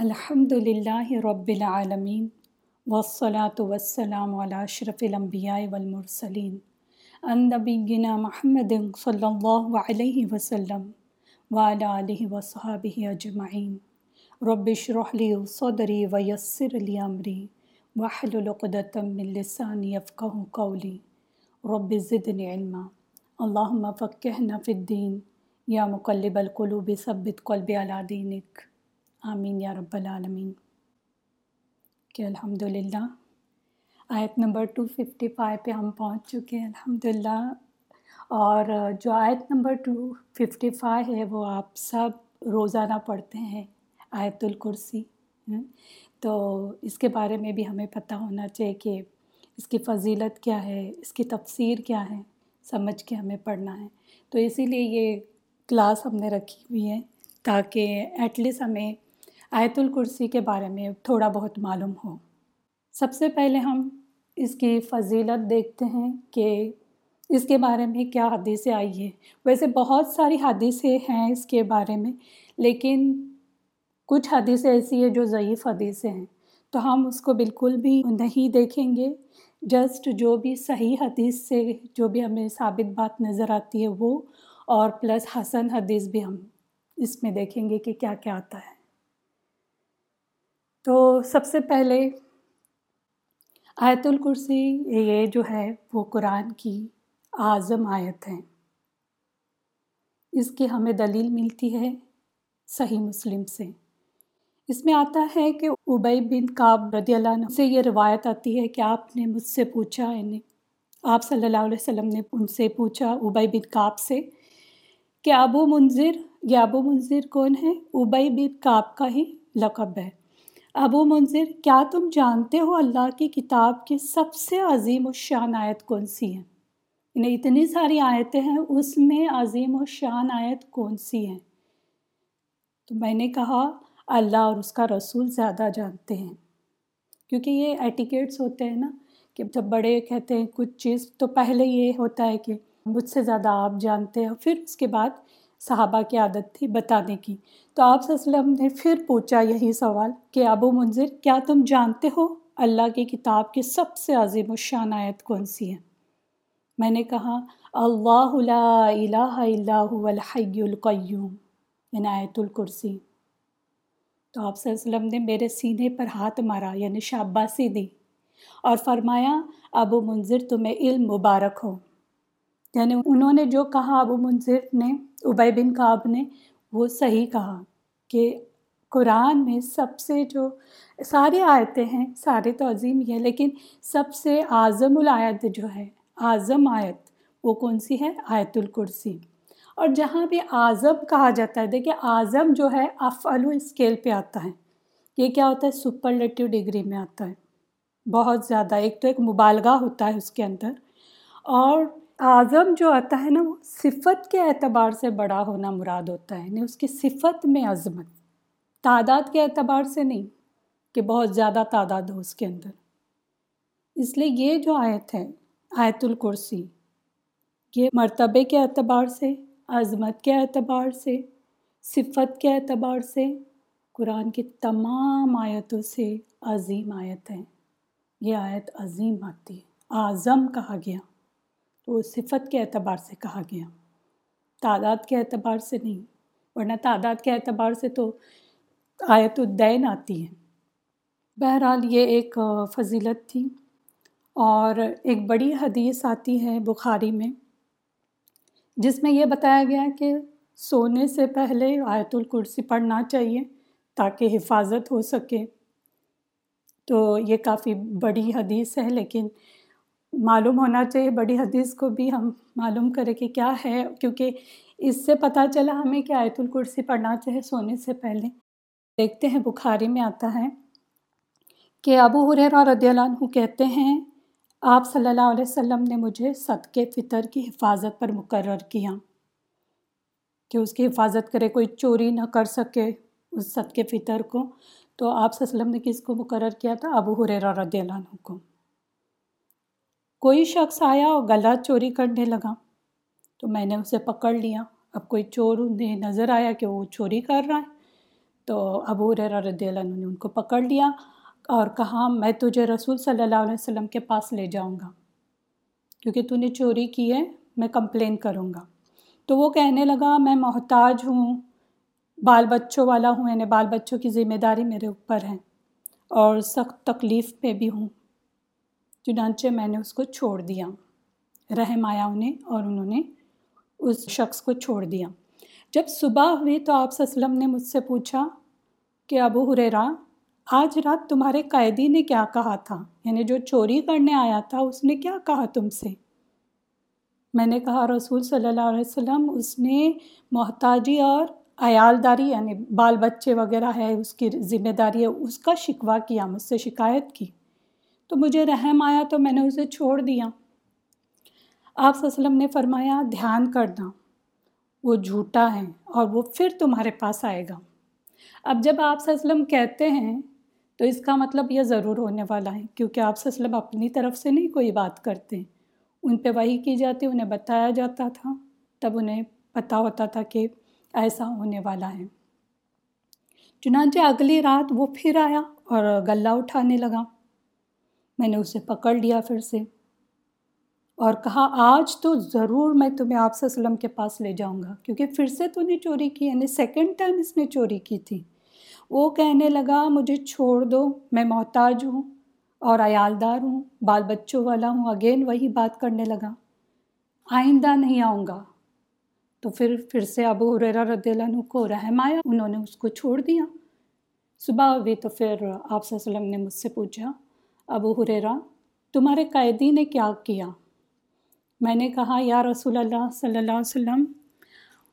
الحمد للہ رب العالمین وسلاۃ وسلام علی اشرف الانبیاء والمرسلین ان نبینا محمد صلی اللہ علیہ وسلم وعلی آلہ وصحابہ اجمعین رب اشرح لی صدری ویسر لی امری واحلل عقدۃ من لسانی یفقهوا قولی رب زدنی علما اللہم فقہنا فی الدین یا مقلب القلوب ثبت قلبی علی دینک آمین یا رب العالمین۔ کہ الحمد للہ آیت نمبر ٹو ففٹی فائیو پہ ہم پہنچ چکے ہیں الحمد للہ اور جو آیت نمبر ٹو ففٹی فائیو ہے، وہ آپ سب روزانہ پڑھتے ہیں، آیت الکرسی۔ تو اس کے بارے میں بھی ہمیں پتہ ہونا چاہیے کہ اس کی فضیلت کیا ہے، اس کی تفسیر کیا ہے، سمجھ کے ہمیں پڑھنا ہے۔ تو اسی لیے یہ کلاس ہم نے رکھی ہوئی ہے، تاکہ ایٹ لیسٹ ہمیں آیت الکرسی کے بارے میں تھوڑا بہت معلوم ہو۔ سب سے پہلے ہم اس کی فضیلت دیکھتے ہیں کہ اس کے بارے میں کیا حدیثیں آئی ہے۔ ویسے بہت ساری حدیثیں ہیں اس کے بارے میں، لیکن کچھ حدیثیں ایسی ہیں جو ضعیف حدیثیں ہیں۔ تو ہم اس کو بالکل بھی نہیں دیکھیں گے۔ جسٹ جو بھی صحیح حدیث سے جو بھی ہمیں ثابت بات نظر آتی ہے وہ، اور پلس حسن حدیث بھی ہم اس میں دیکھیں گے کہ کیا کیا آتا ہے۔ تو سب سے پہلے آیت الکرسی، یہ جو ہے وہ قرآن کی اعظم آیت ہے۔ اس کی ہمیں دلیل ملتی ہے صحیح مسلم سے۔ اس میں آتا ہے کہ ابئی بن کعب رضی اللہ عنہ سے یہ روایت آتی ہے کہ آپ نے مجھ سے پوچھا یعنی آپ صلی اللہ علیہ وسلم نے ان سے پوچھا ابئی بن کعب سے کہ ابو منظر یہ ابو منظر کون ہے؟ ابئی بن کعب کا ہی لقب ہے۔ ابو منظر کیا تم جانتے ہو اللہ کی کتاب کی سب سے عظیم و شان آیت کون سی ہے انہیں اتنی ساری آیتیں ہیں، اس میں عظیم و شان آیت کون سی ہیں؟ تو میں نے کہا، اللہ اور اس کا رسول زیادہ جانتے ہیں۔ کیونکہ یہ ایٹیکیٹس ہوتے ہیں نا، کہ جب بڑے کہتے ہیں کچھ چیز، تو پہلے یہ ہوتا ہے کہ مجھ سے زیادہ آپ جانتے ہیں، پھر اس کے بعد صحابہ کی عادت تھی بتانے کی۔ تو آپ صلی اللہ علیہ وسلم نے پھر پوچھا یہی سوال کہ ابو منظر کیا تم جانتے ہو اللہ کی کتاب کی سب سے عظیم الشان آیت کون سی ہے؟ میں نے کہا، اللہ لا الہ الا هو الحی القیوم یعنی آیت الکرسی۔ تو آپ صلی اللہ علیہ وسلم نے میرے سینے پر ہاتھ مارا یعنی شاباسی دی اور فرمایا، ابو منظر تمہیں علم مبارک ہو۔ یعنی انہوں نے جو کہا، ابو منظر نے ابئی بن کعب نے، وہ صحیح کہا کہ قرآن میں سب سے جو سارے آیتیں ہیں سارے تو عظیم ہی ہیں لیکن سب سے اعظم الآیت جو ہے، اعظم آیت وہ کون سی ہے؟ آیت الکرسی۔ اور جہاں بھی اعظم کہا جاتا ہے دیکھیں اعظم جو ہے افعلو اسکیل پہ آتا ہے۔ یہ کیا ہوتا ہے؟ سپرلیٹیو ڈگری میں آتا ہے۔ بہت زیادہ، ایک تو ایک مبالغہ ہوتا ہے اس کے اندر۔ اور اعظم جو آتا ہے نا، وہ صفت کے اعتبار سے بڑا ہونا مراد ہوتا ہے یعنی اس کی صفت میں عظمت۔ تعداد کے اعتبار سے نہیں، کہ بہت زیادہ تعداد ہو اس کے اندر۔ اس لیے یہ جو آیت ہے، آیت الکرسی، یہ مرتبے کے اعتبار سے، عظمت کے اعتبار سے، صفت کے اعتبار سے قرآن کی تمام آیتوں سے عظیم آیت ہے۔ یہ آیت عظیم آتی ہے، اعظم کہا گیا۔ تو صفت کے اعتبار سے کہا گیا۔ تعداد کے اعتبار سے نہیں، ورنہ تعداد کے اعتبار سے تو آیت الدین آتی ہے۔ بہرحال یہ ایک فضیلت تھی اور ایک بڑی حدیث آتی ہے بخاری میں، جس میں یہ بتایا گیا کہ سونے سے پہلے آیت الکرسی پڑھنا چاہیے تاکہ حفاظت ہو سکے۔ تو یہ کافی بڑی حدیث ہے، لیکن معلوم ہونا چاہیے، بڑی حدیث کو بھی ہم معلوم کریں کہ کیا ہے، کیونکہ اس سے پتہ چلا ہمیں کہ آیت الکرسی پڑھنا چاہے سونے سے پہلے۔ دیکھتے ہیں، بخاری میں آتا ہے کہ ابو حریر رضی اللہ عنہ کہتے ہیں، آپ صلی اللہ علیہ وسلم نے مجھے صدقے فطر کی حفاظت پر مقرر کیا۔ کہ اس کی حفاظت کرے، کوئی چوری نہ کر سکے اس صدقے فطر کو۔ تو آپ صلی اللہ علیہ وسلم نے کس کو مقرر کیا تھا؟ ابو حریر رضی اللہ عنہ کو۔ کوئی شخص آیا اور گلا چوری کرنے لگا تو میں نے اسے پکڑ لیا۔ اب کوئی چور انہیں نظر آیا کہ وہ چوری کر رہا ہے تو ابو رضی اللہ عنہ نے ان کو پکڑ لیا اور کہا، میں تجھے رسول صلی اللہ علیہ وسلم کے پاس لے جاؤں گا۔ کیونکہ تو نے چوری کی ہے، میں کمپلین کروں گا۔ تو وہ کہنے لگا، میں محتاج ہوں، بال بچوں والا ہوں یعنی بال بچوں کی ذمہ داری میرے اوپر ہے اور سخت تکلیف میں بھی ہوں۔ چنانچہ میں نے اس کو چھوڑ دیا۔ رحم آیا انہیں اور انہوں نے اس شخص کو چھوڑ دیا۔ جب صبح ہوئی تو آپ وسلم نے مجھ سے پوچھا کہ ابو حریرا آج رات تمہارے قیدی نے کیا کہا تھا؟ یعنی جو چوری کرنے آیا تھا، اس نے کیا کہا تم سے؟ میں نے کہا، رسول صلی اللہ علیہ وسلم، اس نے محتاجی اور عیالداری یعنی بال بچے وغیرہ ہے، اس کی ذمہ داری ہے، اس کا شکوہ کیا، مجھ سے شکایت کی۔ تو مجھے رحم آیا تو میں نے اسے چھوڑ دیا۔ آپ وسلم نے فرمایا، دھیان کرنا، وہ جھوٹا ہے اور وہ پھر تمہارے پاس آئے گا۔ اب جب آپ وسلم کہتے ہیں، تو اس کا مطلب یہ ضرور ہونے والا ہے، کیونکہ آپ وسلم اپنی طرف سے نہیں کوئی بات کرتے۔ ان پہ وہی کی جاتی، انہیں بتایا جاتا تھا۔ تب انہیں پتہ ہوتا تھا کہ ایسا ہونے والا ہے۔ چنانچہ اگلی رات وہ پھر آیا اور گلہ اٹھانے لگا۔ میں نے اسے پکڑ لیا پھر سے۔ اور کہا، آج تو ضرور میں تمہیں آپ سے وسلم کے پاس لے جاؤں گا، کیونکہ پھر سے تو نے چوری کی یعنی سیکنڈ ٹائم اس نے چوری کی تھی۔ وہ کہنے لگا، مجھے چھوڑ دو، میں محتاج ہوں اور عیالدار ہوں، بال بچوں والا ہوں۔ اگین وہی بات کرنے لگا۔ آئندہ نہیں آؤں گا۔ تو پھر پھر سے ابو حریرہ رضی اللہ عنہ کو رحم آیا، انہوں نے اس کو چھوڑ دیا۔ صبح ہوئی تو پھر آپ صلی اللہ علیہ وسلم نے مجھ سے پوچھا ابو حریرہ تمہارے قیدی نے کیا کیا؟ میں نے کہا، یا رسول اللہ صلی اللہ علیہ وسلم،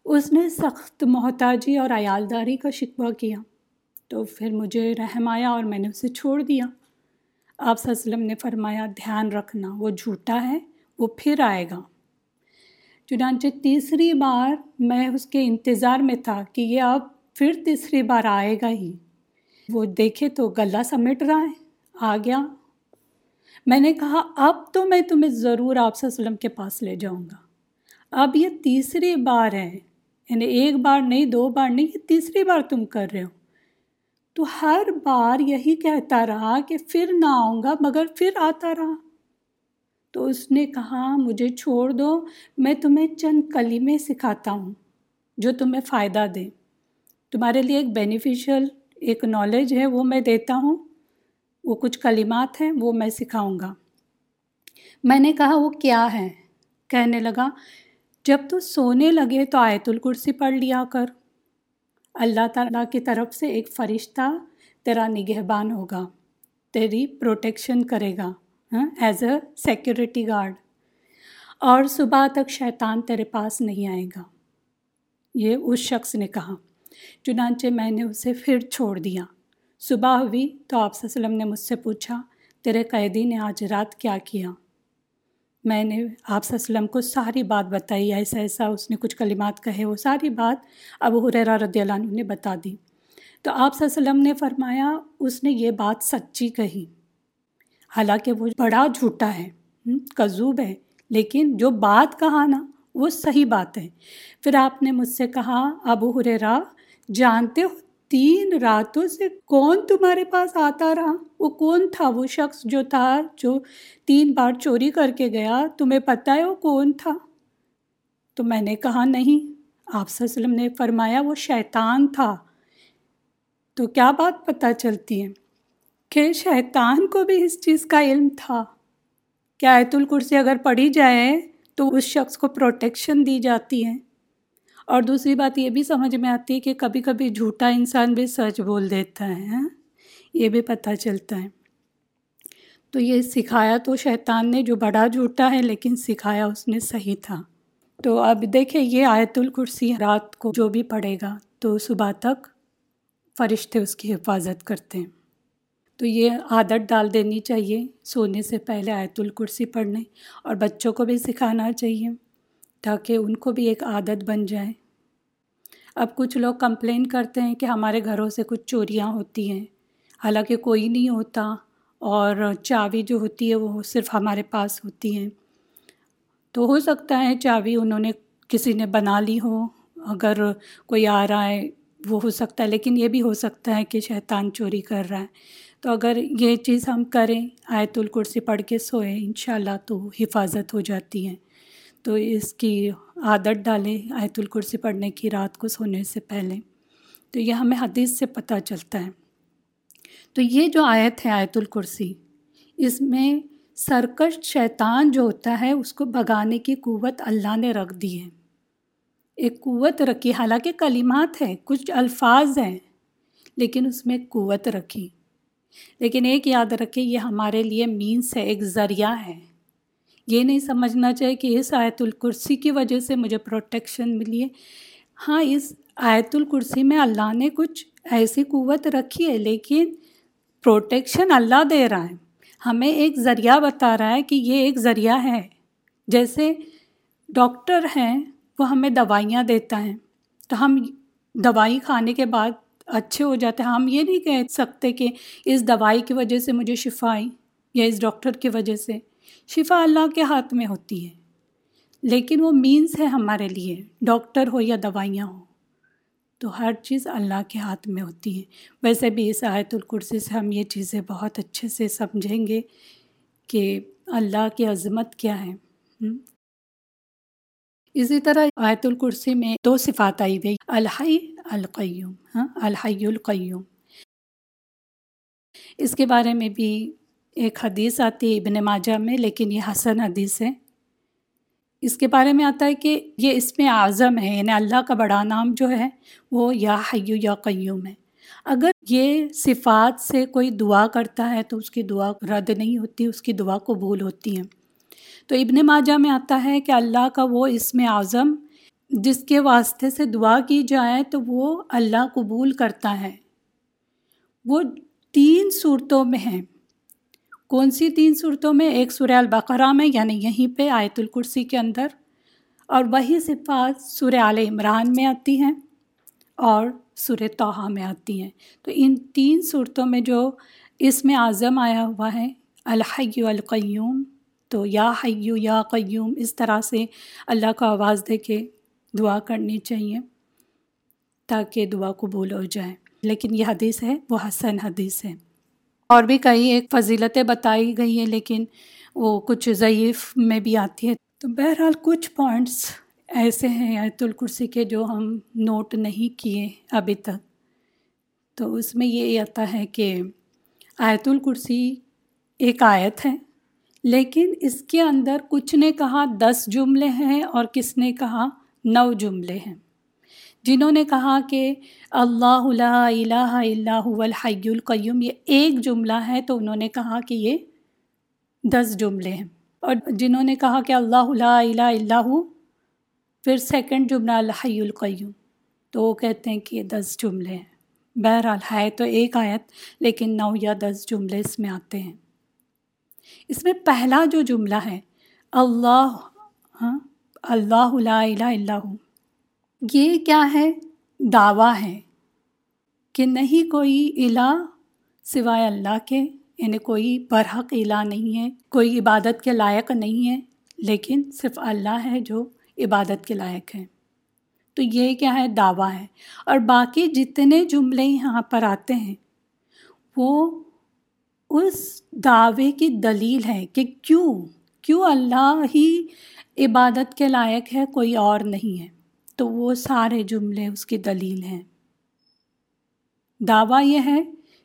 اس نے سخت محتاجی اور عیالداری کا شکوہ کیا۔ تو پھر مجھے رحم آیا اور میں نے اسے چھوڑ دیا۔ آپ صلی اللہ علیہ وسلم نے فرمایا، دھیان رکھنا، وہ جھوٹا ہے، وہ پھر آئے گا۔ چنانچہ تیسری بار میں اس کے انتظار میں تھا کہ یہ اب پھر تیسری بار آئے گا ہی۔ وہ دیکھے تو گلا سمیٹ رہا ہے، آ گیا۔ میں نے کہا، اب تو میں تمہیں ضرور آپ وسلم کے پاس لے جاؤں گا۔ اب یہ تیسری بار ہے۔ یعنی ایک بار نہیں، دو بار نہیں، یہ تیسری بار تم کر رہے ہو۔ تو ہر بار یہی کہتا رہا کہ پھر نہ آؤں گا، مگر پھر آتا رہا۔ تو اس نے کہا، مجھے چھوڑ دو، میں تمہیں چند کلیمے سکھاتا ہوں جو تمہیں فائدہ دے تمہارے لیے ایک بینیفیشل ایک نالج ہے، وہ میں دیتا ہوں۔ وہ کچھ کلمات ہیں، وہ میں سکھاؤں گا۔ میں نے کہا، وہ کیا ہے؟ کہنے لگا، جب تو سونے لگے تو آیت الکرسی پڑھ لیا کر۔ اللہ تعالیٰ کی طرف سے ایک فرشتہ تیرا نگہبان ہوگا، تیری پروٹیکشن کرے گا ہاں، ایز اے سیکورٹی گارڈ۔ اور صبح تک شیطان تیرے پاس نہیں آئے گا۔ یہ اس شخص نے کہا، چنانچہ میں نے اسے پھر چھوڑ دیا۔ صبح ہوئی تو آپ وسلم نے مجھ سے پوچھا، تیرے قیدی نے آج رات کیا کیا؟ میں نے آپ وسلم کو ساری بات بتائی، ایسا ایسا اس نے کچھ کلمات کہے، وہ ساری بات ابو حریرہ رضی اللہ عنہ نے بتا دی۔ تو آپ وسلم نے فرمایا، اس نے یہ بات سچی کہی۔ حالانکہ وہ بڑا جھوٹا ہے کذوب ہے، لیکن جو بات کہا نا، وہ صحیح بات ہے۔ پھر آپ نے مجھ سے کہا، ابو حریرا جانتے ہو تین راتوں سے کون تمہارے پاس آتا رہا؟ وہ کون تھا وہ شخص جو تھا جو تین بار چوری کر کے گیا؟ تمہیں پتہ ہے وہ کون تھا؟ تو میں نے کہا نہیں۔ آپ وسلم نے فرمایا وہ شیطان تھا۔ تو کیا بات پتہ چلتی ہے کہ شیطان کو بھی اس چیز کا علم تھا؟ کہ آیت الکرسی اگر پڑھی جائے تو اس شخص کو پروٹیکشن دی جاتی ہے؟ اور دوسری بات یہ بھی سمجھ میں آتی ہے کہ کبھی کبھی جھوٹا انسان بھی سچ بول دیتا ہے ہاں؟ یہ بھی پتہ چلتا ہے۔ تو یہ سکھایا تو شیطان نے جو بڑا جھوٹا ہے، لیکن سکھایا اس نے صحیح تھا۔ تو اب دیکھیں، یہ آیت الکرسی رات کو جو بھی پڑھے گا تو صبح تک فرشتے اس کی حفاظت کرتے ہیں۔ تو یہ عادت ڈال دینی چاہیے سونے سے پہلے آیت الکرسی پڑھنے، اور بچوں کو بھی سکھانا چاہیے۔ تاکہ ان کو بھی ایک عادت بن جائے۔ اب کچھ لوگ کمپلین کرتے ہیں کہ ہمارے گھروں سے کچھ چوریاں ہوتی ہیں۔ حالانکہ کوئی نہیں ہوتا اور چاوی جو ہوتی ہے وہ صرف ہمارے پاس ہوتی ہیں۔ تو ہو سکتا ہے چاوی انہوں نے کسی نے بنا لی ہو۔ اگر کوئی آ رہا ہے وہ ہو سکتا ہے، لیکن یہ بھی ہو سکتا ہے کہ شیطان چوری کر رہا ہے۔ تو اگر یہ چیز ہم کریں، آیت الکرسی پڑھ کے سوئیں انشاءاللہ تو حفاظت ہو جاتی ہے۔ تو اس کی عادت ڈالیں آیت الکرسی پڑھنے کی رات کو سونے سے پہلے۔ تو یہ ہمیں حدیث سے پتہ چلتا ہے۔ تو یہ جو آیت ہے آیت الکرسی، اس میں سرکش شیطان جو ہوتا ہے، اس کو بھگانے کی قوت اللہ نے رکھ دی ہے۔ ایک قوت رکھی، حالانکہ کلمات ہیں، کچھ الفاظ ہیں، لیکن اس میں قوت رکھی۔ لیکن ایک یاد رکھے یہ ہمارے لیے مینس ہے، ایک ذریعہ ہے۔ یہ نہیں سمجھنا چاہیے کہ اس آیت الکرسی کی وجہ سے مجھے پروٹیکشن ملی ہے۔ ہاں اس آیت الکرسی میں اللہ نے کچھ ایسی قوت رکھی ہے، لیکن پروٹیکشن اللہ دے رہا ہے۔ ہمیں ایک ذریعہ بتا رہا ہے کہ یہ ایک ذریعہ ہے۔ جیسے ڈاکٹر ہیں، وہ ہمیں دوائیاں دیتا ہے۔ تو ہم دوائی کھانے کے بعد اچھے ہو جاتے ہیں۔ ہم یہ نہیں کہہ سکتے کہ اس دوائی کی وجہ سے مجھے شفا آئی یا اس ڈاکٹر کی وجہ سے۔ شفا اللہ کے ہاتھ میں ہوتی ہے۔ لیکن وہ مینس ہے ہمارے لیے ڈاکٹر ہو یا دوائیاں ہوں، تو ہر چیز اللہ کے ہاتھ میں ہوتی ہے۔ ویسے بھی اس آیت الکرسی سے ہم یہ چیزیں بہت اچھے سے سمجھیں گے کہ اللہ کی عظمت کیا ہے۔ اسی طرح آیت الکرسی میں دو صفات آئی گئی، الحی، القیوم۔ ہاں الحی القیوم۔ اس کے بارے میں بھی ایک حدیث آتی ہے ابن ماجہ میں، لیکن یہ حسن حدیث ہے۔ اس کے بارے میں آتا ہے کہ یہ اس میں اعظم ہے یعنی اللہ کا بڑا نام جو ہے وہ یا حیو یا قیوم ہے۔ اگر یہ صفات سے کوئی دعا کرتا ہے تو اس کی دعا رد نہیں ہوتی، اس کی دعا قبول ہوتی ہے۔ تو ابن ماجہ میں آتا ہے کہ اللہ کا وہ اسم اعظم، جس کے واسطے سے دعا کی جائے تو وہ اللہ قبول کرتا ہے۔ وہ تین صورتوں میں ہیں۔ کون سی تین صورتوں میں ایک سورہ البقرہ میں یعنی یہیں پہ آیت الکرسی کے اندر، اور وہی صفات سورہ عال عمران میں آتی ہیں اور سورہ توحہ میں آتی ہیں۔ تو ان تین صورتوں میں جو اس میں اعظم آیا ہوا ہے، الحی القیوم تو یا حیو یا قیوم، اس طرح سے اللہ کو آواز دے کے دعا کرنی چاہیے تاکہ دعا قبول ہو جائے۔ لیکن یہ حدیث ہے، وہ حسن حدیث ہے۔ اور بھی کئی ایک فضیلتیں بتائی گئی ہیں، لیکن وہ کچھ ضعیف میں بھی آتی ہے تو بہرحال کچھ پوائنٹس ایسے ہیں آیت الکرسی کے جو ہم نوٹ نہیں کیے ابھی تک۔ تو اس میں یہ آتا ہے کہ آیت الکرسی ایک آیت ہے، لیکن اس کے اندر کچھ نے کہا دس جملے ہیں اور کس نے کہا نو جملے ہیں۔ جنہوں نے کہا کہ اللہ لا الہ الا هو الحی القیوم، یہ ایک جملہ ہے، تو انہوں نے کہا کہ یہ دس جملے ہیں۔ اور جنہوں نے کہا کہ اللہ لا الہ الا ہو، پھر سیکنڈ جملہ الحی القیوم۔ تو وہ کہتے ہیں کہ یہ دس جملے ہیں۔ بہرحال ہے تو ایک آیت، لیکن نو یا دس جملے اس میں آتے ہیں۔ اس میں پہلا جو جملہ ہے، اللہ ہاں اللہ لا الہ الا ہو۔ یہ کیا ہے؟ دعویٰ ہے کہ نہیں کوئی الہ سوائے اللہ کے یعنی کوئی برحق الہ نہیں ہے، کوئی عبادت کے لائق نہیں ہے، لیکن صرف اللہ ہے جو عبادت کے لائق ہے۔ تو یہ کیا ہے؟ دعویٰ ہے۔ اور باقی جتنے جملے یہاں پر آتے ہیں، وہ اس دعوے کی دلیل ہے کہ کیوں کیوں اللہ ہی عبادت کے لائق ہے، کوئی اور نہیں ہے۔ تو وہ سارے جملے اس کی دلیل ہیں۔ دعویٰ یہ ہے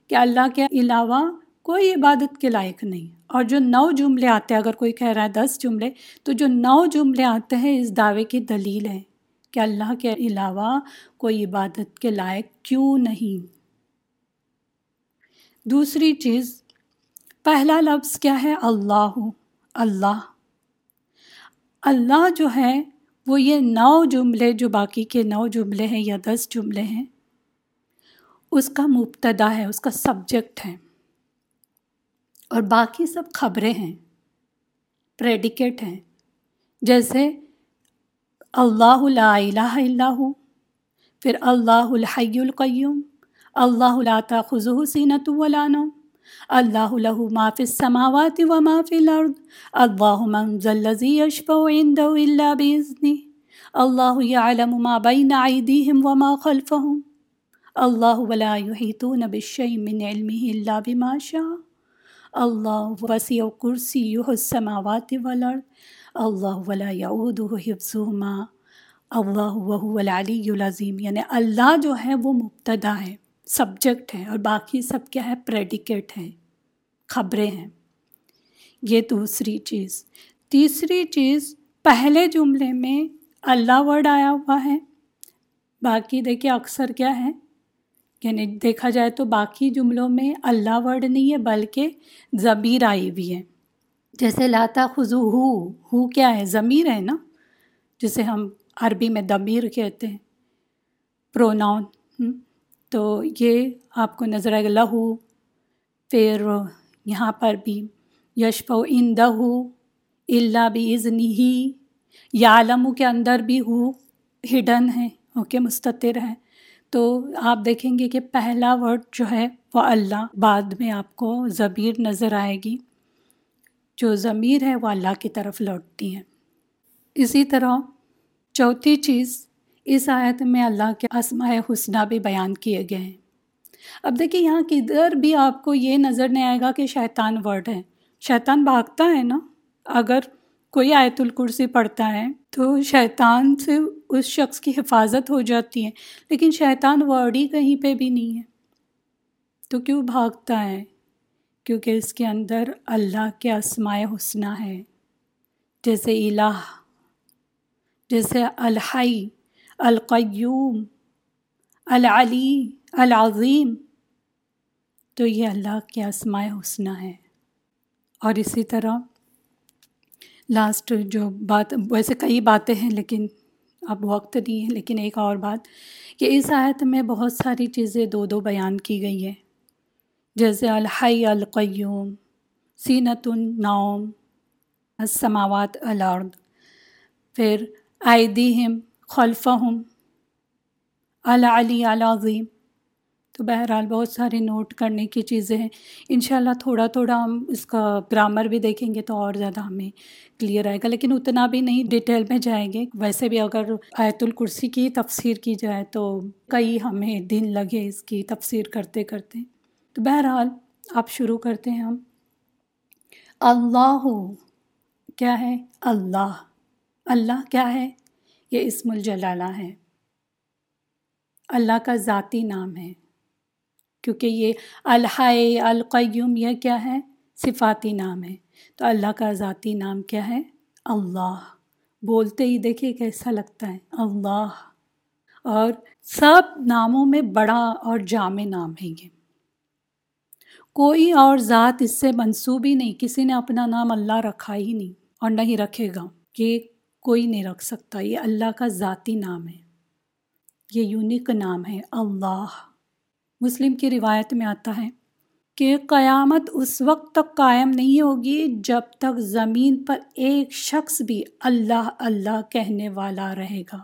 کہ اللہ کے علاوہ کوئی عبادت کے لائق نہیں۔ اور جو نو جملے آتے ہیں، اگر کوئی کہہ رہا ہے دس جملے، تو جو نو جملے آتے ہیں، اس دعوے کی دلیل ہے کہ اللہ کے علاوہ کوئی عبادت کے لائق کیوں نہیں۔ دوسری چیز، پہلا لفظ کیا ہے؟ اللہ۔ اللہ۔ اللہ جو ہے وہ یہ نو جملے جو باقی کے نو جملے ہیں یا دس جملے ہیں، اس کا مبتدا ہے، اس کا سبجیکٹ ہے۔ اور باقی سب خبریں ہیں پریڈیکیٹ ہیں۔ جیسے اللہ لا الہ الا ہو، پھر اللہ الحی القیوم، اللہ لا تاخذہ سینۃ ولا نوم۔ اللہ له ما في السماوات وما في الأرض الله من ذا الذي يشفع عنده إلا بإذنه. الله يعلم ما بين أيديهم وما خلفهم اللہ ولا يحيطون بشيء من علمه الا بما شاء. اللہ وسیع کرسی السماوات والارض اللہ ولا يعوده حفظهما. اللہ وهو العلی العظیم. یعنی اللہ جو ہے وہ مبتدا ہے. سبجیکٹ ہے اور باقی سب کیا ہے پریڈیکیٹ ہیں، خبریں ہیں۔ یہ دوسری چیز۔ تیسری چیز، پہلے جملے میں اللہ ورڈ آیا ہوا ہے۔ باقی دیکھیے اکثر کیا ہے۔ یعنی دیکھا جائے تو باقی جملوں میں اللہ ورڈ نہیں ہے، بلکہ ضمیر آئی ہوئی ہے۔ جیسے لاتا خزو ہو ہو کیا ہے؟ ضمیر ہے نا، جسے ہم عربی میں دمیر کہتے ہیں۔ پروناؤن۔ تو یہ آپ کو نظر آئے گا، لہو، پھر یہاں پر بھی یشف و ان دہو اللہ بھی ازنی ہی یا عالم کے اندر بھی ہو ہڈن ہے اوکے مستطر ہے تو آپ دیکھیں گے کہ پہلا ورڈ جو ہے وہ اللہ، بعد میں آپ کو ضمیر نظر آئے گی۔ جو ضمیر ہے وہ اللہ کی طرف لوٹتی ہے اسی طرح چوتھی چیز اس آیت میں اللہ کے اسماء حسنہ بھی بیان کیے گئے ہیں۔ اب دیکھیں یہاں کدھر بھی آپ کو یہ نظر نہیں آئے گا کہ شیطان ورڈ ہے۔ شیطان بھاگتا ہے نا؟ اگر کوئی آیت الکرسی پڑھتا ہے تو شیطان سے اس شخص کی حفاظت ہو جاتی ہے۔ لیکن شیطان ورڈ ہی کہیں پہ بھی نہیں ہے۔ تو کیوں بھاگتا ہے؟ کیونکہ اس کے اندر اللہ کے اسماء حسنہ ہے۔ جیسے الہ، جیسے الحی القیوم، العلی، العظیم۔ تو یہ اللہ کے اسماء حسنہ ہے۔ اور اسی طرح لاسٹ جو بات، ویسے کئی باتیں ہیں لیکن اب وقت نہیں ہے۔ لیکن ایک اور بات کہ اس آیت میں بہت ساری چیزیں دو دو بیان کی گئی ہیں۔ جیسے الحی القیوم سینت النوم السماوات الارض۔ پھر آئدیہم خلفہم العلی العظیم تو بہرحال بہت سارے نوٹ کرنے کی چیزیں ہیں۔ انشاءاللہ تھوڑا تھوڑا ہم اس کا گرامر بھی دیکھیں گے تو اور زیادہ ہمیں کلیئر آئے گا۔ لیکن اتنا بھی نہیں ڈیٹیل میں جائیں گے۔ ویسے بھی اگر آیت الکرسی کی تفسیر کی جائے تو کئی ہمیں دن لگے اس کی تفسیر کرتے کرتے۔ تو بہرحال آپ شروع کرتے ہیں ہم۔ اللہ کیا ہے؟ اللہ۔ اللہ کیا ہے؟ یہ اسم الجلالہ ہے۔ اللہ کا ذاتی نام ہے۔ کیونکہ یہ الحائے القیوم یہ کیا ہے؟ صفاتی نام ہے۔ تو اللہ کا ذاتی نام کیا ہے؟ اللہ۔ بولتے ہی دیکھیے کیسا لگتا ہے۔ اللہ۔ اور سب ناموں میں بڑا اور جامع نام ہے یہ۔ کوئی اور ذات اس سے منسوب ہی نہیں۔ کسی نے اپنا نام اللہ رکھا ہی نہیں اور نہیں رکھے گا۔ کہ کوئی نہیں رکھ سکتا، یہ اللہ کا ذاتی نام ہے۔ یہ یونیک نام ہے، اللہ۔ مسلم کی روایت میں آتا ہے کہ قیامت اس وقت تک قائم نہیں ہوگی جب تک زمین پر ایک شخص بھی اللہ اللہ کہنے والا رہے گا۔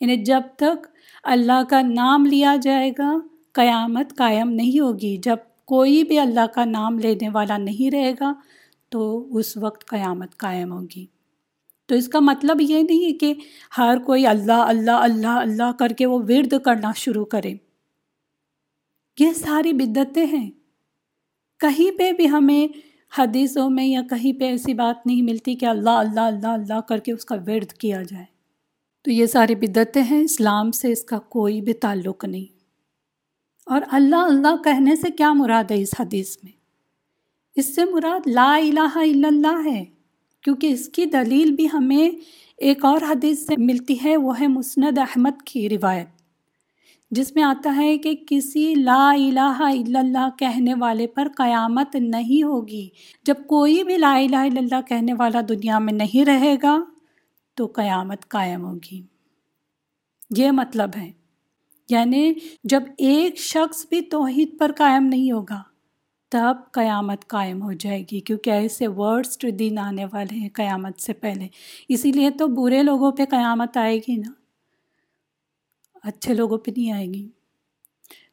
یعنی جب تک اللہ کا نام لیا جائے گا، قیامت قائم نہیں ہوگی۔ جب کوئی بھی اللہ کا نام لینے والا نہیں رہے گا، تو اس وقت قیامت قائم ہوگی۔ تو اس کا مطلب یہ نہیں ہے کہ ہر کوئی اللہ اللہ اللہ اللہ کر کے وہ ورد کرنا شروع کرے۔ یہ ساری بدتیں ہیں۔ کہیں پہ بھی ہمیں حدیثوں میں یا کہیں پہ ایسی بات نہیں ملتی کہ اللہ اللہ اللہ اللہ کر کے اس کا ورد کیا جائے۔ تو یہ ساری بدتیں ہیں۔ اسلام سے اس کا کوئی بھی تعلق نہیں۔ اور اللہ اللہ کہنے سے کیا مراد ہے اس حدیث میں؟ اس سے مراد لا الہ الا اللہ ہے۔ کیونکہ اس کی دلیل بھی ہمیں ایک اور حدیث سے ملتی ہے، وہ ہے مسند احمد کی روایت، جس میں آتا ہے کہ کسی لا الہ الا اللہ کہنے والے پر قیامت نہیں ہوگی۔ جب کوئی بھی لا الہ الا اللہ کہنے والا دنیا میں نہیں رہے گا تو قیامت قائم ہوگی۔ یہ مطلب ہے یعنی جب ایک شخص بھی توحید پر قائم نہیں ہوگا تب قیامت قائم ہو جائے گی، کیونکہ ایسے ورڈس دن آنے والے ہیں قیامت سے پہلے۔ اسی لیے تو برے لوگوں پہ قیامت آئے گی نا۔ اچھے لوگوں پہ نہیں آئے گی۔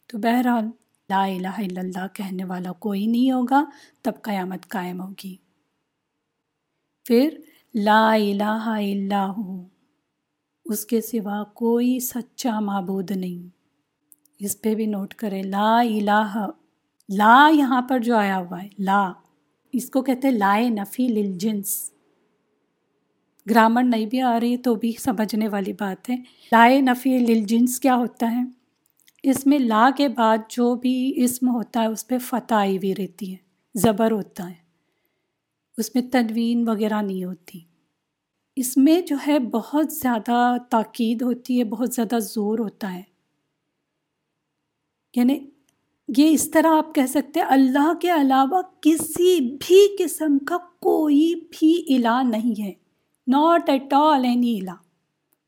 تو بہرحال لا الہ الا اللہ کہنے والا کوئی نہیں ہوگا، تب قیامت قائم ہوگی۔ پھر لا الہ الا ہو، اس کے سوا کوئی سچا معبود نہیں۔ اس پہ بھی نوٹ کریں، لا الہ لا یہاں پر جو آیا ہوا ہے، لا، اس کو کہتے ہیں لائے نفی للجنس گرامر نہیں بھی آ رہی تو بھی سمجھنے والی بات ہے۔ لائے نفی للجنس کیا ہوتا ہے؟ اس میں لا کے بعد جو بھی اسم ہوتا ہے، اس پہ فتح آئی ہوئی رہتی ہے، زبر ہوتا ہے۔ اس میں تنوین وغیرہ نہیں ہوتی۔ اس میں جو ہے بہت زیادہ تاکید ہوتی ہے، بہت زیادہ زور ہوتا ہے۔ یعنی یہ اس طرح آپ کہہ سکتے ہیں، اللہ کے علاوہ کسی بھی قسم کا کوئی بھی الہ نہیں ہے۔ ناٹ ایٹ آل اینی الہ۔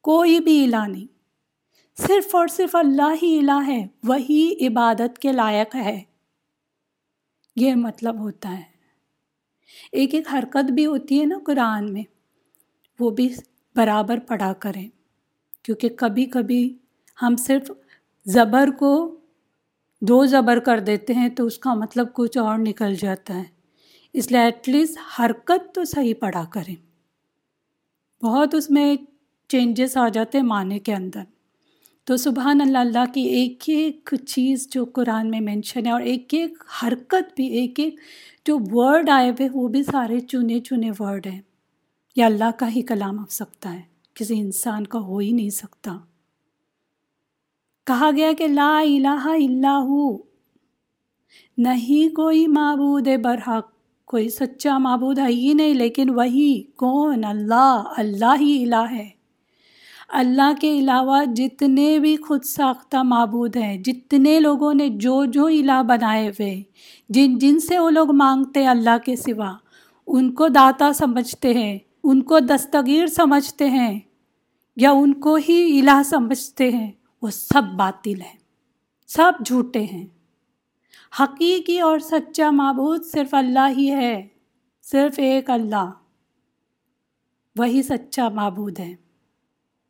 کوئی بھی الہ نہیں۔ صرف اور صرف اللہ ہی الہ ہے، وہی عبادت کے لائق ہے۔ یہ مطلب ہوتا ہے۔ ایک ایک حرکت بھی ہوتی ہے نا قرآن میں، وہ بھی برابر پڑھا کریں۔ کیونکہ کبھی کبھی ہم صرف زبر کو دو زبر کر دیتے ہیں تو اس کا مطلب کچھ اور نکل جاتا ہے۔ اس لیے ایٹ لیسٹ حرکت تو صحیح پڑھا کریں۔ بہت اس میں چینجز آ جاتے ہیں معنی کے اندر۔ تو سبحان اللہ اللہ کی ایک ایک چیز جو قرآن میں مینشن ہے اور ایک ایک حرکت بھی، ایک ایک جو ورڈ آئے ہوئے، وہ بھی سارے چنے چنے ورڈ ہیں۔ یا اللہ کا ہی کلام ہو سکتا ہے۔ کسی انسان کا ہو ہی نہیں سکتا۔ کہا گیا کہ لا الہ الا ہو۔ نہیں کوئی معبود برحق، کوئی سچا معبود ہے ہی نہیں، لیکن وہی کون؟ اللہ اللہ ہی الہ ہے۔ اللہ کے علاوہ جتنے بھی خود ساختہ معبود ہیں، جتنے لوگوں نے جو جو الہ بنائے ہوئے، جن جن سے وہ لوگ مانگتے اللہ کے سوا، ان کو داتا سمجھتے ہیں، ان کو دستگیر سمجھتے ہیں، یا ان کو ہی الہ سمجھتے ہیں۔ وہ سب باطل ہیں، سب جھوٹے ہیں۔ حقیقی اور سچا معبود صرف اللہ ہی ہے، صرف ایک اللہ۔ وہی سچا معبود ہے۔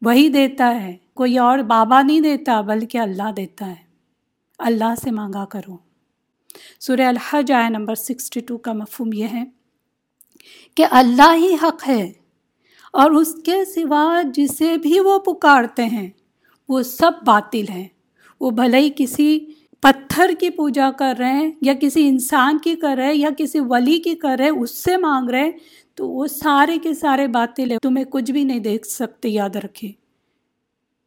وہی دیتا ہے۔ کوئی اور بابا نہیں دیتا، بلکہ اللہ دیتا ہے۔ اللہ سے مانگا کرو۔ سورہ الحج آئے نمبر سکسٹی ٹو کا مفہوم یہ ہے کہ اللہ ہی حق ہے اور اس کے سوا جسے بھی وہ پکارتے ہیں وہ سب باطل ہیں۔ وہ بھلے ہی کسی پتھر کی پوجا کر رہے ہیں یا کسی انسان کی کر رہے یا کسی ولی کی کر رہے اس سے مانگ رہے ہیں۔ تو وہ سارے کے سارے باطل ہیں۔ تمہیں کچھ بھی نہیں دیکھ سکتے، یاد رکھے۔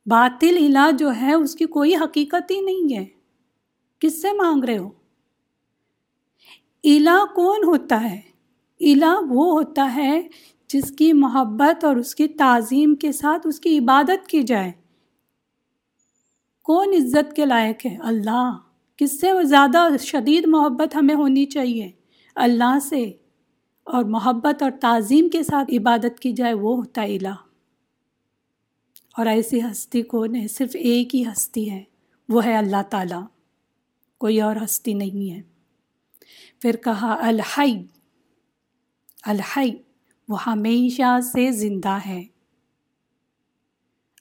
باطل علاج جو ہے، اس کی کوئی حقیقت ہی نہیں ہے۔ کس سے مانگ رہے ہو؟ الہ کون ہوتا ہے؟ الہ وہ ہوتا ہے جس کی محبت اور اس کی تعظیم کے ساتھ اس کی عبادت کی جائے۔ کون عزت کے لائق ہے؟ اللہ۔ کس سے زیادہ شدید محبت ہمیں ہونی چاہیے؟ اللہ سے۔ اور محبت اور تعظیم کے ساتھ عبادت کی جائے وہ ہوتا ہے الہ۔ اور ایسی ہستی کون ہے؟ صرف ایک ہی ہستی ہے۔ وہ ہے اللہ تعالیٰ۔ کوئی اور ہستی نہیں ہے۔ پھر کہا، الحی۔ الحی۔ وہ ہمیشہ سے زندہ ہے۔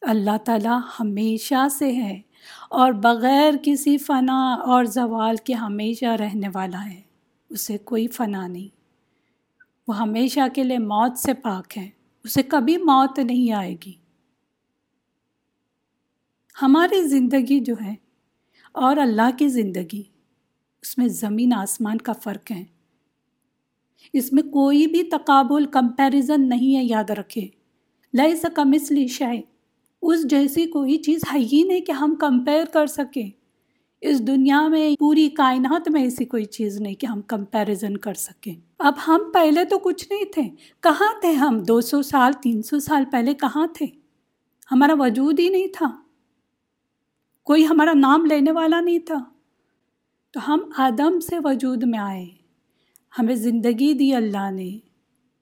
اللہ تعالیٰ ہمیشہ سے ہے۔ اور بغیر کسی فنا اور زوال کے ہمیشہ رہنے والا ہے۔ اسے کوئی فنا نہیں۔ وہ ہمیشہ کے لیے موت سے پاک ہے۔ اسے کبھی موت نہیں آئے گی۔ ہماری زندگی جو ہے اور اللہ کی زندگی، اس میں زمین آسمان کا فرق ہے۔ اس میں کوئی بھی تقابل، کمپیریزن نہیں ہے، یاد رکھے لیے سکم اس لیے شاید اس جیسی کوئی چیز ہے ہی نہیں کہ ہم کمپیئر کر سکیں۔ اس دنیا میں پوری کائنات میں ایسی کوئی چیز نہیں کہ ہم کمپیریزن کر سکیں۔ اب ہم پہلے تو کچھ نہیں تھے۔ کہاں تھے ہم؟ دو سو سال، تین سو سال پہلے کہاں تھے؟ ہمارا وجود ہی نہیں تھا۔ کوئی ہمارا نام لینے والا نہیں تھا۔ تو ہم آدم سے وجود میں آئے۔ ہمیں زندگی دی اللہ نے۔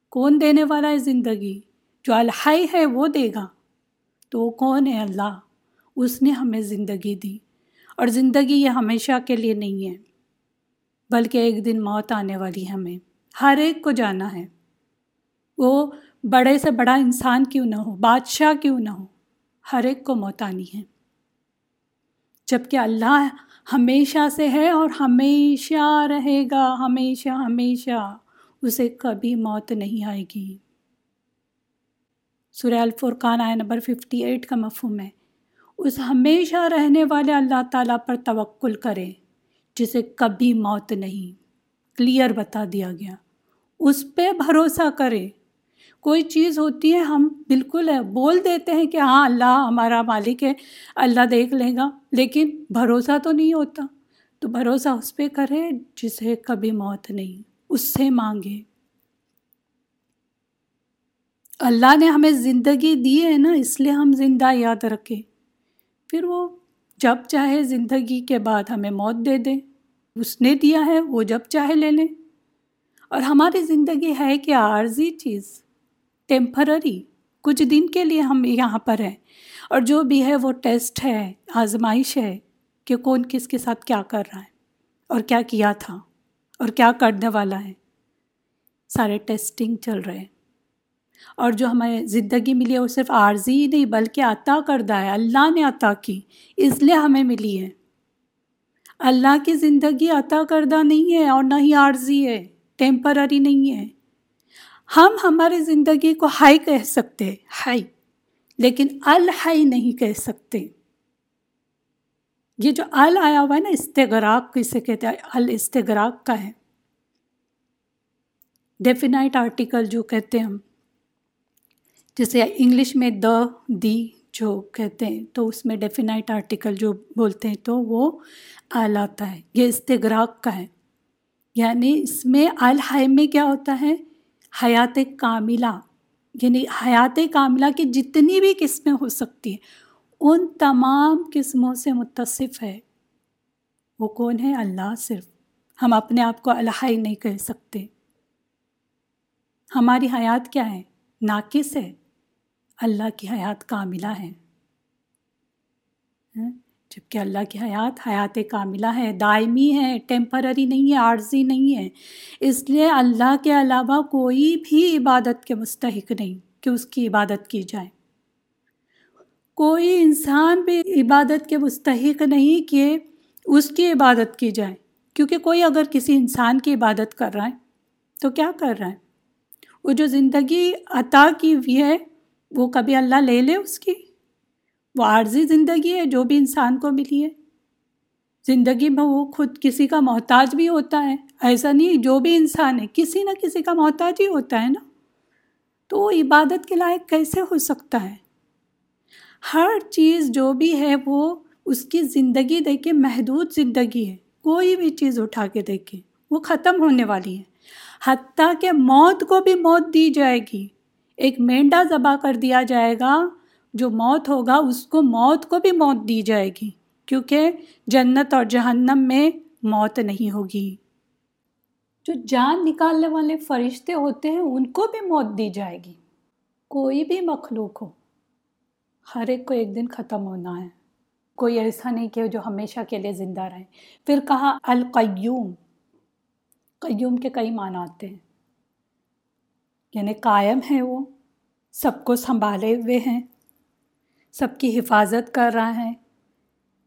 کون دینے والا ہے زندگی؟ جو الحائی ہے وہ دے گا۔ تو وہ کون ہے اللہ؟ اس نے ہمیں زندگی دی۔ اور زندگی یہ ہمیشہ کے لیے نہیں ہے، بلکہ ایک دن موت آنے والی ہمیں۔ ہر ایک کو جانا ہے۔ وہ بڑے سے بڑا انسان کیوں نہ ہو، بادشاہ کیوں نہ ہو، ہر ایک کو موت آنی ہے۔ جبکہ اللہ ہمیشہ سے ہے اور ہمیشہ رہے گا، ہمیشہ ہمیشہ، اسے کبھی موت نہیں آئے گی۔ سورہ الفرقان آئے نمبر ففٹی ایٹ کا مفہوم ہے۔ اس ہمیشہ رہنے والے اللہ تعالیٰ پر توکل کرے جسے کبھی موت نہیں۔ کلیئر بتا دیا گیا۔ اس پہ بھروسہ کرے کوئی چیز ہوتی ہے، ہم بالکل ہے، بول دیتے ہیں کہ ہاں اللہ ہمارا مالک ہے، اللہ دیکھ لے گا، لیکن بھروسہ تو نہیں ہوتا۔ تو بھروسہ اس پہ کرے جسے کبھی موت نہیں۔ اس سے مانگے اللہ نے ہمیں زندگی دی ہے نا، اس لیے ہم زندہ یاد رکھیں۔ پھر وہ جب چاہے زندگی کے بعد ہمیں موت دے دے اس نے دیا ہے، وہ جب چاہے لے لیں۔ اور ہماری زندگی ہے کہ عارضی چیز ٹیمپرری کچھ دن کے لیے ہم یہاں پر ہیں۔ اور جو بھی ہے وہ ٹیسٹ ہے، آزمائش ہے کہ کون کس کے ساتھ کیا کر رہا ہے۔ اور کیا کیا تھا۔ اور کیا کرنے والا ہے۔ سارے ٹیسٹنگ چل رہے ہیں۔ اور جو ہمیں زندگی ملی ہے وہ صرف عارضی ہی نہیں، بلکہ عطا کردہ ہے، اللہ نے عطا کی، اس لیے ہمیں ملی ہے۔ اللہ کی زندگی عطا کردہ نہیں ہے اور نہ ہی عارضی ہے ٹیمپرری نہیں ہے۔ ہم ہماری زندگی کو ہائی کہہ سکتے، ہائی، لیکن الہائی نہیں کہہ سکتے۔ یہ جو ال آیا ہوا ہے نا، استغراق کسے کہتے ہیں کا ہے۔ ڈیفینائٹ آرٹیکل جو کہتے ہیں ہم۔ جیسے انگلش میں دا دی جو کہتے ہیں، تو اس میں ڈیفینائٹ آرٹیکل جو بولتے ہیں، تو وہ آل آتا ہے۔ یہ استغراق کا ہے۔ یعنی اس میں الحائے میں کیا ہوتا ہے؟ حیات کاملہ۔ یعنی حیات کاملہ کی جتنی بھی قسمیں ہو سکتی ہیں، ان تمام قسموں سے متصف ہے۔ وہ کون ہے؟ اللہ صرف۔ ہم اپنے آپ کو الحائی نہیں کہہ سکتے۔ ہماری حیات کیا ہے؟ ناقص ہے۔ اللہ کی حیات کاملہ ہے۔ ہاں؟ جبکہ اللہ کی حیات حیات کاملہ ہے، دائمی ہے ٹیمپرری نہیں ہے، عارضی نہیں ہے۔ اس لیے اللہ کے علاوہ کوئی بھی عبادت کے مستحق نہیں کہ اس کی عبادت کی جائے۔ کوئی انسان بھی عبادت کے مستحق نہیں کہ اس کی عبادت کی جائے۔ کیونکہ کوئی اگر کسی انسان کی عبادت کر رہا ہے تو کیا کر رہا ہے؟ وہ جو زندگی عطا کی ہوئی ہے وہ کبھی اللہ لے لے اس کی۔ وہ عارضی زندگی ہے، جو بھی انسان کو ملی ہے۔ زندگی میں وہ خود کسی کا محتاج بھی ہوتا ہے۔ ایسا نہیں جو بھی انسان ہے، کسی نہ کسی کا محتاج ہی ہوتا ہے نا۔ تو وہ عبادت کے لائق کیسے ہو سکتا ہے؟ ہر چیز جو بھی ہے، وہ اس کی زندگی دیکھے محدود زندگی ہے۔ کوئی بھی چیز اٹھا کے دیکھے، وہ ختم ہونے والی ہے۔ حتیٰ کہ موت کو بھی موت دی جائے گی۔ ایک مینڈا ذبح کر دیا جائے گا، جو موت ہوگا، اس کو موت کو بھی موت دی جائے گی، کیونکہ جنت اور جہنم میں موت نہیں ہوگی۔ جو جان نکالنے والے فرشتے ہوتے ہیں، ان کو بھی موت دی جائے گی۔ کوئی بھی مخلوق ہو، ہر ایک کو ایک دن ختم ہونا ہے۔ کوئی ایسا نہیں کہ جو ہمیشہ کے لیے زندہ رہے۔ پھر کہا، القیوم۔ قیوم کے کئی معنی آتے ہیں۔ یعنی قائم ہے وہ، سب کو سنبھالے ہوئے ہیں، سب کی حفاظت کر رہا ہے،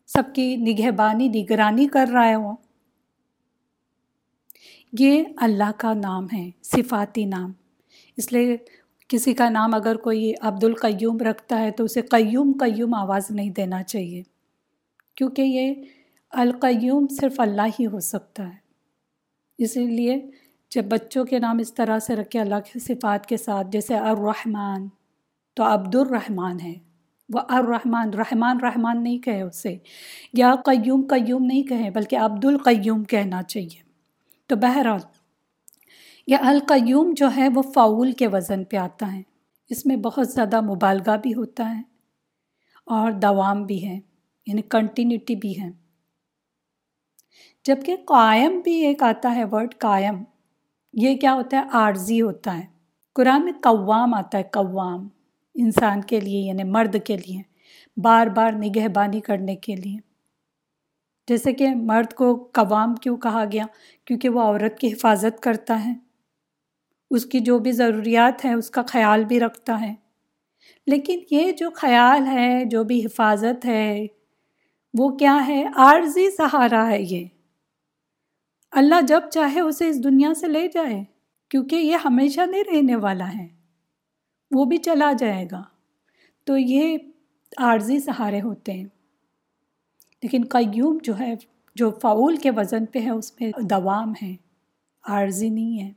سب کی نگہبانی، نگرانی کر رہا ہے وہ۔ یہ اللہ کا نام ہے، صفاتی نام۔ اس لیے کسی کا نام اگر کوئی عبد القیوم رکھتا ہے تو اسے قیوم قیوم آواز نہیں دینا چاہیے۔ کیونکہ یہ القیوم صرف اللہ ہی ہو سکتا ہے۔ اسی لیے جب بچوں کے نام اس طرح سے رکھے اللہ کے صفات کے ساتھ، جیسے الرحمن، تو عبد الرحمن ہے۔ وہ الرحمن، رحمان رحمان نہیں کہے اسے۔ یا قیوم قیوم نہیں کہے، بلکہ عبد القیوم کہنا چاہیے۔ تو بہرحال، یہ القیوم جو ہے، وہ فعول کے وزن پہ آتا ہے۔ اس میں بہت زیادہ مبالغہ بھی ہوتا ہے اور دوام بھی ہے یعنی کنٹینیوٹی بھی ہے۔ جبکہ قائم بھی ایک آتا ہے ورڈ قائم۔ یہ کیا ہوتا ہے؟ عارضی ہوتا ہے۔ قرآن میں قوام آتا ہے، قوام۔ انسان کے لیے یعنی مرد کے لیے۔ بار بار نگہبانی کرنے کے لیے۔ جیسے کہ مرد کو قوام کیوں کہا گیا؟ کیونکہ وہ عورت کی حفاظت کرتا ہے۔ اس کی جو بھی ضروریات ہیں، اس کا خیال بھی رکھتا ہے۔ لیکن یہ جو خیال ہے، جو بھی حفاظت ہے، وہ کیا ہے؟ عارضی سہارا ہے یہ۔ اللہ جب چاہے اسے اس دنیا سے لے جائے، کیونکہ یہ ہمیشہ نہیں رہنے والا ہے۔ وہ بھی چلا جائے گا۔ تو یہ عارضی سہارے ہوتے ہیں۔ لیکن قیوم جو ہے، جو فعول کے وزن پہ ہے، اس میں دوام ہے۔ عارضی نہیں ہے۔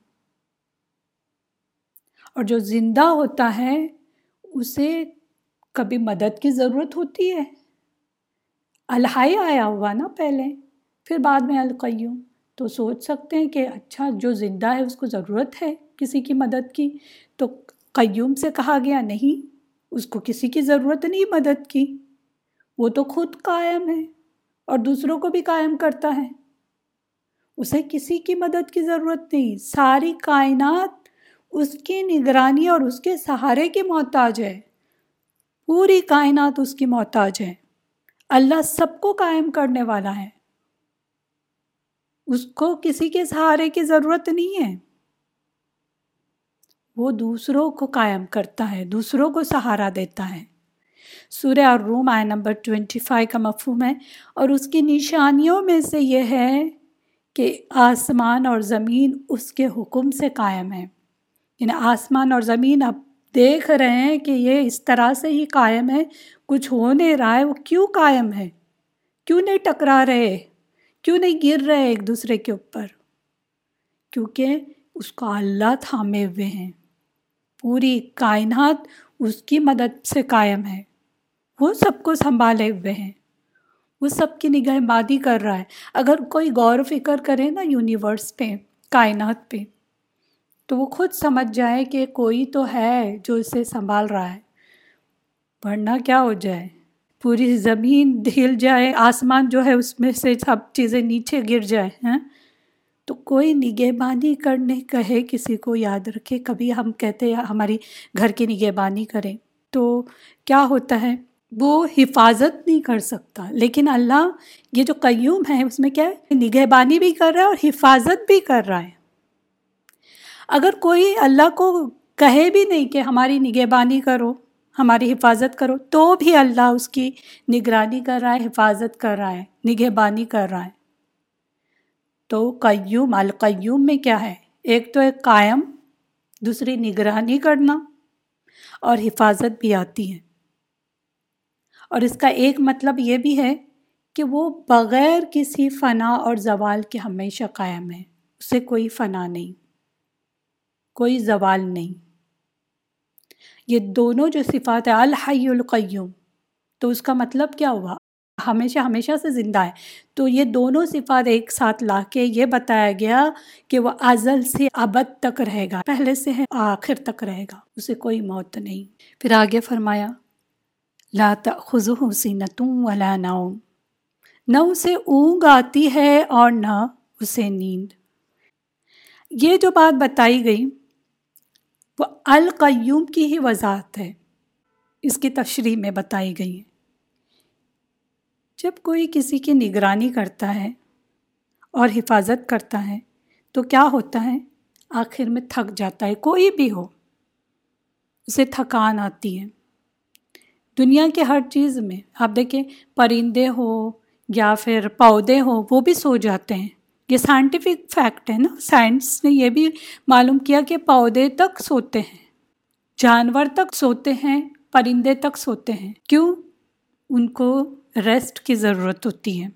اور جو زندہ ہوتا ہے، اسے کبھی مدد کی ضرورت ہوتی ہے۔ الحائی آیا ہوا نا پہلے، پھر بعد میں القیوم۔ تو سوچ سکتے ہیں کہ اچھا جو زندہ ہے، اس کو ضرورت ہے کسی کی مدد کی۔ تو قیوم سے کہا گیا، نہیں، اس کو کسی کی ضرورت نہیں مدد کی۔ وہ تو خود قائم ہے اور دوسروں کو بھی قائم کرتا ہے۔ اسے کسی کی مدد کی ضرورت نہیں، ساری کائنات اس کی نگرانی اور اس کے سہارے کی محتاج ہے۔ پوری کائنات اس کی محتاج ہے۔ اللہ سب کو قائم کرنے والا ہے۔ اس کو کسی کے سہارے کی ضرورت نہیں ہے۔ وہ دوسروں کو قائم کرتا ہے، دوسروں کو سہارا دیتا ہے۔ سورہ اور روم آئے نمبر ٹوینٹی فائیو کا مفہوم ہے۔ اور اس کی نشانیوں میں سے یہ ہے کہ آسمان اور زمین اس کے حکم سے قائم ہے یعنی آسمان اور زمین اب دیکھ رہے ہیں کہ یہ اس طرح سے ہی قائم ہے، کچھ ہو نہیں رہا ہے، وہ کیوں قائم ہے؟ کیوں نہیں ٹکرا رہے؟ کیوں نہیں گر رہے ایک دوسرے کے اوپر؟ کیونکہ اس کو اللہ تھامے ہوئے ہیں۔ پوری کائنات اس کی مدد سے قائم ہے۔ وہ سب کو سنبھالے ہوئے ہیں۔ وہ سب کی نگاہ بادی کر رہا ہے۔ اگر کوئی غور و فکر کرے نا یونیورس پہ، کائنات پہ، تو وہ خود سمجھ جائے کہ کوئی تو ہے جو اسے سنبھال رہا ہے۔ ورنہ کیا ہو جائے؟ پوری زمین دھل جائے، آسمان جو ہے اس میں سے سب چیزیں نیچے گر جائیں ہیں تو کوئی نگہبانی کرنے کہے کسی کو یاد رکھے۔ کبھی ہم کہتے ہیں، ہماری گھر کی نگہبانی کریں۔ تو کیا ہوتا ہے؟ وہ حفاظت نہیں کر سکتا۔ لیکن اللہ یہ جو قیوم ہے، اس میں کیا ہے؟ نگہبانی بھی کر رہا ہے اور حفاظت بھی کر رہا ہے۔ اگر کوئی اللہ کو کہے بھی نہیں کہ ہماری نگہبانی کرو ہماری حفاظت کرو، تو بھی اللہ اس کی نگرانی کر رہا ہے، حفاظت کر رہا ہے، نگہبانی کر رہا ہے۔ تو قیوم، القیوم میں کیا ہے؟ ایک تو ایک قائم، دوسری نگرانی کرنا اور حفاظت بھی آتی ہے۔ اور اس کا ایک مطلب یہ بھی ہے کہ وہ بغیر کسی فنا اور زوال کے ہمیشہ قائم ہے، اسے کوئی فنا نہیں، کوئی زوال نہیں۔ یہ دونوں جو صفات ہے الحی القیوم، تو اس کا مطلب کیا ہوا؟ ہمیشہ ہمیشہ سے زندہ ہے۔ تو یہ دونوں صفات ایک ساتھ لا کے یہ بتایا گیا کہ وہ ازل سے ابد تک رہے گا، پہلے سے ہے، آخر تک رہے گا، اسے کوئی موت نہیں۔ پھر آگے فرمایا، لا تأخذه سینتوں ولا نوم۔ نہ اسے اونگ آتی ہے اور نہ اسے نیند۔ یہ جو بات بتائی گئی وہ القیوم کی ہی وضاحت ہے۔ اس کی تشریح میں بتائی گئی ہے جب کوئی کسی کی نگرانی کرتا ہے اور حفاظت کرتا ہے تو کیا ہوتا ہے؟ آخر میں تھک جاتا ہے، کوئی بھی ہو۔ اسے تھکان آتی ہے۔ دنیا کے ہر چیز میں آپ دیکھیں، پرندے ہو یا پھر پودے ہوں وہ بھی سو جاتے ہیں۔ یہ سائنٹیفک فیکٹ ہے نا سائنس نے یہ بھی معلوم کیا کہ پودے تک سوتے ہیں، جانور تک سوتے ہیں، پرندے تک سوتے ہیں، کیوں؟ ان کو ریسٹ کی ضرورت ہوتی ہے۔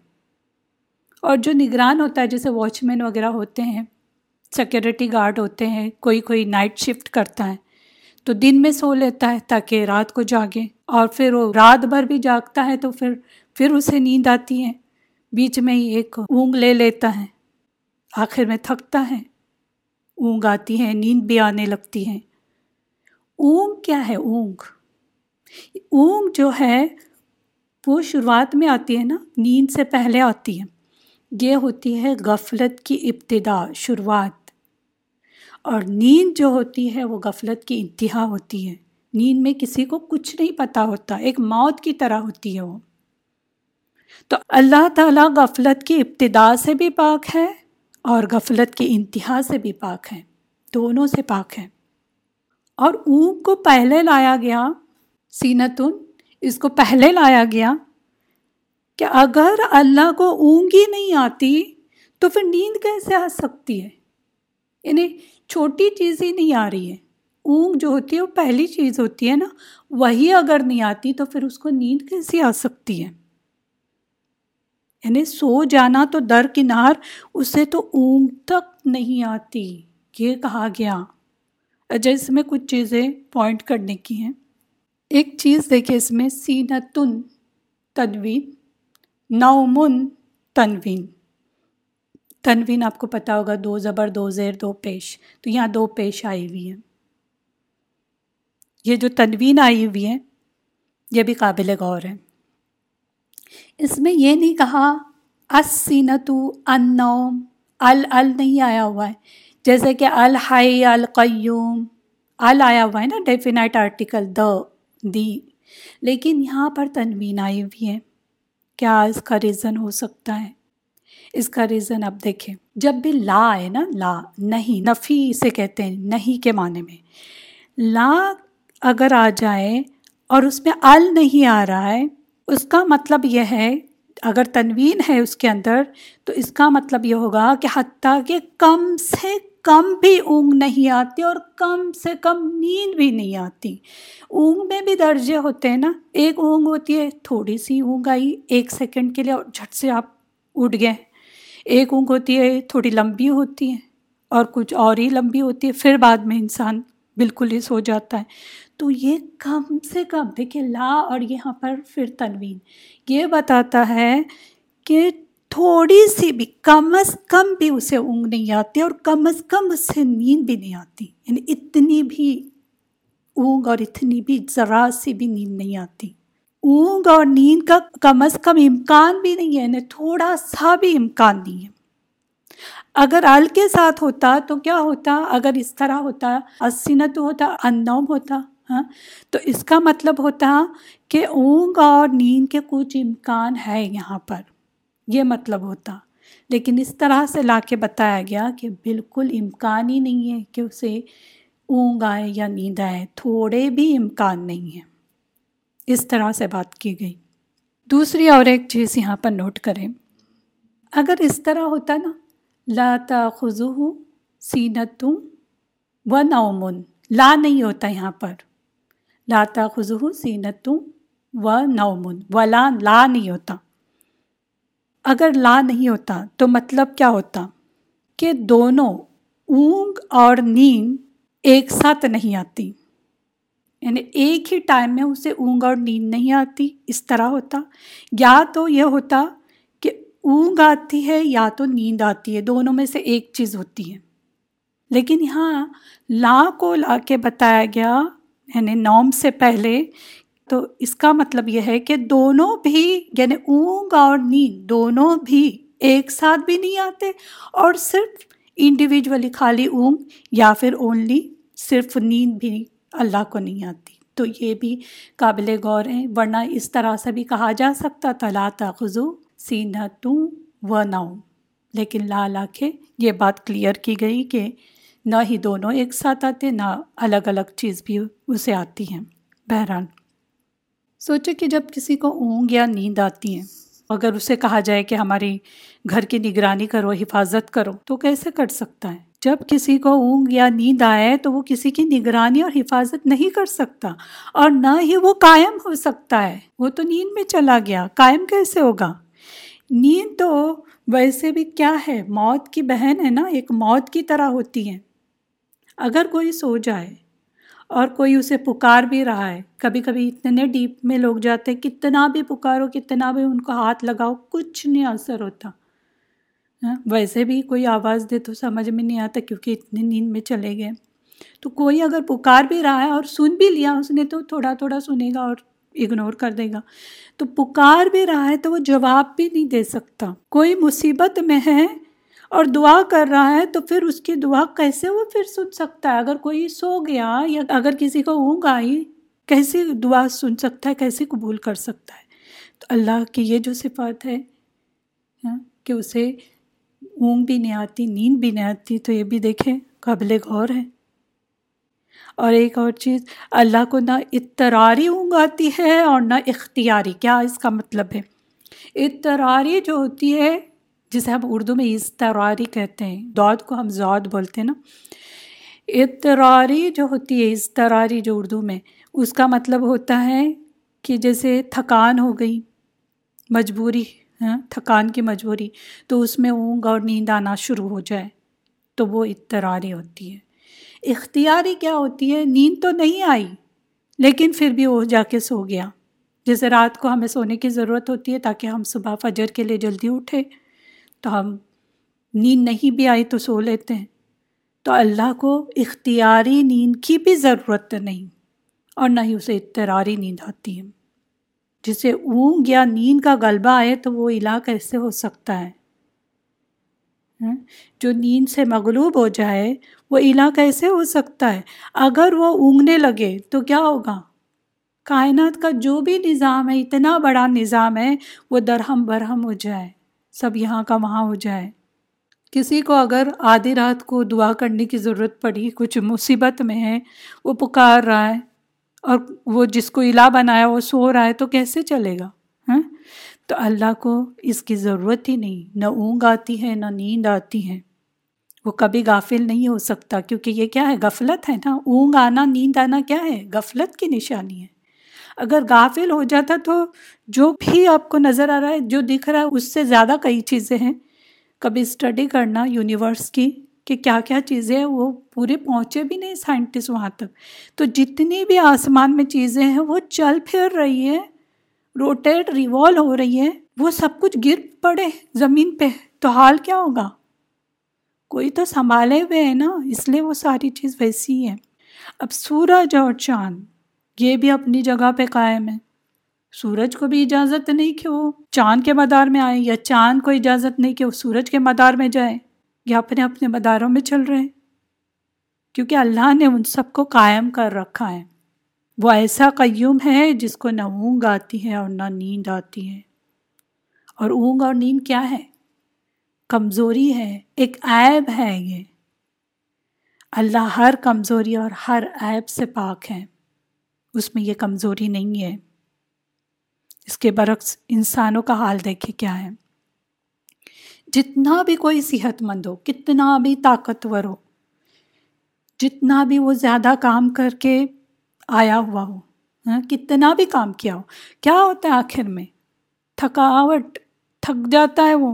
اور جو نگران ہوتا ہے، جیسے واچ مین وغیرہ ہوتے ہیں سیکورٹی گارڈ ہوتے ہیں، کوئی کوئی نائٹ شفٹ کرتا ہے، تو دن میں سو لیتا ہے تاکہ رات کو جاگے۔ اور پھر وہ رات بھر بھی جاگتا ہے تو پھر پھر اسے نیند آتی ہے۔ بیچ میں ہی ایک اونگ لے لیتا ہے۔ آخر میں تھکتا ہے۔ اونگ آتی ہے، نیند بھی آنے لگتی ہے۔ اونگ کیا ہے اونگ؟ اونگ جو ہے، وہ شروعات میں آتی ہے نا، نیند سے پہلے آتی ہے۔ یہ ہوتی ہے غفلت کی ابتدا، شروعات۔ اور نیند جو ہوتی ہے، وہ غفلت کی انتہا ہوتی ہے۔ نیند میں کسی کو کچھ نہیں پتہ ہوتا، ایک موت کی طرح ہوتی ہے وہ۔ تو اللہ تعالیٰ غفلت کی ابتدا سے بھی پاک ہے اور غفلت کی انتہا سے بھی پاک ہے دونوں سے پاک ہے اور اونگ کو پہلے لایا گیا سینتن اس کو پہلے لایا گیا۔ کہ اگر اللہ کو اونگ ہی نہیں آتی، تو پھر نیند کیسے آ سکتی ہے؟ یعنی چھوٹی چیز ہی نہیں آ رہی ہے۔ اونگ جو ہوتی ہے، وہ پہلی چیز ہوتی ہے نا، وہی اگر نہیں آتی تو پھر اس کو نیند کیسی آ سکتی ہے؟ یعنی سو جانا تو در کنار اسے تو اونگ تک نہیں آتی۔ یہ کہا گیا۔ اچھا، جیسے میں کچھ چیزیں پوائنٹ کرنے کی ہیں۔ ایک چیز دیکھیں، اس میں سینتن تنوین، نومن تنوین۔ تنوین آپ کو پتا ہوگا، دو زبر، دو زیر، دو پیش۔ تو یہاں دو پیش آئی ہوئی ہیں۔ یہ جو تنوین آئی ہوئی ہے یہ بھی قابل غور ہے اس میں یہ نہیں کہا اسینتو ان نوم ال ال نہیں آیا ہوا ہے۔ جیسے کہ الحی القیوم ال آیا ہوا ہے نا ڈیفینائٹ آرٹیکل دا دی۔ لیکن یہاں پر تنوین آئی ہوئی ہے۔ کیا اس کا ریزن ہو سکتا ہے؟ اس کا ریزن اب دیکھیں۔ جب بھی لا ہے نا، لا، نہیں، نفی اسے کہتے ہیں، نہیں کے معنی میں۔ لا اگر آ جائے اور اس میں ال نہیں آ رہا ہے اس کا مطلب یہ ہے، اگر تنوین ہے اس کے اندر، تو اس کا مطلب یہ ہوگا کہ حتیٰ کہ کم سے کم بھی اونگ نہیں آتی اور کم سے کم نیند بھی نہیں آتی۔ اونگ میں بھی درجے ہوتے ہیں نا، ایک اونگ ہوتی ہے، تھوڑی سی اونگ آئی، ایک سیکنڈ کے لیے اور جھٹ سے آپ اٹھ گئے۔ ایک اونگ ہوتی ہے، تھوڑی لمبی ہوتی ہے اور کچھ اور ہی لمبی ہوتی ہے، پھر بعد میں انسان بالکل ہی سو جاتا ہے۔ تو یہ کم سے کم دیکھیں لا اور یہاں پر پھر تنوین۔ یہ بتاتا ہے کہ تھوڑی سی بھی، کم از کم بھی اسے اونگ نہیں آتی اور کم از کم اس سے نیند بھی نہیں آتی۔ یعنی اتنی بھی اونگ اور اتنی بھی ذرا سی بھی نیند نہیں آتی۔ اونگ اور نیند کا کم از کم امکان بھی نہیں ہے یعنی تھوڑا سا بھی امکان نہیں ہے۔ اگر ال کے ساتھ ہوتا تو کیا ہوتا؟ اگر اس طرح ہوتا اسینت ہوتا انوم ہوتا۔ ہاں؟ تو اس کا مطلب ہوتا کہ اونگ اور نیند کے کچھ امکان ہے یہاں پر، یہ مطلب ہوتا۔ لیکن اس طرح سے لا کے بتایا گیا کہ بالکل امکان ہی نہیں ہے کہ اسے اونگ آئے یا نیند آئے، تھوڑے بھی امکان نہیں ہے۔ اس طرح سے بات کی گئی۔ دوسری اور ایک چیز یہاں پر نوٹ کریں۔ اگر اس طرح ہوتا نا، لا تخذو سینتوں و نومن، لا نہیں ہوتا یہاں پر۔ لاتا خزو سینتوں و نومن، ولا لا نہیں ہوتا۔ اگر لا نہیں ہوتا تو مطلب کیا ہوتا؟ کہ دونوں اونگ اور نیند ایک ساتھ نہیں آتی۔ یعنی ایک ہی ٹائم میں اسے اونگ اور نیند نہیں آتی، اس طرح ہوتا۔ یا تو یہ ہوتا کہ اونگ آتی ہے یا تو نیند آتی ہے، دونوں میں سے ایک چیز ہوتی ہے۔ لیکن یہاں لا کو لا کے بتایا گیا یعنی نوم سے پہلے، تو اس کا مطلب یہ ہے کہ دونوں بھی یعنی اونگ اور نیند دونوں بھی ایک ساتھ بھی نہیں آتے اور صرف انڈیویجولی خالی اونگ یا پھر اونلی صرف نیند بھی اللہ کو نہیں آتی۔ تو یہ بھی قابل غور ہے ورنہ اس طرح سے بھی کہا جا سکتا تھا، لا تخذو سینہ توں و نو لیکن لا لا کے یہ بات کلیئر کی گئی کہ نہ ہی دونوں ایک ساتھ آتے، نہ الگ الگ چیز بھی اسے آتی ہیں۔ بہرحال سوچے کہ جب کسی کو اونگ یا نیند آتی ہے، اگر اسے کہا جائے کہ ہماری گھر کی نگرانی کرو، حفاظت کرو، تو کیسے کر سکتا ہے؟ جب کسی کو اونگ یا نیند آئے تو وہ کسی کی نگرانی اور حفاظت نہیں کر سکتا، اور نہ ہی وہ قائم ہو سکتا ہے۔ وہ تو نیند میں چلا گیا، قائم کیسے ہوگا؟ نیند تو ویسے بھی کیا ہے، موت کی بہن ہے نا، ایک موت کی طرح ہوتی ہے۔ اگر کوئی سو جائے اور کوئی اسے پکار بھی رہا ہے، کبھی کبھی اتنے ڈیپ میں لوگ جاتے ہیں، کتنا بھی پکارو، کتنا بھی ان کو ہاتھ لگاؤ، کچھ نہیں اثر ہوتا۔ ہاں، ویسے بھی کوئی آواز دے تو سمجھ میں نہیں آتا کیونکہ اتنے نیند میں چلے گئے۔ تو کوئی اگر پکار بھی رہا ہے اور سن بھی لیا اس نے تو تھوڑا تھوڑا سنے گا اور اگنور کر دے گا۔ تو پکار بھی رہا ہے تو وہ جواب بھی نہیں دے سکتا۔ کوئی مصیبت میں ہے اور دعا کر رہا ہے تو پھر اس کی دعا کیسے وہ پھر سن سکتا ہے؟ اگر کوئی سو گیا یا اگر کسی کو اونگ آئی، کیسی دعا سن سکتا ہے؟ کیسے قبول کر سکتا ہے؟ تو اللہ کی یہ جو صفات ہے ہاں، کہ اسے اونگ بھی نہیں آتی، نیند بھی نہیں آتی، تو یہ بھی دیکھیں قابل غور ہے۔ اور ایک اور چیز، اللہ کو نہ اطراری اونگ آتی ہے اور نہ اختیاری، کیا اس کا مطلب ہے؟ اطراری جو ہوتی ہے جسے ہم اردو میں اضطراری کہتے ہیں دعد کو ہم زود بولتے ہیں نا۔ اضطراری جو ہوتی ہے اضطراری جو اردو میں، اس کا مطلب ہوتا ہے کہ جیسے تھکان ہو گئی، مجبوری ہاں تھکان کی مجبوری، تو اس میں اونگ اور نیند آنا شروع ہو جائے، تو وہ اضطراری ہوتی ہے۔ اختیاری کیا ہوتی ہے؟ نیند تو نہیں آئی، لیکن پھر بھی وہ جا کے سو گیا۔ جیسے رات کو ہمیں سونے کی ضرورت ہوتی ہے تاکہ ہم صبح فجر کے لیے جلدی اٹھے۔ تو ہم نیند نہیں بھی آئی تو سو لیتے ہیں۔ تو اللہ کو اختیاری نیند کی بھی ضرورت نہیں اور نہ ہی اسے اضطراری نیند آتی ہے۔ جسے اونگ یا نیند کا غلبہ آئے تو وہ علا کیسے ہو سکتا ہے؟ ہاں؟ جو نیند سے مغلوب ہو جائے وہ علا کیسے ہو سکتا ہے؟ اگر وہ اونگنے لگے تو کیا ہوگا؟ کائنات کا جو بھی نظام ہے، اتنا بڑا نظام ہے، وہ درہم برہم ہو جائے۔ سب یہاں کا وہاں ہو جائے۔ کسی کو اگر آدھی رات کو دعا کرنے کی ضرورت پڑی، کچھ مصیبت میں ہے وہ پکار رہا ہے اور وہ جس کو علا بنایا، وہ سو رہا ہے، تو کیسے چلے گا؟ ہاں؟ تو اللہ کو اس کی ضرورت ہی نہیں۔ نہ اونگ آتی ہے، نہ نیند آتی ہے۔ وہ کبھی غافل نہیں ہو سکتا، کیونکہ یہ کیا ہے؟ غفلت ہے نا۔ اونگ آنا، نیند آنا کیا ہے؟ غفلت کی نشانی ہے۔ اگر غافل ہو جاتا تو جو بھی آپ کو نظر آ رہا ہے، جو دکھ رہا ہے، اس سے زیادہ کئی چیزیں ہیں۔ کبھی اسٹڈی کرنا یونیورس کی کہ کیا کیا چیزیں ہیں، وہ پورے پہنچے بھی نہیں سائنٹسٹ وہاں تک۔ تو جتنی بھی آسمان میں چیزیں ہیں، وہ چل پھر رہی ہے روٹیٹ ریوالو ہو رہی ہے وہ سب کچھ گر پڑے زمین پہ۔ تو حال کیا ہوگا؟ کوئی تو سنبھالے ہوئے ہیں نا، اس لیے وہ ساری چیز ویسی ہے۔ اب سورج اور چاند۔ یہ بھی اپنی جگہ پہ قائم ہے۔ سورج کو بھی اجازت نہیں کہ وہ چاند کے مدار میں آئے یا چاند کو اجازت نہیں کہ وہ سورج کے مدار میں جائے یا اپنے اپنے مداروں میں چل رہے۔ ہیں کیونکہ اللہ نے ان سب کو قائم کر رکھا ہے۔ وہ ایسا قیوم ہے جس کو نہ اونگ آتی ہے اور نہ نیند آتی ہے۔ اور اونگ اور نیند کیا ہے؟ کمزوری ہے، ایک عیب ہے یہ۔ اللہ ہر کمزوری اور ہر عیب سے پاک ہے۔ اس میں یہ کمزوری نہیں ہے۔ اس کے برعکس انسانوں کا حال دیکھے کیا ہے۔ جتنا بھی کوئی صحت مند ہو، کتنا بھی طاقتور ہو، جتنا بھی وہ زیادہ کام کر کے آیا ہوا ہو ہاں کتنا بھی کام کیا ہو، کیا ہوتا ہے آخر میں؟ تھکاوٹ، تھک جاتا ہے وہ،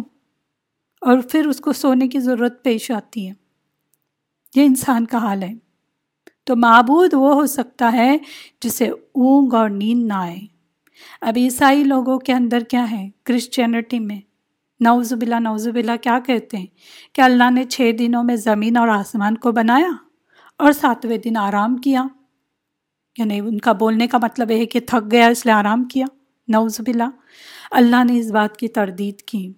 اور پھر اس کو سونے کی ضرورت پیش آتی ہے۔ یہ انسان کا حال ہے۔ تو معبود وہ ہو سکتا ہے جسے اونگ اور نیند نہ آئے۔ اب عیسائی لوگوں کے اندر کیا ہے؟ کرسچینٹی میں۔ نوز بلا نوز بلا کیا کہتے ہیں؟ کہ اللہ نے چھ دنوں میں زمین اور آسمان کو بنایا اور ساتویں دن آرام کیا؟ یعنی ان کا بولنے کا مطلب یہ ہے کہ تھک گیا اس لیے آرام کیا۔ نوز بلا اللہ نے اس بات کی تردید کی۔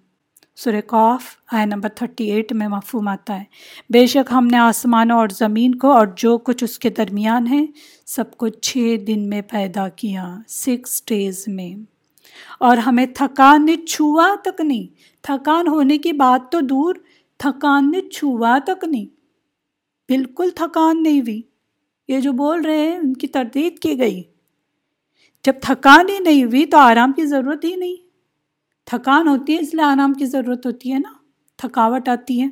سر قوف آئے نمبر تھرٹی ایٹ میں مفہوم آتا ہے۔ بے شک ہم نے آسمانوں اور زمین کو اور جو کچھ اس کے درمیان ہے، سب کو چھ دن میں پیدا کیا سکس ڈیز میں۔ اور ہمیں تھکان نے چھوا تک نہیں۔ تھکان ہونے کی بات تو دور، تھکان نے چھوا تک نہیں۔ بالکل تھکان نہیں ہوئی۔ یہ جو بول رہے ہیں، ان کی تردید کی گئی۔ جب تھکان ہی نہیں ہوئی تو آرام کی ضرورت ہی نہیں۔ تھکان ہوتی ہے، اس لیے آرام کی ضرورت ہوتی ہے نا۔ تھکاوٹ آتی ہے۔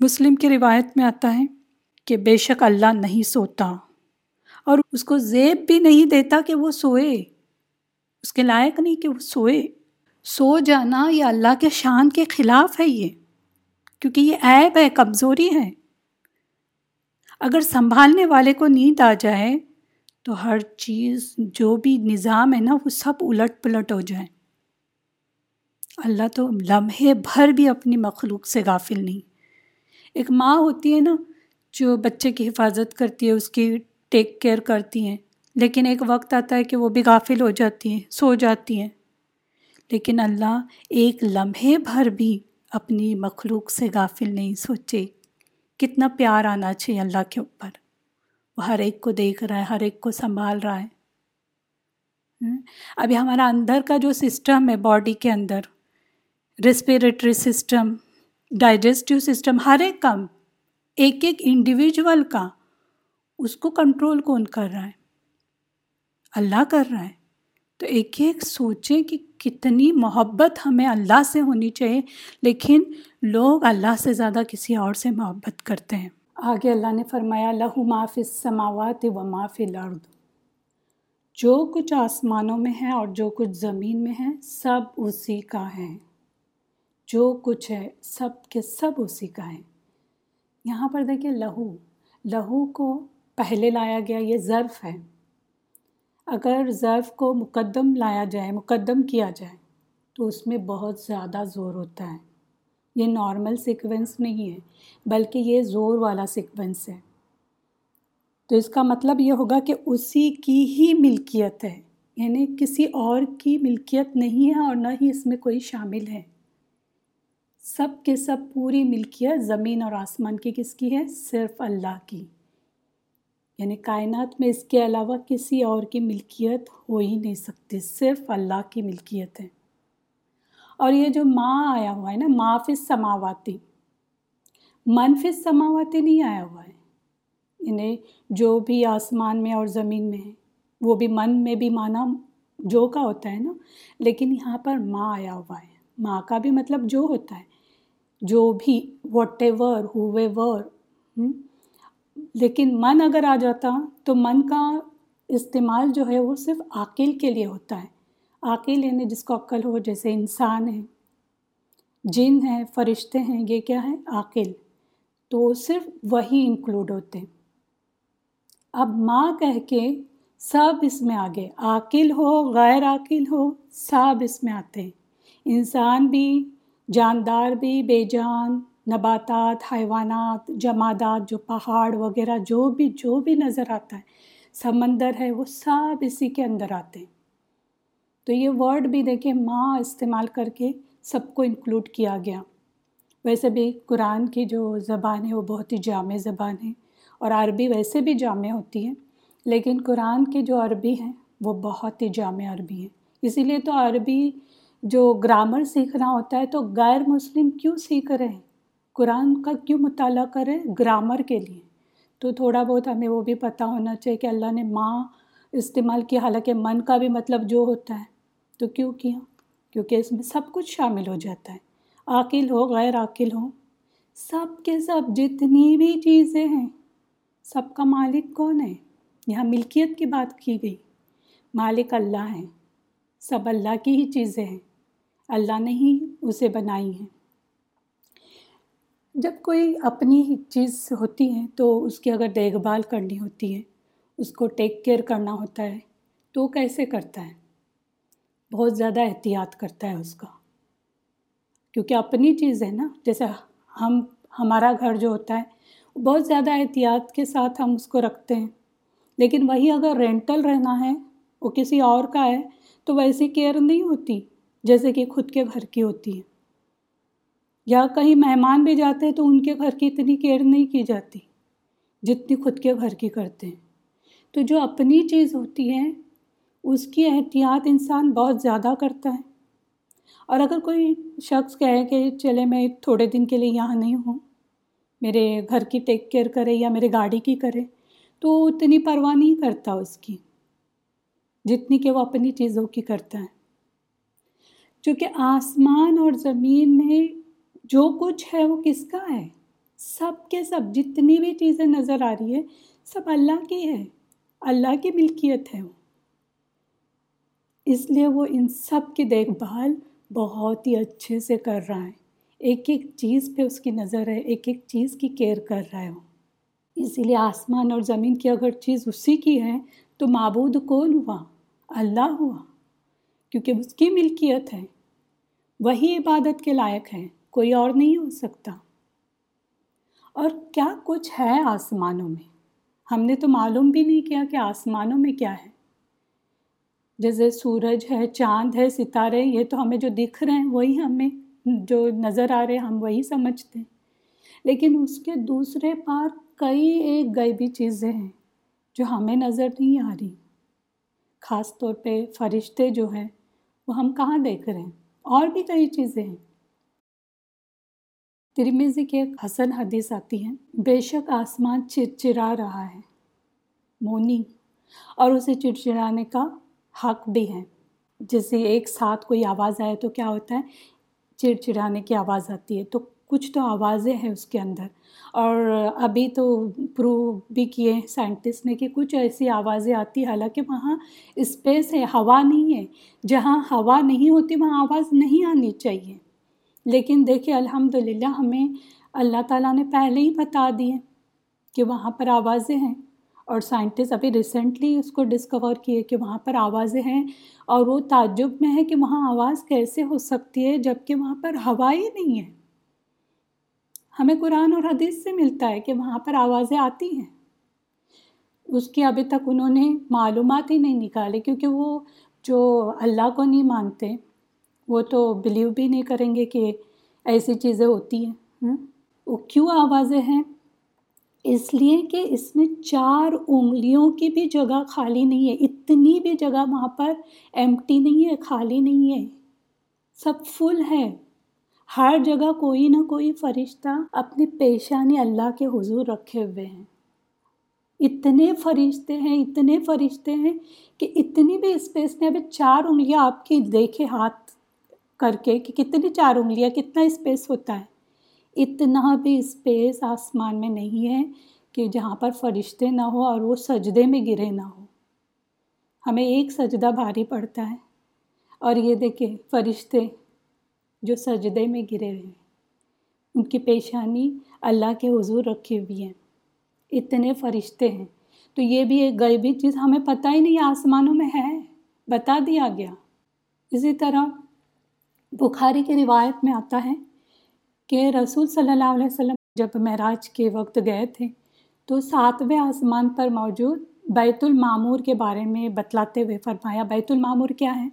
مسلم کی روایت میں آتا ہے کہ بے شک اللہ نہیں سوتا۔ اور اس کو زیب بھی نہیں دیتا کہ وہ سوئے۔ اس کے لائق نہیں کہ وہ سوئے۔ سو جانا یہ اللہ کے شان کے خلاف ہے یہ۔ کیونکہ یہ عیب ہے، کمزوری ہے۔ اگر سنبھالنے والے کو نیند آ جائے تو ہر چیز، جو بھی نظام ہے نا، وہ سب الٹ پلٹ ہو جائے۔ اللہ تو لمحے بھر بھی اپنی مخلوق سے غافل نہیں۔ ایک ماں ہوتی ہے نا، جو بچے کی حفاظت کرتی ہے، اس کی ٹیک کیئر کرتی ہیں۔ لیکن ایک وقت آتا ہے کہ وہ بھی غافل ہو جاتی ہیں، سو جاتی ہیں۔ لیکن اللہ ایک لمحے بھر بھی اپنی مخلوق سے غافل نہیں سوچے۔ کتنا پیار آنا چاہیے اللہ کے اوپر۔ وہ ہر ایک کو دیکھ رہا ہے، ہر ایک کو سنبھال رہا ہے۔ ابھی ہمارا اندر کا جو سسٹم ہے باڈی کے اندر ریسپیریٹری سسٹم ڈائجسٹیو سسٹم ہر ایک کام ایک ایک انڈیویجول کا، اس کو کنٹرول کون کر رہا ہے؟ اللہ کر رہا ہے۔ تو ایک ایک سوچیں کہ کتنی محبت ہمیں اللہ سے ہونی چاہیے، لیکن لوگ اللہ سے زیادہ کسی اور سے محبت کرتے ہیں۔ آگے اللہ نے فرمایا، لہو معاف سماوات و معاف الارض۔ جو کچھ آسمانوں میں ہے اور جو کچھ زمین میں ہے، سب اسی کا ہے۔ جو کچھ ہے، سب کے سب اسی کا ہے۔ یہاں پر دیکھیں لہو لہو کو پہلے لایا گیا، یہ ظرف ہے۔ اگر ظرف کو مقدم لایا جائے، مقدم کیا جائے، تو اس میں بہت زیادہ زور ہوتا ہے۔ یہ نارمل سیکوینس نہیں ہے، بلکہ یہ زور والا سیکوینس ہے۔ تو اس کا مطلب یہ ہوگا کہ اسی کی ہی ملکیت ہے یعنی کسی اور کی ملکیت نہیں ہے اور نہ ہی اس میں کوئی شامل ہے۔ سب کے سب پوری ملکیت زمین اور آسمان کی کس کی ہے؟ صرف اللہ کی۔ یعنی کائنات میں اس کے علاوہ کسی اور کی ملکیت ہو ہی نہیں سکتی، صرف اللہ کی ملکیت ہے۔ اور یہ جو ماں آیا ہوا ہے نا مافس سماواتی منفس سماواتی نہیں آیا ہوا ہے۔ انہیں جو بھی آسمان میں اور زمین میں ہے، وہ بھی من میں بھی مانا جو کا ہوتا ہے نا، لیکن یہاں پر ماں آیا ہوا ہے۔ ماں کا بھی مطلب جو ہوتا ہے۔ جو بھی واٹ ایور ہوے ور لیکن من اگر آ جاتا تو من کا استعمال جو ہے وہ صرف عاقل کے لیے ہوتا ہے۔ عاقل یعنی جس کو عقل ہو، جیسے انسان ہے، جن ہیں، فرشتے ہیں، یہ کیا ہے؟ عاقل۔ تو صرف وہی انکلوڈ ہوتے ہیں۔ اب ماں کہہ کے سب اس میں آگے، عاقل ہو، غیر عاقل ہو، سب اس میں آتے ہیں۔ انسان بھی جاندار بھی بے جان، نباتات، حیوانات، جمادات، جو پہاڑ وغیرہ، جو بھی جو بھی نظر آتا ہے، سمندر ہے، وہ سب اسی کے اندر آتے ہیں۔ تو یہ ورڈ بھی دیکھیں، ماں استعمال کر کے سب کو انکلوڈ کیا گیا۔ ویسے بھی قرآن کی جو زبان ہے، وہ بہت ہی جامع زبان ہے، اور عربی ویسے بھی جامع ہوتی ہے، لیکن قرآن کی جو عربی ہے وہ بہت ہی جامع عربی ہے اسی لیے تو عربی جو گرامر سیکھنا ہوتا ہے تو غیر مسلم کیوں سیکھ رہے ہیں؟ قرآن کا کیوں مطالعہ کریں گرامر کے لیے؟ تو تھوڑا بہت ہمیں وہ بھی پتہ ہونا چاہیے کہ اللہ نے ماں استعمال کیا حالانکہ من کا بھی مطلب جو ہوتا ہے۔ تو کیوں کیا؟ کیونکہ اس میں سب کچھ شامل ہو جاتا ہے۔ عاقل ہو، غیر عاقل ہو۔ سب کے سب جتنی بھی چیزیں ہیں، سب کا مالک کون ہے؟ یہاں ملکیت کی بات کی گئی۔ مالک اللہ ہیں۔ سب اللہ کی ہی چیزیں ہیں۔ اللہ نے ہی اسے بنائی ہیں۔ جب کوئی اپنی چیز ہوتی ہے تو اس کی اگر دیکھ بھال کرنی ہوتی ہے، اس کو ٹیک کیئر کرنا ہوتا ہے، تو وہ کیسے کرتا ہے؟ بہت زیادہ احتیاط کرتا ہے اس کا۔ کیونکہ اپنی چیز ہے نا، جیسے ہم، ہمارا گھر جو ہوتا ہے، بہت زیادہ احتیاط کے ساتھ ہم اس کو رکھتے ہیں۔ لیکن وہی اگر رینٹل رہنا ہے، وہ کسی اور کا ہے تو ویسی کیئر نہیں ہوتی، جیسے کہ خود کے گھر کی ہوتی ہے یا کہیں مہمان بھی جاتے ہیں تو ان کے گھر کی اتنی کیئر نہیں کی جاتی جتنی خود کے گھر کی کرتے ہیں۔ تو جو اپنی چیز ہوتی ہے، اس کی احتیاط انسان بہت زیادہ کرتا ہے۔ اور اگر کوئی شخص کہے کہ چلے میں تھوڑے دن کے لیے یہاں نہیں ہوں، میرے گھر کی ٹیک کیئر کرے یا میرے گاڑی کی کرے، تو اتنی پرواہ نہیں کرتا اس کی۔ جتنی کہ وہ اپنی چیزوں کی کرتا ہے۔ چونکہ آسمان اور زمین میں جو کچھ ہے وہ کس کا ہے؟ سب کے سب، جتنی بھی چیزیں نظر آ رہی ہے سب اللہ کی ہے اللہ کی ملکیت ہے وہ۔ اس لیے وہ ان سب کی دیکھ بھال بہت ہی اچھے سے کر رہا ہے۔ ایک ایک چیز پہ اس کی نظر ہے، ایک ایک چیز کی کیئر کر رہا ہے وہ۔ اسی لیے آسمان اور زمین کی اگر چیز اسی کی ہے، تو معبود کون ہوا؟ اللہ ہوا۔ کیونکہ اس کی ملکیت ہے، وہی عبادت کے لائق ہیں کوئی اور نہیں ہو سکتا۔ اور کیا کچھ ہے آسمانوں میں؟ ہم نے تو معلوم بھی نہیں کیا کہ آسمانوں میں کیا ہے۔ جیسے سورج ہے، چاند ہے، ستارے، یہ تو ہمیں جو دکھ رہے ہیں، وہی ہمیں جو نظر آ رہے ہیں، ہم وہی سمجھتے ہیں۔ لیکن اس کے دوسرے پار کئی ایک غیبی چیزیں ہیں جو ہمیں نظر نہیں آ رہی۔ خاص طور پہ فرشتے جو ہیں، وہ ہم کہاں دیکھ رہے ہیں؟ اور بھی کئی چیزیں ہیں۔ ترمیزی کی ایک حسن حدیث آتی ہے، بے شک آسمان چرچرا رہا ہے، مونی، اور اسے چڑچڑانے کا حق بھی ہے۔ جیسے ایک ساتھ کوئی آواز آئے تو کیا ہوتا ہے؟ چڑچڑانے کی آواز آتی ہے۔ تو کچھ تو آوازیں ہیں اس کے اندر۔ اور ابھی تو پروو بھی کیے سائنٹسٹ نے کہ کچھ ایسی آوازیں آتی حالانکہ وہاں اسپیس ہے، ہوا نہیں ہے۔ جہاں ہوا نہیں ہوتی، وہاں آواز نہیں آنی چاہیے۔ لیکن دیکھیں الحمد للہ ہمیں اللہ تعالیٰ نے پہلے ہی بتا دیے کہ وہاں پر آوازیں ہیں۔ اور سائنٹسٹ ابھی ریسنٹلی اس کو ڈسکور کیے کہ وہاں پر آوازیں ہیں۔ اور وہ تعجب میں ہے کہ وہاں آواز کیسے ہو سکتی ہے جبکہ وہاں پر ہوا ہی نہیں ہے۔ ہمیں قرآن اور حدیث سے ملتا ہے کہ وہاں پر آوازیں آتی ہیں۔ اس کی ابھی تک انہوں نے معلومات ہی نہیں نکالے کیونکہ وہ جو اللہ کو نہیں مانتے، وہ تو بلیو بھی نہیں کریں گے کہ ایسی چیزیں ہوتی ہیں۔ وہ کیوں آوازیں ہیں؟ اس لیے کہ اس میں چار انگلیوں کی بھی جگہ خالی نہیں ہے۔ اتنی بھی جگہ وہاں پر ایمٹی نہیں ہے، خالی نہیں ہے۔ سب فل ہے۔ ہر جگہ کوئی نہ کوئی فرشتہ اپنی پیشانی اللہ کے حضور رکھے ہوئے ہیں۔ اتنے فرشتے ہیں، اتنے فرشتے ہیں کہ اتنی بھی اسپیس میں ابھی چار انگلیاں آپ کی دیکھے ہاتھ کر کے کہ کتنی چار انگلیاں، کتنا اسپیس ہوتا ہے۔ اتنا بھی اسپیس آسمان میں نہیں ہے کہ جہاں پر فرشتے نہ ہو اور وہ سجدے میں گرے نہ ہو ہمیں ایک سجدہ بھاری پڑتا ہے۔ اور یہ دیکھیں، فرشتے جو سجدے میں گرے ہوئے ہیں۔ ان کی پیشانی اللہ کے حضور رکھی ہوئی ہیں۔ اتنے فرشتے ہیں۔ تو یہ بھی ایک غیبی چیز، ہمیں پتہ ہی نہیں آسمانوں میں ہے۔ بتا دیا گیا۔ اسی طرح بخاری کی روایت میں آتا ہے کہ رسول صلی اللہ علیہ وسلم جب معراج کے وقت گئے تھے، تو ساتویں آسمان پر موجود بیت المعمور کے بارے میں بتلاتے ہوئے فرمایا، بیت المعمور کیا ہے؟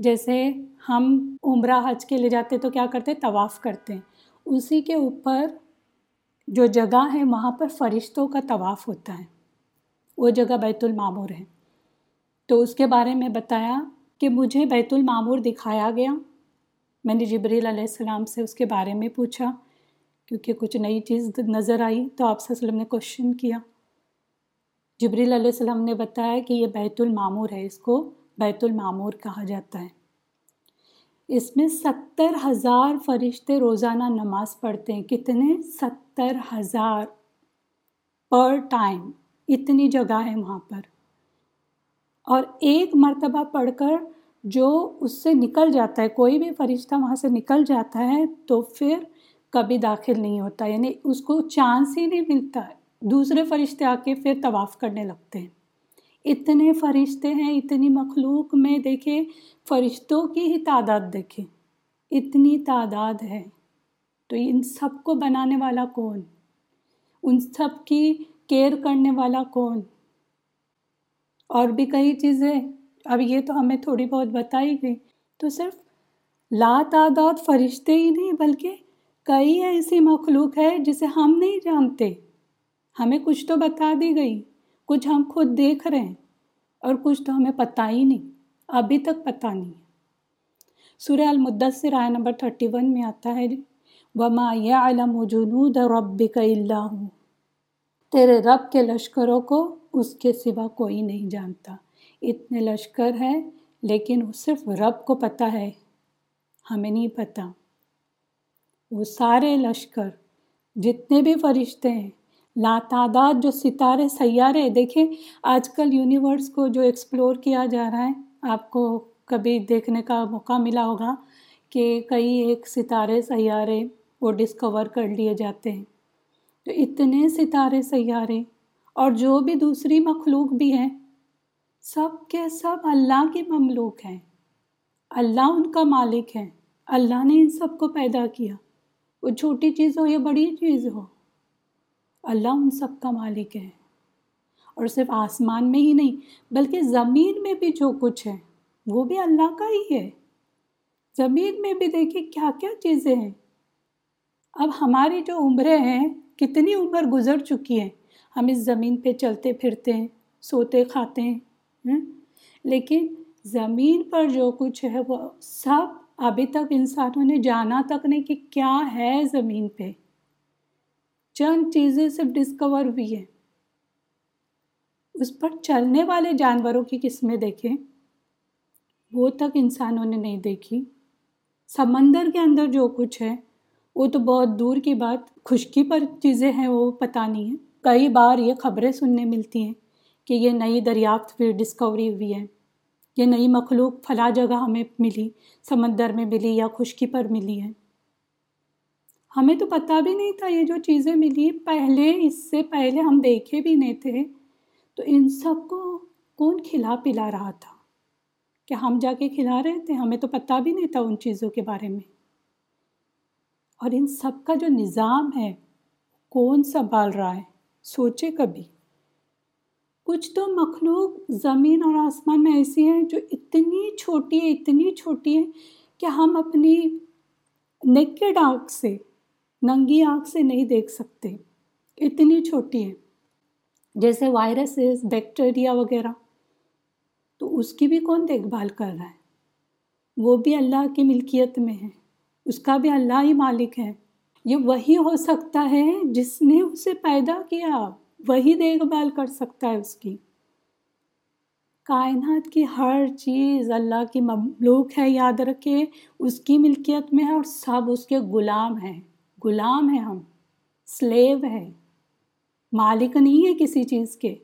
جیسے ہم عمرہ حج کے لے جاتے تو کیا کرتے؟ طواف کرتے۔ ہیں اسی کے اوپر جو جگہ ہے، وہاں پر فرشتوں کا طواف ہوتا ہے۔ وہ جگہ بیت المعمور ہے۔ تو اس کے بارے میں بتایا کہ مجھے بیت المعمور دکھایا گیا۔ میں نے جبریل علیہ السلام سے اس کے بارے میں پوچھا، کیونکہ کچھ نئی چیز نظر آئی تو آپ صلی اللہ علیہ وسلم نے کوشچن کیا۔ جبریل علیہ السلام نے بتایا کہ یہ بیت المعمور ہے۔ اس کو بیت المعمور کہا جاتا ہے۔ اس میں ستر ہزار فرشتے روزانہ نماز پڑھتے ہیں۔ کتنے؟ ستر ہزار پر ٹائم۔ اتنی جگہ ہے وہاں پر۔ اور ایک مرتبہ پڑھ کر جو اس سے نکل جاتا ہے، کوئی بھی فرشتہ وہاں سے نکل جاتا ہے تو پھر کبھی داخل نہیں ہوتا۔ یعنی اس کو چانس ہی نہیں ملتا۔ ہے دوسرے فرشتے آ کے پھر طواف کرنے لگتے ہیں۔ اتنے فرشتے ہیں، اتنی مخلوق، میں دیکھیں فرشتوں کی ہی تعداد دیکھیں اتنی تعداد ہے۔ تو ان سب کو بنانے والا کون؟ ان سب کی کیئر کرنے والا کون؟ اور بھی کئی چیزیں۔ اب یہ تو ہمیں تھوڑی بہت بتائی گئی۔ تو صرف لا تعداد فرشتے ہی نہیں، بلکہ کئی ایسی مخلوق ہے جسے ہم نہیں جانتے۔ ہمیں کچھ تو بتا دی گئی۔ کچھ ہم خود دیکھ رہے ہیں اور کچھ تو ہمیں پتہ ہی نہیں، ابھی تک پتہ نہیں سورہ المدثر آئے نمبر تھرٹی ون میں آتا ہے، وما يعلم جنود ربك الا ہوں تیرے رب کے لشکروں کو اس کے سوا کوئی نہیں جانتا۔ اتنے لشکر ہے لیکن وہ صرف رب کو پتہ ہے، ہمیں نہیں پتہ۔ وہ سارے لشکر جتنے بھی فرشتے ہیں لاتعداد جو ستارے، سیارے، دیکھیں، آج کل یونیورس کو جو ایکسپلور کیا جا رہا ہے، آپ کو کبھی دیکھنے کا موقع ملا ہوگا کہ کئی ایک ستارے، سیارے وہ ڈسکور کر لیے جاتے ہیں۔ تو اتنے ستارے، سیارے اور جو بھی دوسری مخلوق بھی ہیں، سب کے سب اللہ کی مملوک ہیں۔ اللہ ان کا مالک ہے۔ اللہ نے ان سب کو پیدا کیا۔ وہ چھوٹی چیز ہو یا بڑی چیز ہو اللہ ان سب کا مالک ہے۔ اور صرف آسمان میں ہی نہیں، بلکہ زمین میں بھی جو کچھ ہے، وہ بھی اللہ کا ہی ہے۔ زمین میں بھی دیکھیں کیا کیا چیزیں ہیں۔ اب ہماری جو عمریں ہیں، کتنی عمر گزر چکی ہیں۔ ہم اس زمین پہ چلتے پھرتے ہیں، سوتے کھاتے ہیں لیکن زمین پر جو کچھ ہے، وہ سب ابھی تک انسانوں نے جانا تک نہیں کہ کیا ہے زمین پہ۔ چند چیزیں صرف ڈسکور ہوئی ہیں۔ اس پر چلنے والے جانوروں کی قسمیں دیکھیں۔ وہ تک انسانوں نے نہیں دیکھی۔ سمندر کے اندر جو کچھ ہے، وہ تو بہت دور کی بات۔ خشکی پر چیزیں ہیں، وہ پتہ نہیں ہیں۔ کئی بار یہ خبریں سننے ملتی ہیں کہ یہ نئی دریافت پھر ڈسکوری ہوئی ہے۔ یہ نئی مخلوق فلاں جگہ ہمیں ملی، سمندر میں ملی یا خشکی پر ملی ہے۔ ہمیں تو پتہ بھی نہیں تھا یہ جو چیزیں ملی، پہلے اس سے پہلے ہم دیکھے بھی نہیں تھے۔ تو ان سب کو کون کھلا پلا رہا تھا؟ کہ ہم جا کے کھلا رہے تھے؟ ہمیں تو پتہ بھی نہیں تھا ان چیزوں کے بارے میں۔ اور ان سب کا جو نظام ہے، کون سنبھال رہا ہے؟ سوچے کبھی۔ کچھ تو مخلوق زمین اور آسمان میں ایسی ہیں جو اتنی چھوٹی ہے اتنی چھوٹی ہے کہ ہم اپنی نیکڈ آنکھ سے ننگی آنکھ سے نہیں دیکھ سکتے۔ اتنی چھوٹی ہے جیسے وائرسز، بیکٹیریا وغیرہ۔ تو اس کی بھی کون دیکھ بھال کر رہا ہے؟ وہ بھی اللہ کی ملکیت میں ہے۔ اس کا بھی اللہ ہی مالک ہے۔ یہ وہی ہو سکتا ہے جس نے اسے پیدا کیا۔ وہی دیکھ بھال کر سکتا ہے اس کی۔ کائنات کی ہر چیز اللہ کی مملوک ہے، یاد رکھے اس کی ملکیت میں ہے اور سب اس کے غلام ہیں۔ غلام ہیں ہم سلیو ہے مالک نہیں ہے کسی چیز کے۔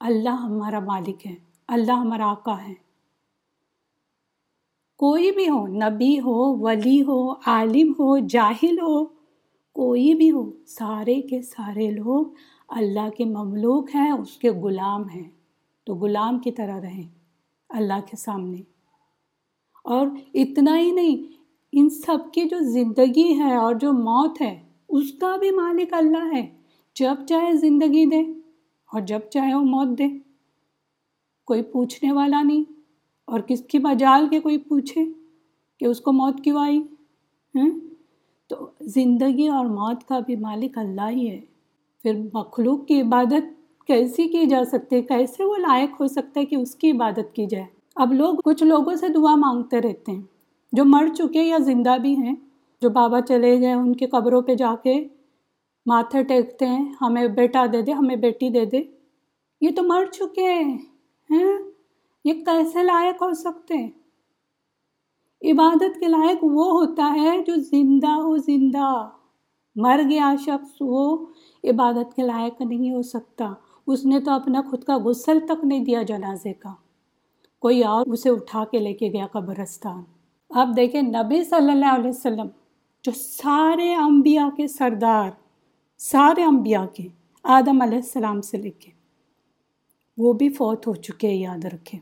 اللہ ہمارا مالک ہے، اللہ ہمارا آقا ہے۔ کوئی بھی ہو، نبی ہو، ولی ہو، عالم ہو، جاہل ہو، کوئی بھی ہو، سارے کے سارے لوگ اللہ کے مملوک ہیں، اس کے غلام ہیں۔ تو غلام کی طرح رہیں، اللہ کے سامنے۔ اور اتنا ہی نہیں ان سب کی جو زندگی ہے اور جو موت ہے، اس کا بھی مالک اللہ ہے۔ جب چاہے زندگی دے اور جب چاہے وہ موت دے۔ کوئی پوچھنے والا نہیں۔ اور کس کی مجال کے کوئی پوچھے کہ اس کو موت کیوں آئی؟ تو زندگی اور موت کا بھی مالک اللہ ہی ہے۔ پھر مخلوق کی عبادت کیسی کی جا سکتی؟ ہے کیسے وہ لائق ہو سکتا ہے کہ اس کی عبادت کی جائے؟ اب لوگ کچھ لوگوں سے دعا مانگتے رہتے ہیں۔ جو مر چکے یا زندہ بھی ہیں، جو بابا چلے گئے، ان کی قبروں پہ جا کے ماتھے ٹیکتے ہیں، ہمیں بیٹا دے دے، ہمیں بیٹی دے دے۔ یہ تو مر چکے ہیں۔ یہ کیسے لائق ہو سکتے؟ ہیں عبادت کے لائق وہ ہوتا ہے جو زندہ ہو زندہ۔ مر گیا شخص، وہ عبادت کے لائق نہیں ہو سکتا۔ اس نے تو اپنا خود کا غسل تک نہیں دیا جنازے کا۔ کوئی اور اسے اٹھا کے لے کے گیا قبرستان۔ اب دیکھیں نبی صلی اللہ علیہ وسلم جو سارے انبیاء کے سردار، سارے انبیاء کے آدم علیہ السلام سے لے کے، وہ بھی فوت ہو چکے یاد رکھیں۔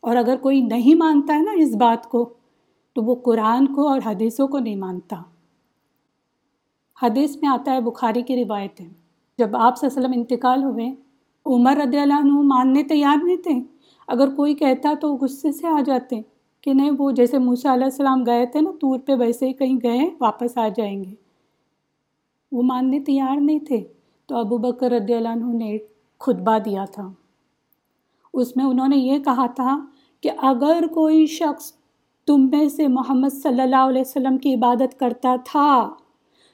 اور اگر کوئی نہیں مانتا ہے نا اس بات کو، تو وہ قرآن کو اور حدیثوں کو نہیں مانتا۔ حدیث میں آتا ہے، بخاری کی روایت ہے۔ جب آپ سے وسلم انتقال ہوئے، عمر رضی اللہ عنہ ماننے تیار نہیں تھے۔ اگر کوئی کہتا تو غصے سے آ جاتے۔ کہ نہیں، وہ جیسے موسیٰ علیہ السلام گئے تھے نا طور پہ ویسے ہی کہیں گئے واپس آ جائیں گے۔ وہ ماننے تیار نہیں تھے۔ تو ابو بکر رضی اللہ عنہ نے ایک خطبہ دیا تھا۔ اس میں انہوں نے یہ کہا تھا کہ اگر کوئی شخص تم میں سے محمد صلی اللہ علیہ وسلم کی عبادت کرتا تھا،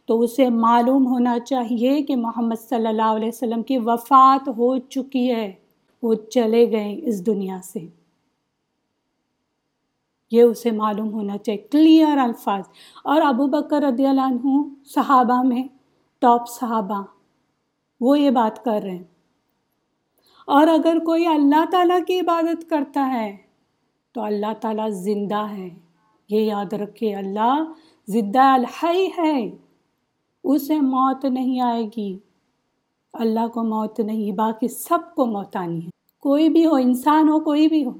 تو اسے معلوم ہونا چاہیے کہ محمد صلی اللہ علیہ وسلم کی وفات ہو چکی ہے۔ وہ چلے گئے اس دنیا سے۔ یہ اسے معلوم ہونا چاہیے۔ کلیئر الفاظ۔ اور ابو بکر رضی اللہ عنہ صحابہ میں ٹاپ صحابہ۔ وہ یہ بات کر رہے ہیں۔ اور اگر کوئی اللہ تعالیٰ کی عبادت کرتا ہے تو اللہ تعالیٰ زندہ ہے۔ یہ یاد رکھے، اللہ زدہ الحی ہے۔ اسے موت نہیں آئے گی۔ اللہ کو موت نہیں، باقی سب کو موت آنی ہے۔ کوئی بھی ہو، انسان ہو، کوئی بھی ہو۔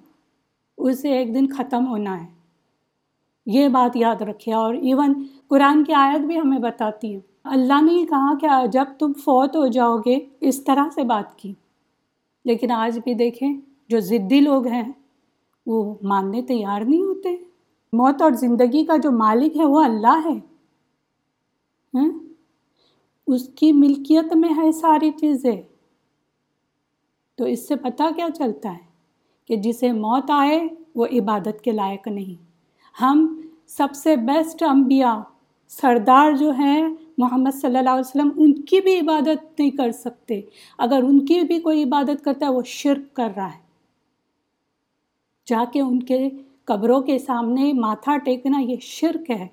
اسے ایک دن ختم ہونا ہے۔ یہ بات یاد رکھے اور ایون قرآن کی آیت بھی ہمیں بتاتی ہے۔ اللہ نے یہ کہا کہ جب تم فوت ہو جاؤ گے، اس طرح سے بات کی۔ لیکن آج بھی دیکھیں، جو ضدی لوگ ہیں، وہ ماننے تیار نہیں ہوتے۔ موت اور زندگی کا جو مالک ہے، وہ اللہ ہے۔ ہاں؟ اس کی ملکیت میں ہے ساری چیزیں۔ تو اس سے پتہ کیا چلتا ہے؟ کہ جسے موت آئے وہ عبادت کے لائق نہیں۔ ہم سب سے بیسٹ انبیاء، سردار جو ہیں، محمد صلی اللہ علیہ وسلم، ان کی بھی عبادت نہیں کر سکتے۔ اگر ان کی بھی کوئی عبادت کرتا ہے، وہ شرک کر رہا ہے۔ جا کے ان کے قبروں کے سامنے ماتھا ٹیکنا، یہ شرک ہے۔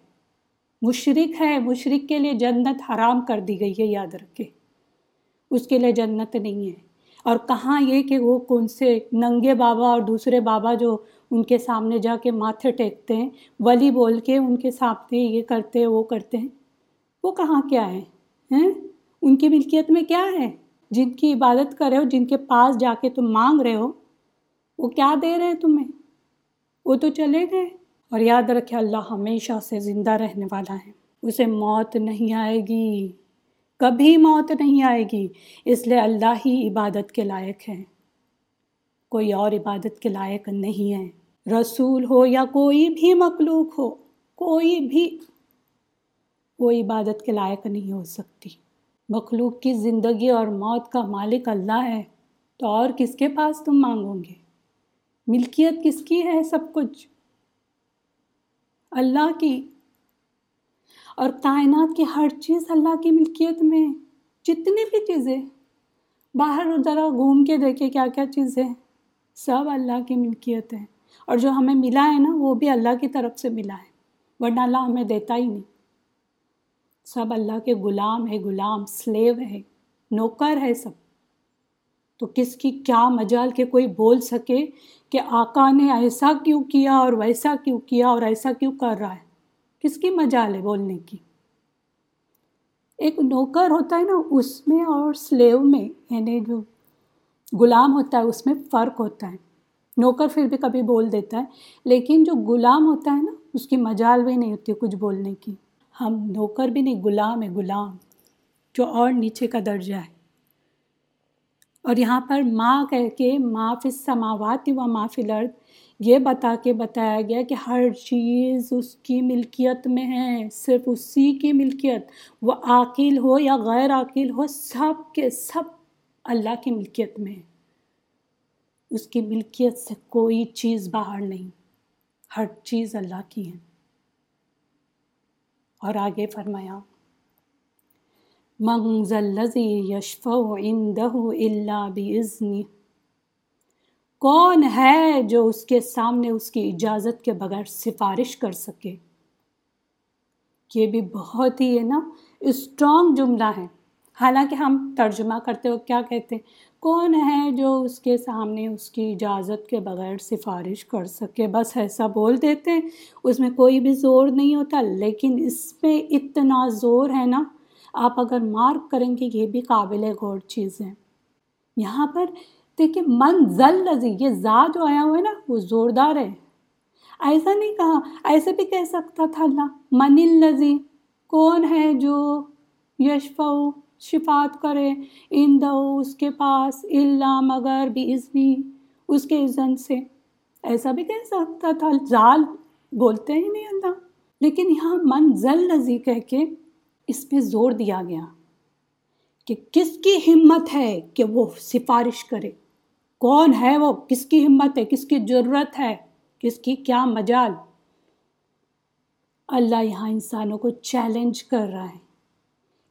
مشرق ہے مشرق کے لیے جنت حرام کر دی گئی ہے، یاد رکھے۔ اس کے لیے جنت نہیں ہے۔ اور کہاں یہ کہ وہ کون سے ننگے بابا اور دوسرے بابا جو ان کے سامنے جا کے ماتھے ٹیکتے ہیں، ولی بول کے ان کے سامنے یہ کرتے وہ کرتے ہیں۔ وہ کہاں کیا ہے؟ ہیں؟ ان کی ملکیت میں کیا ہے؟ جن کی عبادت کر رہے ہو، جن کے پاس جا کے تم مانگ رہے ہو، وہ کیا دے رہے ہیں تمہیں؟ وہ تو چلے گئے۔ اور یاد رکھے، اللہ ہمیشہ سے زندہ رہنے والا ہے۔ اسے موت نہیں آئے گی۔ کبھی موت نہیں آئے گی۔ اس لیے اللہ ہی عبادت کے لائق ہے کوئی اور عبادت کے لائق نہیں ہے۔ رسول ہو یا کوئی بھی مخلوق ہو، کوئی بھی، وہ عبادت کے لائق نہیں ہو سکتی۔ مخلوق کی زندگی اور موت کا مالک اللہ ہے۔ تو اور کس کے پاس تم مانگو گے؟ ملکیت کس کی ہے سب کچھ؟ اللہ کی۔ اور کائنات کی ہر چیز اللہ کی ملکیت میں جتنی بھی چیزیں باہر ذرا گھوم کے دیکھے کیا کیا چیزیں سب اللہ کی ملکیت ہے اور جو ہمیں ملا ہے نا، وہ بھی اللہ کی طرف سے ملا ہے۔ ورنہ اللہ ہمیں دیتا ہی نہیں۔ سب اللہ کے غلام ہے، غلام سلیو ہے، نوکر ہے سب۔ تو کس کی کیا مجال کہ کوئی بول سکے کہ آقا نے ایسا کیوں کیا اور ویسا کیوں کیا اور ایسا کیوں کر رہا ہے؟ کس کی مجال ہے بولنے کی۔ ایک نوکر ہوتا ہے نا، اس میں اور سلیو میں یعنی جو غلام ہوتا ہے، اس میں فرق ہوتا ہے۔ نوکر پھر بھی کبھی بول دیتا ہے، لیکن جو غلام ہوتا ہے نا، اس کی مجال بھی نہیں ہوتی کچھ بولنے کی۔ ہم نوکر بھی نہیں، غلام ہے، غلام۔ جو اور نیچے کا درجہ ہے۔ اور یہاں پر ماں کہہ کے ما فی السماوات و ما فی الارض یہ بتا کے بتایا گیا کہ ہر چیز اس کی ملکیت میں ہے، صرف اسی کی ملکیت۔ وہ عاقل ہو یا غیر عاقل ہو، سب کے سب اللہ کی ملکیت میں ہے۔ اس کی ملکیت سے کوئی چیز باہر نہیں، ہر چیز اللہ کی ہے۔ اور آگے فرمایا منزل یشف اندہ اللہ بزنی کون ہے جو اس کے سامنے اس کی اجازت کے بغیر سفارش کر سکے؟ یہ بھی بہت ہی ہے نا اسٹرانگ جملہ ہے۔ حالانکہ ہم ترجمہ کرتے ہو کیا کہتے ہیں؟ کون ہے جو اس کے سامنے اس کی اجازت کے بغیر سفارش کر سکے؟ بس ایسا بول دیتے ہیں۔ اس میں کوئی بھی زور نہیں ہوتا، لیکن اس میں اتنا زور ہے نا۔ آپ اگر مارک کریں گے، یہ بھی قابل غور چیز ہے۔ یہاں پر دیکھیے من ذل لذی یہ زا جو آیا ہوا ہے نا، وہ زوردار ہے۔ ایسا نہیں کہا، ایسے بھی کہہ سکتا تھا اللہ، من الزی کون ہے جو یشف شفات کرے۔ ان دو اس کے پاس اللہ مگر بھی ازنی اس کے عزن سے۔ ایسا بھی کہہ سکتا تھا۔ زال بولتے ہی نہیں اللہ۔ لیکن یہاں من ذل لذی کہہ کے اس پہ زور دیا گیا کہ کس کی ہمت ہے کہ وہ سفارش کرے۔ کون ہے وہ؟ کس کی ہمت ہے؟ کس کی ضرورت ہے؟ کس کی کیا مجال؟ اللہ یہاں انسانوں کو چیلنج کر رہا ہے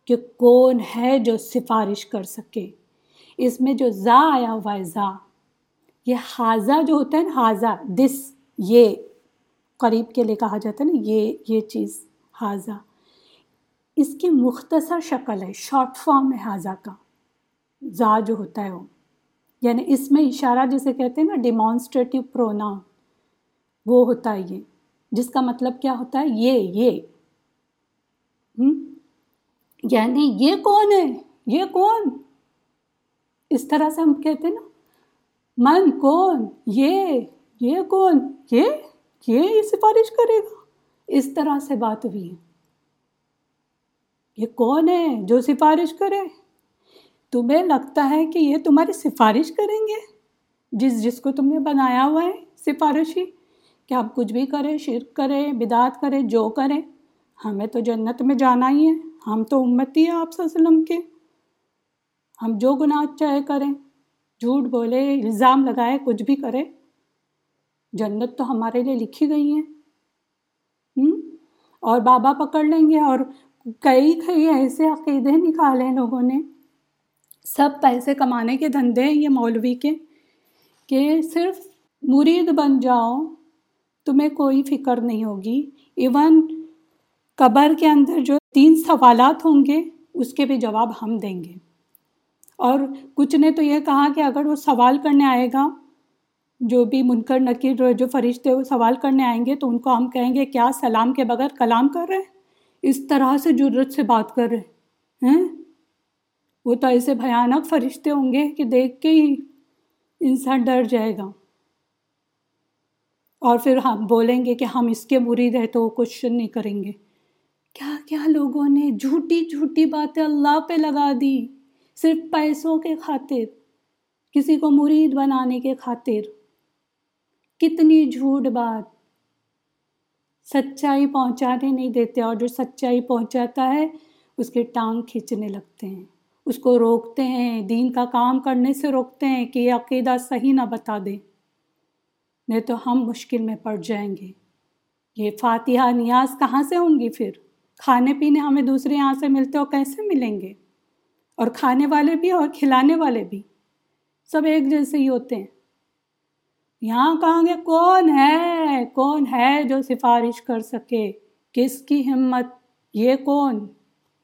کہ کون ہے جو سفارش کر سکے۔ اس میں جو زا آیا ہوا ہے زا یہ حاضہ جو ہوتا ہے نا حاضہ دس، یہ، قریب کے لیے کہا جاتا ہے نا، یہ یہ چیز حاضہ اس کی مختصر شکل ہے شارٹ فارم ہے حاضہ کا۔ زا جو ہوتا ہے وہ۔ یعنی اس میں اشارہ جسے کہتے ہیں نا ڈیمانسٹریٹو پرونا وہ ہوتا ہے یہ۔ جس کا مطلب کیا ہوتا ہے؟ یہ یہ۔ یعنی یہ کون ہے؟ یہ کون؟ اس طرح سے ہم کہتے ہیں نا، من کون؟ یہ یہ کون؟ یہ یہ سفارش کرے گا۔ اس طرح سے بات ہوئی ہے۔ یہ کون ہے جو سفارش کرے؟ تمہیں لگتا ہے کہ یہ تمہاری سفارش کریں گے؟ جس جس کو تم نے بنایا ہوا ہے، سفارشی۔ کہ ہم کچھ بھی کریں، شرک کریں، بدعت کریں، جو کریں، ہمیں تو جنت میں جانا ہی ہے۔ ہم تو امتی ہیں آپ وسلم کے۔ ہم جو گناہ اچھا چاہے کریں۔ جھوٹ بولے، الزام لگائے، کچھ بھی کرے جنت تو ہمارے لیے لکھی گئی ہیں اور بابا پکڑ لیں گے اور کئی کئی ایسے عقیدے نکالے لوگوں نے۔ سب پیسے کمانے کے دھندے ہیں یہ مولوی کے، کہ صرف مرید بن جاؤ، تمہیں کوئی فکر نہیں ہوگی۔ ایون قبر کے اندر جو تین سوالات ہوں گے، اس کے بھی جواب ہم دیں گے۔ اور کچھ نے تو یہ کہا کہ اگر وہ سوال کرنے آئے گا، جو بھی منکر، نکیر، جو فرشتے وہ سوال کرنے آئیں گے، تو ان کو ہم کہیں گے، کیا سلام کے بغیر کلام کر رہے؟ اس طرح سے جرت سے بات کر رہے ہیں وہ تو ایسے بھیانک فرشتے ہوں گے کہ دیکھ کے ہی انسان ڈر جائے گا۔ اور پھر ہم بولیں گے کہ ہم اس کے مرید ہیں تو وہ کوشچن نہیں کریں گے۔ کیا کیا لوگوں نے جھوٹی جھوٹی باتیں اللہ پہ لگا دی؟ صرف پیسوں کے خاطر، کسی کو مرید بنانے کے خاطر۔ کتنی جھوٹ بات۔ سچائی پہنچانے نہیں دیتے اور جو سچائی پہنچاتا ہے، اس کے ٹانگ کھینچنے لگتے ہیں۔ اس کو روکتے ہیں، دین کا کام کرنے سے روکتے ہیں کہ یہ عقیدہ صحیح نہ بتا دیں نہیں تو ہم مشکل میں پڑ جائیں گے۔ یہ فاتحہ نیاز کہاں سے ہوں گی پھر؟ کھانے پینے ہمیں دوسرے یہاں سے ملتے ہو کیسے ملیں گے؟ اور کھانے والے بھی اور کھلانے والے بھی۔ سب ایک جیسے ہی ہوتے ہیں۔ یہاں کہیں گے؟ کون ہے؟ کون ہے جو سفارش کر سکے؟ کس کی ہمت؟ یہ کون؟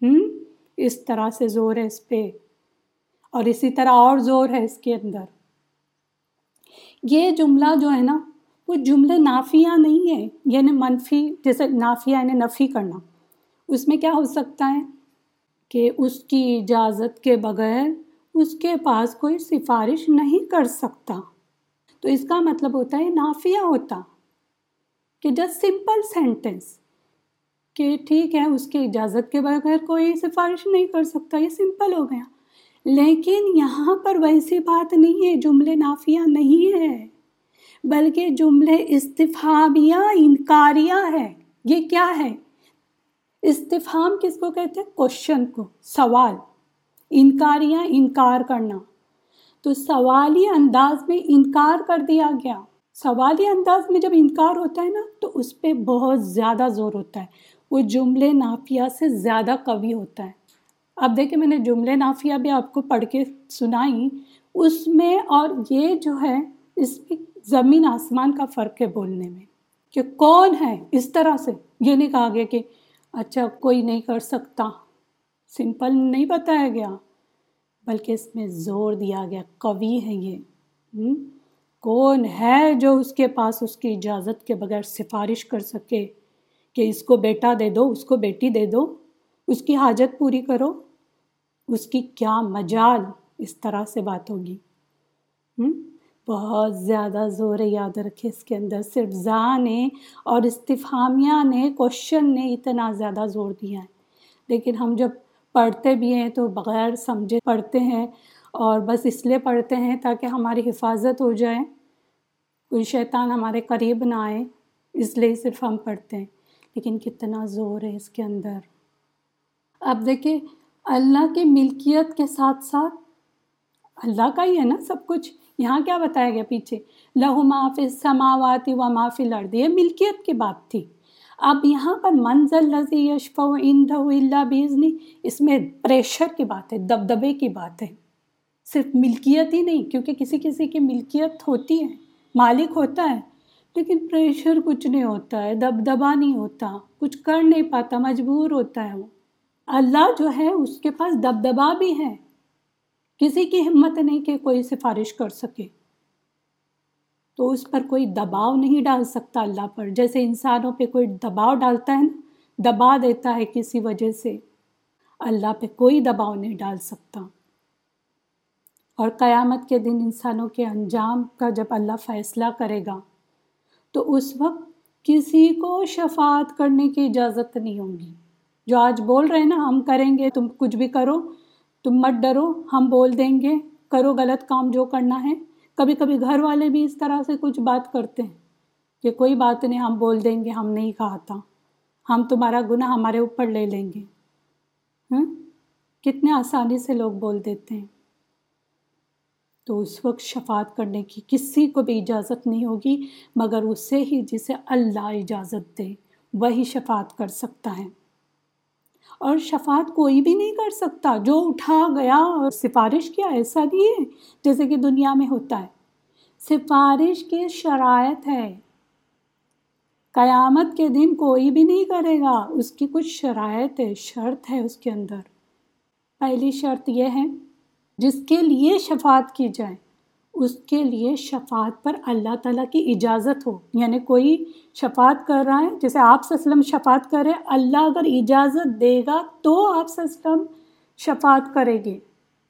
ہم؟ اس طرح سے زور ہے اس پہ۔ اور اسی طرح اور زور ہے اس کے اندر۔ یہ جملہ جو ہے نا، وہ جملے نافیہ نہیں ہے یعنی منفی، جیسے نافیہ یعنی نفی کرنا۔ اس میں کیا ہو سکتا ہے کہ اس کی اجازت کے بغیر اس کے پاس کوئی سفارش نہیں کر سکتا۔ تو اس کا مطلب ہوتا ہے نافیہ ہوتا، کہ جسٹ سمپل سینٹینس کہ ٹھیک ہے، اس کی اجازت کے بغیر کوئی سفارش نہیں کر سکتا، یہ سمپل ہو گیا۔ لیکن یہاں پر ویسی بات نہیں ہے، جملے نافیہ نہیں ہے، بلکہ جملے استفامیہ انکاریہ ہے۔ یہ کیا ہے؟ استفام کس کو کہتے ہیں؟ کوشچن کو۔ سوال۔ انکاریہ، انکار کرنا۔ تو سوالی انداز میں انکار کر دیا گیا۔ سوالی انداز میں جب انکار ہوتا ہے نا، تو اس پہ بہت زیادہ زور ہوتا ہے۔ وہ جملے نافیہ سے زیادہ قوی ہوتا ہے۔ اب دیکھیں میں نے جملے نافیہ بھی آپ کو پڑھ کے سنائی۔ اس میں اور یہ جو ہے، اس میں زمین آسمان کا فرق ہے بولنے میں کہ کون ہے اس طرح سے۔ یہ نہیں کہا گیا کہ اچھا کوئی نہیں کر سکتا۔ سمپل نہیں بتایا گیا، بلکہ اس میں زور دیا گیا۔ قوی ہے یہ۔ کون ہے جو اس کے پاس اس کی اجازت کے بغیر سفارش کر سکے؟ کہ اس کو بیٹا دے دو، اس کو بیٹی دے دو، اس کی حاجت پوری کرو، اس کی کیا مجال اس طرح سے بات ہوگی۔ بہت زیادہ زور یاد رکھے اس کے اندر، صرف زا نے اور استفامیہ نے کوشچن نے اتنا زیادہ زور دیا ہے۔ لیکن ہم جب پڑھتے بھی ہیں تو بغیر سمجھے پڑھتے ہیں اور بس اس لیے پڑھتے ہیں تاکہ ہماری حفاظت ہو جائے۔ کوئی شیطان ہمارے قریب نہ آئے، اس لیے صرف ہم پڑھتے ہیں۔ لیکن کتنا زور ہے اس کے اندر۔ اب دیکھیں، اللہ کے ملکیت کے ساتھ ساتھ اللہ کا ہی ہے نا سب کچھ۔ یہاں کیا بتایا گیا پیچھے؟ لہو معافی سماواتی و معافی لڑ دی ملکیت کی بات تھی۔ اب یہاں پر منزل لذی یشف و اند اللہ بیزنی اس میں پریشر کی بات ہے، دبدبے کی بات ہے۔ صرف ملکیت ہی نہیں، کیونکہ کسی کسی کی ملکیت ہوتی ہے، مالک ہوتا ہے۔ لیکن پریشر کچھ نہیں ہوتا ہے دبدبا نہیں ہوتا، کچھ کر نہیں پاتا، مجبور ہوتا ہے وہ۔ اللہ جو ہے، اس کے پاس دبدبا بھی ہے۔ کسی کی ہمت نہیں کہ کوئی سفارش کر سکے۔ تو اس پر کوئی دباؤ نہیں ڈال سکتا اللہ پر۔ جیسے انسانوں پہ کوئی دباؤ ڈالتا ہے نا، دبا دیتا ہے کسی وجہ سے۔ اللہ پہ کوئی دباؤ نہیں ڈال سکتا۔ اور قیامت کے دن انسانوں کے انجام کا جب اللہ فیصلہ کرے گا تو اس وقت کسی کو شفاعت کرنے کی اجازت نہیں ہوگی جو آج بول رہے ہیں نا، ہم کریں گے، تم کچھ بھی کرو، تم مت ڈرو، ہم بول دیں گے۔ کرو غلط کام جو کرنا ہے۔ کبھی کبھی گھر والے بھی اس طرح سے کچھ بات کرتے ہیں کہ کوئی بات نہیں، ہم بول دیں گے، ہم نہیں کہا تھا۔ ہم تمہارا گناہ ہمارے اوپر لے لیں گے۔ ہاں کتنے آسانی سے لوگ بول دیتے ہیں۔ تو اس وقت شفاعت کرنے کی کسی کو بھی اجازت نہیں ہوگی، مگر اسے ہی جسے اللہ اجازت دے، وہی شفاعت کر سکتا ہے۔ اور شفاعت کوئی بھی نہیں کر سکتا، جو اٹھا گیا اور سفارش کیا، ایسا نہیں ہے جیسے کہ دنیا میں ہوتا ہے۔ سفارش کی شرائط ہے۔ قیامت کے دن کوئی بھی نہیں کرے گا، اس کی کچھ شرائط ہے، شرط ہے اس کے اندر۔ پہلی شرط یہ ہے جس کے لیے شفاعت کی جائے، اس کے لیے شفاعت پر اللہ تعالیٰ کی اجازت ہو۔ یعنی کوئی شفاعت کر رہا ہے، جیسے آپ وسلم شفاعت کرے اللہ اگر اجازت دے گا تو آپ وسلم شفاعت کرے گے۔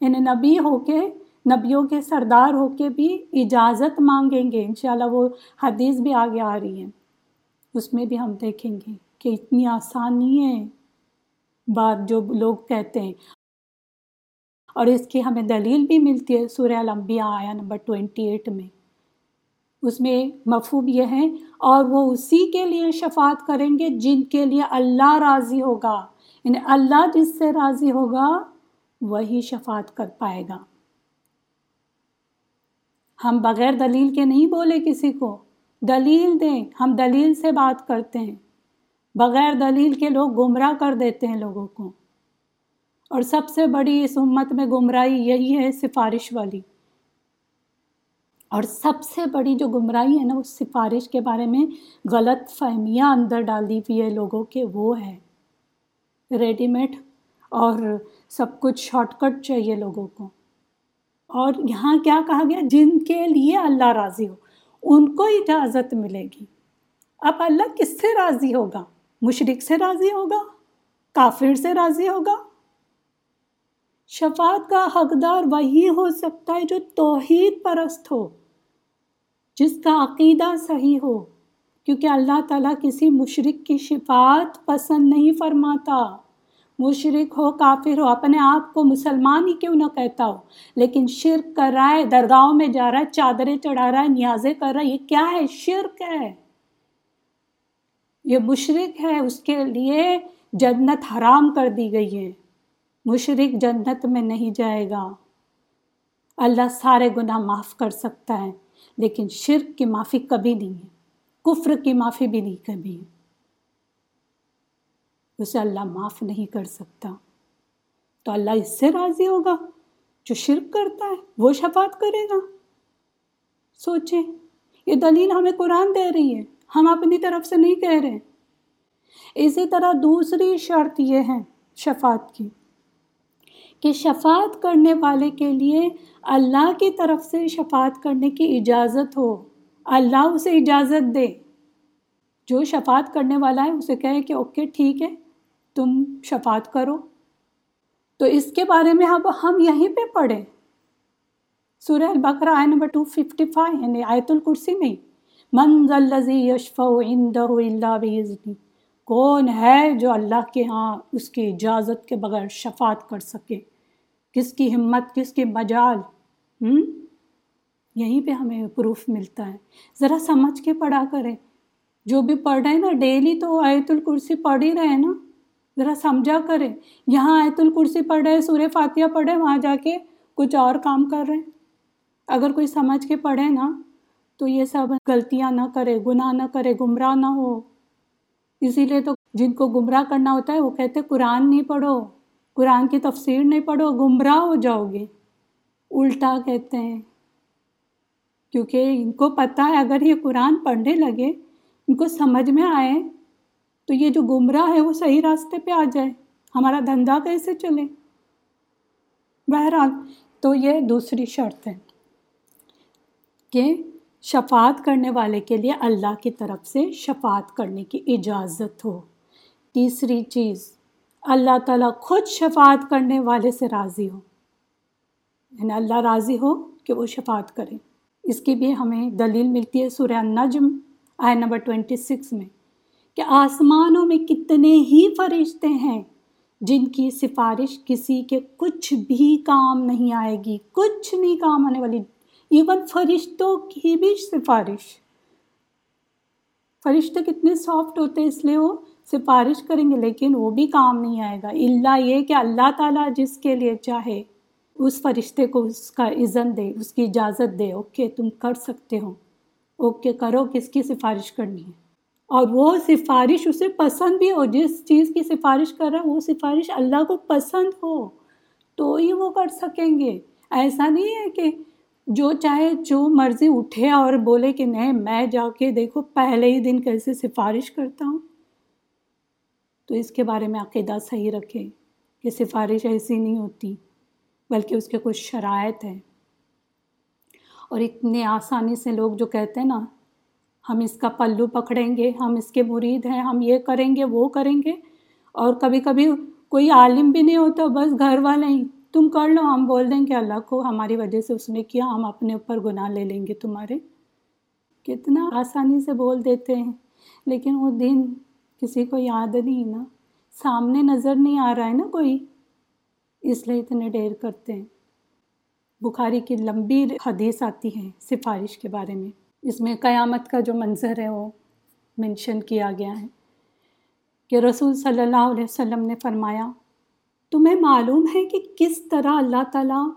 یعنی نبی ہو کے، نبیوں کے سردار ہو کے بھی اجازت مانگیں گے۔ انشاءاللہ وہ حدیث بھی آگے آ رہی ہے۔ اس میں بھی ہم دیکھیں گے کہ اتنی آسان نہیں ہے۔ بات جو لوگ کہتے ہیں اور اس کی ہمیں دلیل بھی ملتی ہے سورہ الانبیاء آیا نمبر ٹوینٹی ایٹ میں۔ اس میں مفہوم یہ ہے، اور وہ اسی کے لیے شفاعت کریں گے جن کے لیے اللہ راضی ہوگا۔ یعنی اللہ جس سے راضی ہوگا، وہی شفاعت کر پائے گا۔ ہم بغیر دلیل کے نہیں بولے کسی کو۔ دلیل دیں، ہم دلیل سے بات کرتے ہیں۔ بغیر دلیل کے لوگ گمراہ کر دیتے ہیں لوگوں کو۔ اور سب سے بڑی اس امت میں گمراہی یہی ہے سفارش والی۔ اور سب سے بڑی جو گمراہی ہے نا، اس سفارش کے بارے میں غلط فہمیاں اندر ڈال دی ہوئی ہے لوگوں کے، وہ ہے ریڈی میڈ اور سب کچھ شارٹ کٹ چاہیے لوگوں کو۔ اور یہاں کیا کہا گیا؟ جن کے لیے اللہ راضی ہو، ان کو اجازت ملے گی۔ اب اللہ کس سے راضی ہوگا؟ مشرق سے راضی ہوگا؟ کافر سے راضی ہوگا؟ شفاعت کا حقدار وہی ہو سکتا ہے جو توحید پرست ہو، جس کا عقیدہ صحیح ہو، کیونکہ اللہ تعالیٰ کسی مشرق کی شفاعت پسند نہیں فرماتا۔ مشرق ہو، کافر ہو، اپنے آپ کو مسلمان ہی کیوں نہ کہتا ہو؟ لیکن شرک کر رہا ہے، درگاہوں میں جا رہا ہے، چادریں چڑھا رہا ہے، نیازیں کر رہا ہے، یہ کیا ہے؟ شرک ہے۔ یہ مشرق ہے، اس کے لیے جنت حرام کر دی گئی ہے۔ مشرق جنت میں نہیں جائے گا۔ اللہ سارے گناہ معاف کر سکتا ہے، لیکن شرک کی معافی کبھی نہیں ہے۔ کفر کی معافی بھی نہیں، کبھی۔ اسے اللہ معاف نہیں کر سکتا۔ تو اللہ اس سے راضی ہوگا۔ جو شرک کرتا ہے، وہ شفاعت کرے گا۔ سوچیں، یہ دلیل ہمیں قرآن دے رہی ہے۔ ہم اپنی طرف سے نہیں کہہ رہے۔ اسی طرح دوسری شرط یہ ہے، شفاعت کی۔ کہ شفاعت کرنے والے کے لیے اللہ کی طرف سے شفاعت کرنے کی اجازت ہو۔ اللہ اسے اجازت دے۔ جو شفاعت کرنے والا ہے اسے کہے کہ اوکے، ٹھیک ہے، تم شفاعت کرو۔ تو اس کے بارے میں اب ہم یہیں پہ پڑھیں۔ سورہ البقرہ آئے نمبر ٹو ففٹی فائیو یعنی آیت الکرسی میں۔ من الذی یشفع عندہ الا باذنہ کون ہے جو اللہ کے ہاں اس کی اجازت کے بغیر شفاعت کر سکے؟ کس کی ہمت، کس کی مجال ہم؟ یہیں پہ ہمیں پروف ملتا ہے۔ ذرا سمجھ کے پڑھا کریں۔ جو بھی پڑھ رہے ہیں نا، ڈیلی تو آیت الکرسی پڑھ ہی رہے ہیں نا۔ ذرا سمجھا کریں۔ یہاں آیت الکرسی پڑھ رہے، سورہ فاتحہ پڑھے وہاں جا کے کچھ اور کام کر رہے۔ ہیں اگر کوئی سمجھ کے پڑھے نا، تو یہ سب غلطیاں نہ کرے، گناہ نہ کرے، گمراہ نہ ہو۔ اسی لیے تو جن کو گمراہ کرنا ہوتا ہے، وہ کہتے قرآن نہیں پڑھو۔ قرآن کی تفسیر نہیں پڑھو، گمراہ ہو جاؤ گے۔ الٹا کہتے ہیں۔ کیونکہ ان کو پتہ ہے، اگر یہ قرآن پڑھنے لگے، ان کو سمجھ میں آئے، تو یہ جو گمراہ ہے، وہ صحیح راستے پہ آ جائے۔ ہمارا دھندا کیسے چلے؟ بہرحال، تو یہ دوسری شرط ہے کہ شفاعت کرنے والے کے لیے اللہ کی طرف سے شفاعت کرنے کی اجازت ہو۔ تیسری چیز اللہ تعالیٰ خود شفاعت کرنے والے سے راضی ہو۔ یعنی اللہ راضی ہو کہ وہ شفاعت کرے۔ اس کی بھی ہمیں دلیل ملتی ہے سورہ النجم آئے نمبر ٹوینٹی سکس میں، کہ آسمانوں میں کتنے ہی فرشتے ہیں جن کی سفارش کسی کے کچھ بھی کام نہیں آئے گی، کچھ نہیں کام آنے والی۔ ایون فرشتوں کی بھی سفارش۔ فرشتے کتنے سافٹ ہوتے ہیں اس لیے وہ سفارش کریں گے، لیکن وہ بھی کام نہیں آئے گا۔ اللہ یہ کہ اللہ تعالیٰ جس کے لیے چاہے، اس فرشتے کو اس کا عزن دے، اس کی اجازت دے۔ اوکے، تم کر سکتے ہو۔ اوکے، کرو، کس کی سفارش کرنی ہے؟ اور وہ سفارش اسے پسند بھی ہو جس چیز کی سفارش کر رہا ہے، وہ سفارش اللہ کو پسند ہو۔ تو ہی وہ کر سکیں گے۔ ایسا نہیں ہے کہ جو چاہے، جو مرضی اٹھے اور بولے کہ نہیں، میں جا کے دیکھو، پہلے ہی دن کیسے سفارش کرتا ہوں۔ تو اس کے بارے میں عقیدہ صحیح رکھے۔ کہ سفارش ایسی نہیں ہوتی، بلکہ اس کے کچھ شرائط ہیں۔ اور اتنے آسانی سے لوگ جو کہتے ہیں نا، ہم اس کا پلو پکڑیں گے، ہم اس کے مرید ہیں، ہم یہ کریں گے، وہ کریں گے۔ اور کبھی کبھی کوئی عالم بھی نہیں ہوتا، بس گھر والے ہی۔ تم کر لو، ہم بول دیں کہ اللہ کو ہماری وجہ سے اس نے کیا، ہم اپنے اوپر گناہ لے لیں گے تمہارے۔ کتنا آسانی سے بول دیتے ہیں۔ لیکن وہ دن کسی کو یاد نہیں نا۔ سامنے نظر نہیں آ رہا ہے نا کوئی۔ اس لیے اتنے دیر کرتے ہیں۔ بخاری کی لمبی حدیث آتی ہے سفارش کے بارے میں۔ اس میں قیامت کا جو منظر ہے وہ منشن کیا گیا ہے کہ رسول صلی اللہ علیہ وسلم نے فرمایا، تمہیں معلوم ہے کہ کس طرح اللہ تعالیٰ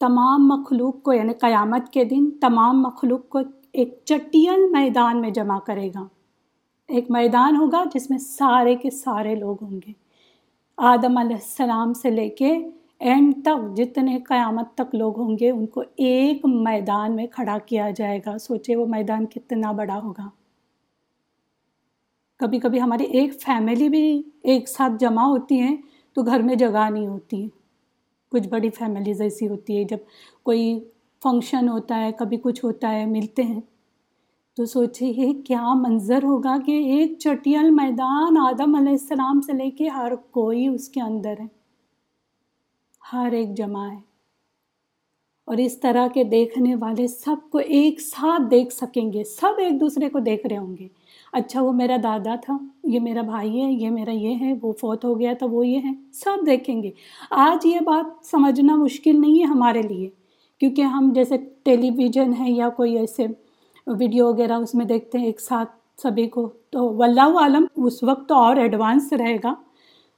تمام مخلوق کو یعنی قیامت کے دن تمام مخلوق کو ایک چٹیل میدان میں جمع کرے گا۔ ایک میدان ہوگا جس میں سارے کے سارے لوگ ہوں گے۔ آدم علیہ السلام سے لے کے اینڈ تک جتنے قیامت تک لوگ ہوں گے، ان کو ایک میدان میں کھڑا کیا جائے گا۔ سوچے وہ میدان کتنا بڑا ہوگا۔ کبھی کبھی ہماری ایک فیملی بھی ایک ساتھ جمع ہوتی ہیں تو گھر میں جگہ نہیں ہوتی۔ ہے کچھ بڑی فیملیز ایسی ہوتی ہے جب کوئی فنکشن ہوتا ہے، کبھی کچھ ہوتا ہے، ملتے ہیں۔ تو سوچے یہ کیا منظر ہوگا کہ ایک چٹیل میدان آدم علیہ السلام سے لے کے ہر کوئی اس کے اندر ہے، ہر ایک جمع ہے۔ اور اس طرح کے دیکھنے والے سب کو ایک ساتھ دیکھ سکیں گے، سب ایک دوسرے کو دیکھ رہے ہوں گے۔ اچھا وہ میرا دادا تھا، یہ میرا بھائی ہے، یہ میرا یہ ہے، وہ فوت ہو گیا تھا وہ یہ ہے۔ سب دیکھیں گے۔ آج یہ بات سمجھنا مشکل نہیں ہے ہمارے لیے، کیونکہ ہم جیسے ٹیلی ویژن ہے یا کوئی ایسے ویڈیو وغیرہ اس میں دیکھتے ہیں ایک ساتھ سبھی کو۔ تو واللہ عالم، اس وقت تو اور ایڈوانس رہے گا۔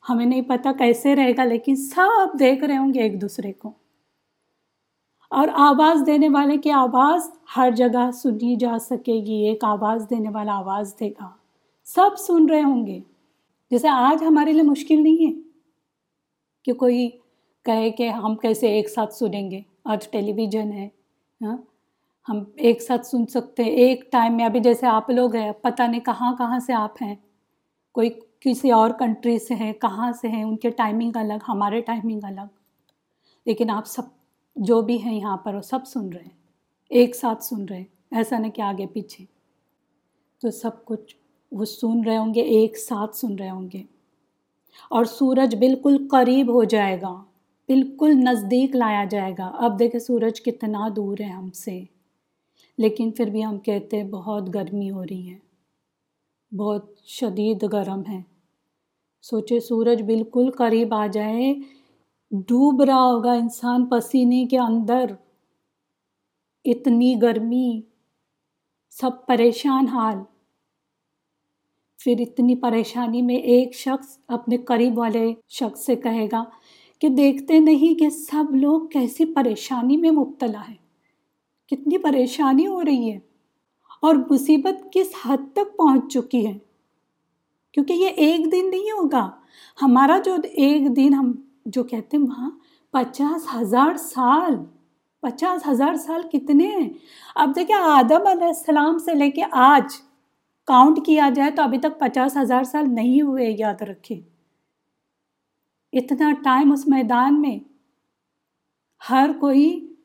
ہمیں نہیں پتہ کیسے رہے گا، لیکن سب دیکھ رہے ہوں گے ایک دوسرے کو۔ اور آواز دینے والے کی آواز ہر جگہ سنی جا سکے گی، ایک آواز دینے والا آواز دے گا۔ سب سن رہے ہوں گے۔ جیسے آج ہمارے لیے مشکل نہیں ہے کہ کوئی کہے کہ ہم کیسے ایک ساتھ سنیں گے۔ آج ٹیلی ویژن ہے ہاں۔ ہم ایک ساتھ سن سکتے ہیں، ایک ٹائم میں۔ ابھی جیسے آپ لوگ ہیں پتہ نہیں کہاں کہاں سے آپ ہیں۔ کوئی کسی اور کنٹری سے ہیں کہاں سے ہیں؟ ان کے ٹائمنگ الگ، ہمارے ٹائمنگ الگ۔ لیکن آپ سب جو بھی ہیں یہاں پر، وہ سب سن رہے ہیں۔ ایک ساتھ سن رہے ہیں۔ ایسا نہیں کہ آگے پیچھے۔ تو سب کچھ وہ سن رہے ہوں گے، ایک ساتھ سن رہے ہوں گے۔ اور سورج بالکل قریب ہو جائے گا۔ بالکل نزدیک لایا جائے گا۔ اب دیکھیں سورج کتنا دور ہے ہم سے۔ لیکن پھر بھی ہم کہتے ہیں بہت گرمی ہو رہی ہے۔ بہت شدید گرم ہے۔ سوچے سورج بالکل قریب آ جائے، ڈوب رہا ہوگا انسان پسینے کے اندر۔ اتنی گرمی، سب پریشان حال۔ پھر اتنی پریشانی میں ایک شخص اپنے قریب والے شخص سے کہے گا کہ دیکھتے نہیں کہ سب لوگ کیسی پریشانی میں مبتلا ہے کتنی پریشانی ہو رہی ہے اور مصیبت کس حد تک پہنچ چکی ہے؟ کیونکہ یہ ایک دن نہیں ہوگا۔ ہمارا جو ایک دن ہم جو کہتے ہیں وہاں پچاس ہزار سال، پچاس ہزار سال کتنے ہیں؟ اب دیکھیں آدم علیہ السلام سے لے کے آج کاؤنٹ کیا جائے تو ابھی تک پچاس ہزار سال نہیں ہوئے، یاد رکھے اتنا ٹائم اس میدان میں۔ ہر کوئی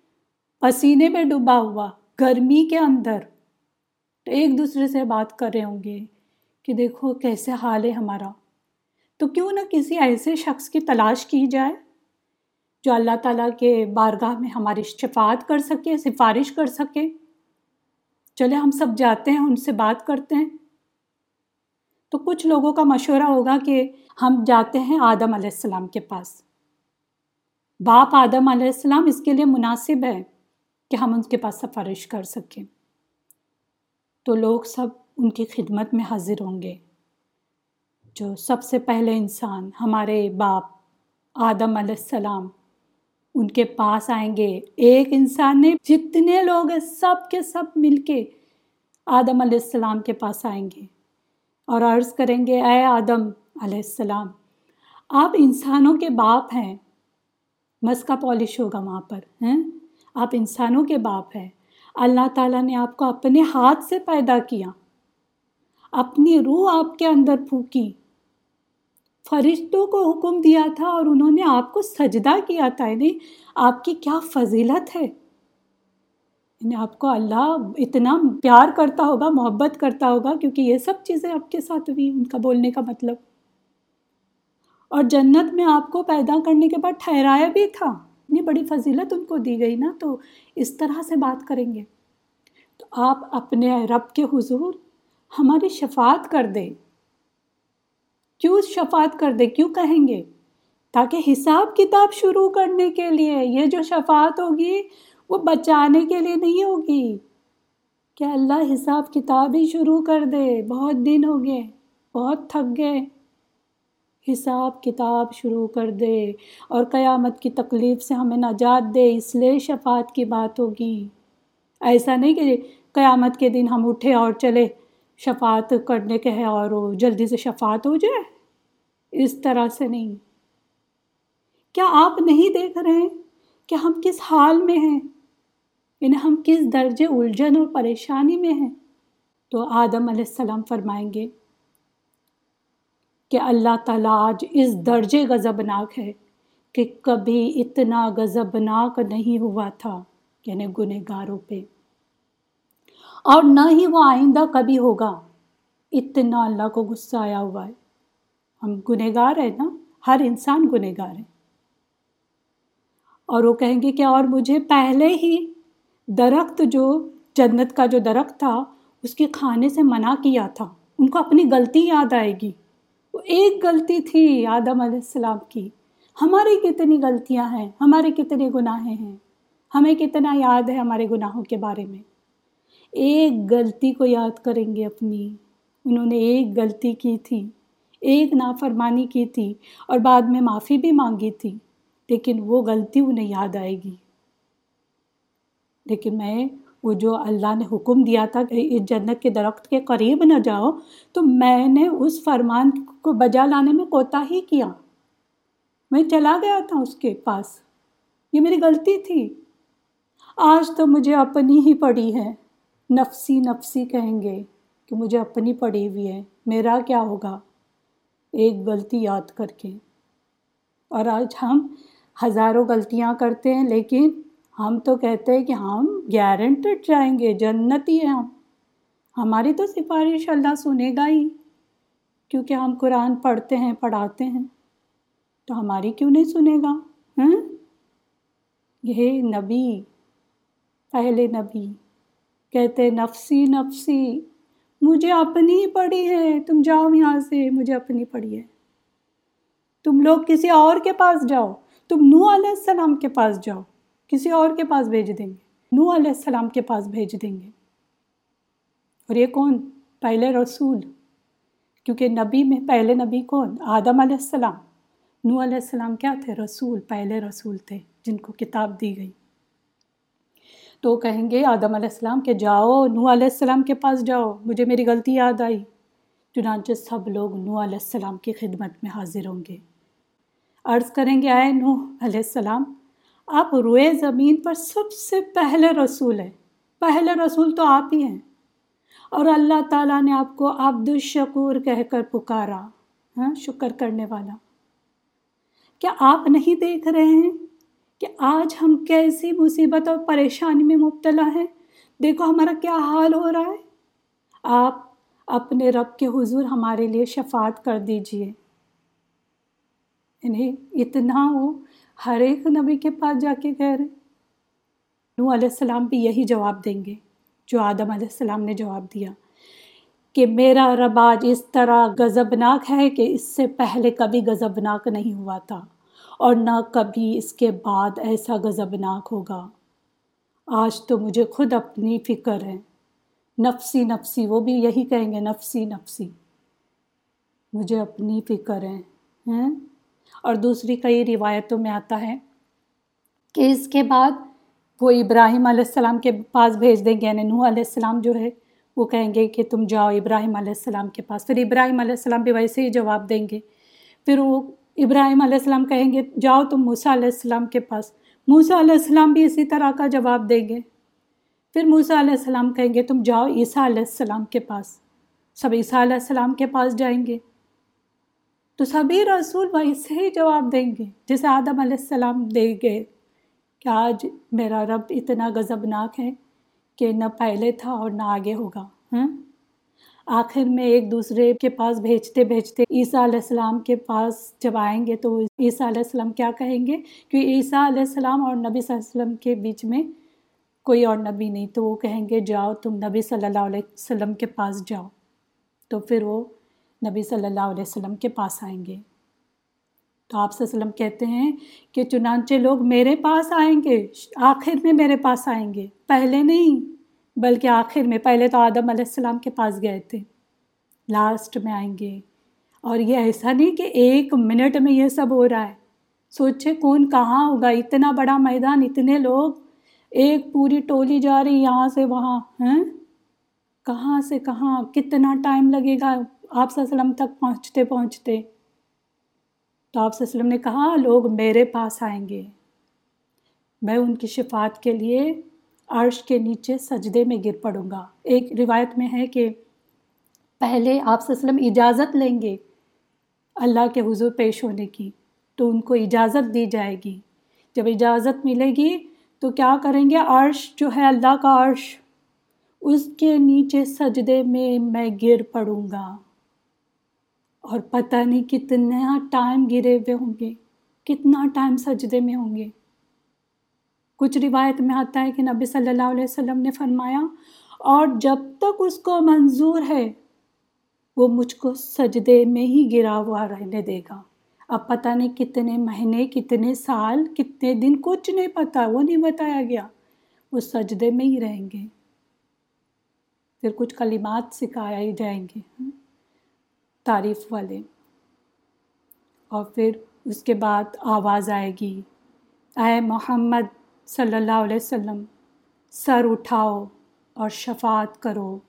پسینے میں ڈوبا ہوا، گرمی کے اندر۔ تو ایک دوسرے سے بات کر رہے ہوں گے کہ دیکھو کیسے حال ہے ہمارا۔ تو کیوں نہ کسی ایسے شخص کی تلاش کی جائے جو اللہ تعالیٰ کے بارگاہ میں ہماری شفاعت کر سکے، سفارش کر سکے۔ چلے ہم سب جاتے ہیں، ان سے بات کرتے ہیں۔ تو کچھ لوگوں کا مشورہ ہوگا کہ ہم جاتے ہیں آدم علیہ السلام کے پاس۔ باپ آدم علیہ السلام اس کے لیے مناسب ہے کہ ہم ان کے پاس سفارش کر سکیں۔ تو لوگ سب ان کی خدمت میں حاضر ہوں گے۔ جو سب سے پہلے انسان ہمارے باپ آدم علیہ السلام ان کے پاس آئیں گے۔ ایک انسان نے جتنے لوگ ہیں سب کے سب مل کے آدم علیہ السلام کے پاس آئیں گے اور عرض کریں گے، اے آدم علیہ السلام، آپ انسانوں کے باپ ہیں۔ مسکا پالش ہوگا وہاں پر ہیں آپ انسانوں کے باپ ہیں۔ اللہ تعالیٰ نے آپ کو اپنے ہاتھ سے پیدا کیا۔ اپنی روح آپ کے اندر پھونکی۔ فرشتوں کو حکم دیا تھا اور انہوں نے آپ کو سجدہ کیا تھا۔ یعنی آپ کی کیا فضیلت ہے۔ یعنی آپ کو اللہ اتنا پیار کرتا ہوگا، محبت کرتا ہوگا، کیونکہ یہ سب چیزیں آپ کے ساتھ ہوئی، ان کا بولنے کا مطلب۔ اور جنت میں آپ کو پیدا کرنے کے بعد ٹھہرایا بھی تھا۔ اتنی بڑی فضیلت ان کو دی گئی نا، تو اس طرح سے بات کریں گے۔ تو آپ اپنے رب کے حضور ہماری شفاعت کر دے کیوں شفاعت کر دے کیوں کہیں گے؟ تاکہ حساب کتاب شروع کرنے کے لیے یہ جو شفاعت ہوگی وہ بچانے کے لیے نہیں ہوگی۔ کہ اللہ حساب کتاب ہی شروع کر دے؟ بہت دن ہو گئے، بہت تھک گئے۔ حساب کتاب شروع کر دے اور قیامت کی تکلیف سے ہمیں نجات دے، اس لیے شفاعت کی بات ہوگی۔ ایسا نہیں کہ قیامت کے دن ہم اٹھے اور چلے، شفاعت کرنے کے ہے اور جلدی سے شفاعت ہو جائے۔ اس طرح سے نہیں۔ کیا آپ نہیں دیکھ رہے ہیں کہ ہم کس حال میں ہیں؟ یعنی ہم کس درجے الجھن اور پریشانی میں ہیں؟ تو آدم علیہ السلام فرمائیں گے کہ اللہ تعالیٰ آج اس درجے غضبناک ہے کہ کبھی اتنا غضبناک نہیں ہوا تھا یعنی گنہ گاروں پہ۔ اور نہ ہی وہ آئندہ کبھی ہوگا، اتنا اللہ کو غصہ آیا ہوا ہے۔ ہم گنہ گار ہیں نا، ہر انسان گنہ گار ہے۔ اور وہ کہیں گے کہ اور مجھے پہلے ہی درخت جو جنت کا جو درخت تھا، اس کے کھانے سے منع کیا تھا۔ ان کو اپنی غلطی یاد آئے گی۔ وہ ایک غلطی تھی آدم علیہ السلام کی۔ ہماری کتنی غلطیاں ہیں، ہمارے کتنے گناہیں ہیں۔ ہمیں کتنا یاد ہے ہمارے گناہوں کے بارے میں۔ ایک غلطی کو یاد کریں گے اپنی۔ انہوں نے ایک غلطی کی تھی، ایک نافرمانی کی تھی اور بعد میں معافی بھی مانگی تھی، لیکن وہ غلطی انہیں یاد آئے گی۔ لیکن میں وہ جو اللہ نے حکم دیا تھا کہ اس جنت کے درخت کے قریب نہ جاؤ، تو میں نے اس فرمان کو بجا لانے میں کوتا ہی کیا۔ میں چلا گیا تھا اس کے پاس۔ یہ میری غلطی تھی۔ آج تو مجھے اپنی ہی پڑی ہے۔ نفسی نفسی کہیں گے کہ مجھے اپنی پڑی ہوئی ہے۔ میرا کیا ہوگا؟ ایک غلطی یاد کر کے۔ اور آج ہم ہزاروں غلطیاں کرتے ہیں، لیکن ہم تو کہتے ہیں کہ ہم گارنٹیڈ جائیں گے، جنتی ہیں ہم۔ ہماری تو سفارش اللہ سنے گا ہی، کیونکہ ہم قرآن پڑھتے ہیں، پڑھاتے ہیں۔ تو ہماری کیوں نہیں سنے گا؟ ہاں یہ نبی پہلے نبی۔ کہتے نفسی نفسی۔ مجھے اپنی پڑی ہے، تم جاؤ یہاں سے، مجھے اپنی پڑی ہے۔ تم لوگ کسی اور کے پاس جاؤ، تم نو علیہ السلام کے پاس جاؤ۔ کسی اور کے پاس بھیج دیں گے۔ نو علیہ السلام کے پاس بھیج دیں گے۔ اور یہ کون؟ پہلے رسول۔ کیونکہ نبی میں پہلے نبی کون؟ آدم علیہ السلام۔ نو علیہ السلام کیا تھے؟ رسول، پہلے رسول تھے، جن کو کتاب دی گئی۔ تو کہیں گے، آدم علیہ السلام کہ جاؤ نو علیہ السلام کے پاس جاؤ۔ مجھے میری غلطی یاد آئی۔ چنانچہ سب لوگ نو علیہ السلام کی خدمت میں حاضر ہوں گے۔ عرض کریں گے آئے نو علیہ السلام آپ روئے زمین پر سب سے پہلے رسول ہیں۔ پہلے رسول تو آپ ہی ہیں۔ اور اللہ تعالیٰ نے آپ کو عبد الشکور کہہ کر پکارا ہاں شکر کرنے والا۔ کیا آپ نہیں دیکھ رہے ہیں کہ آج ہم کیسی مصیبت اور پریشانی میں مبتلا ہیں؟ دیکھو ہمارا کیا حال ہو رہا ہے۔ آپ اپنے رب کے حضور ہمارے لیے شفاعت کر دیجیے۔ یعنی اتنا وہ ہر ایک نبی کے پاس جا کے کہہ رہے نو علیہ السلام بھی یہی جواب دیں گے جو آدم علیہ السلام نے جواب دیا کہ میرا رب آج اس طرح غضبناک ہے کہ اس سے پہلے کبھی غضبناک نہیں ہوا تھا اور نہ کبھی اس کے بعد ایسا غضبناک ہوگا۔ آج تو مجھے خود اپنی فکر ہے۔ نفسی نفسی، وہ بھی یہی کہیں گے نفسی نفسی۔ مجھے اپنی فکر ہے، ہیں؟ اور دوسری کئی روایتوں میں آتا ہے کہ اس کے بعد وہ ابراہیم علیہ السلام کے پاس بھیج دیں گے یعنی نوح علیہ السلام جو ہے وہ کہیں گے کہ تم جاؤ ابراہیم علیہ السلام کے پاس پھر ابراہیم علیہ السلام بھی ویسے ہی جواب دیں گے پھر وہ ابراہیم علیہ السلام کہیں گے جاؤ تم موسیٰ علیہ السلام کے پاس موسیٰ علیہ السلام بھی اسی طرح کا جواب دیں گے پھر موسیٰ علیہ السلام کہیں گے تم جاؤ عیسیٰ علیہ السلام کے پاس سب عیسیٰ علیہ السلام کے پاس جائیں گے تو سبھی رسول ویسے ہی جواب دیں گے۔ جیسے آدم علیہ السلام دیں گے کہ آج میرا رب اتنا غضبناک ہے کہ نہ پہلے تھا اور نہ آگے ہوگا۔ ہاں آخر میں ایک دوسرے کے پاس بھیجتے بھیجتے عیسیٰ علیہ السلام کے پاس جب آئیں گے تو عیسیٰ علیہ السلام کیا کہیں گے؟ کہ عیسیٰ علیہ السلام اور نبی صلی اللہ علیہ وسلم کے بیچ میں کوئی اور نبی نہیں، تو وہ کہیں گے، جاؤ تم نبی صلی اللہ علیہ وسلم کے پاس جاؤ۔ تو پھر وہ نبی صلی اللہ علیہ وسلم کے پاس آئیں گے۔ تو آپ صلی اللہ علیہ وسلم کہتے ہیں کہ چنانچہ لوگ میرے پاس آئیں گے، آخر میں میرے پاس آئیں گے۔ پہلے نہیں، بلکہ آخر میں۔ پہلے تو آدم علیہ السلام کے پاس گئے تھے لاسٹ میں آئیں گے۔ اور یہ ایسا نہیں کہ ایک منٹ میں یہ سب ہو رہا ہے۔ سوچے کون کہاں ہوگا؟ اتنا بڑا میدان، اتنے لوگ۔ ایک پوری ٹولی جا رہی یہاں سے وہاں ہیں کہاں سے کہاں؟ کتنا ٹائم لگے گا؟ آپ صلی اللہ علیہ وسلم تک پہنچتے پہنچتے تو آپ صلی اللہ علیہ وسلم نے کہا، لوگ میرے پاس آئیں گے۔ میں ان کی شفاعت کے لیے عرش کے نیچے سجدے میں گر پڑوں گا۔ ایک روایت میں ہے کہ پہلے آپ صلی اللہ علیہ وسلم اجازت لیں گے اللہ کے حضور پیش ہونے کی، تو ان کو اجازت دی جائے گی۔ جب اجازت ملے گی، تو کیا کریں گے؟ عرش جو ہے اللہ کا عرش، اس کے نیچے سجدے میں میں گر پڑوں گا۔ اور پتہ نہیں کتنا ہاں ٹائم گرے ہوئے ہوں گے، کتنا ٹائم سجدے میں ہوں گے۔ کچھ روایت میں آتا ہے کہ نبی صلی اللہ علیہ وسلم نے فرمایا، اور جب تک اس کو منظور ہے، وہ مجھ کو سجدے میں ہی گرا ہوا رہنے دے گا۔ اب پتہ نہیں کتنے مہینے، کتنے سال، کتنے دن، کچھ نہیں پتہ، وہ نہیں بتایا گیا۔ وہ سجدے میں ہی رہیں گے۔ پھر کچھ کلمات سکھایا ہی جائیں گے۔ تعریف والے۔ اور پھر اس کے بعد آواز آئے گی۔ اے محمد صلی اللہ علیہ وسلم، سر اٹھاؤ اور شفاعت کرو۔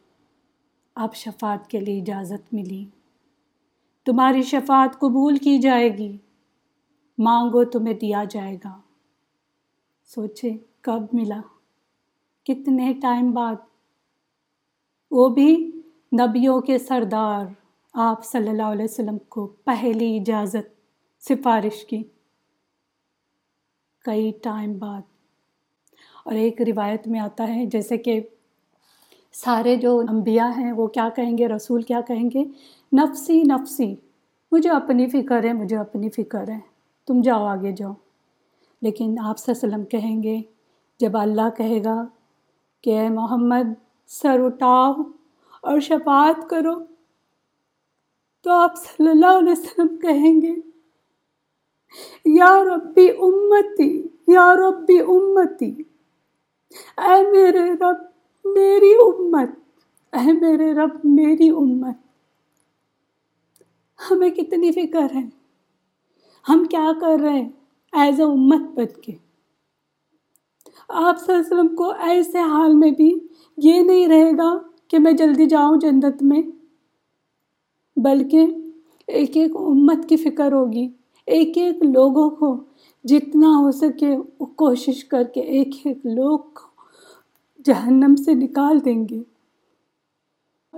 اب شفاعت کے لیے اجازت ملی۔ تمہاری شفاعت قبول کی جائے گی۔ مانگو، تمہیں دیا جائے گا۔ سوچے، کب ملا؟ کتنے ٹائم بعد؟ وہ بھی نبیوں کے سردار۔ آپ صلی اللہ علیہ وسلم کو پہلی اجازت سفارش کی۔ کئی ٹائم بعد۔ اور ایک روایت میں آتا ہے، جیسے کہ سارے جو انبیاء ہیں، وہ کیا کہیں گے؟ رسول کیا کہیں گے؟ نفسی نفسی۔ مجھے اپنی فکر ہے، مجھے اپنی فکر ہے۔ تم جاؤ آگے جاؤ۔ لیکن آپ صلی اللہ علیہ وسلم کہیں گے، جب اللہ کہے گا کہ اے محمد، سر اٹھاؤ اور شفاعت کرو۔ تو آپ صلی اللہ علیہ وسلم کہیں گے، یا ربی امتی، یا ربی امتی، اے میرے رب میری امت، اے میرے رب میری امت۔ ہمیں کتنی فکر ہے، ہم کیا کر رہے ہیں ایز اے امت بن کے۔ آپ صلی اللہ علیہ وسلم کو ایسے حال میں بھی یہ نہیں رہے گا کہ میں جلدی جاؤں جنت میں۔ بلکہ ایک ایک امت کی فکر ہوگی۔ ایک ایک لوگوں کو جتنا ہو سکے وہ کوشش کر کے ایک ایک لوگ کو جہنم سے نکال دیں گے۔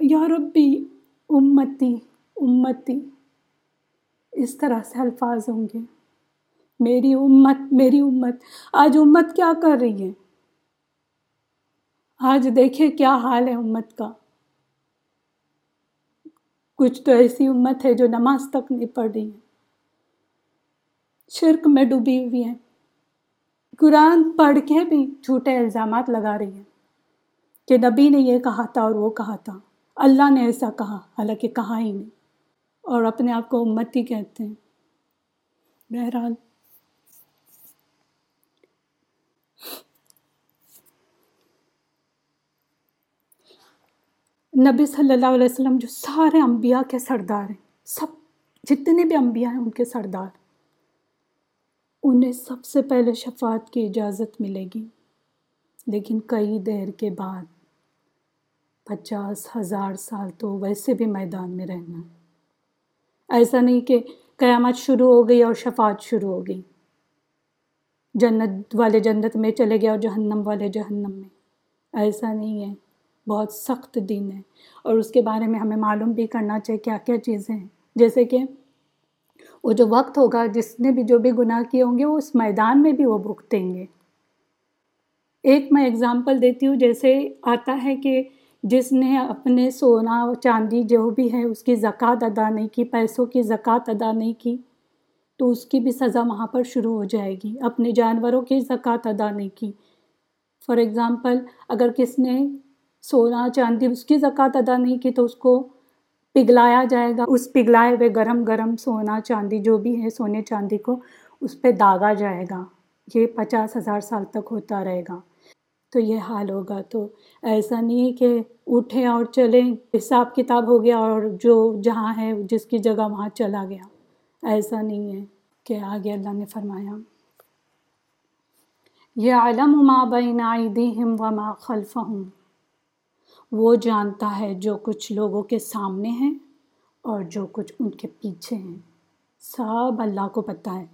یا ربی، امتی امتی، اس طرح سے الفاظ ہوں گے۔ میری امت میری امت۔ آج امت کیا کر رہی ہے؟ آج دیکھے کیا حال ہے امت کا۔ کچھ تو ایسی امت ہے جو نماز تک نہیں پڑھ رہی ہے شرک میں ڈوبی ہوئی ہیں۔ قرآن پڑھ کے بھی جھوٹے الزامات لگا رہی ہیں کہ نبی نے یہ کہا تھا اور وہ کہا تھا۔ اللہ نے ایسا کہا، حالانکہ کہا ہی نہیں۔ اور اپنے آپ کو امتی کہتے ہیں۔ بہرحال نبی صلی اللہ علیہ وسلم جو سارے انبیاء کے سردار ہیں، سب جتنے بھی انبیاء ہیں ان کے سردار۔ انہیں سب سے پہلے شفاعت کی اجازت ملے گی۔ لیکن کئی دیر کے بعد پچاس ہزار سال تو ویسے بھی میدان میں رہنا۔ ایسا نہیں کہ قیامت شروع ہو گئی اور شفاعت شروع ہو گئی۔ جنت والے جنت میں چلے گئے اور جہنم والے جہنم میں۔ ایسا نہیں ہے۔ بہت سخت دن ہے۔ اور اس کے بارے میں ہمیں معلوم بھی کرنا چاہیے کیا کیا چیزیں ہیں۔ جیسے کہ وہ جو وقت ہوگا، جس نے بھی جو بھی گناہ کیے ہوں گے، وہ اس میدان میں بھی وہ بھگتیں گے۔ ایک میں اگزامپل دیتی ہوں، جیسے آتا ہے کہ جس نے اپنے سونا، چاندی جو بھی ہے، اس کی زکوٰۃ ادا نہیں کی، پیسوں کی زکوٰۃ ادا نہیں کی، تو اس کی بھی سزا وہاں پر شروع ہو جائے گی۔ اپنے جانوروں کی زکوٰۃ ادا نہیں کی۔ فار ایگزامپل اگر کس نے سونا چاندی، اس کی زکوٰۃ ادا نہیں کی تو اس کو پگھلایا جائے گا۔ اس پگھلائے ہوئے گرم گرم سونا چاندی جو بھی ہے، سونے چاندی کو اس پہ داغا جائے گا۔ یہ پچاس ہزار سال تک ہوتا رہے گا۔ تو یہ حال ہوگا۔ تو ایسا نہیں ہے کہ اٹھیں اور چلیں۔ حساب کتاب ہو گیا اور جو جہاں ہے، جس کی جگہ وہاں چلا گیا۔ ایسا نہیں ہے کہ آگے اللہ نے فرمایا۔ یہ عالم ما بین ایدیہم وما خلفہم۔ وہ جانتا ہے جو کچھ لوگوں کے سامنے ہیں اور جو کچھ ان کے پیچھے ہیں۔ سب اللہ کو پتہ ہے۔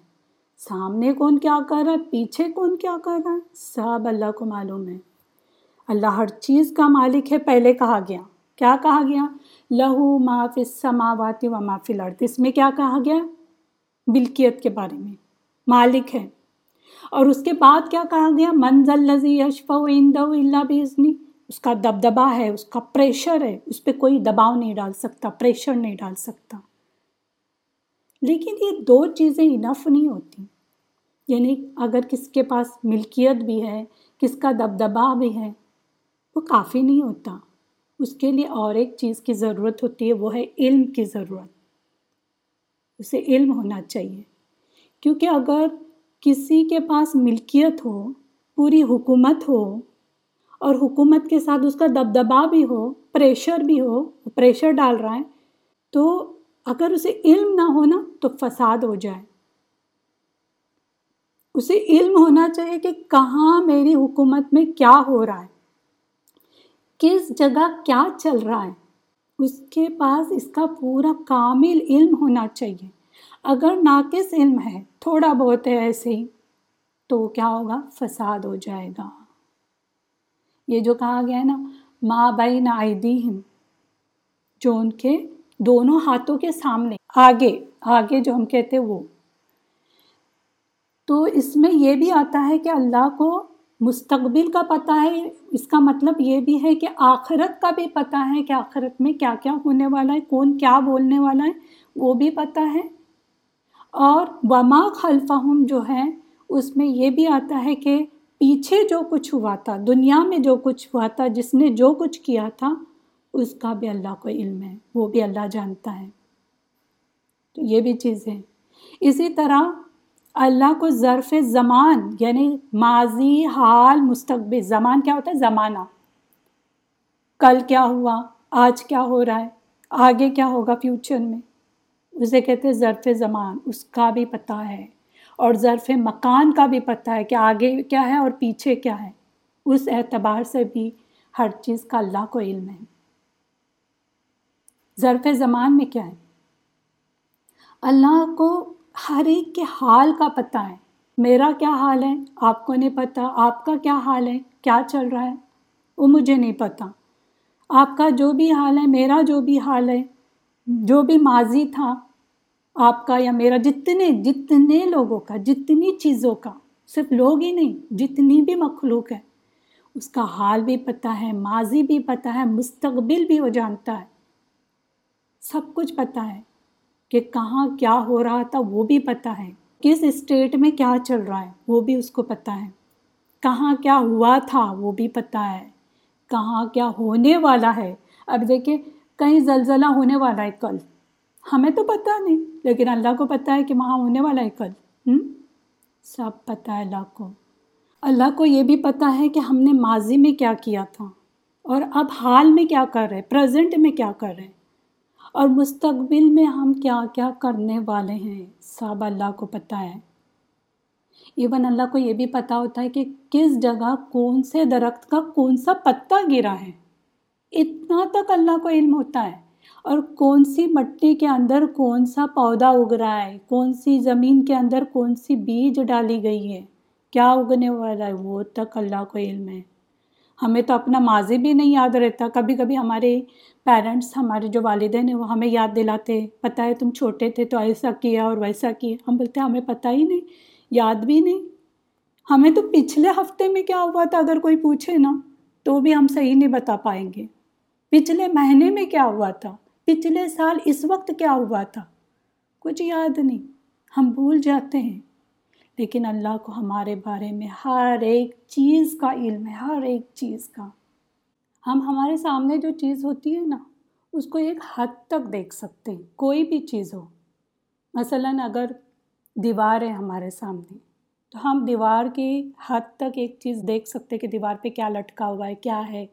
سامنے کون کیا کر رہا ہے؟ پیچھے کون کیا کر رہا ہے؟ سب اللہ کو معلوم ہے۔ اللہ ہر چیز کا مالک ہے، پہلے کہا گیا۔ کیا کہا گیا؟ لہو ما فی السماوات و ما فی اس میں کیا کہا گیا؟ ملکیت کے بارے میں۔ مالک ہے۔ اور اس کے بعد کیا کہا گیا؟ منزل لذی یشف اللہ بزنی اس کا دبدبا ہے، اس کا پریشر ہے، اس پہ کوئی دباؤ نہیں ڈال سکتا پریشر نہیں ڈال سکتا۔ لیکن یہ دو چیزیں انف نہیں ہوتی۔ یعنی اگر کس کے پاس ملکیت بھی ہے، کس کا دبدبا بھی ہے، وہ کافی نہیں ہوتا۔ اس کے لیے اور ایک چیز کی ضرورت ہوتی ہے، وہ ہے علم کی ضرورت۔ اسے علم ہونا چاہیے۔ کیونکہ اگر کسی کے پاس ملکیت ہو، پوری حکومت ہو اور حکومت کے ساتھ اس کا دبدبا بھی ہو پریشر بھی ہو پریشر ڈال رہا ہے، تو اگر اسے علم نہ ہونا تو فساد ہو جائے۔ اسے علم ہونا چاہیے کہ کہاں میری حکومت میں کیا ہو رہا ہے، کس جگہ کیا چل رہا ہے۔ اس کے پاس اس کا پورا کامل علم ہونا چاہیے۔ اگر ناقص علم ہے، تھوڑا بہت ہے ایسے ہی، تو کیا ہوگا؟ فساد ہو جائے گا۔ یہ جو کہا گیا ہے نا ماں بین آئیدیم جو ان کے دونوں ہاتھوں کے سامنے، آگے آگے جو ہم کہتے وہ۔ تو اس میں یہ بھی آتا ہے کہ اللہ کو مستقبل کا پتہ ہے، اس کا مطلب یہ بھی ہے کہ آخرت کا بھی پتہ ہے کہ آخرت میں کیا کیا ہونے والا ہے، کون کیا بولنے والا ہے، وہ بھی پتہ ہے۔ اور وما خلفہم جو ہے، اس میں یہ بھی آتا ہے کہ پیچھے جو کچھ ہوا تھا، دنیا میں جو کچھ ہوا تھا، جس نے جو کچھ کیا تھا، اس کا بھی اللہ کو علم ہے، وہ بھی اللہ جانتا ہے۔ تو یہ بھی چیز ہے اسی طرح اللہ کو ظرف زمان یعنی ماضی، حال، مستقبل، زمان کیا ہوتا ہے؟ زمانہ۔ کل کیا ہوا؟ آج کیا ہو رہا ہے؟ آگے کیا ہوگا فیوچر میں؟ اسے کہتے ہیں ظرف زمان، اس کا بھی پتہ ہے۔ اور ظرف مکان کا بھی پتہ ہے کہ آگے کیا ہے اور پیچھے کیا ہے۔ اس اعتبار سے بھی ہر چیز کا اللہ کو علم ہے۔ ظرف زمان میں کیا ہے؟ اللہ کو ہر ایک کے حال کا پتہ ہے۔ میرا کیا حال ہے؟ آپ کو نہیں پتہ۔ آپ کا کیا حال ہے؟ کیا چل رہا ہے؟ وہ مجھے نہیں پتہ۔ آپ کا جو بھی حال ہے، میرا جو بھی حال ہے، جو بھی ماضی تھا آپ کا یا میرا، جتنے جتنے لوگوں کا، جتنی چیزوں کا، صرف لوگ ہی نہیں، جتنی بھی مخلوق ہے، اس کا حال بھی پتہ ہے، ماضی بھی پتہ ہے، مستقبل بھی وہ جانتا ہے۔ سب کچھ پتہ ہے کہ کہاں کیا ہو رہا تھا، وہ بھی پتہ ہے۔ کس اسٹیٹ میں کیا چل رہا ہے، وہ بھی اس کو پتہ ہے۔ کہاں کیا ہوا تھا، وہ بھی پتہ ہے۔ کہاں کیا ہونے والا ہے۔ اب دیکھیں، کہیں زلزلہ ہونے والا ہے کل۔ ہمیں تو پتہ نہیں، لیکن اللہ کو پتہ ہے کہ وہاں ہونے والا ہے کل۔ سب پتہ ہے اللہ کو۔ اللہ کو یہ بھی پتہ ہے کہ ہم نے ماضی میں کیا کیا تھا۔ اور اب حال میں کیا کر رہے، پریزنٹ میں کیا کر رہے۔ اور مستقبل میں ہم کیا کیا کرنے والے ہیں، سب اللہ کو پتہ ہے۔ ایون اللہ کو یہ بھی پتہ ہوتا ہے کہ کس جگہ کون سے درخت کا کون سا پتا گرا ہے۔ اتنا تک اللہ کو علم ہوتا ہے۔ اور کون سی مٹی کے اندر کون سا پودا اگ رہا ہے؟ کون سی زمین کے اندر کون سی بیج ڈالی گئی ہے؟ کیا اگنے والا ہے؟ وہ تک اللہ کو علم ہے۔ ہمیں تو اپنا ماضی بھی نہیں یاد رہتا۔ کبھی کبھی ہمارے پیرنٹس ہمارے جو والدین ہیں، وہ ہمیں یاد دلاتے۔ پتہ ہے تم چھوٹے تھے تو ایسا کیا اور ویسا کیا۔ ہم بولتے ہیں، ہمیں پتہ ہی نہیں، یاد بھی نہیں۔ ہمیں تو پچھلے ہفتے میں کیا ہوا تھا؟ اگر کوئی پوچھے نا، تو بھی ہم صحیح نہیں بتا پائیں گے۔ پچھلے مہینے میں کیا ہوا تھا؟ پچھلے سال اس وقت کیا ہوا تھا؟ کچھ یاد نہیں، ہم بھول جاتے ہیں۔ لیکن اللہ کو ہمارے بارے میں ہر ایک چیز کا علم ہے، ہر ایک چیز کا۔ ہم ہمارے سامنے جو چیز ہوتی ہے نا، اس کو ایک حد تک دیکھ سکتے ہیں، کوئی بھی چیز ہو۔ مثلاً اگر دیوار ہے ہمارے سامنے، تو ہم دیوار کی حد تک ایک چیز دیکھ سکتے کہ دیوار پہ کیا لٹکا ہوا ہے، کیا ہے۔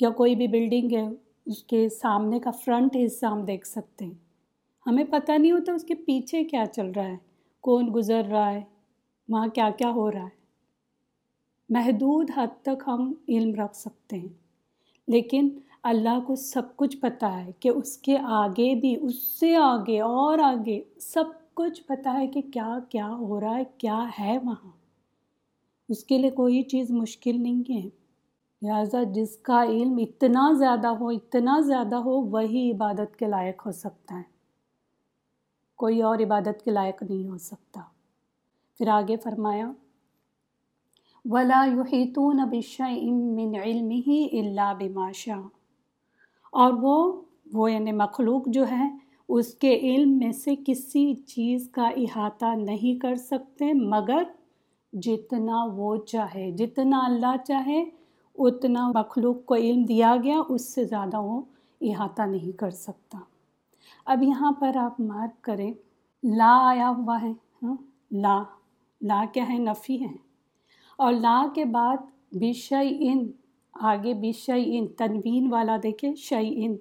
یا کوئی بھی بلڈنگ ہے، اس کے سامنے کا فرنٹ حصہ ہم دیکھ سکتے ہیں۔ ہمیں پتہ نہیں ہوتا اس کے پیچھے کیا چل رہا ہے، کون گزر رہا ہے، وہاں کیا کیا ہو رہا ہے۔ محدود حد تک ہم علم رکھ سکتے ہیں۔ لیکن اللہ کو سب کچھ پتہ ہے کہ اس کے آگے بھی، اس سے آگے اور آگے سب کچھ پتہ ہے کہ کیا کیا ہو رہا ہے، کیا ہے وہاں۔ اس کے لیے کوئی چیز مشکل نہیں ہے۔ لہٰذا جس کا علم اتنا زیادہ ہو، اتنا زیادہ ہو، وہی عبادت کے لائق ہو سکتا ہے۔ کوئی اور عبادت کے لائق نہیں ہو سکتا۔ پھر آگے فرمایا، ولا يحيطون بشيء من علمه الا بما شاء۔ اور وہ وہ یعنی مخلوق جو ہے، اس کے علم میں سے کسی چیز کا احاطہ نہیں کر سکتے، مگر جتنا وہ چاہے، جتنا اللہ چاہے اتنا مخلوق کو علم دیا گیا، اس سے زیادہ وہ احاطہ نہیں کر سکتا۔ اب یہاں پر آپ مارک کریں۔ لا آیا ہوا ہے ہاں؟ لا۔ لا کیا ہے؟ نفی ہے۔ اور لا کے بعد بشئی ان آگے بشئی ان تنوین والا دیکھیں۔ شعی ان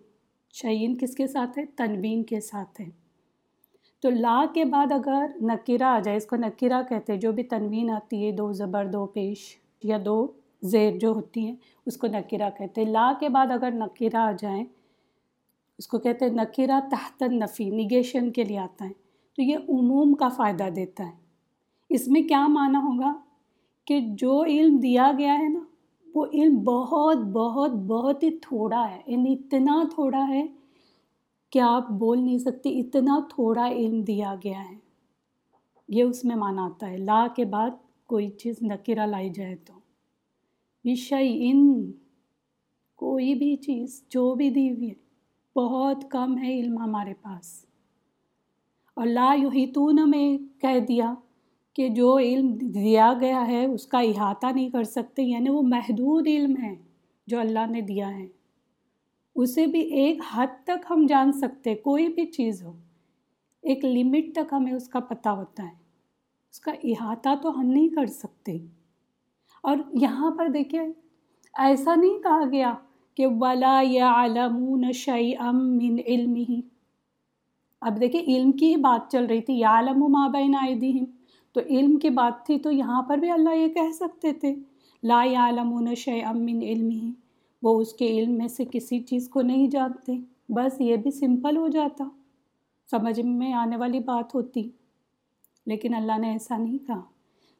شعین کس کے ساتھ ہے؟ تنوین کے ساتھ ہے۔ تو لا کے بعد اگر نکرہ آ جائے، اس کو نکرہ کہتے ہیں، جو بھی تنوین آتی ہے، دو زبر، دو پیش یا دو زیر جو ہوتی ہیں، اس کو نکرہ کہتے ہیں۔ لا کے بعد اگر نکرہ آ جائیں، اس کو کہتے ہیں نکرہ تحت نفی نگیشن کے لیے آتا ہے۔ تو یہ عموم کا فائدہ دیتا ہے۔ اس میں کیا معنی ہوگا؟ کہ جو علم دیا گیا ہے نا، وہ علم بہت بہت بہت ہی تھوڑا ہے۔ یعنی اتنا تھوڑا ہے کہ آپ بول نہیں سکتے، اتنا تھوڑا علم دیا گیا ہے۔ یہ اس میں مانا آتا ہے۔ لا کے بعد کوئی چیز نکرہ لائی جائے تو۔ وشئی ان کوئی بھی چیز جو بھی دی ہوئی ہے بہت کم ہے علم ہمارے پاس اور لا یحیطون میں کہہ دیا کہ جو علم دیا گیا ہے اس کا احاطہ نہیں کر سکتے یعنی وہ محدود علم ہے جو اللہ نے دیا ہے اسے بھی ایک حد تک ہم جان سکتے کوئی بھی چیز ہو ایک لمٹ تک ہمیں اس کا پتہ ہوتا ہے اس کا احاطہ تو ہم نہیں کر سکتے اور یہاں پر دیکھیں، ایسا نہیں کہا گیا کہ ولا یا علمون شعی ام من علم ہی اب دیکھیں، علم کی ہی بات چل رہی تھی یا علم و مابین آئے تو علم کی بات تھی تو یہاں پر بھی اللہ یہ کہہ سکتے تھے، لا یعلمون شیئا من علمہ وہ اس کے علم میں سے کسی چیز کو نہیں جانتے، بس یہ بھی سمپل ہو جاتا۔ سمجھ میں آنے والی بات ہوتی، لیکن اللہ نے ایسا نہیں کہا،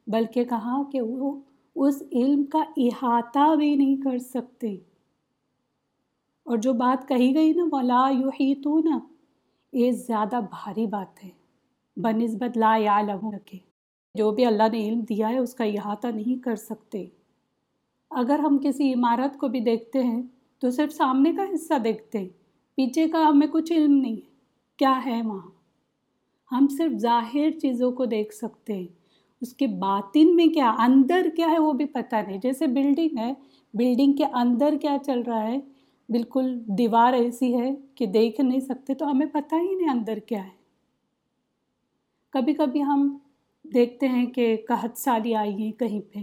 بلکہ کہا کہ وہ اس علم کا احاطہ بھی نہیں کر سکتے۔ اور جو بات کہی گئی نا، ولا یحیطون یہ زیادہ بھاری بات ہے۔ بنسبت لا یعلم رکھے جو بھی اللہ نے علم دیا ہے، اس کا احاطہ نہیں کر سکتے۔ اگر ہم کسی عمارت کو بھی دیکھتے ہیں، تو صرف سامنے کا حصہ دیکھتے ہیں، پیچھے کا ہمیں کچھ علم نہیں ہے۔ کیا ہے وہاں؟ ہم صرف ظاہر چیزوں کو دیکھ سکتے ہیں۔ اس کے باطن میں کیا، اندر کیا ہے وہ بھی پتہ نہیں۔ جیسے بلڈنگ ہے بلڈنگ کے اندر کیا چل رہا ہے؟ بالکل دیوار ایسی ہے کہ دیکھ نہیں سکتے تو ہمیں پتہ ہی نہیں اندر کیا ہے۔ کبھی کبھی ہم دیکھتے ہیں کہ قحط سالی آئی ہے کہیں پہ،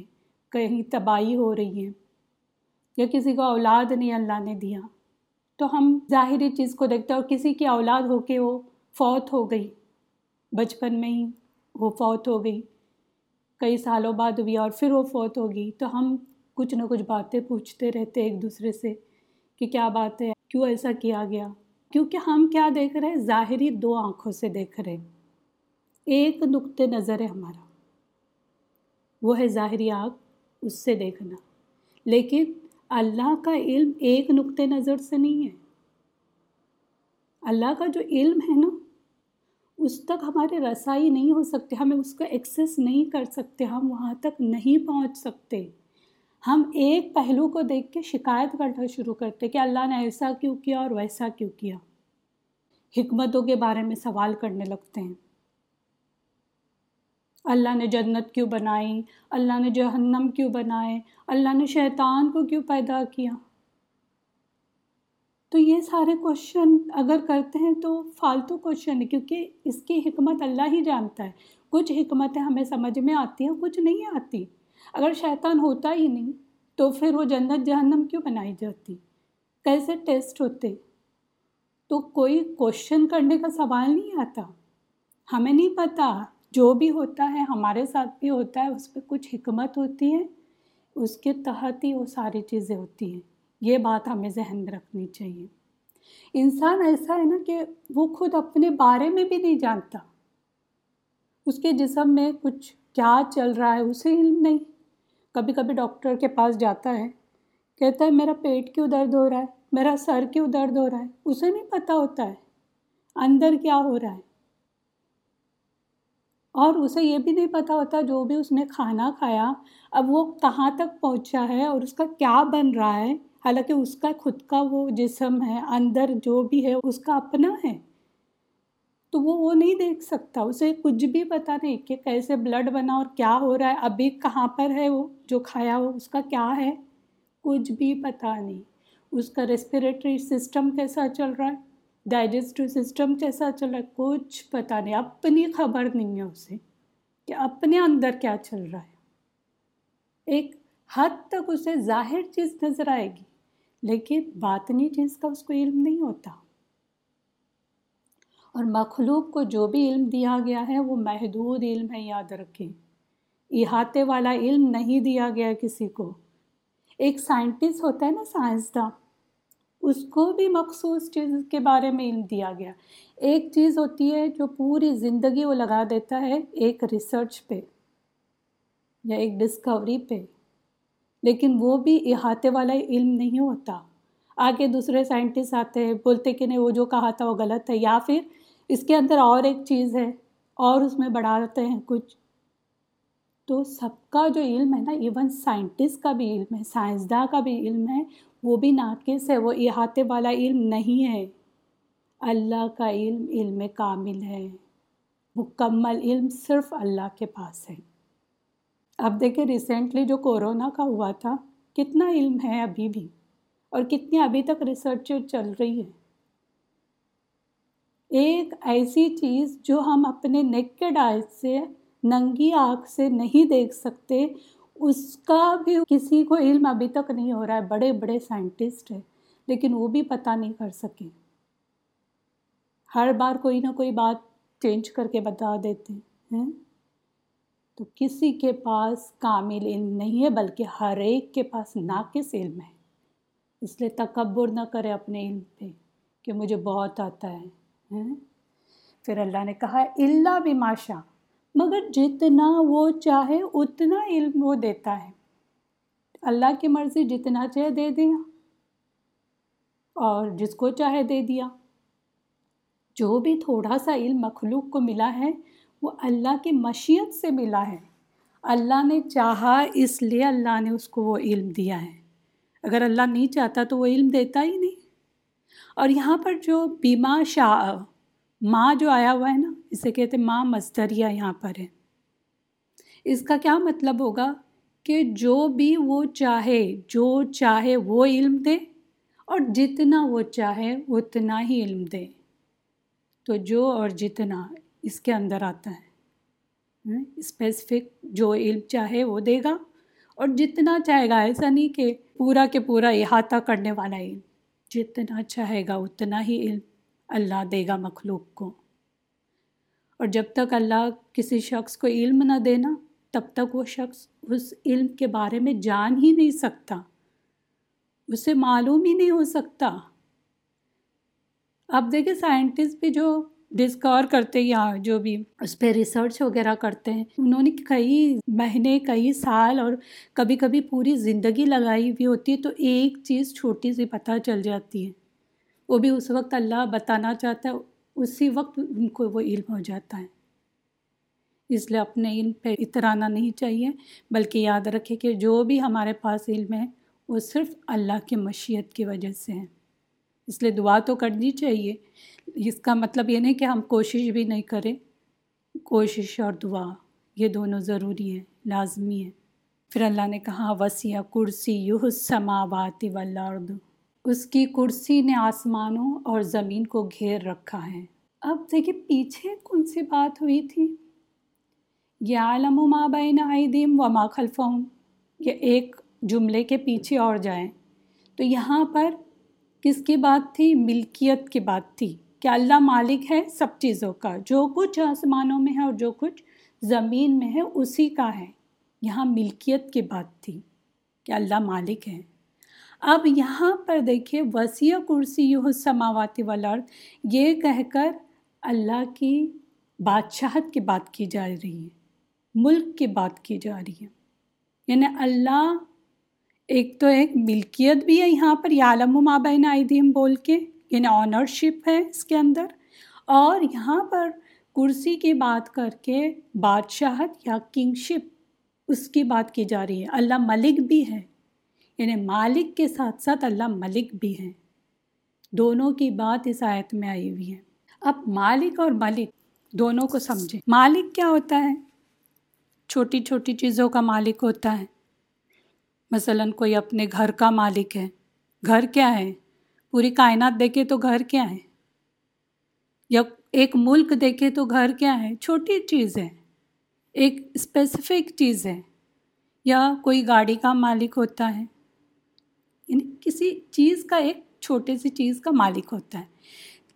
کہیں تباہی ہو رہی ہے یا کسی کو اولاد نہیں اللہ نے دیا۔ تو ہم ظاہری چیز کو دیکھتے ہیں اور کسی کی اولاد ہو کے وہ فوت ہو گئی۔ بچپن میں ہی وہ فوت ہو گئی۔ کئی سالوں بعد ہوئی اور پھر وہ فوت ہو گئی تو ہم کچھ نہ کچھ باتیں پوچھتے رہتے ایک دوسرے سے کہ کیا بات ہے، کیوں ایسا کیا گیا؟ کیونکہ ہم کیا دیکھ رہے ہیں؟ ظاہری دو آنکھوں سے دیکھ رہے ایک نقطۂ نظر ہے ہمارا، وہ ہے ظاہری آگ اس سے دیکھنا۔ لیکن اللہ کا علم ایک نقطۂ نظر سے نہیں ہے۔ اللہ کا جو علم ہے نا اس تک ہمارے رسائی نہیں ہو سکتے، ہمیں اس کا ایکسیس نہیں کر سکتے، ہم وہاں تک نہیں پہنچ سکتے۔ ہم ایک پہلو کو دیکھ کے شکایت کرنا شروع کرتے کہ اللہ نے ایسا کیوں کیا اور ویسا کیوں کیا۔ حکمتوں کے بارے میں سوال کرنے لگتے ہیں۔ اللہ نے جنت کیوں بنائی؟ اللہ نے جہنم کیوں بنائے؟ اللہ نے شیطان کو کیوں پیدا کیا؟ تو یہ سارے کوشچن اگر کرتے ہیں تو فالتو کوشچن ہے، کیونکہ اس کی حکمت اللہ ہی جانتا ہے۔ کچھ حکمتیں ہمیں سمجھ میں آتی ہیں، کچھ نہیں آتی۔ اگر شیطان ہوتا ہی نہیں، تو پھر وہ جنت جہنم کیوں بنائی جاتی؟ کیسے ٹیسٹ ہوتے؟ تو کوئی کوشچن کرنے کا سوال نہیں آتا۔ ہمیں نہیں پتہ جو بھی ہوتا ہے، ہمارے ساتھ بھی ہوتا ہے، اس پہ کچھ حکمت ہوتی ہے، اس کے تحت ہی وہ ساری چیزیں ہوتی ہیں۔ یہ بات ہمیں ذہن میں رکھنی چاہیے۔ انسان ایسا ہے نا کہ وہ خود اپنے بارے میں بھی نہیں جانتا۔ اس کے جسم میں کچھ کیا چل رہا ہے اسے علم نہیں۔ کبھی کبھی ڈاکٹر کے پاس جاتا ہے، کہتا ہے، میرا پیٹ کیوں درد ہو رہا ہے؟ میرا سر کیوں درد ہو رہا ہے؟ اسے نہیں پتہ ہوتا ہے۔ اندر کیا ہو رہا ہے؟ اور اسے یہ بھی نہیں پتہ ہوتا جو بھی اس نے کھانا کھایا، اب وہ کہاں تک پہنچا ہے اور اس کا کیا بن رہا ہے۔ حالانکہ اس کا خود کا وہ جسم ہے، اندر جو بھی ہے، اس کا اپنا ہے۔ تو وہ وہ نہیں دیکھ سکتا۔ اسے کچھ بھی پتہ نہیں کہ کیسے بلڈ بنا اور کیا ہو رہا ہے۔ ابھی کہاں پر ہے وہ؟ جو کھایا وہ اس کا کیا ہے؟ کچھ بھی پتہ نہیں۔ اس کا ریسپریٹری سسٹم کیسا چل رہا ہے؟ ڈائجسٹو سسٹم کیسا چل رہا ہے؟ کچھ پتہ نہیں۔ اپنی خبر نہیں ہے اسے کہ اپنے اندر کیا چل رہا ہے۔ ایک حد تک اسے ظاہر چیز نظر آئے گی۔ لیکن باطنی چیز کا اس کو علم نہیں ہوتا۔ اور مخلوق کو جو بھی علم دیا گیا ہے وہ محدود علم ہے، یاد رکھیں۔ احاطے والا علم نہیں دیا گیا کسی کو۔ ایک سائنٹسٹ ہوتا ہے نا سائنسداں اس کو بھی مخصوص چیز کے بارے میں علم دیا گیا۔ ایک چیز ہوتی ہے جو پوری زندگی وہ لگا دیتا ہے، ایک ریسرچ پہ یا ایک ڈسکوری پہ۔ لیکن وہ بھی احاطے والا علم نہیں ہوتا۔ آگے دوسرے سائنٹسٹ آتے ہیں، بولتے کہ نہیں، وہ جو کہا تھا وہ غلط ہے۔ یا پھر اس کے اندر اور ایک چیز ہے، اور اس میں بڑھاتے ہیں کچھ۔ تو سب کا جو علم ہے نا، ایون سائنٹسٹ کا بھی علم ہے، سائنسداں کا بھی علم ہے، وہ بھی ناقص ہے، وہ احاطے والا علم نہیں ہے۔ اللہ کا علم علم کامل ہے، مکمل علم صرف اللہ کے پاس ہے۔ اب دیکھیں ریسنٹلی جو کورونا کا ہوا تھا، کتنا علم ہے ابھی بھی، اور کتنی ابھی تک ریسرچ چل رہی ہے۔ ایک ایسی چیز جو ہم اپنے نیکڈ آئی سے، ننگی آنکھ سے نہیں دیکھ سکتے، اس کا بھی کسی کو علم ابھی تک نہیں ہو رہا ہے۔ بڑے بڑے سائنٹسٹ ہیں، لیکن وہ بھی پتہ نہیں کر سکے۔ ہر بار کوئی نہ کوئی بات چینج کر کے بتا دیتے ہیں۔ تو کسی کے پاس کامل علم نہیں ہے، بلکہ ہر ایک کے پاس ناقص علم ہے۔ اس لیے تکبر نہ کرے اپنے علم پہ، کہ مجھے بہت آتا ہے پھر اللہ نے کہا اللہ بھی ماشا مگر جتنا وہ چاہے، اتنا علم وہ دیتا ہے۔ اللہ کی مرضی جتنا چاہے دے دیا، اور جس کو چاہے دے دیا۔ جو بھی تھوڑا سا علم مخلوق کو ملا ہے وہ اللہ کی مشیت سے ملا ہے۔ اللہ نے چاہا، اس لیے اللہ نے اس کو وہ علم دیا ہے۔ اگر اللہ نہیں چاہتا تو وہ علم دیتا ہی نہیں۔ اور یہاں پر جو بیما شاہ، ماں جو آیا ہوا ہے نا، اسے کہتے ماں مزدریہ یہاں پر ہے۔ اس کا کیا مطلب ہوگا کہ جو بھی وہ چاہے، جو چاہے وہ علم دے اور جتنا وہ چاہے، اتنا ہی علم دے۔ تو جو اور جتنا اس کے اندر آتا ہے۔ اسپیسیفک جو علم چاہے وہ دے گا اور جتنا چاہے گا، ایسا نہیں کہ پورا کے پورا احاطہ کرنے والا علم۔ جتنا چاہے گا اتنا ہی علم اللہ دے گا مخلوق کو۔ اور جب تک اللہ کسی شخص کو علم نہ دینا تب تک وہ شخص اس علم کے بارے میں جان ہی نہیں سکتا۔ اسے معلوم ہی نہیں ہو سکتا۔ اب دیکھیں سائنٹسٹ بھی جو ڈسکور کرتے یا جو بھی اس پہ ریسرچ وغیرہ کرتے ہیں، انہوں نے کئی مہینے، کئی سال اور کبھی کبھی پوری زندگی لگائی ہوئی ہوتی ہے تو ایک چیز چھوٹی سی پتہ چل جاتی ہے۔ وہ بھی اس وقت اللہ بتانا چاہتا ہے، اسی وقت ان کو وہ علم ہو جاتا ہے۔ اس لیے اپنے علم پہ اترانا نہیں چاہیے، بلکہ یاد رکھے کہ جو بھی ہمارے پاس علم ہے، وہ صرف اللہ کی مشیت کی وجہ سے ہے۔ اس لیے دعا تو کرنی چاہیے اس کا مطلب یہ نہیں کہ ہم کوشش بھی نہیں کریں، کوشش اور دعا، یہ دونوں ضروری ہے لازمی ہے پھر اللہ نے کہا، وسیع کرسی یوہ سماوات والارض۔ اس کی کرسی نے آسمانوں اور زمین کو گھیر رکھا ہے۔ اب دیکھیں پیچھے کون سی بات ہوئی تھی؟ یا عالم و ماں بین عیدیم و ماں خلفہم۔ یہ ایک جملے کے پیچھے اور جائیں۔ تو یہاں پر کس کی بات تھی؟ ملکیت کی بات تھی۔ کہ اللہ مالک ہے سب چیزوں کا، جو کچھ آسمانوں میں ہے اور جو کچھ زمین میں ہے اسی کا ہے۔ یہاں ملکیت کی بات تھی کہ اللہ مالک ہے۔ اب یہاں پر دیکھیے، وسیع کرسی یو سماواتی والارض، یہ کہہ کر اللہ کی بادشاہت کی بات کی جا رہی ہے، ملک کی بات کی جا رہی ہے۔ یعنی اللہ ایک تو ایک ملکیت بھی ہے یہاں پر یا عالم و مابین عیدیم بول کے۔ یعنی آنرشپ ہے اس کے اندر۔ اور یہاں پر کرسی کی بات کر کے بادشاہت یا کنگشپ اس کی بات کی جا رہی ہے۔ اللہ ملک بھی ہے یعنی مالک کے ساتھ ساتھ اللہ ملک بھی ہیں دونوں کی بات اس آیت میں آئی ہوئی ہے۔ اب مالک اور ملک دونوں کو سمجھیں۔ مالک کیا ہوتا ہے؟ چھوٹی چھوٹی چیزوں کا مالک ہوتا ہے۔ مثلا کوئی اپنے گھر کا مالک ہے۔ گھر کیا ہے؟ پوری کائنات دیکھے تو گھر کیا ہے؟ یا ایک ملک دیکھے تو گھر کیا ہے؟ چھوٹی چیز ہے، ایک اسپیسیفک چیز ہے، یا کوئی گاڑی کا مالک ہوتا ہے۔ یعنی کسی چیز کا ایک چھوٹے سی چیز کا مالک ہوتا ہے۔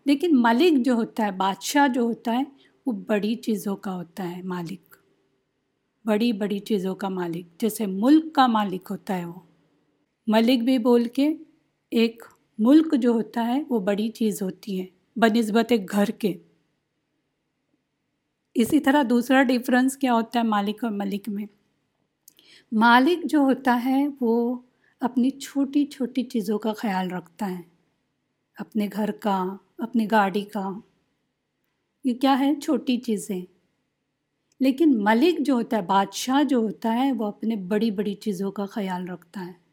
لیکن ملک جو ہوتا ہے، بادشاہ جو ہوتا ہے، وہ بڑی چیزوں کا ہوتا ہے مالک۔ بڑی بڑی چیزوں کا مالک، جیسے ملک کا مالک ہوتا ہے وہ۔ ملک بھی بول کے ایک ملک جو ہوتا ہے وہ بڑی چیز ہوتی ہے بہ نسبت ایک گھر کے۔ اسی طرح دوسرا ڈفرینس کیا ہوتا ہے مالک اور ملک میں۔ مالک جو ہوتا ہے وہ اپنی چھوٹی چھوٹی چیزوں کا خیال رکھتا ہے، اپنے گھر کا، اپنی گاڑی کا۔ یہ کیا ہے؟ چھوٹی چیزیں۔ لیکن ملک جو ہوتا ہے، بادشاہ جو ہوتا ہے وہ اپنے بڑی بڑی چیزوں کا خیال رکھتا ہے۔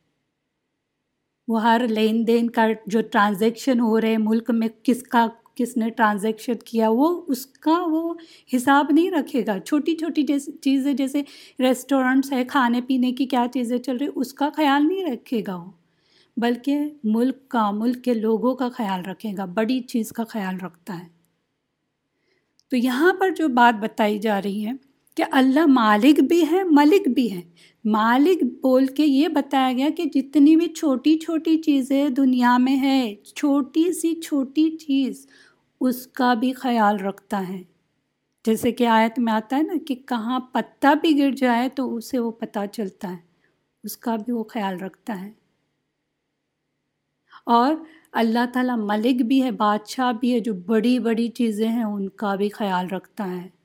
وہ ہر لین دین کا جو ٹرانزیکشن ہو رہے ملک میں کس کا، کس نے ٹرانزیکشن کیا، وہ اس کا وہ حساب نہیں رکھے گا۔ چھوٹی چھوٹی جیسے چیزیں جیسے ریسٹورنٹس ہے کھانے پینے کی کیا چیزیں چل رہی اس کا خیال نہیں رکھے گا وہ۔ بلکہ ملک کا، ملک کے لوگوں کا خیال رکھے گا، بڑی چیز کا خیال رکھتا ہے۔ تو یہاں پر جو بات بتائی جا رہی ہے کہ اللہ مالک بھی ہے ملک بھی ہے مالک بول کے یہ بتایا گیا کہ جتنی بھی چھوٹی چھوٹی چیزیں دنیا میں ہے، چھوٹی سی چھوٹی چیز اس کا بھی خیال رکھتا ہے۔ جیسے کہ آیت میں آتا ہے نا کہ کہاں پتا بھی گر جائے تو اسے وہ پتہ چلتا ہے، اس کا بھی وہ خیال رکھتا ہے۔ اور اللہ تعالیٰ ملک بھی ہے، بادشاہ بھی ہے، جو بڑی بڑی چیزیں ہیں، ان کا بھی خیال رکھتا ہے۔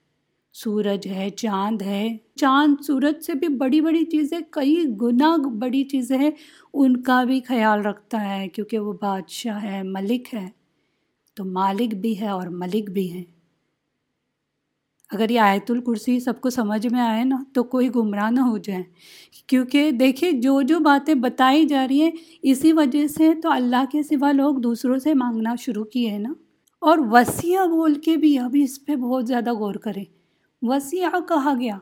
سورج ہے، چاند ہے۔ چاند سورج سے بھی بڑی بڑی چیزیں، کئی گنا بڑی چیزیں ہیں، ان کا بھی خیال رکھتا ہے، کیونکہ وہ بادشاہ ہے، ملک ہے۔ تو مالک بھی ہے اور ملک بھی ہے۔ اگر یہ آیت الکرسی سب کو سمجھ میں آئے نا، تو کوئی گمراہ نہ ہو جائے۔ کیونکہ دیکھیں، جو جو باتیں بتائی جا رہی ہیں، اسی وجہ سے تو اللہ کے سوا لوگ دوسروں سے مانگنا شروع کیے ہیں نا۔ اور وسیع بول کے بھی ابھی اس پہ بہت زیادہ غور کریں۔ وسیع کہا گیا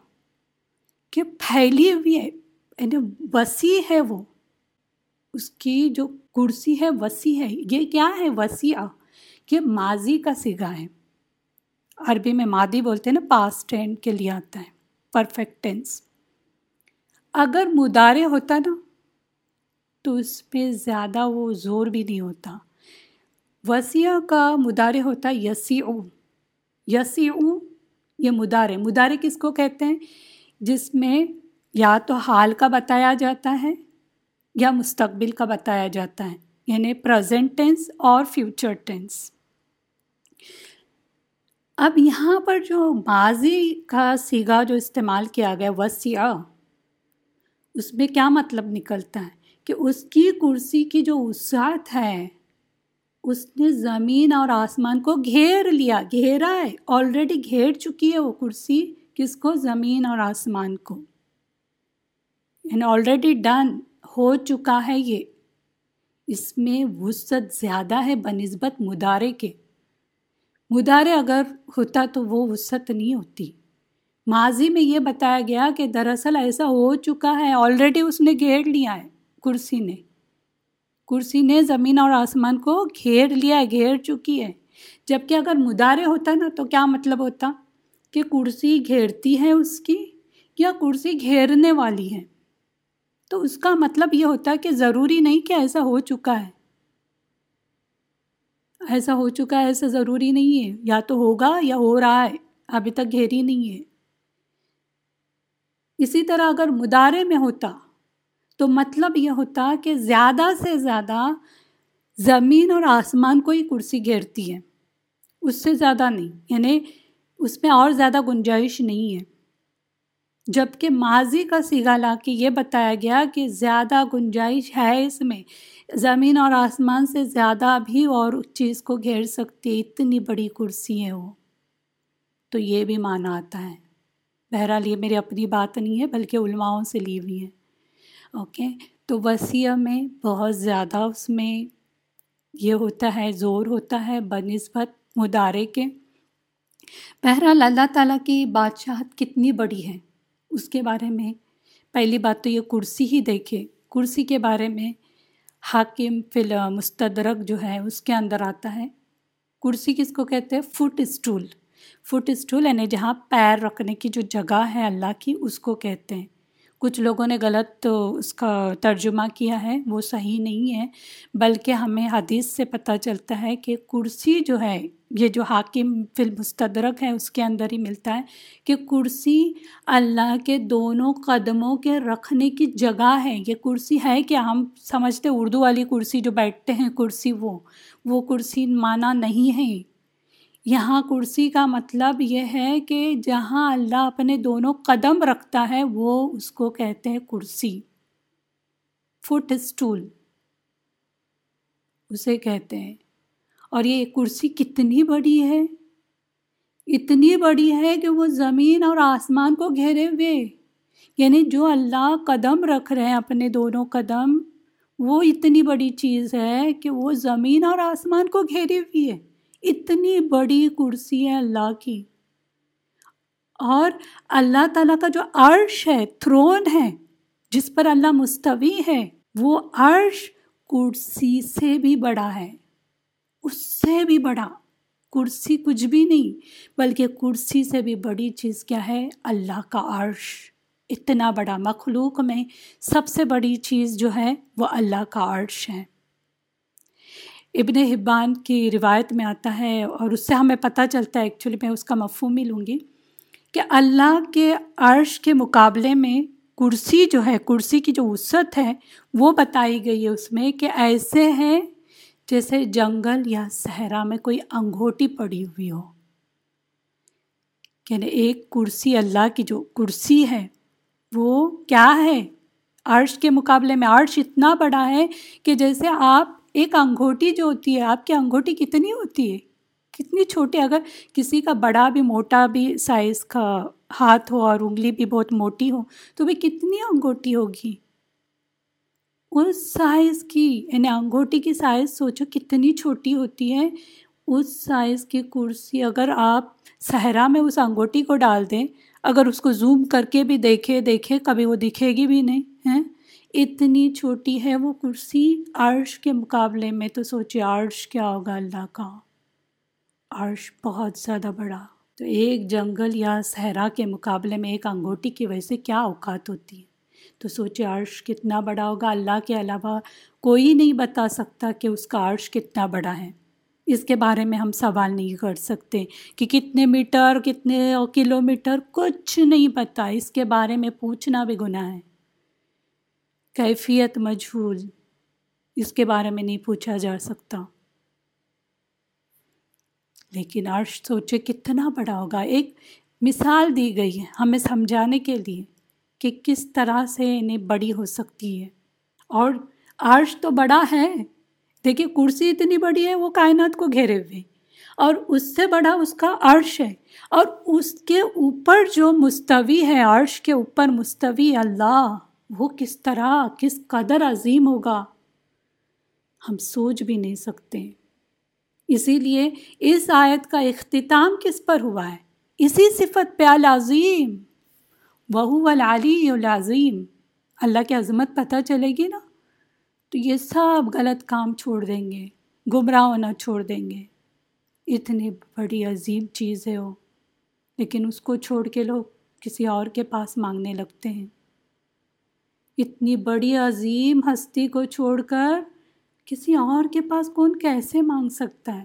کہ پھیلی ہوئی ہے یعنی وسیع ہے وہ۔ اس کی جو کرسی ہے، وسیع ہے۔ یہ کیا ہے؟ وسیع کہ ماضی کا سگا ہے۔ عربی میں مادی بولتے ہیں نا پاس ٹینڈ کے لیے آتا ہے پرفیکٹ ٹینس اگر مدارے ہوتا نا، تو اس پہ زیادہ وہ زور بھی نہیں ہوتا۔ وسیع کا مدارے ہوتا یسی او یسی او یہ مدارے مدارے کس کو کہتے ہیں؟ جس میں یا تو حال کا بتایا جاتا ہے یا مستقبل کا بتایا جاتا ہے یعنی پریزنٹ ٹینس اور فیوچر ٹینس اب یہاں پر جو ماضی کا سیگا جو استعمال کیا گیا وسیع اس میں کیا مطلب نکلتا ہے؟ کہ اس کی کرسی کی جو وسعت ہے اس نے زمین اور آسمان کو گھیر لیا، گھیرا ہے۔ آلریڈی گھیر چکی ہے وہ کرسی۔ کس کو؟ زمین اور آسمان کو۔ یعنی آلریڈی ڈن ہو چکا ہے یہ۔ اس میں وسعت زیادہ ہے بنسبت مدارے کے۔ مدارے اگر ہوتا تو وہ وسعت نہیں ہوتی۔ ماضی میں یہ بتایا گیا کہ دراصل ایسا ہو چکا ہے آلریڈی اس نے گھیر لیا ہے، کرسی نے۔ کرسی نے زمین اور آسمان کو گھیر لیا ہے گھیر چکی ہے۔ جبکہ اگر مدارے ہوتا نا تو کیا مطلب ہوتا؟ کہ کرسی گھیرتی ہے اس کی یا کرسی گھیرنے والی ہے؟ تو اس کا مطلب یہ ہوتا ہے کہ ضروری نہیں کہ ایسا ہو چکا ہے۔ ایسا ہو چکا ہے، ایسا ضروری نہیں ہے۔ یا تو ہوگا یا ہو رہا ہے، ابھی تک گھیری نہیں ہے۔ اسی طرح اگر مدارے میں ہوتا تو مطلب یہ ہوتا کہ زیادہ سے زیادہ زمین اور آسمان کو ہی کرسی گھیرتی ہے، اس سے زیادہ نہیں یعنی اس میں اور زیادہ گنجائش نہیں ہے۔ جبکہ ماضی کا سیگا لا کے یہ بتایا گیا کہ زیادہ گنجائش ہے اس میں، زمین اور آسمان سے زیادہ بھی اور اس چیز کو گھیر سکتی ہے، اتنی بڑی کرسی ہے وہ۔ تو یہ بھی مانا آتا ہے۔ بہرحال یہ میری اپنی بات نہیں ہے، بلکہ علماؤں سے لی ہوئی ہے۔ اوکے؟ تو وسیع میں بہت زیادہ اس میں یہ ہوتا ہے، زور ہوتا ہے بنسبت مدارے کے۔ بہرحال اللہ تعالیٰ کی بادشاہت کتنی بڑی ہے۔ اس کے بارے میں پہلی بات تو یہ کرسی ہی دیکھے کرسی کے بارے میں حاکم فل مستدرک جو ہے، اس کے اندر آتا ہے۔ کرسی کس کو کہتے ہیں؟ Fit stool. فٹ اسٹول یعنی جہاں پیر رکھنے کی جو جگہ ہے اللہ کی، اس کو کہتے ہیں۔ کچھ لوگوں نے غلط اس کا ترجمہ کیا ہے، وہ صحیح نہیں ہے، بلکہ ہمیں حدیث سے پتہ چلتا ہے کہ کرسی جو ہے، یہ جو حاکم فی المستدرک ہے، اس کے اندر ہی ملتا ہے کہ کرسی اللہ کے دونوں قدموں کے رکھنے کی جگہ ہے۔ یہ کرسی ہے کہ ہم سمجھتے اردو والی کرسی جو بیٹھتے ہیں، کرسی وہ وہ کرسی مانا نہیں ہے۔ یہاں کرسی کا مطلب یہ ہے کہ جہاں اللہ اپنے دونوں قدم رکھتا ہے، وہ اس کو کہتے ہیں کرسی۔ فٹ اسٹول اسے کہتے ہیں۔ اور یہ کرسی کتنی بڑی ہے؟ اتنی بڑی ہے کہ وہ زمین اور آسمان کو گھیرے ہوئے۔ یعنی جو اللہ قدم رکھ رہے ہیں اپنے دونوں قدم، وہ اتنی بڑی چیز ہے کہ وہ زمین اور آسمان کو گھیری ہوئی ہے۔ اتنی بڑی کرسی ہے اللہ کی۔ اور اللہ تعالیٰ کا جو عرش ہے، تھرون ہے، جس پر اللہ مستوی ہے، وہ عرش کرسی سے بھی بڑا ہے۔ اس سے بھی بڑا۔ کرسی کچھ بھی نہیں، بلکہ کرسی سے بھی بڑی چیز کیا ہے؟ اللہ کا عرش۔ اتنا بڑا مخلوق میں سب سے بڑی چیز جو ہے، وہ اللہ کا عرش ہے۔ ابن حبان کی روایت میں آتا ہے اور اس سے ہمیں پتہ چلتا ہے ایکچولی میں اس کا مفہوم ہی لوں گی کہ اللہ کے عرش کے مقابلے میں کرسی جو ہے، کرسی کی جو وسعت ہے، وہ بتائی گئی ہے اس میں کہ ایسے ہیں جیسے جنگل یا صحرا میں کوئی انگوٹی پڑی ہوئی ہو۔ یعنی ایک کرسی، اللہ کی جو کرسی ہے، وہ کیا ہے؟ عرش کے مقابلے میں عرش اتنا بڑا ہے کہ جیسے آپ ایک انگوٹی جو ہوتی ہے، آپ کی انگوٹی کتنی ہوتی ہے؟ کتنی چھوٹی، اگر کسی کا بڑا بھی، موٹا بھی سائز کا ہاتھ ہو اور انگلی بھی بہت موٹی ہو، تو بھی کتنی انگوٹی ہوگی؟ اس سائز کی یعنی انگوٹی کی سائز سوچو کتنی چھوٹی ہوتی ہے۔ اس سائز کی کرسی اگر آپ صحرا میں اس انگوٹی کو ڈال دیں، اگر اس کو زوم کر کے بھی دیکھے دیکھے، کبھی وہ دکھے گی بھی نہیں، ہیں؟ اتنی چھوٹی ہے وہ کرسی عرش کے مقابلے میں، تو سوچے عرش کیا ہوگا اللہ کا؟ عرش بہت زیادہ بڑا۔ تو ایک جنگل یا صحرا کے مقابلے میں ایک انگوٹی کی وجہ سے کیا اوقات ہوتی ہے؟ تو سوچے عرش کتنا بڑا ہوگا، اللہ کے علاوہ کوئی نہیں بتا سکتا کہ اس کا عرش کتنا بڑا ہے۔ اس کے بارے میں ہم سوال نہیں کر سکتے کہ کتنے میٹر، کتنے کلو میٹر کچھ نہیں پتہ اس کے بارے میں پوچھنا بھی گناہ ہے۔ کیفیت مجھول، اس کے بارے میں نہیں پوچھا جا سکتا۔ لیکن عرش سوچے کتنا بڑا ہوگا۔ ایک مثال دی گئی ہے ہمیں سمجھانے کے لیے کہ کس طرح سے انہیں بڑی ہو سکتی ہے۔ اور عرش تو بڑا ہے۔ دیکھیے کرسی اتنی بڑی ہے، وہ کائنات کو گھیرے ہوئے۔ اور اس سے بڑا اس کا عرش ہے۔ اور اس کے اوپر جو مستوی ہے، عرش کے اوپر مستوی اللہ۔ وہ کس طرح، کس قدر عظیم ہوگا؟ ہم سوچ بھی نہیں سکتے۔ اسی لیے اس آیت کا اختتام کس پر ہوا ہے؟ اسی صفت پہ العظیم۔ وہ العلی العظیم۔ اللہ کی عظمت پتہ چلے گی نا؟ تو یہ سب غلط کام چھوڑ دیں گے گمراہ ہونا چھوڑ دیں گے۔ اتنی بڑی عظیم چیز ہے وہ، لیکن اس کو چھوڑ کے لوگ کسی اور کے پاس مانگنے لگتے ہیں۔ اتنی بڑی عظیم ہستی کو چھوڑ کر کسی اور کے پاس کون کیسے مانگ سکتا ہے؟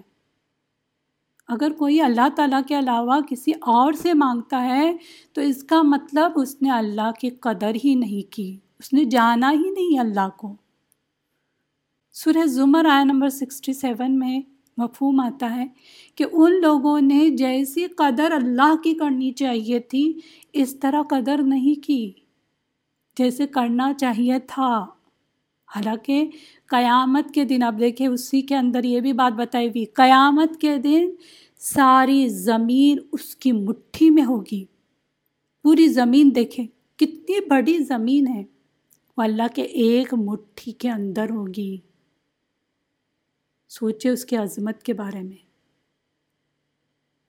اگر کوئی اللہ تعالیٰ کے علاوہ کسی اور سے مانگتا ہے تو اس کا مطلب اس نے اللہ کی قدر ہی نہیں کی، اس نے جانا ہی نہیں اللہ کو۔ سورہ زمر آیا نمبر سکسٹی سیون میں مفہوم آتا ہے کہ ان لوگوں نے جیسی قدر اللہ کی کرنی چاہیے تھی، اس طرح قدر نہیں کی۔ جیسے کرنا چاہیے تھا۔ حالانکہ قیامت کے دن اب دیکھیں اسی کے اندر یہ بھی بات بتائی ہوئی، قیامت کے دن ساری زمین اس کی مٹھی میں ہوگی۔ پوری زمین دیکھیں، کتنی بڑی زمین ہے۔ وہ اللہ کے ایک مٹھی کے اندر ہوگی۔ سوچے اس کی عظمت کے بارے میں۔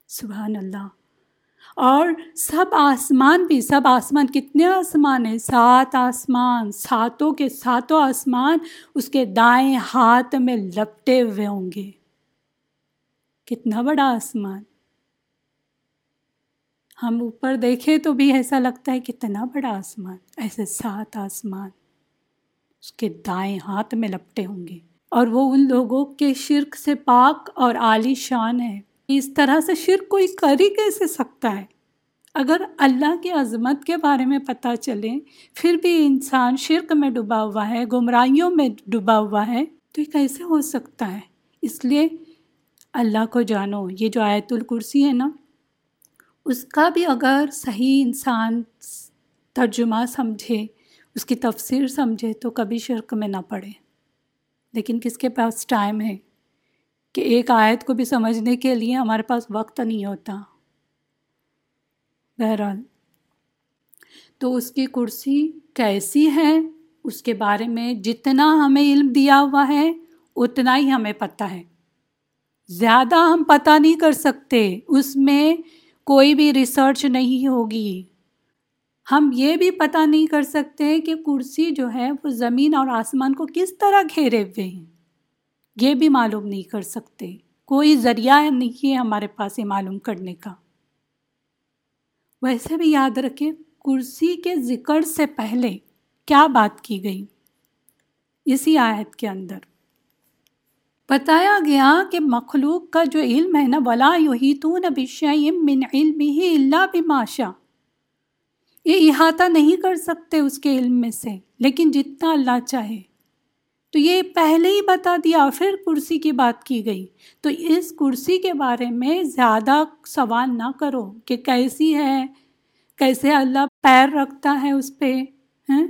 سبحان اللہ۔ اور سب آسمان بھی، سب آسمان کتنے آسمان ہیں؟ سات آسمان، ساتوں کے ساتوں آسمان اس کے دائیں ہاتھ میں لپٹے ہوئے ہوں گے۔ کتنا بڑا آسمان۔ ہم اوپر دیکھیں تو بھی ایسا لگتا ہے کتنا بڑا آسمان، ایسے سات آسمان اس کے دائیں ہاتھ میں لپٹے ہوں گے۔ اور وہ ان لوگوں کے شرک سے پاک اور عالی شان ہے۔ اس طرح سے شرک کوئی کر ہی کیسے سکتا ہے؟ اگر اللہ کی عظمت کے بارے میں پتہ چلے، پھر بھی انسان شرک میں ڈوبا ہوا ہے، گمراہیوں میں ڈوبا ہوا ہے، تو یہ کیسے ہو سکتا ہے؟ اس لیے اللہ کو جانو، یہ جو آیت الکرسی ہے نا، اس کا بھی اگر صحیح انسان ترجمہ سمجھے، اس کی تفسیر سمجھے، تو کبھی شرک میں نہ پڑے۔ لیکن کس کے پاس ٹائم ہے؟ کہ ایک آیت کو بھی سمجھنے کے لیے ہمارے پاس وقت نہیں ہوتا۔ بہرحال، تو اس کی کرسی کیسی ہے؟ اس کے بارے میں جتنا ہمیں علم دیا ہوا ہے، اتنا ہی ہمیں پتہ ہے۔ زیادہ ہم پتہ نہیں کر سکتے، اس میں کوئی بھی ریسرچ نہیں ہوگی۔ ہم یہ بھی پتہ نہیں کر سکتے کہ کرسی جو ہے وہ زمین اور آسمان کو کس طرح گھیرے ہوئے ہیں۔ یہ بھی معلوم نہیں کر سکتے۔ کوئی ذریعہ نہیں ہے ہمارے پاس یہ معلوم کرنے کا۔ ویسے بھی یاد رکھے کرسی کے ذکر سے پہلے کیا بات کی گئی؟ اسی آیت کے اندر۔ بتایا گیا کہ مخلوق کا جو علم ہے نا بلا یوہی تو نہ من علم ہی اللہ بماشا یہ احاطہ نہیں کر سکتے اس کے علم میں سے، لیکن جتنا اللہ چاہے۔ تو یہ پہلے ہی بتا دیا پھر کرسی کی بات کی گئی۔ تو اس کرسی کے بارے میں زیادہ سوال نہ کرو کہ کیسی ہے، کیسے اللہ پیر رکھتا ہے اس پہ ہیں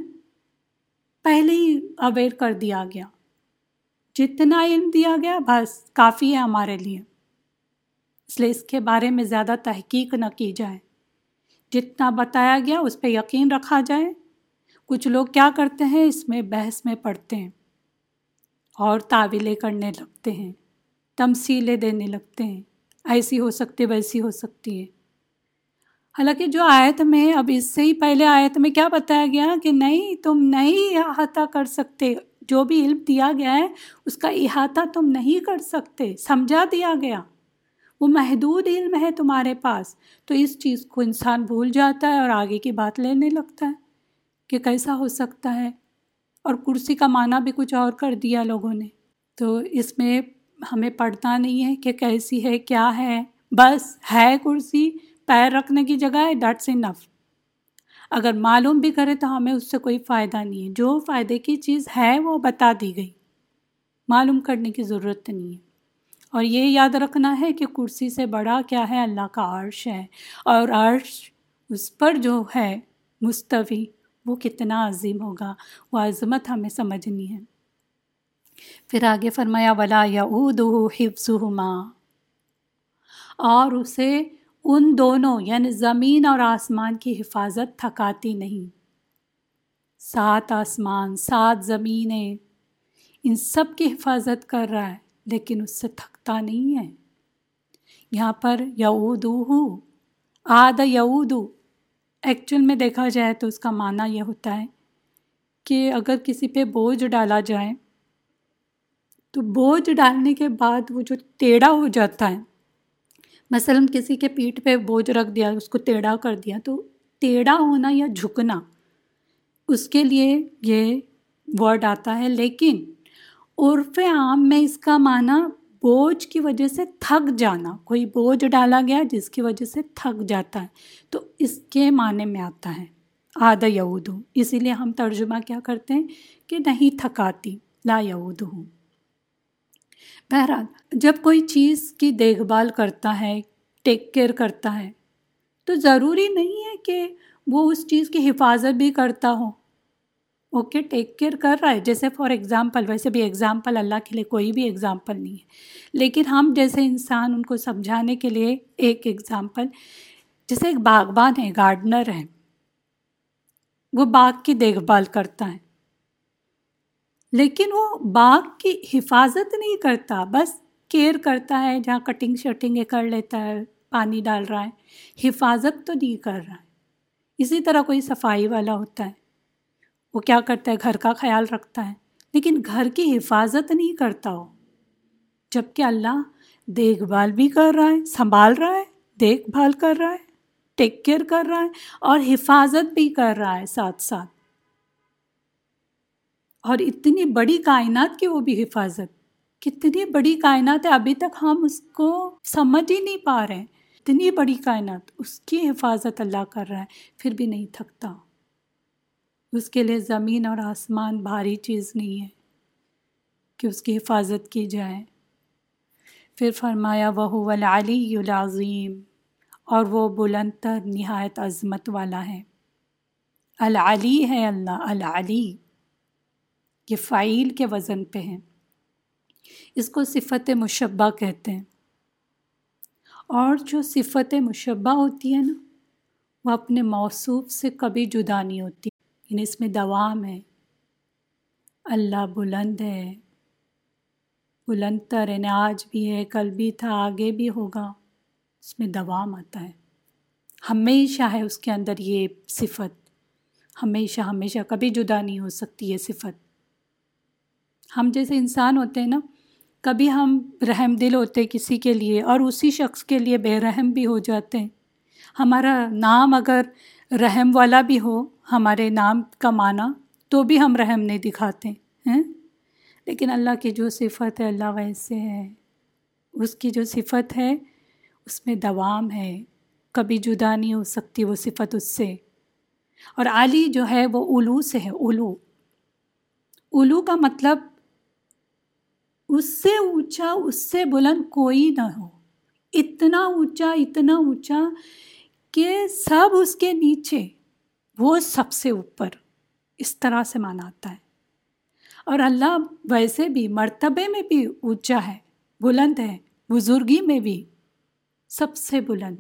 پہلے ہی اویئر کر دیا گیا۔ جتنا علم دیا گیا، بس کافی ہے ہمارے لیے۔ اس لیے اس کے بارے میں زیادہ تحقیق نہ کی جائے۔ جتنا بتایا گیا، اس پہ یقین رکھا جائے۔ کچھ لوگ کیا کرتے ہیں، اس میں بحث میں پڑھتے ہیں۔ اور تعویلیں کرنے لگتے ہیں، تمثیلیں دینے لگتے ہیں۔ ایسی ہو سکتی، ویسی ہو سکتی ہے۔ حالانکہ جو آیت میں، اب اس سے ہی پہلے آیت میں کیا بتایا گیا کہ نہیں، تم نہیں احاطہ کر سکتے۔ جو بھی علم دیا گیا ہے، اس کا احاطہ تم نہیں کر سکتے۔ سمجھا دیا گیا۔ وہ محدود علم ہے تمہارے پاس۔ تو اس چیز کو انسان بھول جاتا ہے اور آگے کی بات لینے لگتا ہے کہ کیسا ہو سکتا ہے۔ اور کرسی کا معنی بھی کچھ اور کر دیا لوگوں نے۔ تو اس میں ہمیں پڑھنا نہیں ہے کہ کیسی ہے، کیا ہے۔ بس ہے کرسی، پیر رکھنے کی جگہ ہے ڈٹ سے نف اگر معلوم بھی کرے تو ہمیں اس سے کوئی فائدہ نہیں ہے۔ جو فائدے کی چیز ہے وہ بتا دی گئی۔ معلوم کرنے کی ضرورت نہیں ہے۔ اور یہ یاد رکھنا ہے کہ کرسی سے بڑا کیا ہے، اللہ کا عرش ہے۔ اور عرش اس پر جو ہے مستوی۔ وہ کتنا عظیم ہوگا، وہ عظمت ہمیں سمجھنی ہے۔ پھر آگے فرمایا، ولا یا حفظ اور اسے ان دونوں یعنی زمین اور آسمان کی حفاظت تھکاتی نہیں۔ سات آسمان، سات زمینیں، ان سب کی حفاظت کر رہا ہے، لیکن اس سے تھکتا نہیں ہے۔ یہاں پر یعودو آد یعودو ایکچوئل میں دیکھا جائے تو اس کا معنی یہ ہوتا ہے کہ اگر کسی پہ بوجھ ڈالا جائے، تو بوجھ ڈالنے کے بعد وہ جو ٹیڑھا ہو جاتا ہے، مثلاً کسی کے پیٹھ پہ بوجھ رکھ دیا، اس کو ٹیڑھا کر دیا، تو ٹیڑھا ہونا یا جھکنا، اس کے لیے یہ ورڈ آتا ہے لیکن عرف عام میں اس کا معنی بوجھ کی وجہ سے تھک جانا، کوئی بوجھ ڈالا گیا جس کی وجہ سے تھک جاتا ہے، تو اس کے معنی میں آتا ہے آدھا یعود۔ ہوں اسی لیے ہم ترجمہ کیا کرتے ہیں کہ نہیں تھکاتی، لا یعود۔ ہوں بہرحال، جب کوئی چیز کی دیکھ بھال کرتا ہے، ٹیک کیئر کرتا ہے، تو ضروری نہیں ہے کہ وہ اس چیز کی حفاظت بھی کرتا ہو۔ اوکے ٹیک کیئر کر رہا ہے۔ جیسے فار ایگزامپل ویسے بھی ایگزامپل اللہ کے لیے کوئی بھی ایگزامپل نہیں ہے۔ لیکن ہم جیسے انسان، ان کو سمجھانے کے لیے ایک ایگزامپل جیسے ایک باغبان ہے گارڈنر ہے۔ وہ باغ کی دیکھ بھال کرتا ہے۔ لیکن وہ باغ کی حفاظت نہیں کرتا، بس کیئر کرتا ہے، جہاں کٹنگ شٹنگ کر لیتا ہے، پانی ڈال رہا ہے۔ حفاظت تو نہیں کر رہا۔ ہے اسی طرح کوئی صفائی والا ہوتا ہے۔ وہ کیا کرتا ہے؟ گھر کا خیال رکھتا ہے۔ لیکن گھر کی حفاظت نہیں کرتا ہو جبکہ اللہ دیکھ بھال بھی کر رہا ہے، سنبھال رہا ہے، دیکھ بھال کر رہا ہے، ٹیک کیئر کر رہا ہے اور حفاظت بھی کر رہا ہے ساتھ ساتھ۔ اور اتنی بڑی کائنات کی وہ بھی حفاظت۔ کتنی بڑی کائنات ہے، ابھی تک ہم اس کو سمجھ ہی نہیں پا رہے۔ اتنی بڑی کائنات، اس کی حفاظت اللہ کر رہا ہے، پھر بھی نہیں تھکتا۔ اس کے لیے زمین اور آسمان بھاری چیز نہیں ہے کہ اس کی حفاظت کی جائے۔ پھر فرمایا وہ العلی العظیم اور وہ بلند تر نہایت عظمت والا ہے۔ العلی ہے اللہ، العلی۔ یہ فعیل کے وزن پہ ہیں اس کو صفت مشبہ کہتے ہیں۔ اور جو صفت مشبہ ہوتی ہے نا، وہ اپنے موصوف سے کبھی جدا نہیں ہوتی۔ یعنی اس میں دوام ہے اللہ بلند ہے۔ بلند تر یعنی آج بھی ہے، کل بھی تھا، آگے بھی ہوگا۔ اس میں دوام آتا ہے۔ ہمیشہ ہے اس کے اندر یہ صفت۔ ہمیشہ ہمیشہ، کبھی جدا نہیں ہو سکتی یہ صفت۔ ہم جیسے انسان ہوتے ہیں نا، کبھی ہم رحم دل ہوتے کسی کے لیے اور اسی شخص کے لیے بے رحم بھی ہو جاتے ہیں۔ ہمارا نام اگر رحم والا بھی ہو ہمارے نام کا معنی تو بھی ہم رحم نہیں دکھاتے، ہیں؟ لیکن اللہ کی جو صفت ہے، اللہ ویسے ہے، اس کی جو صفت ہے، اس میں دوام ہے۔ کبھی جدا نہیں ہو سکتی وہ صفت اس سے۔ اور علی جو ہے وہ الو سے ہے الو الو کا مطلب اس سے اونچا، اس سے بلند کوئی نہ ہو۔ اتنا اونچا اتنا اونچا کہ سب اس کے نیچے۔ وہ سب سے اوپر اس طرح سے مانا آتا ہے۔ اور اللہ ویسے بھی مرتبے میں بھی اونچا ہے، بلند ہے، بزرگی میں بھی سب سے بلند۔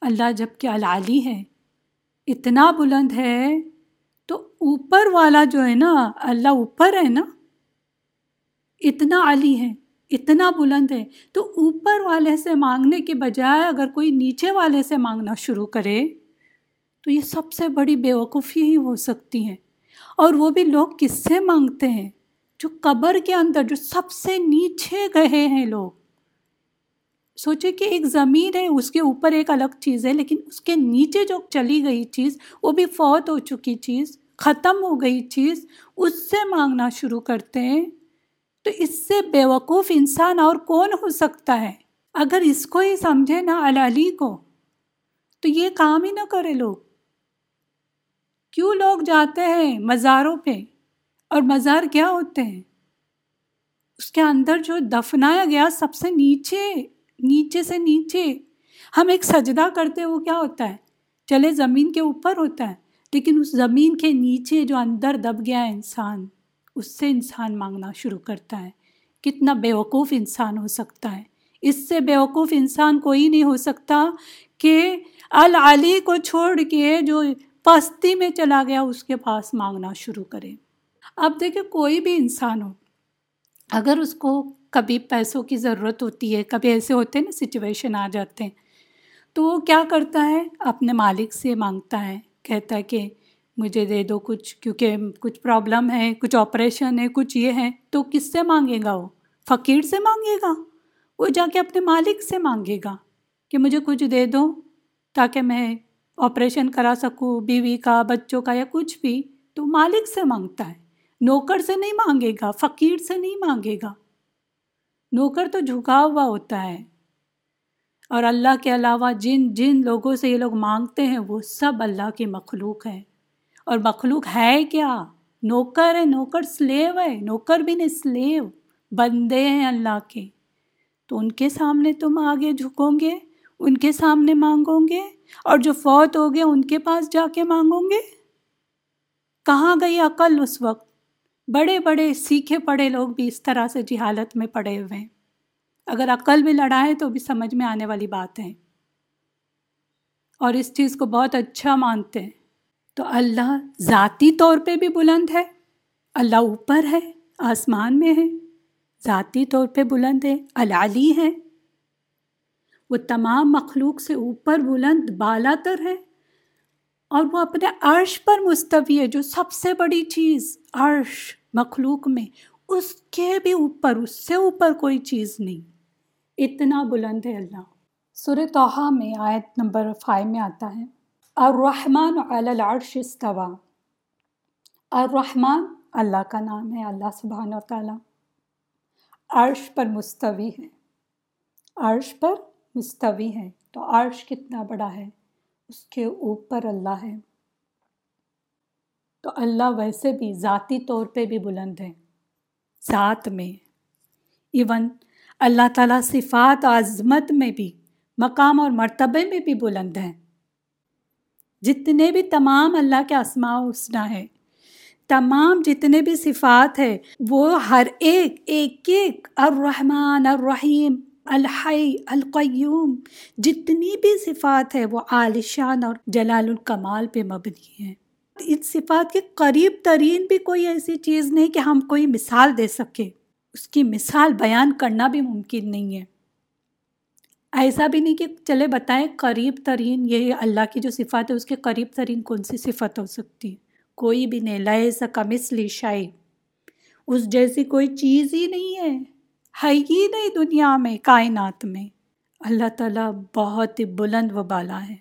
اللہ جبکہ العلی ہے، اتنا بلند ہے تو اوپر والا جو ہے نا، اللہ اوپر ہے نا، اتنا علی ہے، اتنا بلند ہے۔ تو اوپر والے سے مانگنے کے بجائے اگر کوئی نیچے والے سے مانگنا شروع کرے تو یہ سب سے بڑی بیوقوفی ہی ہو سکتی ہے اور وہ بھی لوگ کس سے مانگتے ہیں؟ جو قبر کے اندر، جو سب سے نیچے گئے ہیں لوگ۔ سوچے کہ ایک زمین ہے، اس کے اوپر ایک الگ چیز ہے، لیکن اس کے نیچے جو چلی گئی چیز، وہ بھی فوت ہو چکی چیز، ختم ہو گئی چیز، اس سے مانگنا شروع کرتے ہیں۔ تو اس سے بیوقوف انسان اور کون ہو سکتا ہے؟ اگر اس کو ہی سمجھے نا علی کو، تو یہ کام ہی نہ کرے لوگ۔ کیوں لوگ جاتے ہیں مزاروں پہ؟ اور مزار کیا ہوتے ہیں؟ اس کے اندر جو دفنایا گیا سب سے نیچے نیچے سے نیچے۔ ہم ایک سجدہ کرتے وہ کیا ہوتا ہے؟ چلے زمین کے اوپر ہوتا ہے، لیکن اس زمین کے نیچے جو اندر دب گیا ہے انسان، اس سے انسان مانگنا شروع کرتا ہے۔ کتنا بیوقوف انسان ہو سکتا ہے۔ اس سے بیوقوف انسان کوئی نہیں ہو سکتا کہ العلی کو چھوڑ کے جو پستی میں چلا گیا، اس کے پاس مانگنا شروع کرے۔ اب دیکھیں، کوئی بھی انسان ہو، اگر اس کو کبھی پیسوں کی ضرورت ہوتی ہے، کبھی ایسے ہوتے ہیں نا سچویشن آ جاتے ہیں، تو وہ کیا کرتا ہے؟ اپنے مالک سے مانگتا ہے، کہتا ہے کہ مجھے دے دو کچھ، کیونکہ کچھ پرابلم ہے، کچھ آپریشن ہے، کچھ یہ ہے۔ تو کس سے مانگے گا وہ؟ فقیر سے مانگے گا؟ وہ جا کے اپنے مالک سے مانگے گا کہ مجھے کچھ دے دو تاکہ میں آپریشن کرا سکوں، بیوی کا، بچوں کا یا کچھ بھی، تو مالک سے مانگتا ہے۔ نوکر سے نہیں مانگے گا، فقیر سے نہیں مانگے گا۔ نوکر تو جھکا ہوا ہوتا ہے۔ اور اللہ کے علاوہ جن جن لوگوں سے یہ لوگ مانگتے ہیں، وہ سب اللہ کی مخلوق ہے اور مخلوق ہے کیا؟ نوکر ہے، نوکر سلیو ہے۔ نوکر بھی نہیں سلیو بندے ہیں اللہ کے۔ تو ان کے سامنے تم آگے جھکو گے؟ ان کے سامنے مانگو گے اور جو فوت ہو گئے ان کے پاس جا کے مانگو گے؟ کہاں گئی عقل اس وقت؟ بڑے بڑے سیکھے پڑے لوگ بھی اس طرح سے جہالت میں پڑے ہوئے ہیں۔ اگر عقل بھی لڑائے تو بھی سمجھ میں آنے والی بات ہے۔ اور اس چیز کو بہت اچھا مانتے ہیں۔ تو اللہ ذاتی طور پہ بھی بلند ہے۔ اللہ اوپر ہے، آسمان میں ہے۔ ذاتی طور پہ بلند ہے العلی ہے۔ وہ تمام مخلوق سے اوپر بلند بالا تر ہے اور وہ اپنے عرش پر مستوی ہے، جو سب سے بڑی چیز عرش مخلوق میں، اس کے بھی اوپر، اس سے اوپر کوئی چیز نہیں۔ اتنا بلند ہے اللہ۔ سر توحہ میں آیت نمبر فائیو میں آتا ہے۔ الرحمن علی العرش استوا الرحمن اللہ کا نام ہے، اللہ سبحانہ و تعالیٰ۔ عرش پر مستوی ہے۔ عرش پر مستوی ہے۔ تو عرش کتنا بڑا ہے؟ اس کے اوپر اللہ ہے۔ تو اللہ ویسے بھی ذاتی طور پہ بھی بلند ہے۔ ذات میں۔ ایون اللہ تعالیٰ صفات، عظمت میں بھی، مقام اور مرتبے میں بھی بلند ہیں جتنے بھی تمام اللہ کے اسماء حسنہ ہے تمام جتنے بھی صفات ہے وہ ہر ایک ایک ایک، الرحمن الرحیم۔ الحی القیوم، جتنی بھی صفات ہے وہ عالشان اور جلال الکمال پہ مبنی ہے ان صفات کے قریب ترین بھی کوئی ایسی چیز نہیں کہ ہم کوئی مثال دے سکیں۔ اس کی مثال بیان کرنا بھی ممکن نہیں ہے۔ ایسا بھی نہیں کہ چلے بتائیں قریب ترین، یہ اللہ کی جو صفات ہے اس کے قریب ترین کون سی صفت ہو سکتی ہے کوئی بھی نہیں لیے سکا مثلی شاعر اس جیسی کوئی چیز ہی نہیں ہے۔ ہے ہی نہیں دنیا میں، کائنات میں۔ اللہ تعالیٰ بہت ہی بلند و بالا ہے۔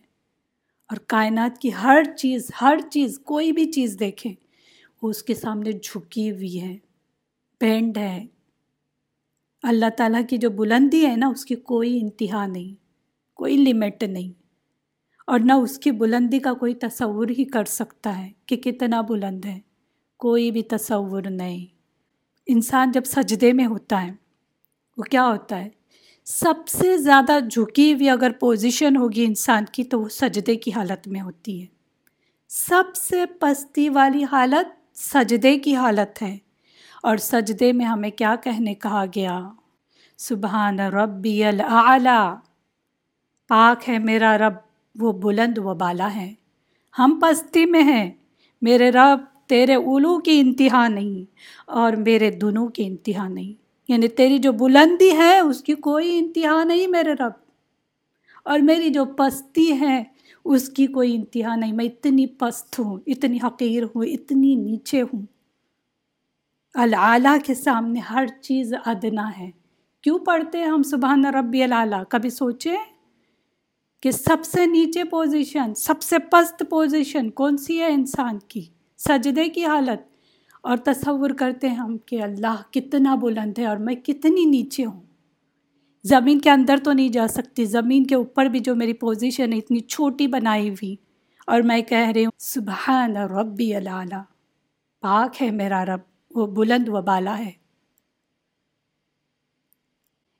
اور کائنات کی ہر چیز ہر چیز، کوئی بھی چیز دیکھے وہ اس کے سامنے جھکی ہوئی ہے۔ بینڈ ہے۔ اللہ تعالیٰ کی جو بلندی ہے نا، اس کی کوئی انتہا نہیں، کوئی لمٹ نہیں۔ اور نہ اس کی بلندی کا کوئی تصور ہی کر سکتا ہے کہ کتنا بلند ہے۔ کوئی بھی تصور نہیں۔ انسان جب سجدے میں ہوتا ہے وہ کیا ہوتا ہے؟ سب سے زیادہ جھکی ہوئی اگر پوزیشن ہوگی انسان کی تو وہ سجدے کی حالت میں ہوتی ہے۔ سب سے پستی والی حالت سجدے کی حالت ہے۔ اور سجدے میں ہمیں کیا کہنے کہا گیا؟ سبحان ربی العلی پاک ہے میرا رب، وہ بلند و بالا ہے۔ ہم پستی میں ہیں۔ میرے رب تیرے اولو کی انتہا نہیں اور میرے دنوں کی انتہا نہیں۔ یعنی تیری جو بلندی ہے، اس کی کوئی انتہا نہیں میرے رب۔ اور میری جو پستی ہے، اس کی کوئی انتہا نہیں۔ میں اتنی پست ہوں، اتنی حقیر ہوں، اتنی نیچے ہوں۔ العلیٰ کے سامنے ہر چیز ادنا ہے۔ کیوں پڑھتے ہیں ہم؟ سبحان ربی العلیٰ کبھی سوچیں کہ سب سے نیچے پوزیشن، سب سے پست پوزیشن کون سی ہے انسان کی؟ سجدے کی حالت۔ اور تصور کرتے ہیں ہم کہ اللہ کتنا بلند ہے اور میں کتنی نیچے ہوں۔ زمین کے اندر تو نہیں جا سکتی، زمین کے اوپر بھی جو میری پوزیشن ہے، اتنی چھوٹی بنائی ہوئی۔ اور میں کہہ رہی ہوں، سبحان ربی اللہ پاک ہے میرا رب، وہ بلند و بالا ہے۔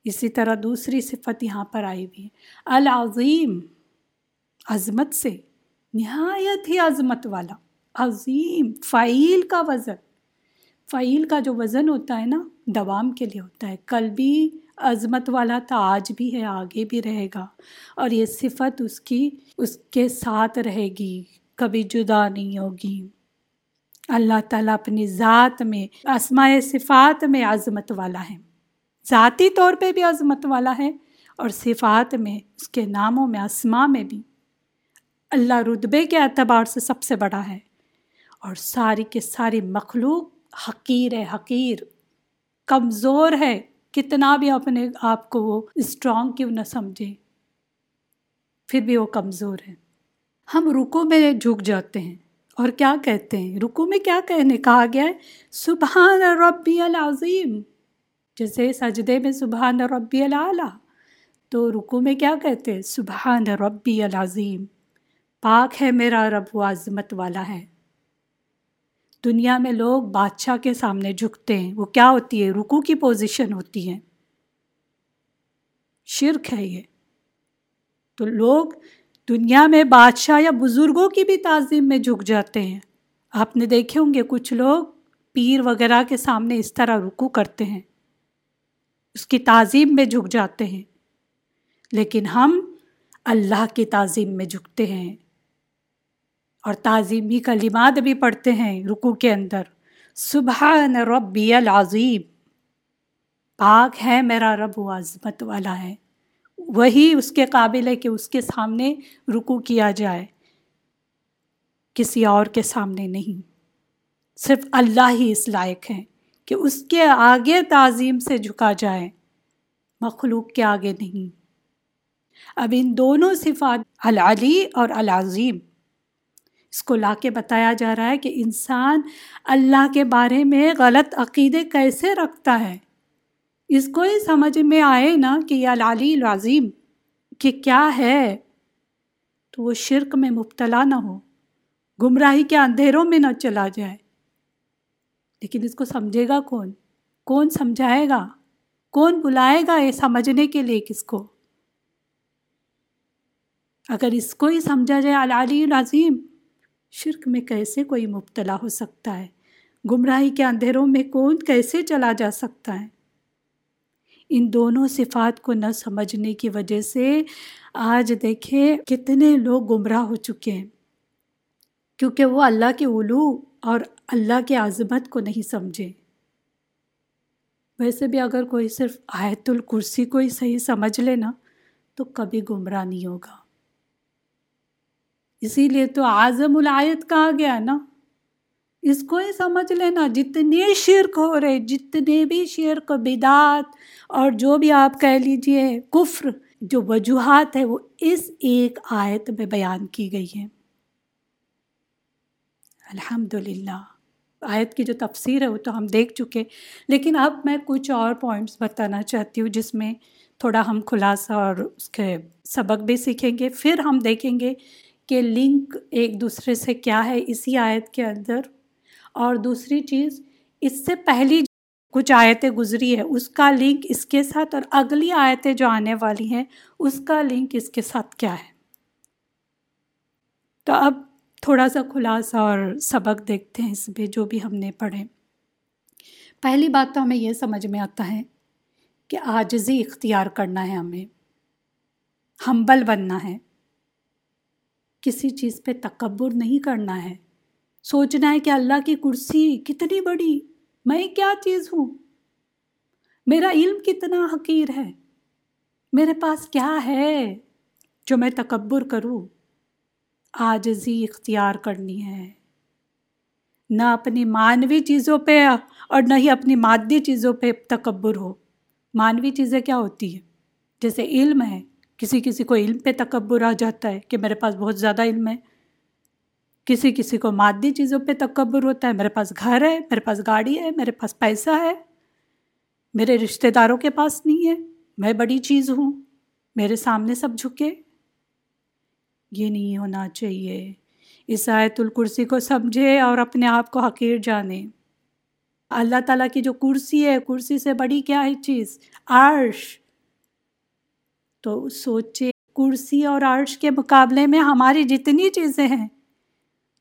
اسی طرح دوسری صفت یہاں پر آئی ہوئی ہے، العظیم، عظمت سے، نہایت ہی عظمت والا، عظیم، فعیل کا وزن۔ فعیل کا جو وزن ہوتا ہے نا، دوام کے لیے ہوتا ہے۔ کل بھی عظمت والا تھا، آج بھی ہے، آگے بھی رہے گا۔ اور یہ صفت اس کی، اس کے ساتھ رہے گی۔ کبھی جدا نہیں ہوگی۔ اللہ تعالیٰ اپنی ذات میں اسماء صفات میں عظمت والا ہے۔ ذاتی طور پہ بھی عظمت والا ہے اور صفات میں، اس کے ناموں میں اسما میں بھی۔ اللہ رتبے کے اعتبار سے سب سے بڑا ہے۔ اور ساری کے ساری مخلوق حقیر ہے، حقیر۔ کمزور ہے۔ کتنا بھی اپنے آپ کو وہ اسٹرانگ کیوں نہ سمجھے۔ پھر بھی وہ کمزور ہے۔ ہم رکو میں جھک جاتے ہیں۔ اور کیا کہتے ہیں؟ رکو میں کیا کہنے؟ کہا گیا ہے، سبحان ربی العظیم۔ جیسے سجدے میں سبحان ربی العلیٰ تو رکو میں کیا کہتے ہیں؟ سبحان ربی العظیم۔ پاک ہے میرا رب و عظمت والا ہے۔ دنیا میں لوگ بادشاہ کے سامنے جھکتے ہیں۔ وہ کیا ہوتی ہے؟ رکو کی پوزیشن ہوتی ہے۔ شرک ہے یہ۔ تو لوگ دنیا میں بادشاہ یا بزرگوں کی بھی تعظیم میں جھک جاتے ہیں۔ آپ نے دیکھے ہوں گے کچھ لوگ پیر وغیرہ کے سامنے اس طرح رکو کرتے ہیں۔ اس کی تعظیم میں جھک جاتے ہیں۔ لیکن ہم اللہ کی تعظیم میں جھکتے ہیں۔ اور تعظیمی کلمات بھی پڑھتے ہیں رکو کے اندر۔ سبحان ربی العظیم۔ پاک ہے میرا رب و عظمت والا ہے۔ وہی اس کے قابل ہے کہ اس کے سامنے رکو کیا جائے۔ کسی اور کے سامنے نہیں۔ صرف اللہ ہی اس لائق ہے کہ اس کے آگے تعظیم سے جھکا جائے۔ مخلوق کے آگے نہیں۔ اب ان دونوں صفات العلی اور العظیم۔ اس کو لا کے بتایا جا رہا ہے کہ انسان اللہ کے بارے میں غلط عقیدے کیسے رکھتا ہے۔ اس کو ہی سمجھ میں آئے نا کہ یہ العلی العظیم کہ کیا ہے؟ تو وہ شرک میں مبتلا نہ ہو، گمراہی کے اندھیروں میں نہ چلا جائے۔ لیکن اس کو سمجھے گا کون؟ کون سمجھائے گا؟ کون بلائے گا یہ سمجھنے کے لیے کس کو؟ اگر اس کو ہی سمجھا جائے العلی العظیم شرک میں کیسے کوئی مبتلا ہو سکتا ہے؟ گمراہی کے اندھیروں میں کون کیسے چلا جا سکتا ہے؟ ان دونوں صفات کو نہ سمجھنے کی وجہ سے آج دیکھیں کتنے لوگ گمراہ ہو چکے ہیں۔ کیونکہ وہ اللہ کے علو اور اللہ کے عظمت کو نہیں سمجھے۔ ویسے بھی اگر کوئی صرف آیت الکرسی کو ہی صحیح سمجھ لے نا، تو کبھی گمراہ نہیں ہوگا۔ اسی لیے تو اعظم الایت کہا گیا نا۔ اس کو ہی سمجھ لینا، جتنے شرک ہو رہے، جتنے بھی شرک، بدعت اور جو بھی آپ کہہ لیجیے، کفر، جو وجوہات ہے وہ اس ایک آیت میں بیان کی گئی ہے الحمد للہ آیت کی جو تفسیر ہے، وہ تو ہم دیکھ چکے۔ لیکن اب میں کچھ اور پوائنٹس بتانا چاہتی ہوں، جس میں تھوڑا ہم خلاصہ اور اس کے سبق بھی سیکھیں گے۔ پھر ہم دیکھیں گے کہ لنک ایک دوسرے سے کیا ہے اسی آیت کے اندر۔ اور دوسری چیز، اس سے پہلی کچھ آیتیں گزری ہے اس کا لنک اس کے ساتھ اور اگلی آیتیں جو آنے والی ہیں، اس کا لنک اس کے ساتھ کیا ہے۔ تو اب تھوڑا سا خلاصہ اور سبق دیکھتے ہیں اس میں جو بھی ہم نے پڑھے۔ پہلی بات تو ہمیں یہ سمجھ میں آتا ہے کہ آجزی اختیار کرنا ہے ہمیں۔ ہمبل بننا ہے۔ کسی چیز پہ تکبر نہیں کرنا ہے۔ سوچنا ہے کہ اللہ کی کرسی کتنی بڑی، میں کیا چیز ہوں؟ میرا علم کتنا حقیر ہے؟ میرے پاس کیا ہے جو میں تکبر کروں؟ آجزی اختیار کرنی ہے۔ نہ اپنی مانوی چیزوں پہ اور نہ ہی اپنی مادی چیزوں پہ تکبر ہو۔ مانوی چیزیں کیا ہوتی ہیں؟ جیسے علم ہے کسی کسی کو علم پہ تکبر آ جاتا ہے کہ میرے پاس بہت زیادہ علم ہے۔ کسی کسی کو مادی چیزوں پہ تکبر ہوتا ہے، میرے پاس گھر ہے، میرے پاس گاڑی ہے، میرے پاس پیسہ ہے، میرے رشتہ داروں کے پاس نہیں ہے، میں بڑی چیز ہوں، میرے سامنے سب جھکے۔ یہ نہیں ہونا چاہیے۔ اس آیت الکرسی کو سمجھے اور اپنے آپ کو حقیر جانے۔ اللہ تعالیٰ کی جو کرسی ہے، کرسی سے بڑی کیا ہے چیز؟ عرش۔ تو سوچے کرسی اور عرش کے مقابلے میں ہماری جتنی چیزیں ہیں،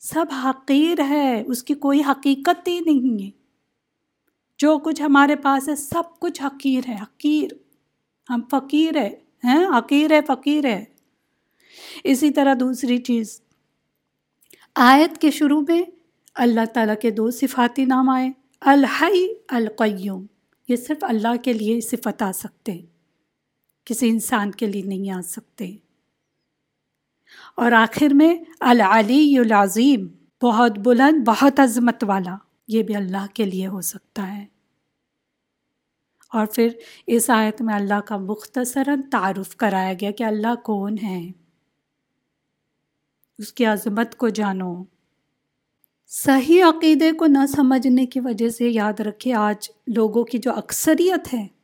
سب حقیر ہے، اس کی کوئی حقیقت ہی نہیں ہے۔ جو کچھ ہمارے پاس ہے، سب کچھ حقیر ہے، حقیر۔ ہم فقیر ہے ہیں؟ حقیر ہے، فقیر ہے۔ اسی طرح دوسری چیز۔ آیت کے شروع میں اللہ تعالیٰ کے دو صفاتی نام آئے، الحی القیوم۔ یہ صرف اللہ کے لیے صفت آ سکتے ہیں۔ کسی انسان کے لیے نہیں آ سکتے۔ اور آخر میں العلی العظیم، بہت بلند، بہت عظمت والا، یہ بھی اللہ کے لیے ہو سکتا ہے۔ اور پھر اس آیت میں اللہ کا مختصراً تعارف کرایا گیا کہ اللہ کون ہے۔ اس کی عظمت کو جانو۔ صحیح عقیدے کو نہ سمجھنے کی وجہ سے یاد رکھے آج لوگوں کی جو اکثریت ہے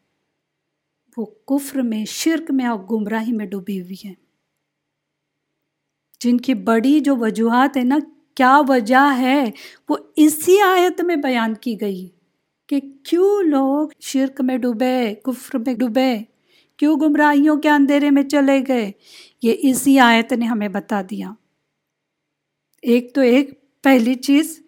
وہ کفر میں، شرک میں اور گمراہی میں ڈوبی ہوئی ہے جن کی بڑی جو وجوہات ہیں نا، کیا وجہ ہے؟ وہ اسی آیت میں بیان کی گئی کہ کیوں لوگ شرک میں ڈوبے، کفر میں ڈوبے، کیوں گمراہیوں کے اندھیرے میں چلے گئے؟ یہ اسی آیت نے ہمیں بتا دیا۔ ایک تو ایک، پہلی چیز،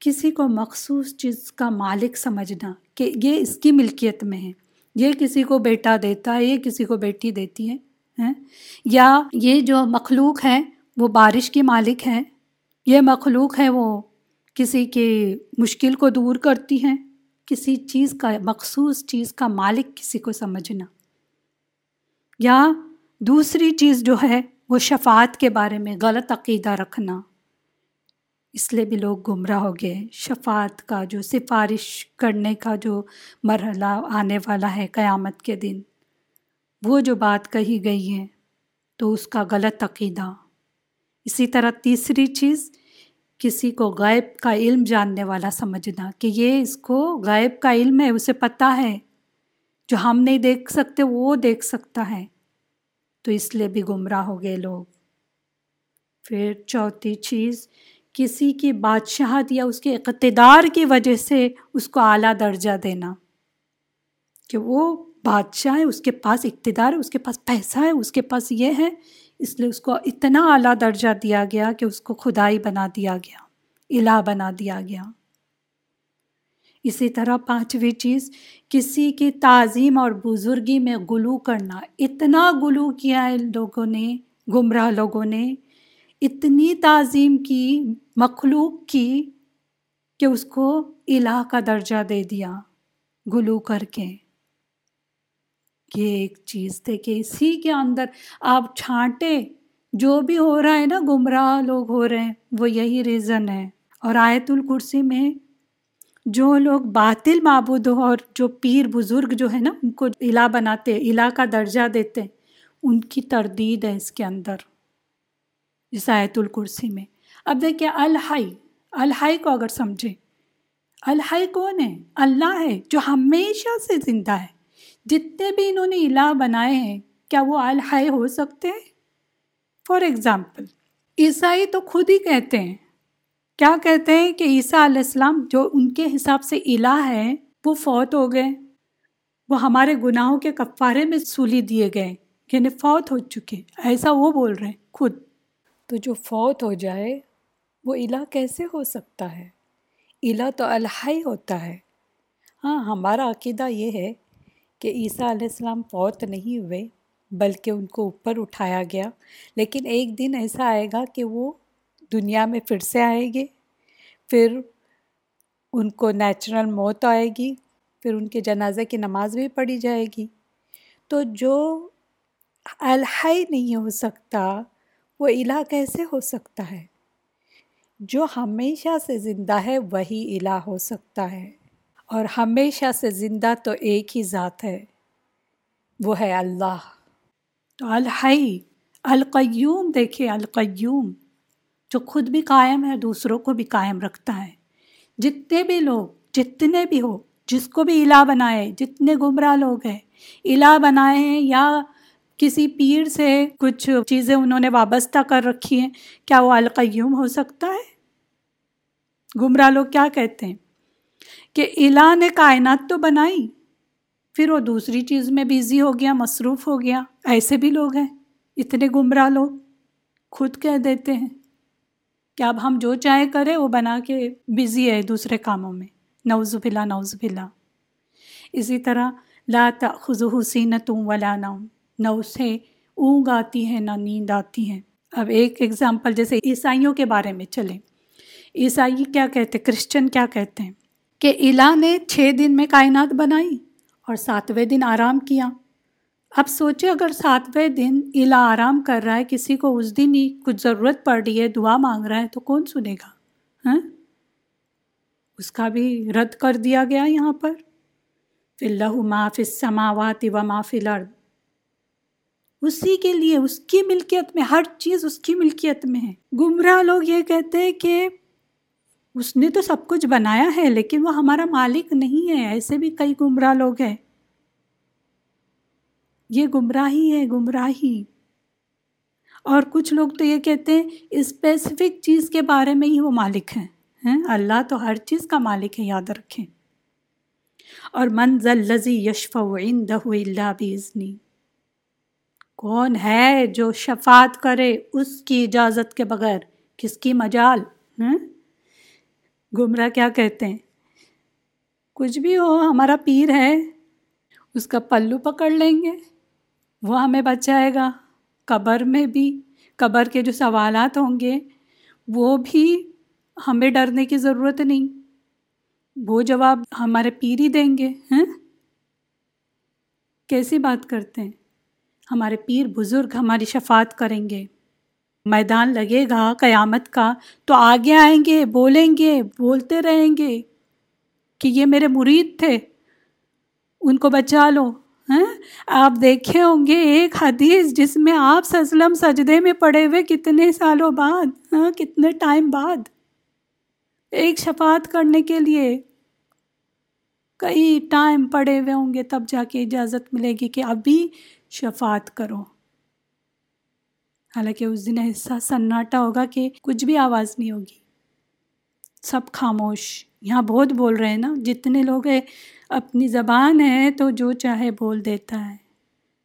کسی کو مخصوص چیز کا مالک سمجھنا کہ یہ اس کی ملکیت میں ہے۔ یہ کسی کو بیٹا دیتا ہے، یہ کسی کو بیٹی دیتی ہے یا یہ جو مخلوق ہیں، وہ بارش کی مالک ہیں۔ یہ مخلوق ہے وہ کسی کی مشکل کو دور کرتی ہیں۔ کسی چیز کا، مخصوص چیز کا مالک کسی کو سمجھنا۔ یا دوسری چیز جو ہے، وہ شفاعت کے بارے میں غلط عقیدہ رکھنا۔ اس لیے بھی لوگ گمراہ ہو گئے۔ شفاعت کا جو سفارش کرنے کا جو مرحلہ آنے والا ہے قیامت کے دن، وہ جو بات کہی گئی ہے تو اس کا غلط عقیدہ۔ اسی طرح تیسری چیز، کسی کو غائب کا علم جاننے والا سمجھنا کہ یہ اس کو غائب کا علم ہے، اسے پتہ ہے۔ جو ہم نہیں دیکھ سکتے، وہ دیکھ سکتا ہے۔ تو اس لیے بھی گمراہ ہو گئے لوگ۔ پھر چوتھی چیز کسی کی بادشاہت یا اس کے اقتدار کی وجہ سے اس کو اعلیٰ درجہ دینا۔ کہ وہ بادشاہ ہے، اس کے پاس اقتدار ہے، اس کے پاس پیسہ ہے، اس کے پاس یہ ہے۔ اس لیے اس کو اتنا اعلیٰ درجہ دیا گیا کہ اس کو خدائی بنا دیا گیا، الہ بنا دیا گیا۔ اسی طرح پانچویں چیز، کسی کی تعظیم اور بزرگی میں گلو کرنا۔ اتنا گلو کیا ہے لوگوں نے، گمراہ لوگوں نے۔ اتنی تعظیم کی، مخلوق کی کہ اس کو الہ کا درجہ دے دیا، گلو کر کے۔ یہ ایک چیز تھے کہ اسی کے اندر آپ چھانٹے، جو بھی ہو رہا ہے نا، گمراہ لوگ ہو رہے ہیں، وہ یہی ریزن ہے۔ اور آیت الکرسی میں جو لوگ باطل معبود ہو اور جو پیر بزرگ جو ہے نا، ان کو الہ بناتے، الہ کا درجہ دیتے، ان کی تردید ہے اس کے اندر۔ اس آیت الکرسی میں۔ اب دیکھیے الحائی الحائی کو اگر سمجھیں الحائی کون ہے؟ اللہ ہے جو ہمیشہ سے زندہ ہے۔ جتنے بھی انہوں نے الہ بنائے ہیں، کیا وہ الحائی ہو سکتے ہیں؟ فار ایگزامپل عیسائی تو خود ہی کہتے ہیں۔ کیا کہتے ہیں کہ عیسیٰ علیہ السلام جو ان کے حساب سے الہ ہے، وہ فوت ہو گئے۔ وہ ہمارے گناہوں کے کفارے میں سولی دیے گئے یعنی فوت ہو چکے۔ ایسا وہ بول رہے ہیں، خود۔ تو جو فوت ہو جائے، وہ الہ کیسے ہو سکتا ہے؟ الہ تو الہی ہوتا ہے۔ ہاں ہمارا عقیدہ یہ ہے کہ عیسیٰ علیہ السلام فوت نہیں ہوئے، بلکہ ان کو اوپر اٹھایا گیا۔ لیکن ایک دن ایسا آئے گا کہ وہ دنیا میں پھر سے آئے گے۔ پھر ان کو نیچرل موت آئے گی۔ پھر ان کے جنازے کی نماز بھی پڑھی جائے گی۔ تو جو الحی نہیں ہو سکتا وہ الہ کیسے ہو سکتا ہے؟ جو ہمیشہ سے زندہ ہے وہی الہ ہو سکتا ہے۔ اور ہمیشہ سے زندہ تو ایک ہی ذات ہے۔ وہ ہے اللہ۔ تو الحی، القیوم دیکھے القیوم، جو خود بھی قائم ہے، دوسروں کو بھی قائم رکھتا ہے۔ جتنے بھی لوگ، جتنے بھی ہو، جس کو بھی الہ بنائے، جتنے گمراہ لوگ ہیں، الہ بنائے ہیں یا کسی پیر سے کچھ چیزیں انہوں نے وابستہ کر رکھی ہیں، کیا وہ القیوم ہو سکتا ہے؟ گمراہ لوگ کیا کہتے ہیں؟ کہ الہ نے کائنات تو بنائی، پھر وہ دوسری چیز میں بیزی ہو گیا، مصروف ہو گیا۔ ایسے بھی لوگ ہیں، اتنے گمراہ لوگ خود کہہ دیتے ہیں کہ اب ہم جو چاہے کریں، وہ بنا کے بزی ہے دوسرے کاموں میں۔ نوز بلا نوز بلا اسی طرح لا تخذ حسین تم ولا نوم۔ نہ اسے اونگ آتی ہے نہ نیند آتی ہے۔ اب ایک ایگزامپل جیسے عیسائیوں کے بارے میں چلیں۔ عیسائی کیا کہتے کرسچن کیا کہتے ہیں؟ کہ الہ نے چھ دن میں کائنات بنائی اور ساتویں دن آرام کیا۔ اب سوچے اگر ساتویں دن الہ آرام کر رہا ہے، کسی کو اس دن ہی کچھ ضرورت پڑ رہی ہے، دعا مانگ رہا ہے، تو کون سنے گا؟ ہاں؟ اس کا بھی رد کر دیا گیا یہاں پر۔ فی اللہ معاف السماوات و معاف الارض۔ اسی کے لیے، اس کی ملکیت میں، ہر چیز اس کی ملکیت میں ہے۔ گمراہ لوگ یہ کہتے ہیں کہ اس نے تو سب کچھ بنایا ہے، لیکن وہ ہمارا مالک نہیں ہے۔ ایسے بھی کئی گمراہ لوگ ہیں۔ یہ گمراہی ہے، گمراہی۔ اور کچھ لوگ تو یہ کہتے ہیں اسپیسیفک چیز کے بارے میں ہی وہ مالک ہیں۔ اللہ تو ہر چیز کا مالک ہے، یاد رکھیں۔ اور منزل لذی یشف عندہ اللہ بیزنی کون ہے جو شفات کرے اس کی اجازت کے بغیر؟ کس کی مجال؟ گمراہ کیا کہتے ہیں؟ کچھ بھی ہو، ہمارا پیر ہے، اس کا پلو پکڑ لیں گے، وہ ہمیں بچائے گا۔ قبر میں بھی، قبر کے جو سوالات ہوں گے، وہ بھی ہمیں ڈرنے کی ضرورت نہیں۔ وہ جواب ہمارے پیر ہی دیں گے ہیں کیسی بات کرتے ہیں؟ ہمارے پیر بزرگ ہماری شفاعت کریں گے۔ میدان لگے گا قیامت کا، تو آگے آئیں گے، بولیں گے، بولتے رہیں گے کہ یہ میرے مرید تھے۔ ان کو بچا لو ہیں آپ دیکھے ہوں گے ایک حدیث جس میں آپ سزلم سجدے میں پڑے ہوئے کتنے سالوں بعد ہاں؟ کتنے ٹائم بعد۔ ایک شفاعت کرنے کے لیے کئی ٹائم پڑے ہوئے ہوں گے، تب جا کے اجازت ملے گی کہ ابھی شفاعت کرو۔ حالانکہ اس دن ایسا سناٹا ہوگا کہ کچھ بھی آواز نہیں ہوگی۔ سب خاموش۔ یہاں بہت بول رہے ہیں نا۔ جتنے لوگ ہیں، اپنی زبان ہے تو جو چاہے بول دیتا ہے۔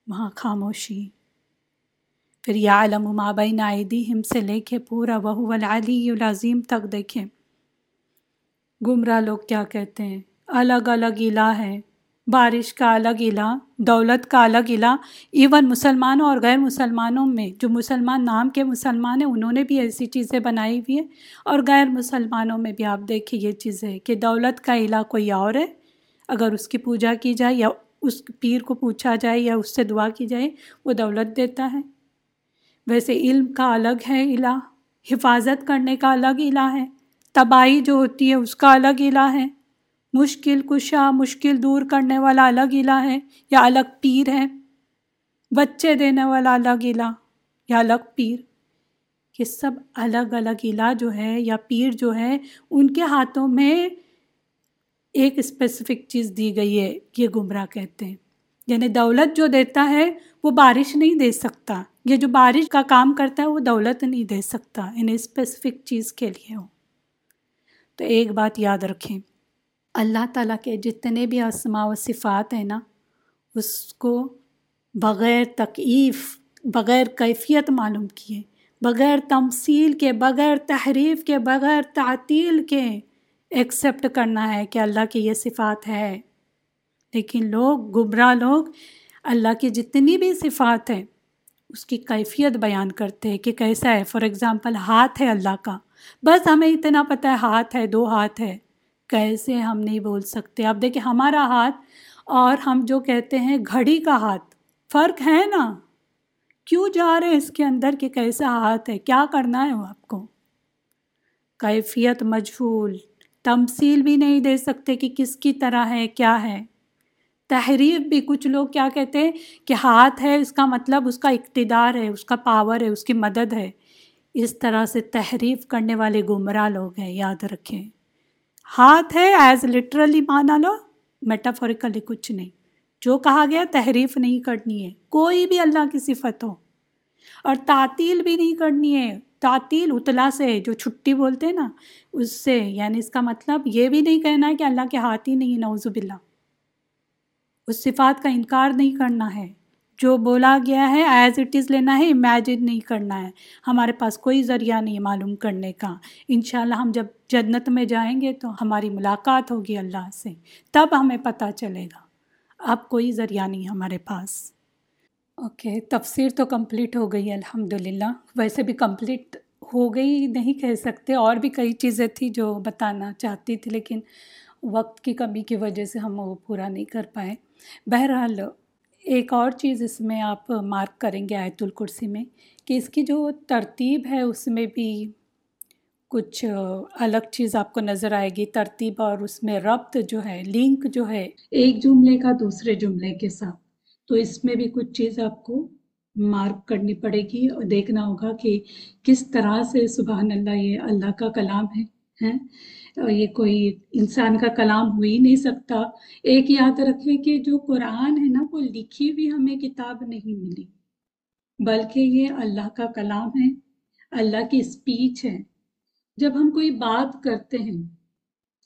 وہاں خاموشی۔ پھر یا علم مابین عیدی ہم سے لے کے پورا بہو العلی العظیم تک دیکھیں۔ گمراہ لوگ کیا کہتے ہیں؟ الگ الگ الہ ہے بارش کا الگ الہ دولت کا الگ الہ ایون مسلمانوں اور غیر مسلمانوں میں، جو مسلمان نام کے مسلمان ہیں، انہوں نے بھی ایسی چیزیں بنائی ہوئی ہیں۔ اور غیر مسلمانوں میں بھی آپ دیکھیں، یہ چیز ہے کہ دولت کا الہ کوئی اور ہے۔ اگر اس کی پوجا کی جائے یا اس پیر کو پوچھا جائے یا اس سے دعا کی جائے، وہ دولت دیتا ہے۔ ویسے علم کا الگ ہے الہ، حفاظت کرنے کا الگ الہ ہے۔ تباہی جو ہوتی ہے، اس کا الگ الہ ہے۔ مشکل کشا، مشکل دور کرنے والا الگ الہ ہے یا الگ پیر ہے؟ بچے دینے والا الگ الہ یا الگ پیر؟ یہ سب الگ الگ الہ جو ہے یا پیر جو ہے، ان کے ہاتھوں میں ایک اسپیسیفک چیز دی گئی ہے، یہ گمراہ کہتے ہیں۔ یعنی دولت جو دیتا ہے، وہ بارش نہیں دے سکتا۔ یہ جو بارش کا کام کرتا ہے، وہ دولت نہیں دے سکتا۔ یعنی اسپیسیفک چیز کے لیے ہو تو ایک بات یاد رکھیں۔ اللہ تعالیٰ کے جتنے بھی اسماء و صفات ہیں نا، اس کو بغیر تکیف، بغیر کیفیت معلوم کیے، بغیر تمثیل کے، بغیر تحریف کے، بغیر تعطیل کے ایکسیپٹ کرنا ہے کہ اللہ کی یہ صفات ہے۔ لیکن لوگ، گمراہ لوگ اللہ کی جتنی بھی صفات ہیں، اس کی کیفیت بیان کرتے ہیں کہ کیسا ہے۔ فار ایگزامپل ہاتھ ہے اللہ کا۔ بس ہمیں اتنا پتہ ہے، ہاتھ ہے، دو ہاتھ ہے۔ کیسے ہم نہیں بول سکتے۔ اب دیکھیں ہمارا ہاتھ اور ہم جو کہتے ہیں گھڑی کا ہاتھ، فرق ہے نا؟ کیوں جا رہے ہیں اس کے اندر کہ کیسا ہاتھ ہے؟ کیا کرنا ہے وہ آپ کو؟ کیفیت مجھول تمثیل بھی نہیں دے سکتے کہ کس کی طرح ہے، کیا ہے۔ تحریف بھی کچھ لوگ کیا کہتے ہیں کہ ہاتھ ہے، اس کا مطلب اس کا اقتدار ہے، اس کا پاور ہے، اس کی مدد ہے۔ اس طرح سے تحریف کرنے والے گمراہ لوگ ہیں، یاد رکھیں۔ ہاتھ ہے ایز لٹرلی مانا لو میٹافوریکلی کچھ نہیں۔ جو کہا گیا تحریف نہیں کرنی ہے۔ کوئی بھی اللہ کی صفت ہو۔ اور تعطیل بھی نہیں کرنی ہے۔ تعطیل اطلاع سے جو چھٹی بولتے ہیں نا، اس سے۔ یعنی اس کا مطلب یہ بھی نہیں کہنا ہے کہ اللہ کے ہاتھ ہی نہیں نوزب اللہ اس صفات کا انکار نہیں کرنا ہے۔ جو بولا گیا ہے ایز اٹ از لینا ہے امیجن نہیں کرنا ہے۔ ہمارے پاس کوئی ذریعہ نہیں معلوم کرنے کا۔ انشاءاللہ ہم جب جنت میں جائیں گے تو ہماری ملاقات ہوگی اللہ سے۔ تب ہمیں پتہ چلے گا۔ اب کوئی ذریعہ نہیں ہمارے پاس۔ اوکے تفسیر تو کمپلیٹ ہو گئی الحمد للہ ویسے بھی کمپلیٹ ہو گئی، نہیں کہہ سکتے۔ اور بھی کئی چیزیں تھیں جو بتانا چاہتی تھی، لیکن وقت کی کمی کی وجہ سے ہم وہ پورا نہیں کر پائے۔ بہرحال ایک اور چیز اس میں آپ مارک کریں گے آیت الکرسی میں کہ اس کی جو ترتیب ہے اس میں بھی کچھ الگ چیز آپ کو نظر آئے گی، ترتیب اور اس میں ربط جو ہے، لنک جو ہے۔ ایک جملے کا دوسرے جملے کے ساتھ۔ تو اس میں بھی کچھ چیز آپ کو مارک کرنی پڑے گی اور دیکھنا ہوگا کہ کس طرح سے سبحان اللہ یہ اللہ کا کلام ہے یہ کوئی انسان کا کلام ہو ہی نہیں سکتا۔ ایک یاد رکھے کہ جو قرآن ہے نا، وہ لکھی بھی ہمیں کتاب نہیں ملی۔ بلکہ یہ اللہ کا کلام ہے، اللہ کی اسپیچ ہے۔ جب ہم کوئی بات کرتے ہیں،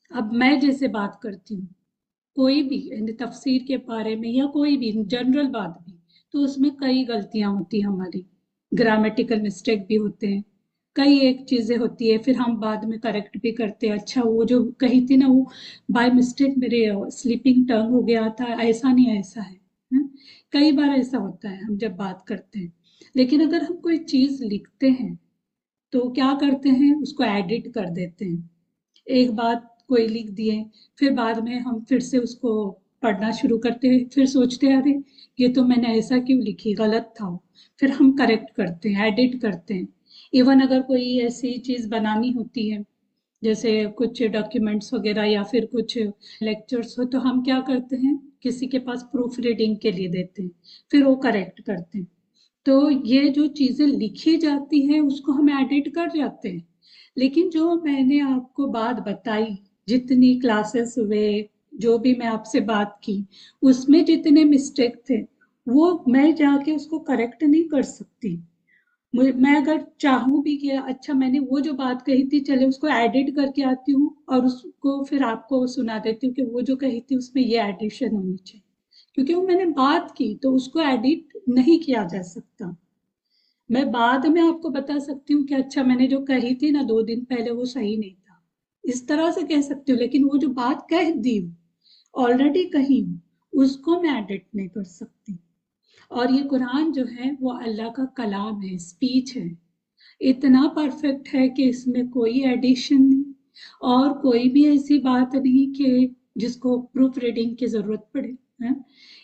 اب میں جیسے بات کرتی ہوں، کوئی بھی یعنی تفسیر کے بارے میں یا کوئی بھی جنرل بات بھی، تو اس میں کئی غلطیاں ہوتی ہیں ہماری۔ گرامیٹیکل مسٹیک بھی ہوتے ہیں۔ کئی ایک چیزیں ہوتی ہے، پھر ہم بعد میں کریکٹ بھی کرتے ہیں۔ اچھا وہ جو کہی تھی نا، وہ بائی مسٹیک میرے سلیپنگ ٹنگ ہو گیا تھا۔ ایسا نہیں، ایسا ہے کئی بار ایسا ہوتا ہے، ہم جب بات کرتے ہیں۔ لیکن اگر ہم کوئی چیز لکھتے ہیں، تو کیا کرتے ہیں؟ اس کو ایڈٹ کر دیتے ہیں۔ ایک بات کوئی لکھ دیے، پھر بعد میں ہم پھر سے اس کو پڑھنا شروع کرتے ہیں۔ پھر سوچتے ارے، یہ تو میں نے ایسا کیوں لکھی؟ غلط تھا۔ پھر ہم کریکٹ کرتے ہیں ایڈٹ کرتے ہیں۔ ایون اگر کوئی ایسی چیز بنانی ہوتی ہے، جیسے کچھ ڈاکیومنٹس وغیرہ یا پھر کچھ لیکچرس ہو، تو ہم کیا کرتے ہیں؟ کسی کے پاس پروف ریڈنگ کے لیے دیتے ہیں، پھر وہ کریکٹ کرتے ہیں۔ تو یہ جو چیزیں لکھی جاتی ہیں، اس کو ہم ایڈٹ کر جاتے ہیں۔ لیکن جو میں نے آپ کو بات بتائی، جتنی کلاسز ہوئے، جو بھی میں آپ سے بات کی، اس میں جتنے مسٹیک تھے، وہ میں جا کے اس کو کریکٹ نہیں کر سکتی۔ میں اگر چاہوں بھی کہ اچھا میں نے وہ جو بات کہی تھی، چلے اس کو ایڈٹ کر کے آتی ہوں اور اس کو پھر آپ کو سنا دیتی ہوں کہ وہ جو کہی تھی اس میں یہ ایڈیشن ہونی چاہیے۔ کیونکہ وہ میں نے بات کی تو اس کو ایڈٹ نہیں کیا جا سکتا۔ میں بعد میں آپ کو بتا سکتی ہوں کہ اچھا میں نے جو کہی تھی نا دو دن پہلے وہ صحیح نہیں تھا۔ اس طرح سے کہہ سکتی ہوں، لیکن وہ جو بات کہہ دی آلریڈی کہیں اس کو میں ایڈٹ نہیں کر سکتی۔ اور یہ قرآن جو ہے وہ اللہ کا کلام ہے اسپیچ ہے۔ اتنا پرفیکٹ ہے کہ اس میں کوئی ایڈیشن نہیں۔ اور کوئی بھی ایسی بات نہیں کہ جس کو پروف ریڈنگ کی ضرورت پڑے ہاں؟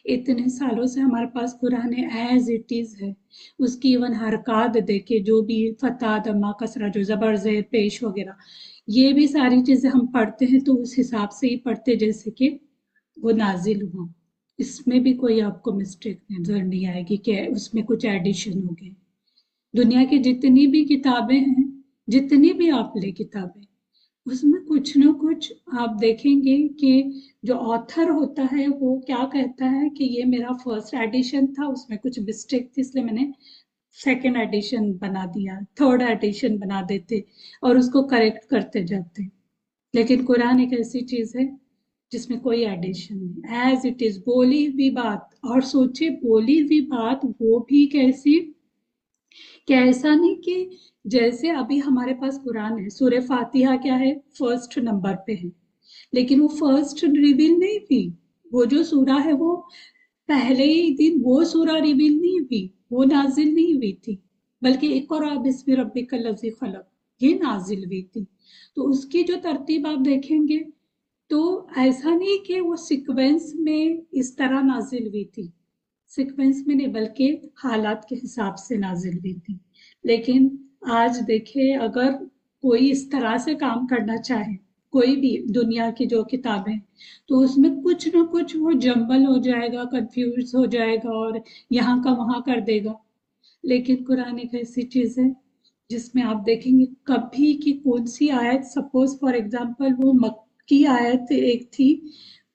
اتنے سالوں سے ہمارے پاس قرآن ایز اٹ از ہے۔ اس کی ایون حرکات دیکھے، جو بھی فتح دما کسرا جو زبر زیر پیش وغیرہ، یہ بھی ساری چیزیں ہم پڑھتے ہیں تو اس حساب سے ہی پڑھتے، جیسے کہ وہ نازل ہوا اس میں بھی کوئی آپ کو مسٹیک نظر نہیں آئے گی کہ اس میں کچھ ایڈیشن ہو گئے۔ دنیا کی جتنی بھی کتابیں ہیں، جتنی بھی آپ لے کتابیں، اس میں کچھ نہ کچھ آپ دیکھیں گے کہ جو آتھر ہوتا ہے، وہ کیا کہتا ہے کہ یہ میرا فرسٹ ایڈیشن تھا، اس میں کچھ مسٹیک تھی، اس لیے میں نے سیکنڈ ایڈیشن بنا دیا تھرڈ ایڈیشن بنا دیتے اور اس کو کریکٹ کرتے جاتے۔ لیکن قرآن ایک ایسی چیز ہے جس میں کوئی ایڈیشن نہیں. ایز اٹ از بولی ہوئی بات. اور سوچے بولی ہوئی بات وہ بھی کیسی؟ کہ ایسا نہیں کہ جیسے ابھی ہمارے پاس قرآن ہے، سورہ فاتحہ کیا ہے؟ فرسٹ نمبر پہ ہے. لیکن وہ فرسٹ ریویل نہیں ہوئی. وہ جو سورہ ہے وہ پہلے ہی دن وہ سورہ ریویل نہیں ہوئی. وہ نازل نہیں ہوئی تھی. بلکہ ایک اور بسم ربک الذی خلق. یہ نازل ہوئی تھی. تو اس کی جو ترتیب آپ دیکھیں گے تو ایسا نہیں کہ وہ سیکوینس میں اس طرح نازل ہوئی تھی۔ سیکوینس میں نہیں، بلکہ حالات کے حساب سے نازل ہوئی تھی۔ لیکن آج دیکھے اگر کوئی اس طرح سے کام کرنا چاہے، کوئی بھی دنیا کی جو کتابیں، تو اس میں کچھ نہ کچھ وہ جمبل ہو جائے گا کنفیوز ہو جائے گا اور یہاں کا وہاں کر دے گا۔ لیکن قرآن ایک ایسی چیز ہے جس میں آپ دیکھیں گے، کبھی کی کون سی آیت سپوز فار ایگزامپل وہ مک کی آیت ایک تھی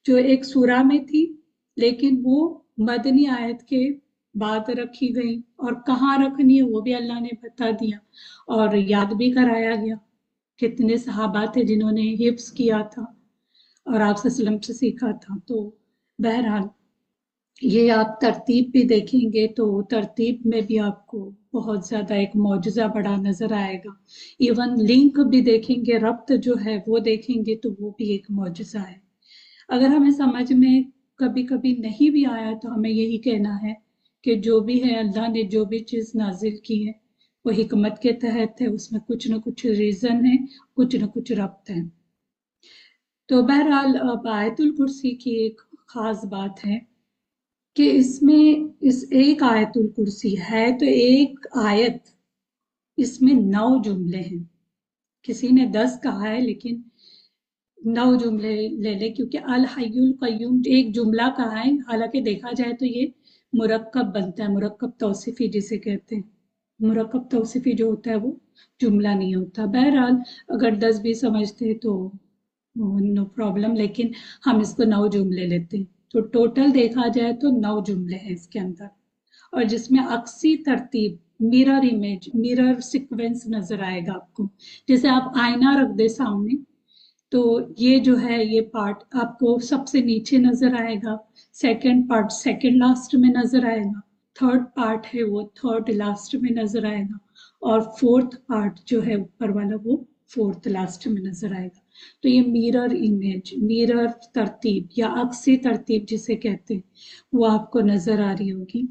جو ایک سورہ میں تھی، لیکن وہ مدنی آیت کے بعد رکھی گئی اور کہاں رکھنی ہے وہ بھی اللہ نے بتا دیا اور یاد بھی کرایا گیا۔ کتنے صحابہ تھے جنہوں نے حفظ کیا تھا اور آپ وسلم سے سیکھا تھا۔ تو بہرحال یہ آپ ترتیب بھی دیکھیں گے تو ترتیب میں بھی آپ کو بہت زیادہ ایک معجزہ بڑا نظر آئے گا۔ ایون لنک بھی دیکھیں گے، ربط جو ہے وہ دیکھیں گے تو وہ بھی ایک معجزہ ہے۔ اگر ہمیں سمجھ میں کبھی کبھی نہیں بھی آیا تو ہمیں یہی کہنا ہے کہ جو بھی ہے، اللہ نے جو بھی چیز نازل کی ہے، وہ حکمت کے تحت ہے، اس میں کچھ نہ کچھ ریزن ہے، کچھ نہ کچھ ربط ہے۔ تو بہرحال آیت الکرسی کی ایک خاص بات ہے۔ کہ اس میں اس ایک آیت الکرسی ہے تو ایک آیت اس میں نو جملے ہیں۔ کسی نے دس کہا ہے لیکن نو جملے لے لے، کیونکہ الحی القیوم ایک جملہ کہا ہے۔ حالانکہ دیکھا جائے تو یہ مرکب بنتا ہے، مرکب توصیفی جسے کہتے ہیں۔ مرکب توصیفی جو ہوتا ہے وہ جملہ نہیں ہوتا۔ بہرحال اگر دس بھی سمجھتے تو نو پرابلم، لیکن ہم اس کو نو جملے لیتے ہیں۔ تو ٹوٹل دیکھا جائے تو نو جملے ہیں اس کے اندر۔ اور جس میں اکسی ترتیب میرر امیج میرر سیکوینس نظر آئے گا آپ کو۔ جیسے آپ آئینہ رکھ دے سامنے، تو یہ جو ہے، یہ پارٹ آپ کو سب سے نیچے نظر آئے گا۔ سیکنڈ پارٹ سیکنڈ لاسٹ میں نظر آئے گا۔ تھرڈ پارٹ ہے وہ تھرڈ لاسٹ میں نظر آئے گا۔ اور فورتھ پارٹ جو ہے، اوپر والا وہ فورتھ لاسٹ میں نظر آئے گا۔ تو یہ میرر امیج میرر ترتیب یا اکسی ترتیب جسے کہتے ہیں، وہ آپ کو نظر آ رہی ہوگی۔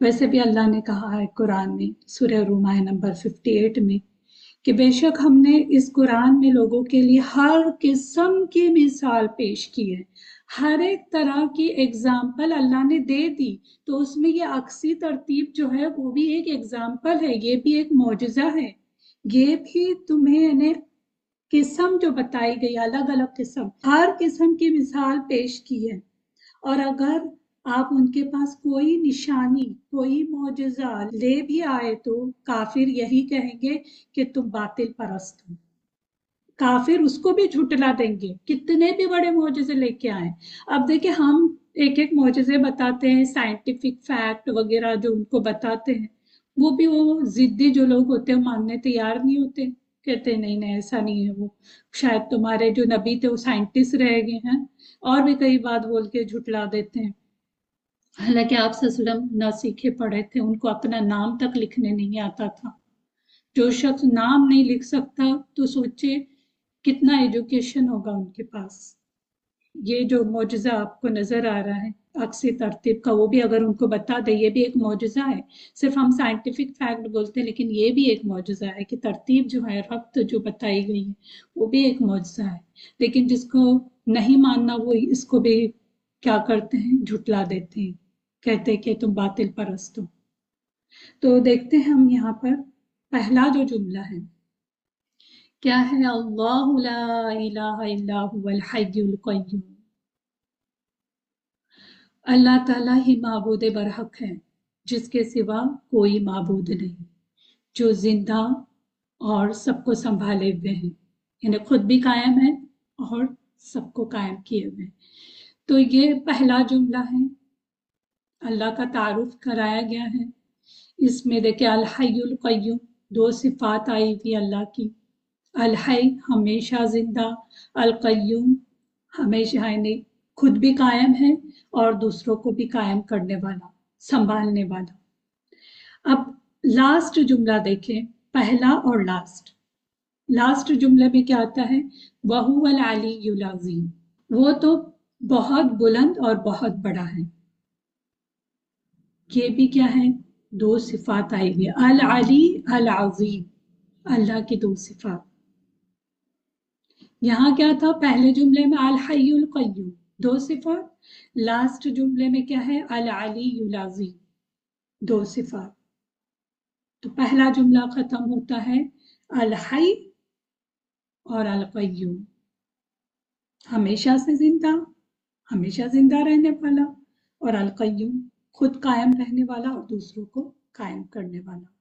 ویسے بھی اللہ نے کہا ہے قرآن میں، سورہ رومائے نمبر 58 میں، کہ بے شک ہم نے اس قرآن میں لوگوں کے لیے ہر قسم کی مثال پیش کی ہے۔ ہر ایک طرح کی اگزامپل اللہ نے دے دی، تو اس میں یہ اکسی ترتیب جو ہے، وہ بھی ایک اگزامپل ہے، یہ بھی ایک معجزہ ہے۔ یہ بھی تمہیں قسم جو بتائی گئی، الگ الگ قسم۔ ہر قسم کی مثال پیش کی ہے۔ اور اگر آپ ان کے پاس کوئی نشانی، کوئی معجزہ لے بھی آئے تو کافر یہی کہیں گے کہ تم باطل پرست ہو۔ کافر اس کو بھی جھٹلا دیں گے۔ کتنے بھی بڑے معجزے لے کے آئے اب دیکھیں، ہم ایک ایک معجزے بتاتے ہیں سائنٹیفک فیکٹ وغیرہ جو ان کو بتاتے ہیں۔ وہ بھی وہ ضدی جو لوگ ہوتے ہیں ماننے تیار نہیں ہوتے۔ کہتے نہیں نہیں، ایسا نہیں ہے وہ۔ شاید تمہارے جو نبی تھے وہ سائنٹسٹ رہ گئے ہیں۔ اور بھی کئی بات بول کے جھٹلا دیتے ہیں۔ حالانکہ آپ وسلم نہ سیکھے پڑھے تھے، ان کو اپنا نام تک لکھنے نہیں آتا تھا۔ جو شخص نام نہیں لکھ سکتا تو سوچے کتنا ایجوکیشن ہوگا ان کے پاس۔ یہ جو معجزہ آپ کو نظر آ رہا ہے اکثر ترتیب کا، وہ بھی اگر ان کو بتا دے، یہ بھی ایک معجزہ ہے۔ صرف ہم سائنٹیفک فیکٹ بولتے ہیں، لیکن یہ بھی ایک معجزہ ہے کہ ترتیب جو ہے، ربط جو بتائی گئی ہے، وہ بھی ایک معجزہ ہے۔ لیکن جس کو نہیں ماننا، وہ اس کو بھی کیا کرتے ہیں؟ جھٹلا دیتے ہیں۔ کہتے کہ تم باطل پرست ہو۔ تو دیکھتے ہیں ہم یہاں پر پہلا جو جملہ ہے، کیا ہے؟ اللہ لا الہ الا هو الحی القیوم۔ اللہ تعالیٰ ہی معبود برحق ہے جس کے سوا کوئی معبود نہیں، جو زندہ اور سب کو سنبھالے ہوئے ہیں۔ یعنی خود بھی قائم ہے اور سب کو قائم کیے ہوئے ہیں۔ تو یہ پہلا جملہ ہے۔ اللہ کا تعارف کرایا گیا ہے۔ اس میں دیکھیں، الحی القیوم، دو صفات آئی ہوئی اللہ کی۔ الحی ہمیشہ زندہ، القیوم ہمیشہ یعنی خود بھی قائم ہے اور دوسروں کو بھی قائم کرنے والا، سنبھالنے والا۔ اب لاسٹ جملہ دیکھیں، پہلا اور لاسٹ لاسٹ جملے میں کیا آتا ہے؟ بہو العلی العظیم وہ تو بہت بلند اور بہت بڑا ہے۔ یہ بھی کیا ہے؟ دو صفات آئی ہوئی العلی العظیم۔ اللہ کی دو صفات۔ یہاں کیا تھا؟ پہلے جملے میں الحی القیوم۔ دو صفات۔ لاسٹ جملے میں کیا ہے؟ العلی العظیم۔ دو صفات۔ تو پہلا جملہ ختم ہوتا ہے الحی اور القیوم۔ ہمیشہ سے زندہ، ہمیشہ زندہ رہنے والا اور القیوم خود قائم رہنے والا اور دوسروں کو قائم کرنے والا۔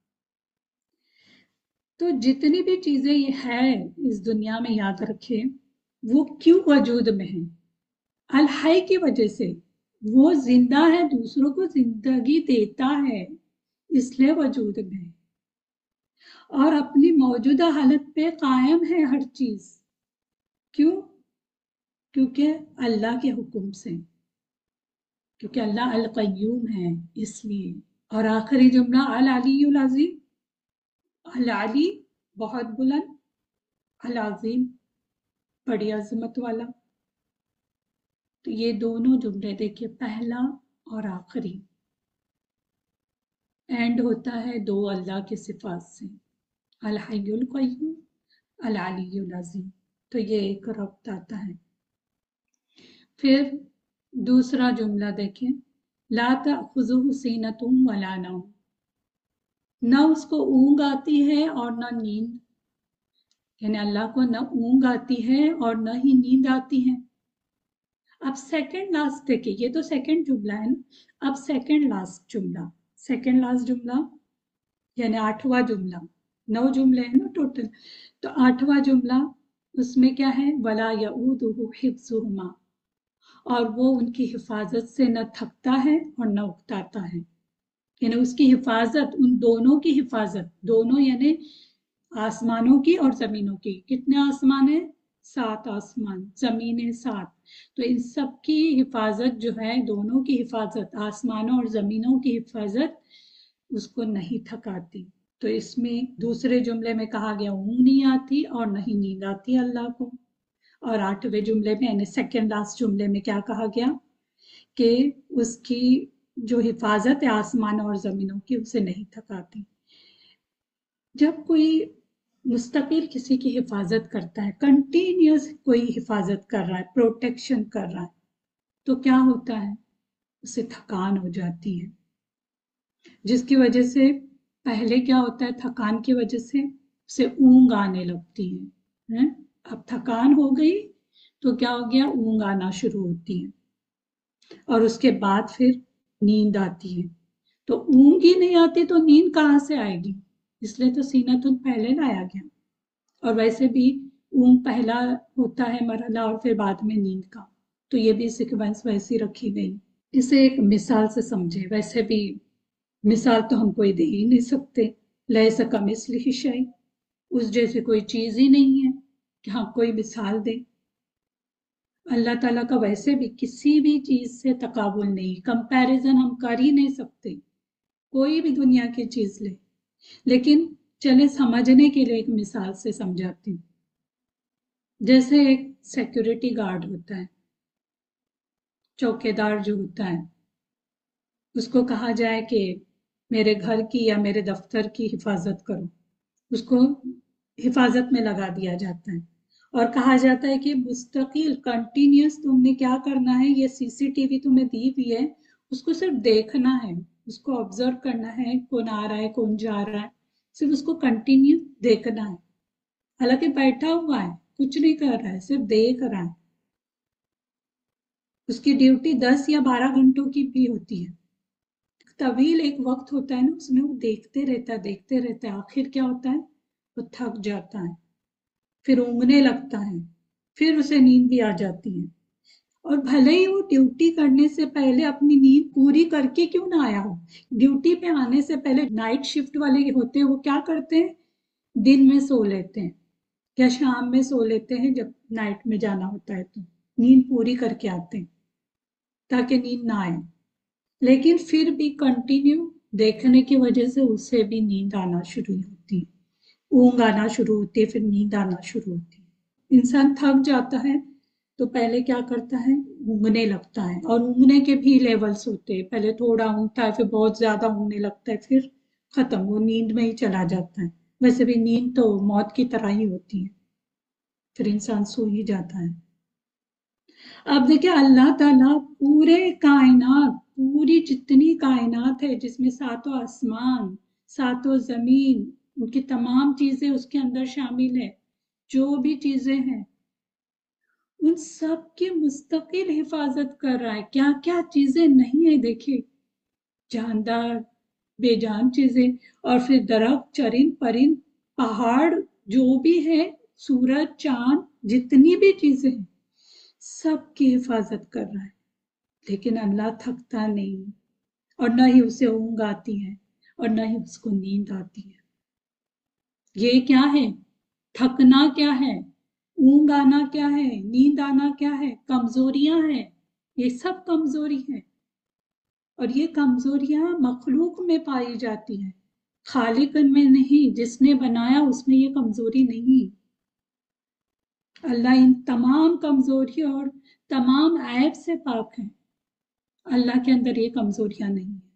تو جتنی بھی چیزیں یہ ہے اس دنیا میں یاد رکھے وہ کیوں وجود میں ہیں؟ الحی کی وجہ سے وہ زندہ ہے، دوسروں کو زندگی دیتا ہے، اس لیے وجود میں۔ اور اپنی موجودہ حالت پہ قائم ہے ہر چیز۔ کیوں؟ کیونکہ اللہ کے حکم سے۔ کیونکہ اللہ القیوم ہے، اس لیے۔ اور آخری جملہ، العلی العظیم۔ العلی بہت بلند، العظیم، بڑی عظمت والا۔ تو یہ دونوں جملے دیکھیے، پہلا اور آخری۔ اینڈ ہوتا ہے دو اللہ کے صفات سے۔ الحی القیوم، العلی العظیم۔ تو یہ ایک ربط آتا ہے۔ پھر دوسرا جملہ دیکھیں لا تأخذه سینت ولا نوم۔ نہ اس کو اونگ آتی ہے اور نہ نیند۔ یعنی اللہ کو نہ اونگ آتی ہے اور نہ ہی نیند آتی ہے۔ اب سیکنڈ لاسٹ دیکھیے، یہ تو سیکنڈ جملہ ہے نا۔ اب سیکنڈ لاسٹ جملہ۔ سیکنڈ لاسٹ جملہ یعنی آٹھواں جملہ۔ نو جملے ہیں نا ٹوٹل تو آٹھواں جملہ، اس میں کیا ہے؟ ولا یا حفظهما۔ اور وہ ان کی حفاظت سے نہ تھکتا ہے اور نہ اکتاتا ہے۔ یعنی اس کی حفاظت، ان دونوں کی حفاظت۔ دونوں یعنی آسمانوں کی اور زمینوں کی۔ کتنے آسمان ہیں؟ سات آسمان زمینیں سات۔ تو ان سب کی حفاظت جو ہے، دونوں کی حفاظت، آسمانوں اور زمینوں کی حفاظت، اس کو نہیں تھکاتی۔ تو اس میں دوسرے جملے میں کہا گیا اونگ نہیں آتی اور نہیں نیند آتی اللہ کو اور آٹھویں جملے میں یعنی سیکنڈ لاسٹ جملے میں کیا کہا گیا؟ کہ اس کی جو حفاظت ہے، آسمانوں اور زمینوں کی، اسے نہیں تھکاتی۔ جب کوئی مستقل کسی کی حفاظت کرتا ہے کنٹینیوس کوئی حفاظت کر رہا ہے پروٹیکشن کر رہا ہے، تو کیا ہوتا ہے؟ اسے تھکان ہو جاتی ہے۔ جس کی وجہ سے پہلے کیا ہوتا ہے؟ تھکان کی وجہ سے اسے اونگ آنے لگتی ہے۔ ہاں؟ اب تھکان ہو گئی تو کیا ہو گیا؟ اونگ آنا شروع ہوتی ہے۔ اور اس کے بعد پھر نیند آتی ہے۔ تو اونگ ہی نہیں آتی تو نیند کہاں سے آئے گی؟ اس لیے تو سینتن پہلے لایا گیا۔ اور ویسے بھی اونگ پہلا ہوتا ہے مرحلہ اور پھر بعد میں نیند کا۔ تو یہ بھی سیکوینس ویسی رکھی گئی۔ اسے ایک مثال سے سمجھے۔ ویسے بھی مثال تو ہم کوئی دے ہی نہیں سکتے۔ لے سکم اس لیے شاہی اس جیسے کوئی چیز ہی نہیں ہے کہ ہاں کوئی مثال دے۔ اللہ تعالیٰ کا ویسے بھی کسی بھی چیز سے تقابل نہیں، کمپیریزن ہم کر ہی نہیں سکتے۔ کوئی بھی دنیا کی چیز لے۔ لیکن چلے سمجھنے کے لیے ایک مثال سے سمجھاتی ہوں۔ جیسے ایک سیکورٹی گارڈ ہوتا ہے چوکے دار جو ہوتا ہے، اس کو کہا جائے کہ میرے گھر کی یا میرے دفتر کی حفاظت کرو۔ اس کو حفاظت میں لگا دیا جاتا ہے۔ اور کہا جاتا ہے کہ مستقل کنٹینیوس تم نے کیا کرنا ہے؟ یہ سی سی ٹی وی تمہیں دی ہوئی ہے، اس کو صرف دیکھنا ہے۔ اس کو آبزرو کرنا ہے، کون آ رہا ہے، کون جا رہا ہے، صرف اس کو کنٹینیو دیکھنا ہے۔ حالانکہ بیٹھا ہوا ہے، کچھ نہیں کر رہا ہے، صرف دیکھ رہا ہے۔ اس کی ڈیوٹی دس یا بارہ گھنٹوں کی بھی ہوتی ہے۔ طویل ایک وقت ہوتا ہے نا، اس میں وہ دیکھتے رہتا ہے، دیکھتے رہتا ہے۔ آخر کیا ہوتا ہے؟ وہ تھک جاتا ہے۔ پھر اونگنے لگتا ہے۔ پھر اسے نیند بھی آ جاتی ہے۔ اور بھلے ہی وہ ڈیوٹی کرنے سے پہلے اپنی نیند پوری کر کے کیوں نہ آیا ہو؟ ڈیوٹی پہ آنے سے پہلے نائٹ شفٹ والے ہوتے ہیں، وہ کیا کرتے ہیں؟ دن میں سو لیتے ہیں یا شام میں سو لیتے ہیں جب نائٹ میں جانا ہوتا ہے تو۔ نیند پوری کر کے آتے ہیں تاکہ نیند نہ آئے۔ لیکن پھر بھی کنٹینیو دیکھنے کی وجہ سے اسے بھی نیند آنا شروع ہوتی ہے۔ اونگ آنا شروع ہوتی ہے، پھر نیند آنا شروع ہوتی ہے۔ انسان تھک جاتا ہے تو پہلے کیا کرتا ہے؟ اونگنے لگتا ہے۔ اور اونگنے کے بھی لیولس ہوتے ہیں۔ پہلے تھوڑا اونگتا ہے، پھر بہت زیادہ اونگنے لگتا ہے، پھر ختم۔ وہ نیند میں ہی چلا جاتا ہے۔ ویسے بھی نیند تو موت کی طرح ہی ہوتی ہے۔ پھر انسان سو ہی جاتا ہے۔ اب دیکھیں، اللہ تعالیٰ پورے کائنات، پوری جتنی کائنات ہے، جس میں ساتوں آسمان، ساتوں زمین، ان کی تمام چیزیں اس کے اندر شامل ہے جو بھی چیزیں ہیں ان سب کی مستقل حفاظت کر رہا ہے۔ کیا کیا چیزیں نہیں ہیں؟ دیکھیے، جاندار بے جان چیزیں، اور پھر درخت، چرند، پرند، پہاڑ، جو بھی ہے سورج، چاند، جتنی بھی چیزیں ہیں، سب کی حفاظت کر رہا ہے۔ لیکن اللہ تھکتا نہیں، اور نہ ہی اسے اونگ آتی ہے، اور نہ ہی اس کو نیند آتی ہے۔ یہ کیا ہے؟ تھکنا کیا ہے؟ اونگ آنا کیا ہے؟ نیند آنا کیا ہے؟ کمزوریاں ہیں۔ یہ سب کمزوری ہے اور یہ کمزوریاں مخلوق میں پائی جاتی ہیں۔ خالق میں نہیں، جس نے بنایا اس میں یہ کمزوری نہیں۔ اللہ ان تمام کمزوری اور تمام عیب سے پاک ہیں۔ اللہ کے اندر یہ کمزوریاں نہیں ہیں۔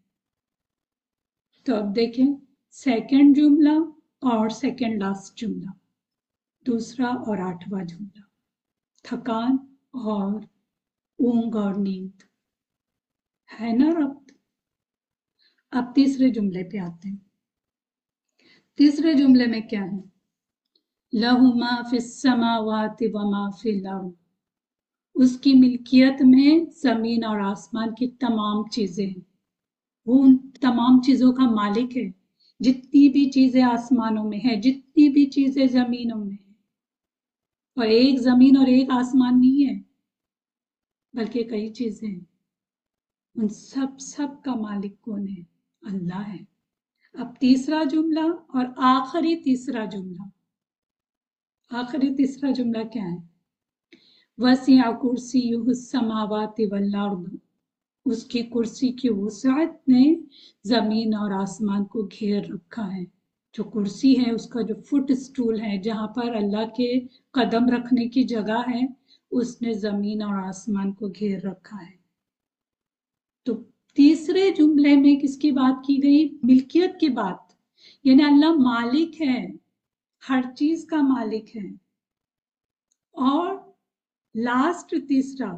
تو اب دیکھیں سیکنڈ جملہ اور سیکنڈ لاسٹ جملہ۔ دوسرا اور آٹھواں جملہ۔ تھکان اور اونگ اور نیند۔ ہے نا ربط؟ اب تیسرے جملے پہ آتے ہیں۔ تیسرے جملے میں کیا ہے؟ لہو ما فی السماوات و ما فی الارض۔ اس کی ملکیت میں زمین اور آسمان کی تمام چیزیں ہیں۔ وہ ان تمام چیزوں کا مالک ہے۔ جتنی بھی چیزیں آسمانوں میں ہیں، جتنی بھی چیزیں زمینوں میں اور ایک زمین اور ایک آسمان نہیں ہے، بلکہ کئی چیزیں ہیں۔ ان سب سب کا مالک کون ہے؟ اللہ ہے۔ اب تیسرا جملہ اور آخری تیسرا جملہ۔ آخری تیسرا جملہ کیا ہے؟ وسیع کرسی السماوات والارض اس کی کرسی کی وسعت نے زمین اور آسمان کو گھیر رکھا ہے۔ جو کرسی ہے اس کا جو فٹ سٹول ہے، جہاں پر اللہ کے قدم رکھنے کی جگہ ہے، اس نے زمین اور آسمان کو گھیر رکھا ہے۔ تو تیسرے جملے میں کس کی بات کی گئی؟ ملکیت کی بات۔ یعنی اللہ مالک ہے، ہر چیز کا مالک ہے۔ اور لاسٹ تیسرا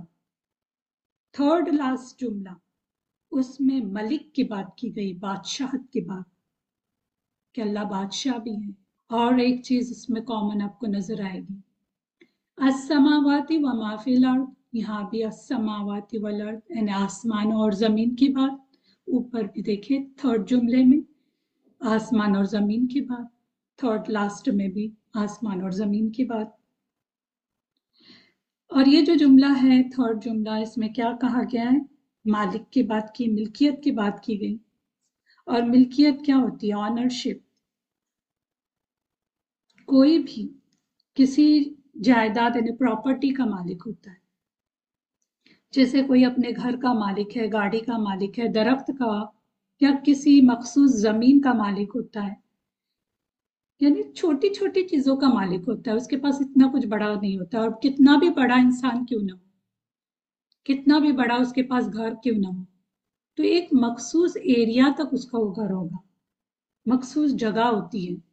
تھرڈ لاسٹ جملہ، اس میں ملک کی بات کی گئی، بادشاہت کی بات۔ کہ اللہ بادشاہ بھی ہے اور ایک چیز اس میں کامن آپ کو نظر آئے گی۔ اسماواتی و معافی لڑ یہاں بھی اسماواتی و لڑ یعنی آسمان اور زمین کی بات۔ اوپر بھی دیکھیں تھرڈ جملے میں آسمان اور زمین کی بات۔ تھرڈ لاسٹ میں بھی آسمان اور زمین کی بات۔ اور یہ جو جملہ ہے تھرڈ جملہ، اس میں کیا کہا گیا ہے؟ مالک کی بات کی، ملکیت کی بات کی گئی۔ اور ملکیت کیا ہوتی ہے؟ آنرشپ کوئی بھی کسی جائیداد یعنی پراپرٹی کا مالک ہوتا ہے۔ جیسے کوئی اپنے گھر کا مالک ہے، گاڑی کا مالک ہے، درخت کا یا کسی مخصوص زمین کا مالک ہوتا ہے۔ یعنی چھوٹی چھوٹی چیزوں کا مالک ہوتا ہے۔ اس کے پاس اتنا کچھ بڑا نہیں ہوتا اور کتنا بھی بڑا انسان کیوں نہ ہو۔ کتنا بھی بڑا اس کے پاس گھر کیوں نہ ہو۔ تو ایک مخصوص ایریا تک اس کا وہ گھر ہوگا۔ مخصوص جگہ ہوتی ہے۔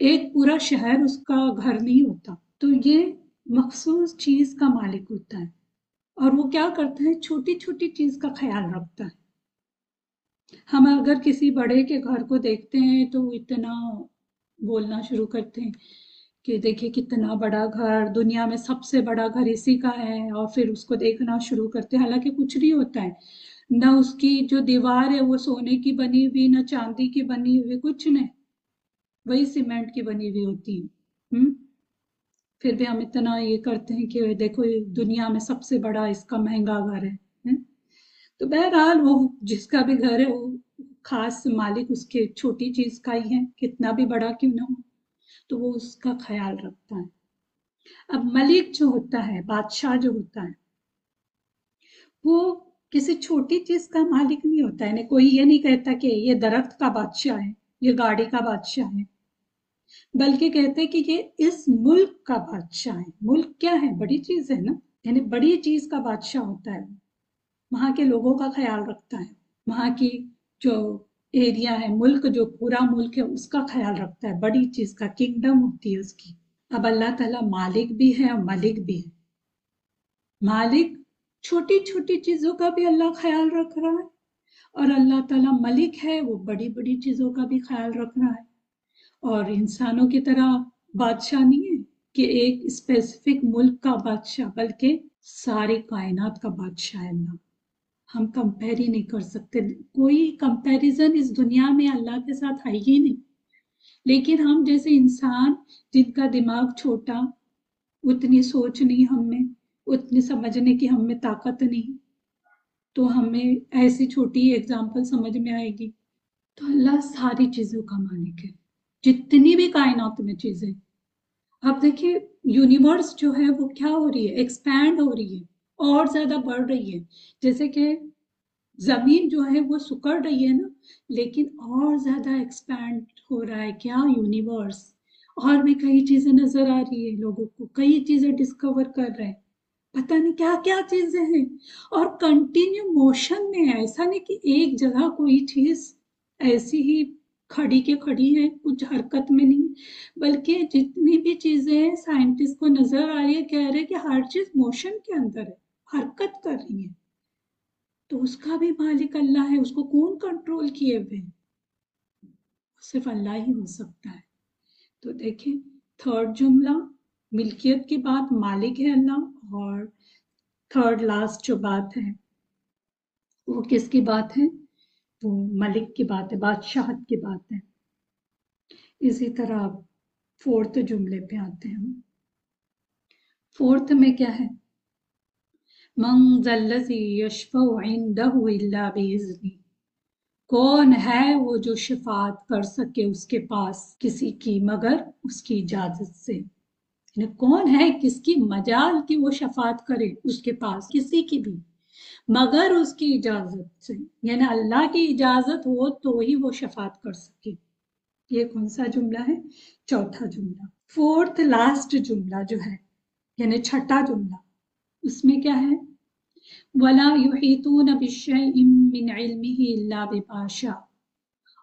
ایک پورا شہر اس کا گھر نہیں ہوتا۔ تو یہ مخصوص چیز کا مالک ہوتا ہے۔ اور وہ کیا کرتا ہے؟ چھوٹی چھوٹی چیز کا خیال رکھتا ہے۔ ہم اگر کسی بڑے کے گھر کو دیکھتے ہیں تو اتنا بولنا شروع کرتے ہیں کہ دیکھیں کتنا بڑا گھر، دنیا میں سب سے بڑا گھر اسی کا ہے۔ اور پھر اس کو دیکھنا شروع کرتے ہیں۔ حالانکہ کچھ نہیں ہوتا ہے۔ نہ اس کی جو دیوار ہے وہ سونے کی بنی ہوئی، نہ چاندی کی بنی ہوئی، کچھ نہیں۔ وہی سیمنٹ کی بنی ہوئی ہوتی ہے پھر بھی ہم اتنا یہ کرتے ہیں کہ دیکھو دنیا میں سب سے بڑا اس کا مہنگا گھر ہے تو بہرحال وہ جس کا بھی گھر ہے، وہ خاص مالک اس کے چھوٹی چیز کا ہی ہے، کتنا بھی بڑا کیوں نہ ہو۔ تو وہ اس کا خیال رکھتا ہے۔ اب ملک جو ہوتا ہے، بادشاہ جو ہوتا ہے، وہ کسی چھوٹی چیز کا مالک نہیں ہوتا۔ ہے کوئی یہ نہیں کہتا کہ یہ درخت کا بادشاہ ہے، یہ گاڑی کا بادشاہ ہے۔ بلکہ کہتے کہ یہ اس ملک کا بادشاہ ہے۔ ملک کیا ہے؟ بڑی چیز ہے نا۔ یعنی بڑی چیز کا بادشاہ ہوتا ہے۔ وہاں کے لوگوں کا خیال رکھتا ہے۔ وہاں کی جو ایریا ہے، ملک جو پورا ملک ہے، اس کا خیال رکھتا ہے۔ بڑی چیز کا کنگڈم ہوتی ہے اس کی۔ اب اللہ تعالیٰ مالک بھی ہے اور ملک بھی ہے۔ مالک چھوٹی چھوٹی چیزوں کا بھی اللہ خیال رکھ رہا ہے۔ اور اللہ تعالیٰ ملک ہے، وہ بڑی بڑی چیزوں کا بھی خیال رکھ رہا ہے۔ اور انسانوں کی طرح بادشاہ نہیں ہے کہ ایک اسپیسیفک ملک کا بادشاہ، بلکہ ساری کائنات کا بادشاہ ہے۔ اللہ، ہم کمپیر ہی نہیں کر سکتے۔ کوئی کمپیریزن اس دنیا میں اللہ کے ساتھ ہے ہی نہیں۔ لیکن ہم جیسے انسان جن کا دماغ چھوٹا، اتنی سوچ نہیں ہم میں، اتنی سمجھنے کی ہم میں طاقت نہیں، تو ہمیں ایسی چھوٹی ایگزامپل سمجھ میں آئے گی۔ تو اللہ ساری چیزوں کا مالک ہے۔ جتنی بھی کائنات میں چیزیں۔ اب دیکھیے یونیورس جو ہے، وہ کیا ہو رہی ہے؟ ایکسپینڈ ہو رہی ہے، اور زیادہ بڑھ رہی ہے۔ جیسے کہ زمین جو ہے، وہ سکڑ رہی ہے نا، لیکن اور زیادہ ایکسپینڈ ہو رہا ہے۔ کیا؟ یونیورس اور بھی کئی چیزیں نظر آ رہی ہے لوگوں کو، کئی چیزیں ڈسکور کر رہے ہیں۔ پتہ نہیں کیا کیا چیزیں ہیں۔ اور کنٹینیو موشن میں ایسا نہیں کہ ایک جگہ کوئی چیز ایسی ہی کھڑی کے کھڑی ہے کچھ حرکت میں نہیں۔ بلکہ جتنی بھی چیزیں سائنٹسٹ کو نظر آ رہی ہے، کہہ رہے کہ ہر چیز موشن کے اندر ہے، حرکت کر رہی ہے تو اس کا بھی مالک اللہ ہے، اس کو کون کنٹرول کیے ہوئے صرف اللہ ہی ہو سکتا ہے۔ تو دیکھیں تھرڈ جملہ، ملکیت کی بات مالک ہے اللہ، اور تھرڈ لاسٹ جو بات ہے، وہ کس کی بات ہے؟ تو ملک کی بات ہے، بادشاہت کی بات ہے۔ اسی طرح فورتھ جملے پہ آتے ہیں۔ فورتھ میں کیا ہے؟ بإذنی۔ کون ہے وہ جو شفاعت کر سکے اس کے پاس کسی کی مگر اس کی اجازت سے؟ یعنی کون ہے، کس کی مجال کی وہ شفاعت کرے اس کے پاس کسی کی بھی؟ مگر اس کی اجازت سے یعنی اللہ کی اجازت ہو تو ہی وہ شفاعت کر سکے۔ یہ کون سا جملہ ہے؟ چوتھا جملہ۔ فورتھ لاسٹ جملہ جو ہے یعنی چھٹا جملہ، اس میں کیا ہے؟ ولا يحيطون بشيء من علمه الا بباشا۔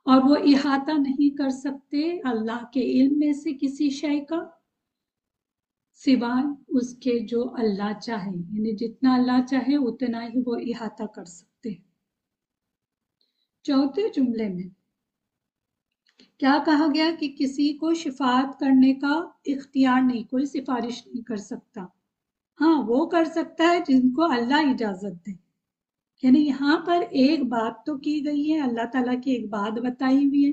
اور وہ احاطہ نہیں کر سکتے اللہ کے علم میں سے کسی شے کا۔ سوائے اس کے جو اللہ چاہے یعنی جتنا اللہ چاہے اتنا ہی وہ احاطہ کر سکتے ہیں۔ چوتھے جملے میں کیا کہا گیا کہ کسی کو شفاعت کرنے کا اختیار نہیں، کوئی سفارش نہیں کر سکتا۔ ہاں وہ کر سکتا ہے جن کو اللہ اجازت دے۔ یعنی یہاں پر ایک بات تو کی گئی ہے، اللہ تعالیٰ کی ایک بات بتائی ہوئی ہے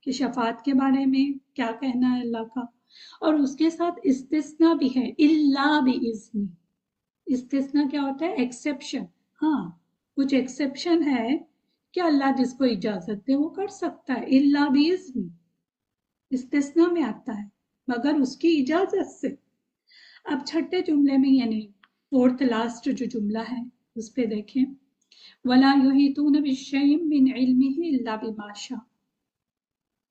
کہ شفاعت کے بارے میں کیا کہنا ہے اللہ کا۔ اور اس کے ساتھ استثنا بھی ہے اللہ بھی ازنی استثنا کیا ہوتا ہے؟ ایکسیپشن ہاں کچھ ایکسیپشن ہے کہ اللہ جس کو اجازت دے وہ کر سکتا ہے اللہ بھی ازنی استثنا میں آتا ہے، مگر اس کی اجازت سے۔ اب چھٹے جملے میں یعنی فورتھ لاسٹ جو جملہ ہے، اس پہ دیکھیں۔ ولا يحيطون بالشيء من علمه الا بما شاء۔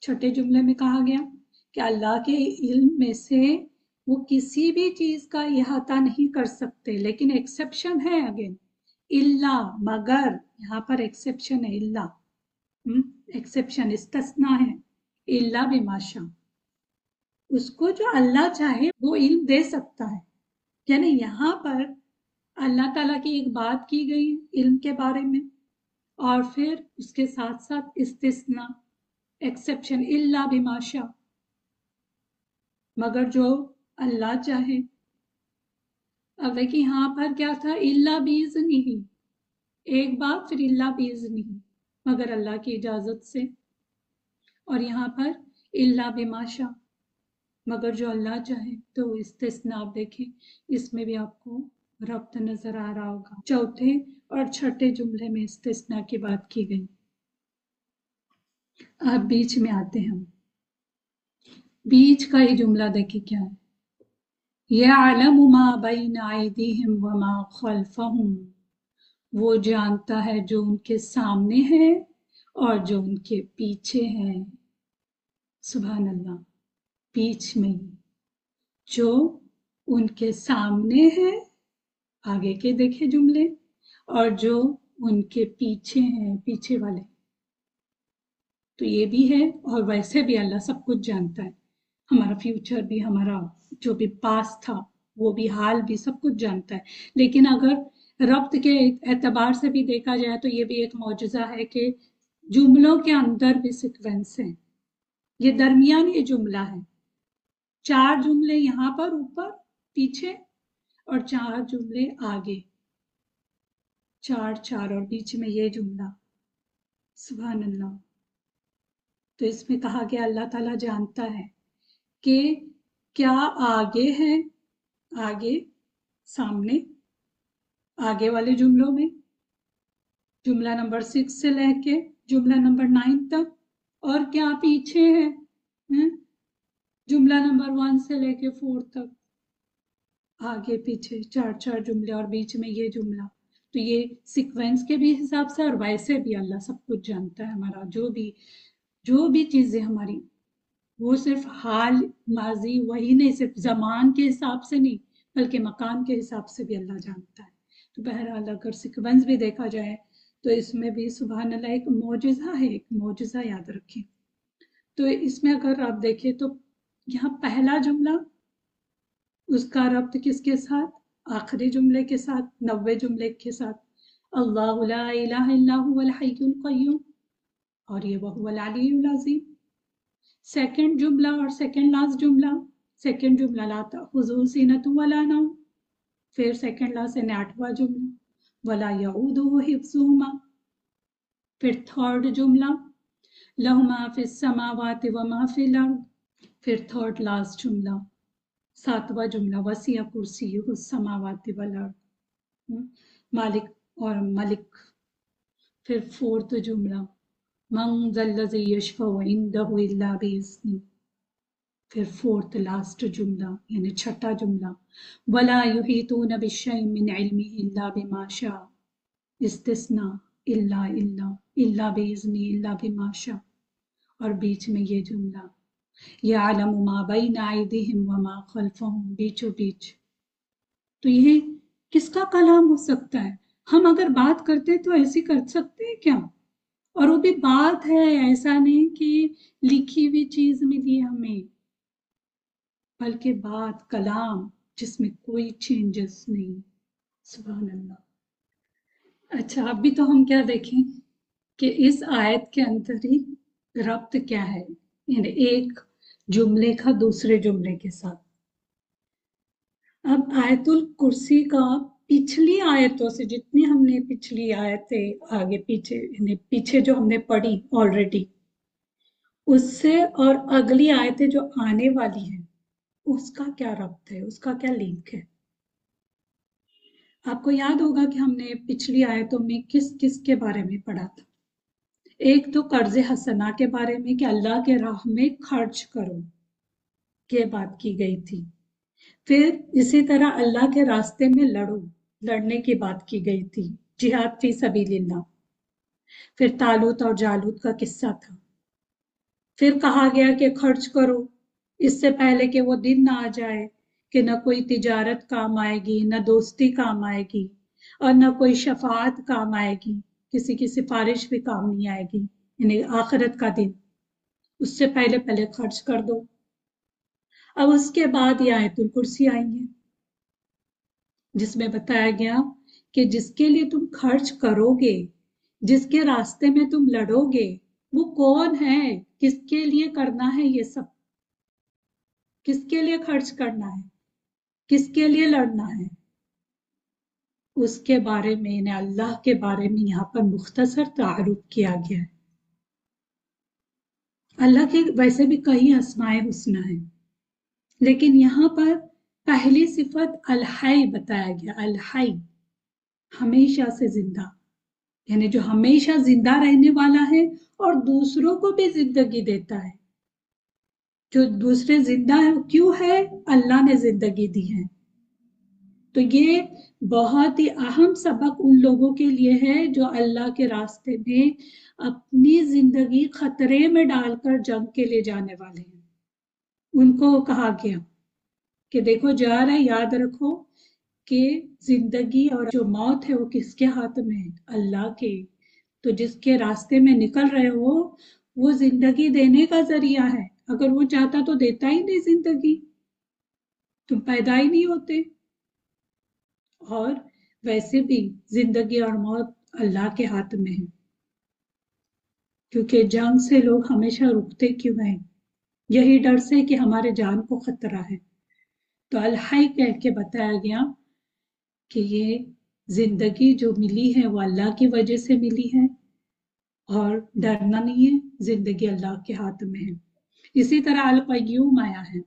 چھٹے جملے میں کہا گیا۔ کہ اللہ کے علم میں سے وہ کسی بھی چیز کا احاطہ نہیں کر سکتے، لیکن ایکسیپشن ہے اگین اللہ مگر، یہاں پر ایکسیپشن ہے اللہ ایکسیپشن استثنا ہے اللہ بماشا اس کو جو اللہ چاہے وہ علم دے سکتا ہے۔ یعنی یہاں پر اللہ تعالیٰ کی ایک بات کی گئی علم کے بارے میں، اور پھر اس کے ساتھ ساتھ استثنا ایکسیپشن اللہ بماشا مگر جو اللہ چاہے۔ اب دیکھیے یہاں پر کیا تھا؟ اللہ بیز نہیں۔ ایک بات پھر اللہ بیز نہیں، مگر اللہ کی اجازت سے۔ اور یہاں پر اللہ بماشا مگر جو اللہ چاہے تو استثنا آپ دیکھیں۔ اس میں بھی آپ کو ربط نظر آ رہا ہوگا۔ چوتھے اور چھٹے جملے میں استثنا کی بات کی گئی۔ آپ بیچ میں آتے ہیں۔ ہم بیچ کا ہی جملہ دیکھیں کیا ہے۔ عالم ما بین ایدیہم وما خلفہم۔ وہ جانتا ہے جو ان کے سامنے ہے اور جو ان کے پیچھے ہیں۔ سبحان اللہ۔ پیچھ میں جو ان کے سامنے ہے، آگے کے دیکھے جملے، اور جو ان کے پیچھے ہیں، پیچھے والے۔ تو یہ بھی ہے اور ویسے بھی اللہ سب کچھ جانتا ہے۔ ہمارا فیوچر بھی، ہمارا جو بھی پاس تھا، وہ بھی، حال بھی، سب کچھ جانتا ہے۔ لیکن اگر ربط کے اعتبار سے بھی دیکھا جائے تو یہ بھی ایک معجزہ ہے کہ جملوں کے اندر بھی سیکوینس ہیں۔ یہ درمیان یہ جملہ ہے۔ چار جملے یہاں پر، اوپر، پیچھے اور چار جملے آگے۔ چار چار اور بیچ میں یہ جملہ۔ سبحان اللہ۔ تو اس میں کہا گیا، اللہ تعالیٰ جانتا ہے۔ کہ کیا آگے ہے آگے، سامنے، آگے والے جملوں میں۔ جملہ نمبر سکس سے لے کے جملہ نمبر نائن تک۔ اور کیا پیچھے ہے ہاں؟ جملہ نمبر ون سے لے کے فور تک۔ آگے، پیچھے، چار چار جملے اور بیچ میں یہ جملہ۔ تو یہ سیکوینس کے بھی حساب سے اور ویسے بھی اللہ سب کچھ جانتا ہے ہمارا۔ جو بھی جو بھی چیزیں ہماری وہ صرف حال ماضی، وہی نہیں، صرف زمان کے حساب سے نہیں، بلکہ مکان کے حساب سے بھی اللہ جانتا ہے۔ تو بہرحال اگر سیکوینس بھی دیکھا جائے تو اس میں بھی سبحان اللہ ایک معجزہ ہے، ایک معجزہ یاد رکھیں۔ تو اس میں اگر آپ دیکھیں تو یہاں پہلا جملہ، اس کا ربط کس کے ساتھ؟ آخری جملے کے ساتھ، نوے جملے کے ساتھ۔ اللہ لا الہ الا هو الحی القیوم، اور یہ وہ العلی العظیم۔ سیکنڈ جملہ اور سیکنڈ لاسٹ جملہ سیکنڈ جملہ لاتا حضور سینت ولا نوم پھر سیکنڈ لاسٹ یعنی آٹھواں جملہ ولا یعودہ حفظہما پھر تھرڈ جملہ لہما فی السماوات وما فی الارض پھر تھرڈ لاسٹ جملہ ساتواں جملہ وسیع کرسی السماوات والارض مالک اور ملک پھر فورتھ جملہ من ذلذی یشفع عندہ الا بیزنی پھر فورتھ لاسٹ جملہ یعنی چھٹا جملہ، ولا یحیطون بالشیء من علمه الا بما شاء. استثناء الا الا الا باذنی الا بما شاء. اور بیچ میں یہ جملہ یعلم ما بین ایدیہم وما خلفہم بیچو بیچ. تو یہ کس کا کلام ہو سکتا ہے؟ ہم اگر بات کرتے تو ایسی کر سکتے ہیں کیا؟ اور وہ بھی بات ہے، ایسا نہیں کہ لکھی ہوئی چیز ملی ہمیں، بلکہ بات، کلام جس میں کوئی چینجز نہیں۔ سبحان اللہ۔ اچھا اب بھی تو ہم کیا دیکھیں کہ اس آیت کے اندر ہی ربط کیا ہے؟ یعنی ایک جملے کا دوسرے جملے کے ساتھ۔ اب آیت الکرسی کا پچھلی آیتوں سے جتنی ہم نے پچھلی آیتیں آگے پیچھے یعنی پیچھے جو ہم نے پڑھی آلریڈی اس سے اور اگلی آیتیں جو آنے والی ہیں، اس کا کیا ربط ہے؟ اس کا کیا لنک ہے؟ آپ کو یاد ہوگا کہ ہم نے پچھلی آیتوں میں کس کس کے بارے میں پڑھا تھا۔ ایک تو قرض حسنا کے بارے میں کہ اللہ کے راہ میں خرچ کرو یہ بات کی گئی تھی۔ پھر اسی طرح اللہ کے راستے میں لڑو لڑنے کی بات کی گئی تھی۔ جہاد فی سبیل اللہ۔ پھر تالوت اور جالوت کا قصہ تھا۔ پھر کہا گیا کہ خرچ کرو۔ اس سے پہلے کہ وہ دن نہ آ جائے کہ نہ کوئی تجارت کام آئے گی، نہ دوستی کام آئے گی اور نہ کوئی شفاعت کام آئے گی۔ کسی کی سفارش بھی کام نہیں آئے گی۔ یعنی آخرت کا دن۔ اس سے پہلے پہلے خرچ کر دو۔ اب اس کے بعد یہ آیت الکرسی آئی ہے۔ جس میں بتایا گیا کہ جس کے لیے تم خرچ کرو گے جس کے راستے میں تم لڑو گے وہ کون ہے؟ کس کے لیے کرنا ہے یہ سب؟ کس کے لیے خرچ کرنا ہے؟ کس کے لیے لڑنا ہے؟ اس کے بارے میں انہیں اللہ کے بارے میں یہاں پر مختصر تعارف کیا گیا ہے۔ اللہ کے، ویسے بھی کئی اسماء حسنہ ہیں، لیکن یہاں پر پہلی صفت الحی بتایا گیا، الحی، ہمیشہ سے زندہ۔ یعنی جو ہمیشہ زندہ رہنے والا ہے اور دوسروں کو بھی زندگی دیتا ہے۔ جو دوسرے زندہ کیوں ہے؟ اللہ نے زندگی دی ہے۔ تو یہ بہت ہی اہم سبق ان لوگوں کے لیے ہے جو اللہ کے راستے میں اپنی زندگی خطرے میں ڈال کر جنگ کے لیے جانے والے ہیں۔ ان کو کہا گیا۔ کہ دیکھو، جا رہا ہے، یاد رکھو کہ زندگی اور جو موت ہے، وہ کس کے ہاتھ میں ہے؟ اللہ کے۔ تو جس کے راستے میں نکل رہے ہو، وہ زندگی دینے کا ذریعہ ہے۔ اگر وہ چاہتا تو دیتا ہی نہیں زندگی۔ تم پیدا ہی نہیں ہوتے۔ اور ویسے بھی زندگی اور موت اللہ کے ہاتھ میں ہے۔ کیونکہ جنگ سے لوگ ہمیشہ رکتے کیوں ہیں؟ یہی ڈر سے کہ ہمارے جان کو خطرہ ہے۔ تو الحائی کہہ کے بتایا گیا کہ یہ زندگی جو ملی ہے وہ اللہ کی وجہ سے ملی ہے اور ڈرنا نہیں ہے، زندگی اللہ کے ہاتھ میں ہے۔ اسی طرح القیوم آیا ہے۔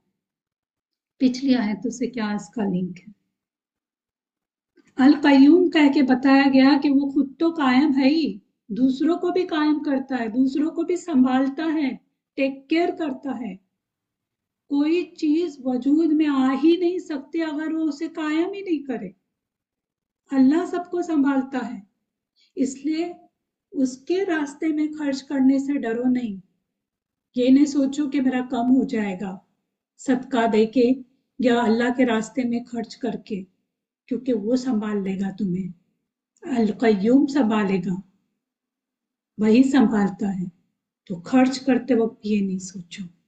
پچھلی آئے تو سے کیا اس کا لنک ہے؟ القیوم کہہ کے بتایا گیا کہ وہ خود تو قائم ہے ہی، دوسروں کو بھی قائم کرتا ہے، دوسروں کو بھی سنبھالتا ہے ٹیک کیئر کرتا ہے۔ کوئی چیز وجود میں آ ہی نہیں سکتی اگر وہ اسے قائم ہی نہیں کرے۔ اللہ سب کو سنبھالتا ہے، اس لیے اس کے راستے میں خرچ کرنے سے ڈرو نہیں۔ یہ نہیں سوچو کہ میرا کم ہو جائے گا، صدقہ دے کے یا اللہ کے راستے میں خرچ کر کے، کیونکہ وہ سنبھال لے گا تمہیں۔ القیوم سنبھالے گا، وہی سنبھالتا ہے۔ تو خرچ کرتے وقت یہ نہیں سوچو۔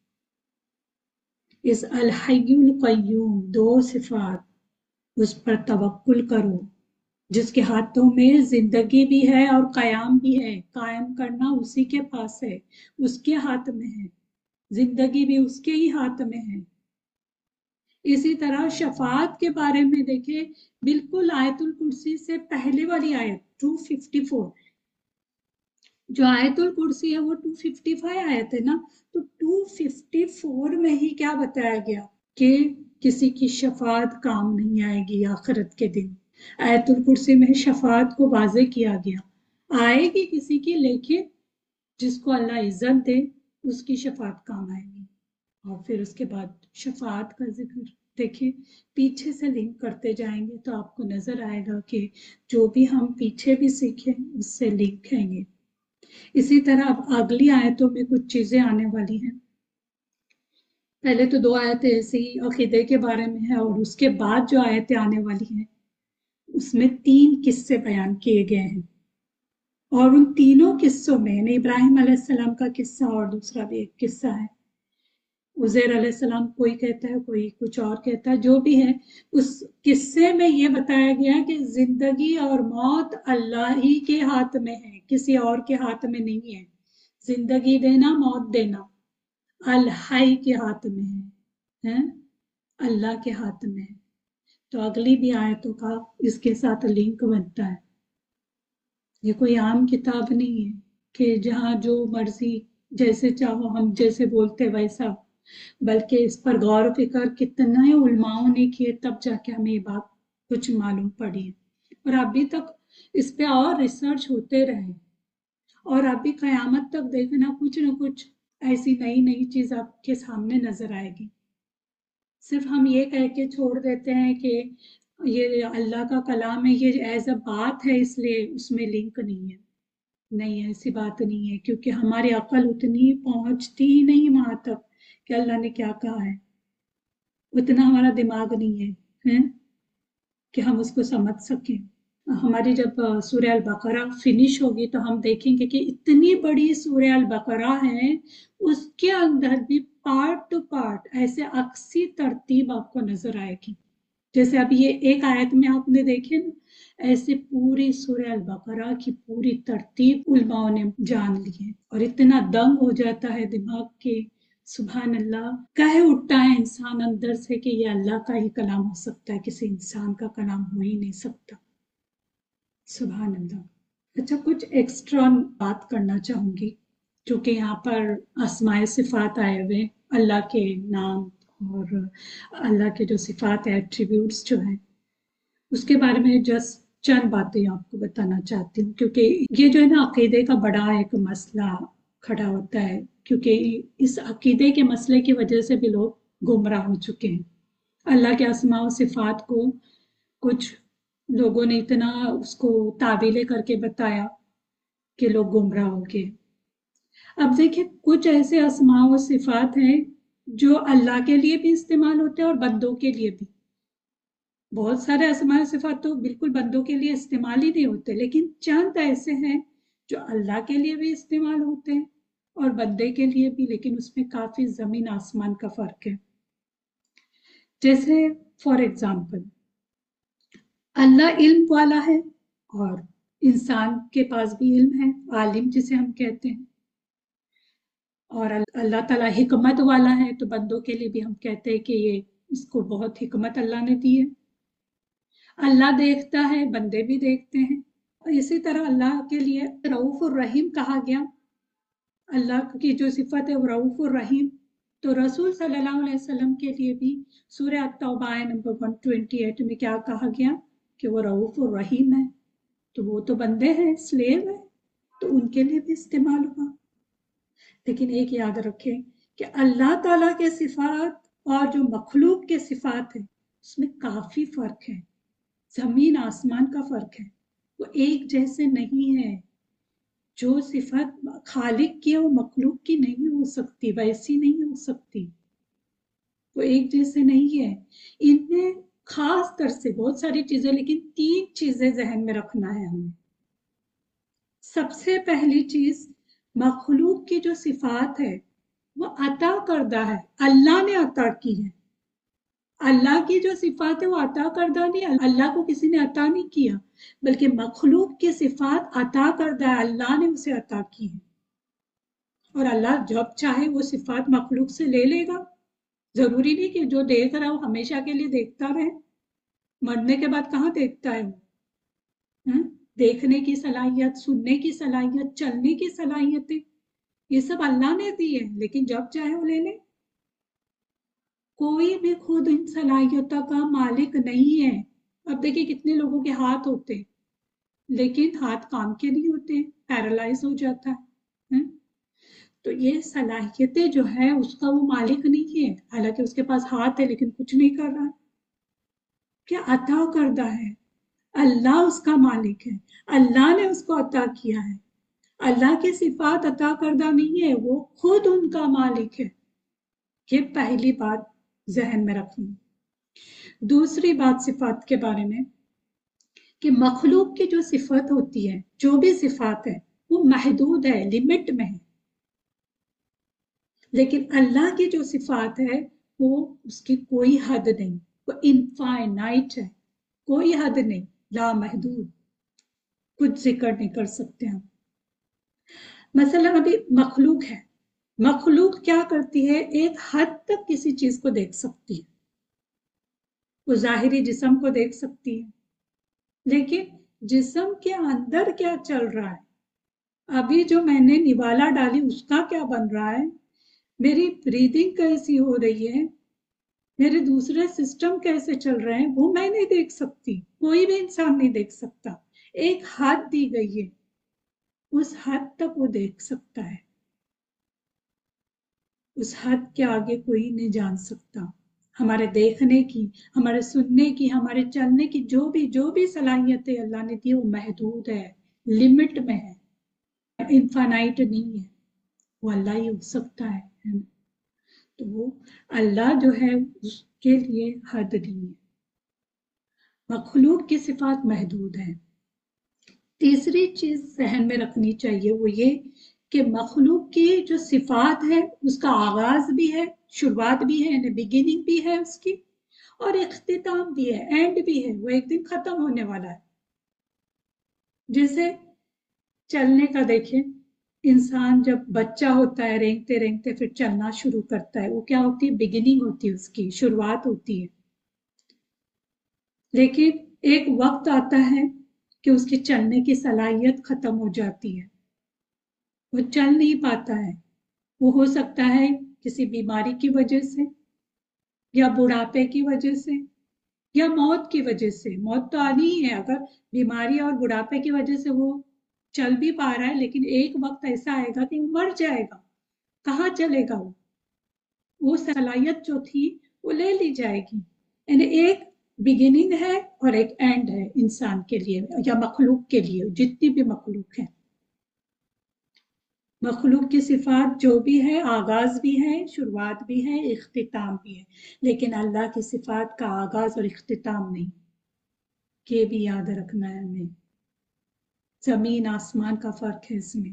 اس الحی القیوم دو صفات اس پر توکل کرو، جس کے ہاتھوں میں زندگی بھی ہے اور قیام بھی ہے۔ قائم کرنا اسی کے پاس ہے، اس کے ہاتھ میں ہے۔ زندگی بھی اس کے ہی ہاتھ میں ہے۔ اسی طرح شفاعت کے بارے میں دیکھیں، بالکل آیت الکرسی سے پہلے والی آیت، 254 جو آیت الکرسی ہے وہ 255 آیت ہے نا، تو 254 میں ہی کیا بتایا گیا کہ کسی کی شفاعت کام نہیں آئے گی آخرت کے دن۔ آیت الکرسی میں شفاعت کو واضح کیا گیا۔ آئے گی کسی کی، لیکن جس کو اللہ عزت دے، اس کی شفاعت کام آئے گی۔ اور پھر اس کے بعد شفاعت کا ذکر دیکھیں، پیچھے سے لنک کرتے جائیں گے تو آپ کو نظر آئے گا کہ جو بھی ہم پیچھے بھی سیکھیں، اس سے لنک ہیں گے۔ اسی طرح اب اگلی آیتوں میں کچھ چیزیں آنے والی ہیں۔ پہلے تو دو آیتیں ایسے ہی عقیدے کے بارے میں ہے اور اس کے بعد جو آیتیں آنے والی ہیں، اس میں تین قصے بیان کیے گئے ہیں۔ اور ان تینوں قصوں میں یعنی ابراہیم علیہ السلام کا قصہ اور دوسرا بھی ایک قصہ ہے۔ عزیر علیہ السلام کوئی کہتا ہے، کوئی کچھ اور کہتا ہے، جو بھی ہے اس قصے میں یہ بتایا گیا کہ زندگی اور موت اللہ ہی کے ہاتھ میں ہے، کسی اور کے ہاتھ میں نہیں ہے۔ زندگی دینا، موت دینا اللہ کے ہاتھ میں ہے اللہ کے ہاتھ میں ہے۔ تو اگلی بھی آیتوں کا اس کے ساتھ لنک بنتا ہے۔ یہ کوئی عام کتاب نہیں ہے کہ جہاں جو مرضی، جیسے چاہو ہم جیسے بولتے ویسا بلکہ اس پر غور و فکر کتنا علماؤں نے کیے، تب جا کے ہمیں یہ بات کچھ معلوم پڑی۔ ہے اور ابھی تک اس پہ اور ریسرچ ہوتے رہے۔ اور ابھی قیامت تک دیکھنا کچھ نہ کچھ ایسی نئی نئی چیز آپ کے سامنے نظر آئے گی۔ صرف ہم یہ کہہ کے چھوڑ دیتے ہیں کہ یہ اللہ کا کلام ہے، یہ ایز اے بات ہے، اس لیے اس میں لنک نہیں ہے۔ نہیں، ایسی بات نہیں ہے، کیونکہ ہماری عقل اتنی پہنچتی ہی نہیں وہاں تک۔ کہ اللہ نے کیا کہا ہے؟ اتنا ہمارا دماغ نہیں ہے کہ ہم اس کو سمجھ سکیں۔ ہماری جب سورہ البقرہ فنش ہوگی تو ہم دیکھیں گے کہ اتنی بڑی سورہ البقرہ ہے، اس کے اندر بھی پارٹ ٹو پارٹ ایسے اکسی ترتیب آپ کو نظر آئے گی۔ جیسے اب یہ ایک آیت میں آپ نے دیکھے نا، ایسے پوری سورہ البقرہ کی پوری ترتیب علماء نے جان لی ہے۔ اور اتنا دنگ ہو جاتا ہے دماغ کے سبحان اللہ۔ کہے اٹھتا ہے انسان اندر سے کہ یہ اللہ کا ہی کلام ہو سکتا ہے، کسی انسان کا کلام ہو ہی نہیں سکتا۔ سبحان اللہ۔ اچھا کچھ ایکسٹرا بات کرنا چاہوں گی۔ چونکہ یہاں پر اسماء صفات آئے ہوئے اللہ کے نام اور اللہ کے جو صفات ہے ایٹریبیوٹس جو ہیں۔ اس کے بارے میں جسٹ چند باتیں آپ کو بتانا چاہتی ہوں۔ کیونکہ یہ جو ہے نا، عقیدے کا بڑا ایک مسئلہ کھڑا ہوتا ہے، کیونکہ اس عقیدے کے مسئلے کی وجہ سے بھی لوگ گمراہ ہو چکے ہیں۔ اللہ کے اسماء و صفات کو کچھ لوگوں نے اتنا اس کو تعویلیں کر کے بتایا کہ لوگ گمراہ ہو گئے۔ اب دیکھیں، کچھ ایسے اسماع و صفات ہیں جو اللہ کے لیے بھی استعمال ہوتے ہیں اور بندوں کے لیے بھی۔ بہت سارے اسماع و صفات تو بالکل بندوں کے لیے استعمال ہی نہیں ہوتے، لیکن چند ایسے ہیں جو اللہ کے لیے بھی استعمال ہوتے ہیں۔ اور بندے کے لیے بھی، لیکن اس میں کافی زمین آسمان کا فرق ہے۔ جیسے فار ایگزامپل اللہ علم والا ہے اور انسان کے پاس بھی علم ہے، عالم جسے ہم کہتے ہیں۔ اور اللہ تعالیٰ حکمت والا ہے، تو بندوں کے لیے بھی ہم کہتے ہیں کہ یہ اس کو بہت حکمت اللہ نے دی ہے۔ اللہ دیکھتا ہے، بندے بھی دیکھتے ہیں۔ اور اسی طرح اللہ کے لیے رعوف الرحیم کہا گیا۔ اللہ کی جو صفت ہے وہ رعوف الرحیم۔ تو رسول صلی اللہ علیہ وسلم کے لیے بھی سورہ التوبہ نمبر 128 میں کیا کہا گیا کہ وہ رعوف الرحیم ہے؟ تو وہ تو بندے ہیں سلیو ہے تو ان کے لیے بھی استعمال ہوا۔ لیکن ایک یاد رکھیں کہ اللہ تعالیٰ کے صفات اور جو مخلوق کے صفات ہیں، اس میں کافی فرق ہے۔ زمین آسمان کا فرق ہے۔ وہ ایک جیسے نہیں ہے جو صفت خالق کی ہے وہ مخلوق کی نہیں ہو سکتی، ویسی نہیں ہو سکتی۔ وہ ایک جیسے نہیں ہے۔ ان میں خاص طر سے بہت ساری چیزیں، لیکن تین چیزیں ذہن میں رکھنا ہے ہمیں۔ سب سے پہلی چیز، مخلوق کی جو صفات ہے، وہ عطا کردہ ہے۔ اللہ نے عطا کی ہے۔ اللہ کی جو صفات ہے وہ عطا کردہ نہیں، اللہ کو کسی نے عطا نہیں کیا، بلکہ مخلوق کی صفات عطا کردہ ہے، اللہ نے اسے عطا کی ہے اور اللہ جب چاہے وہ صفات مخلوق سے لے لے گا۔ ضروری نہیں کہ جو دیکھ رہا ہو، ہمیشہ کے لیے دیکھتا رہے۔ مرنے کے بعد کہاں دیکھتا ہے وہ؟ دیکھنے کی صلاحیت، سننے کی صلاحیت، چلنے کی صلاحیتیں، یہ سب اللہ نے دی ہے لیکن جب چاہے وہ لے لے۔ کوئی بھی خود ان صلاحیتوں کا مالک نہیں ہے۔ اب دیکھیں کتنے لوگوں کے ہاتھ ہوتے لیکن ہاتھ کام کے نہیں ہوتے، پیرالائز ہو جاتا ہے ہاں؟ تو یہ صلاحیتیں جو ہے، اس کا وہ مالک نہیں ہے۔ حالانکہ اس کے پاس ہاتھ ہے، لیکن کچھ نہیں کر رہا۔ کیا عطا کردہ ہے؟ اللہ اس کا مالک ہے۔ اللہ نے اس کو عطا کیا ہے۔ اللہ کی صفات عطا کردہ نہیں ہے، وہ خود ان کا مالک ہے۔ یہ پہلی بات ذہن میں رکھوں۔ دوسری بات صفات کے بارے میں، کہ مخلوق کی جو صفت ہوتی ہے، جو بھی صفات ہے وہ محدود ہے لمٹ میں ہے لیکن اللہ کی جو صفات ہے، وہ اس کی کوئی حد نہیں، وہ انفائنائٹ ہے۔ کوئی حد نہیں، لا محدود۔ کچھ ذکر نہیں کر سکتے ہم۔ مثلا ابھی مخلوق ہے۔ مخلوق کیا کرتی ہے؟ ایک حد تک کسی چیز کو دیکھ سکتی ہے۔ وہ ظاہری جسم کو دیکھ سکتی ہے۔ لیکن جسم کے اندر کیا چل رہا ہے؟ ابھی جو میں نے نوالا ڈالی، اس کا کیا بن رہا ہے؟ میری بریدنگ کیسی ہو رہی ہے؟ میرے دوسرے سسٹم کیسے چل رہے ہیں؟ وہ میں نہیں دیکھ سکتی۔ کوئی بھی انسان نہیں دیکھ سکتا۔ ایک حد دی گئی ہے۔ اس حد تک وہ دیکھ سکتا ہے۔ اس حد کے آگے کوئی نہیں جان سکتا۔ ہمارے دیکھنے کی، ہمارے سننے کی، ہمارے چلنے کی جو بھی جو بھی صلاحیتیں اللہ نے دی، وہ محدود ہے لمٹ میں ہے انفانائٹ نہیں ہے۔ وہ اللہ ہی ہو سکتا ہے تو وہ اللہ جو ہے، اس کے لیے حد نہیں ہے۔ مخلوق کی صفات محدود ہیں۔ تیسری چیز ذہن میں رکھنی چاہیے وہ یہ کہ مخلوق کی جو صفات ہے، اس کا آغاز بھی ہے، شروعات بھی ہے یعنی بگننگ بھی ہے اس کی، اور اختتام بھی ہے اینڈ بھی ہے، وہ ایک دن ختم ہونے والا ہے۔ جیسے چلنے کا دیکھیں، انسان جب بچہ ہوتا ہے، رینگتے رینگتے پھر چلنا شروع کرتا ہے، وہ کیا ہوتی ہے؟ بگننگ ہوتی ہے اس کی، شروعات ہوتی ہے۔ لیکن ایک وقت آتا ہے کہ اس کی چلنے کی صلاحیت ختم ہو جاتی ہے۔ وہ چل نہیں پاتا ہے۔ وہ ہو سکتا ہے کسی بیماری کی وجہ سے، یا بڑھاپے کی وجہ سے، یا موت کی وجہ سے۔ موت تو آنی ہی ہے، اگر بیماری اور بڑھاپے کی وجہ سے وہ چل بھی پا رہا ہے، لیکن ایک وقت ایسا آئے گا کہ وہ مر جائے گا۔ کہاں چلے گا وہ؟ وہ صلاحیت جو تھی، وہ لے لی جائے گی۔ یعنی ایک بگننگ ہے اور ایک اینڈ ہے انسان کے لیے یا مخلوق کے لیے، جتنی بھی مخلوق ہے مخلوق کی صفات جو بھی ہے آغاز بھی ہے شروعات بھی ہے اختتام بھی ہے لیکن اللہ کی صفات کا آغاز اور اختتام نہیں۔ یہ بھی یاد رکھنا ہے ہمیں۔ زمین، آسمان کا فرق ہے اس میں۔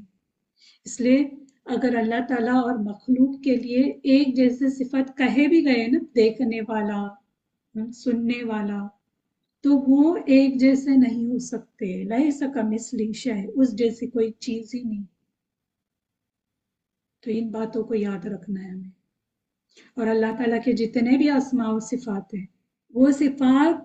اس لیے اگر اللہ تعالیٰ اور مخلوق کے لیے ایک جیسے صفت کہے بھی گئے نا، دیکھنے والا، سننے والا، تو وہ ایک جیسے نہیں ہو سکتے۔ لہ سکا مسلی شہ اس جیسی کوئی چیز ہی نہیں۔ تو ان باتوں کو یاد رکھنا ہے ہمیں۔ اور اللہ تعالیٰ کے جتنے بھی آسماء و صفات ہیں، وہ صفات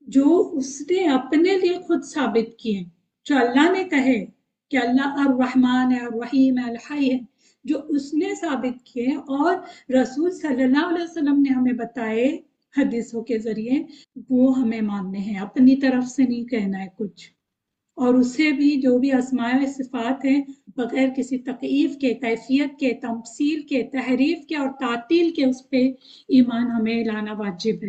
جو اس نے اپنے لیے خود ثابت کیے جو اللہ نے کہے کہ اللہ الرحمن ہے الرحیم ہے الحی ہے، جو اس نے ثابت کیے اور رسول صلی اللہ علیہ وسلم نے ہمیں بتائے حدیثوں کے ذریعے، وہ ہمیں ماننے ہیں۔ اپنی طرف سے نہیں کہنا ہے کچھ۔ اور اسے بھی جو بھی اسماع صفات ہیں بغیر کسی تقیف کے، کیفیت کے، تمثیل کے، تحریف کے اور تعطیل کے اس پہ ایمان ہمیں لانا واجب ہے۔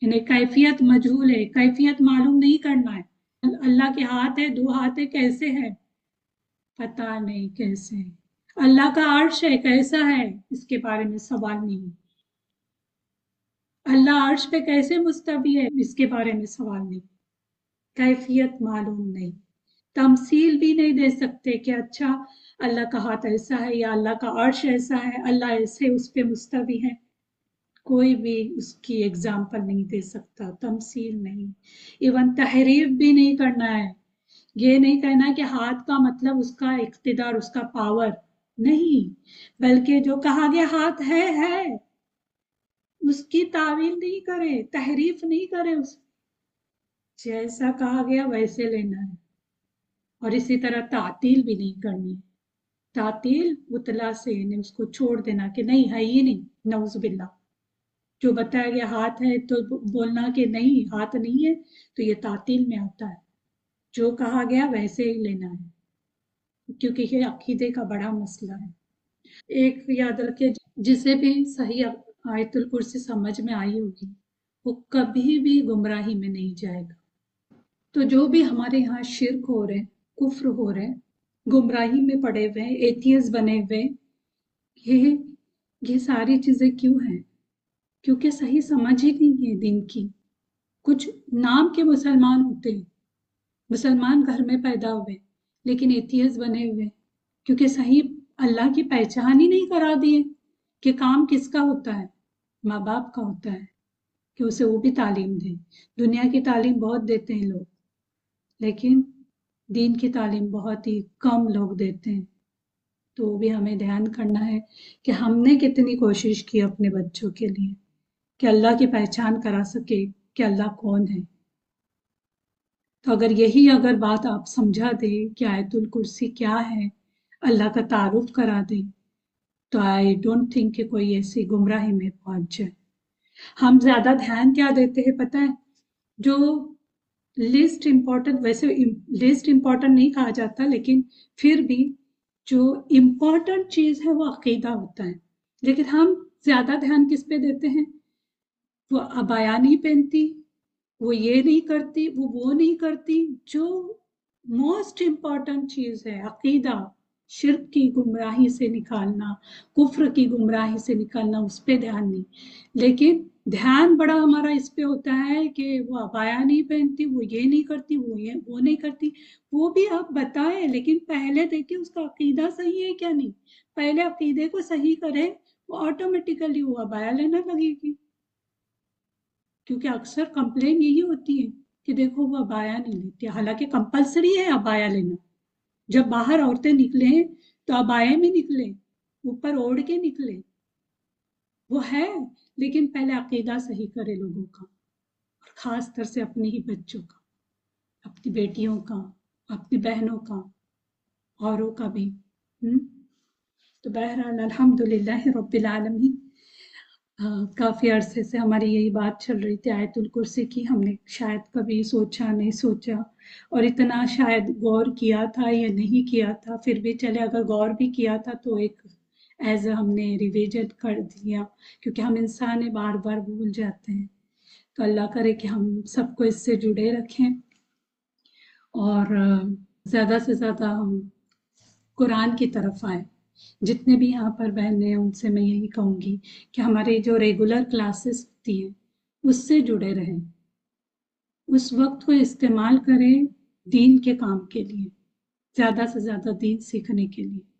یعنی کیفیت مجھول ہے، کیفیت معلوم نہیں کرنا ہے۔ اللہ کے ہاتھ ہے، دو ہاتھ ہے، کیسے ہے پتہ نہیں کیسے۔ اللہ کا عرش ہے، کیسا ہے؟ اس کے بارے میں سوال نہیں۔ اللہ عرش پہ کیسے مستوی ہے؟ اس کے بارے میں سوال نہیں۔ کیفیت معلوم نہیں۔ تمثیل بھی نہیں دے سکتے کہ اچھا اللہ کا ہاتھ ایسا ہے یا اللہ کا عرش ایسا ہے، اللہ ایسے اس پہ مستوی ہے۔ کوئی بھی اس کی ایگزامپل نہیں دے سکتا، تمثیل نہیں۔ ایون تحریر بھی نہیں کرنا ہے۔ یہ نہیں کہنا کہ ہاتھ کا مطلب اس کا اقتدار، اس کا پاور نہیں، بلکہ جو کہا گیا ہاتھ ہے ہے۔ اس کی تعویل نہیں کرے، تحریف نہیں کرے اس۔ جیسا کہا گیا ویسے لینا ہے۔ اور اسی طرح تعطیل بھی نہیں کرنی۔ تعطیل اتلا سے یعنی اس کو چھوڑ دینا کہ نہیں، ہے ہی نہیں۔ نوز بلّہ جو بتایا گیا ہاتھ ہے تو بولنا کہ نہیں، ہاتھ نہیں ہے تو یہ تعطیل میں آتا ہے۔ جو کہا گیا ویسے ہی لینا ہے۔ کیونکہ یہ عقیدے کا بڑا مسئلہ ہے۔ ایک یاد رکھے جسے بھی صحیح آیت الکرسی سمجھ میں آئی ہوگی، وہ کبھی بھی گمراہی میں نہیں جائے گا۔ تو جو بھی ہمارے یہاں شرک ہو رہے ہیں کفر ہو رہے گمراہی میں پڑے ہوئے ہیں ایتھیز بنے ہوئے یہ یہ ساری چیزیں کیوں ہیں؟ کیونکہ صحیح سمجھ ہی نہیں ہے دین کی۔ کچھ نام کے مسلمان ہوتے ہیں۔ مسلمان گھر میں پیدا ہوئے، لیکن ایتھیز بنے ہوئے کیونکہ صحیح اللہ کی پہچان ہی نہیں کرا دیے کہ کام کس کا ہوتا ہے، ماں باپ کا ہوتا ہے، کہ اسے وہ بھی تعلیم دیں۔ دنیا کی تعلیم بہت دیتے ہیں لوگ۔ لیکن دین کی تعلیم بہت ہی کم لوگ دیتے ہیں۔ تو بھی ہمیں دھیان کرنا ہے کہ ہم نے کتنی کوشش کی اپنے بچوں کے لیے کہ اللہ کی پہچان کرا سکے کہ اللہ کون ہے۔ تو اگر یہی اگر بات آپ سمجھا دیں کہ آیت الکرسی کیا ہے، اللہ کا تعارف کرا دیں، تو آئی ڈونٹ تھنک کہ کوئی ایسی گمراہی میں پہنچ جائے۔ ہم زیادہ دھیان کیا دیتے ہیں، پتہ ہے؟ جو لیسٹ امپورٹنٹ ویسے لیسٹ امپورٹنٹ نہیں کہا جاتا لیکن پھر بھی جو امپورٹنٹ چیز ہے وہ عقیدہ ہوتا ہے لیکن ہم زیادہ دھیان کس پہ دیتے ہیں وہ ابایا نہیں پہنتی وہ یہ نہیں کرتی وہ وہ نہیں کرتی جو موسٹ امپورٹنٹ چیز ہے عقیدہ شرک کی گمراہی سے نکالنا کفر کی گمراہی سے نکالنا اس پہ دھیان نہیں لیکن دھیان بڑا ہمارا اس پہ ہوتا ہے کہ وہ ابایا نہیں پہنتی، وہ یہ نہیں کرتی، وہ یہ، وہ نہیں کرتی۔ وہ بھی آپ بتائیں، لیکن پہلے دیکھیں اس کا عقیدہ صحیح ہے کیا نہیں؟ پہلے عقیدے کو صحیح کرے وہ آٹومیٹیکلی وہ ابایا لینا لگے گی۔ کیونکہ اکثر کمپلین یہی ہوتی ہے کہ دیکھو وہ ابایا نہیں لیتی حالانکہ کمپلسری ہے ابایا لینا۔ جب باہر عورتیں نکلیں تو ابایا میں نکلیں، اوپر اوڑھ کے نکلیں۔ وہ ہے۔ لیکن پہلے عقیدہ صحیح کرے لوگوں کا اور خاص طر سے اپنے ہی بچوں کا، اپنی بیٹیوں کا، اپنی بہنوں کا اوروں کا بھی۔ تو بہرحال الحمد للہ رب العالمین کافی عرصے سے ہماری یہی بات چل رہی تھی، آیت الکرسی کی۔ ہم نے شاید کبھی سوچا، نہیں سوچا، اور اتنا شاید غور کیا تھا یا نہیں کیا تھا، پھر بھی چلے، اگر غور بھی کیا تھا تو ایک ایز اے ہم نے ریویجٹ کر دیا، کیونکہ ہم انسان بار بار بھول جاتے ہیں۔ تو اللہ کرے کہ ہم سب کو اس سے جڑے رکھیں۔ اور زیادہ سے زیادہ ہم قرآن کی طرف آئیں۔ جتنے بھی یہاں پر بہنیں ہیں، ان سے میں یہی کہوں گی کہ ہمارے جو ریگولر کلاسز ہوتی ہیں، اس سے جڑے رہیں۔ اس وقت کو استعمال کریں دین کے کام کے لیے، زیادہ سے زیادہ دین سیکھنے کے لیے۔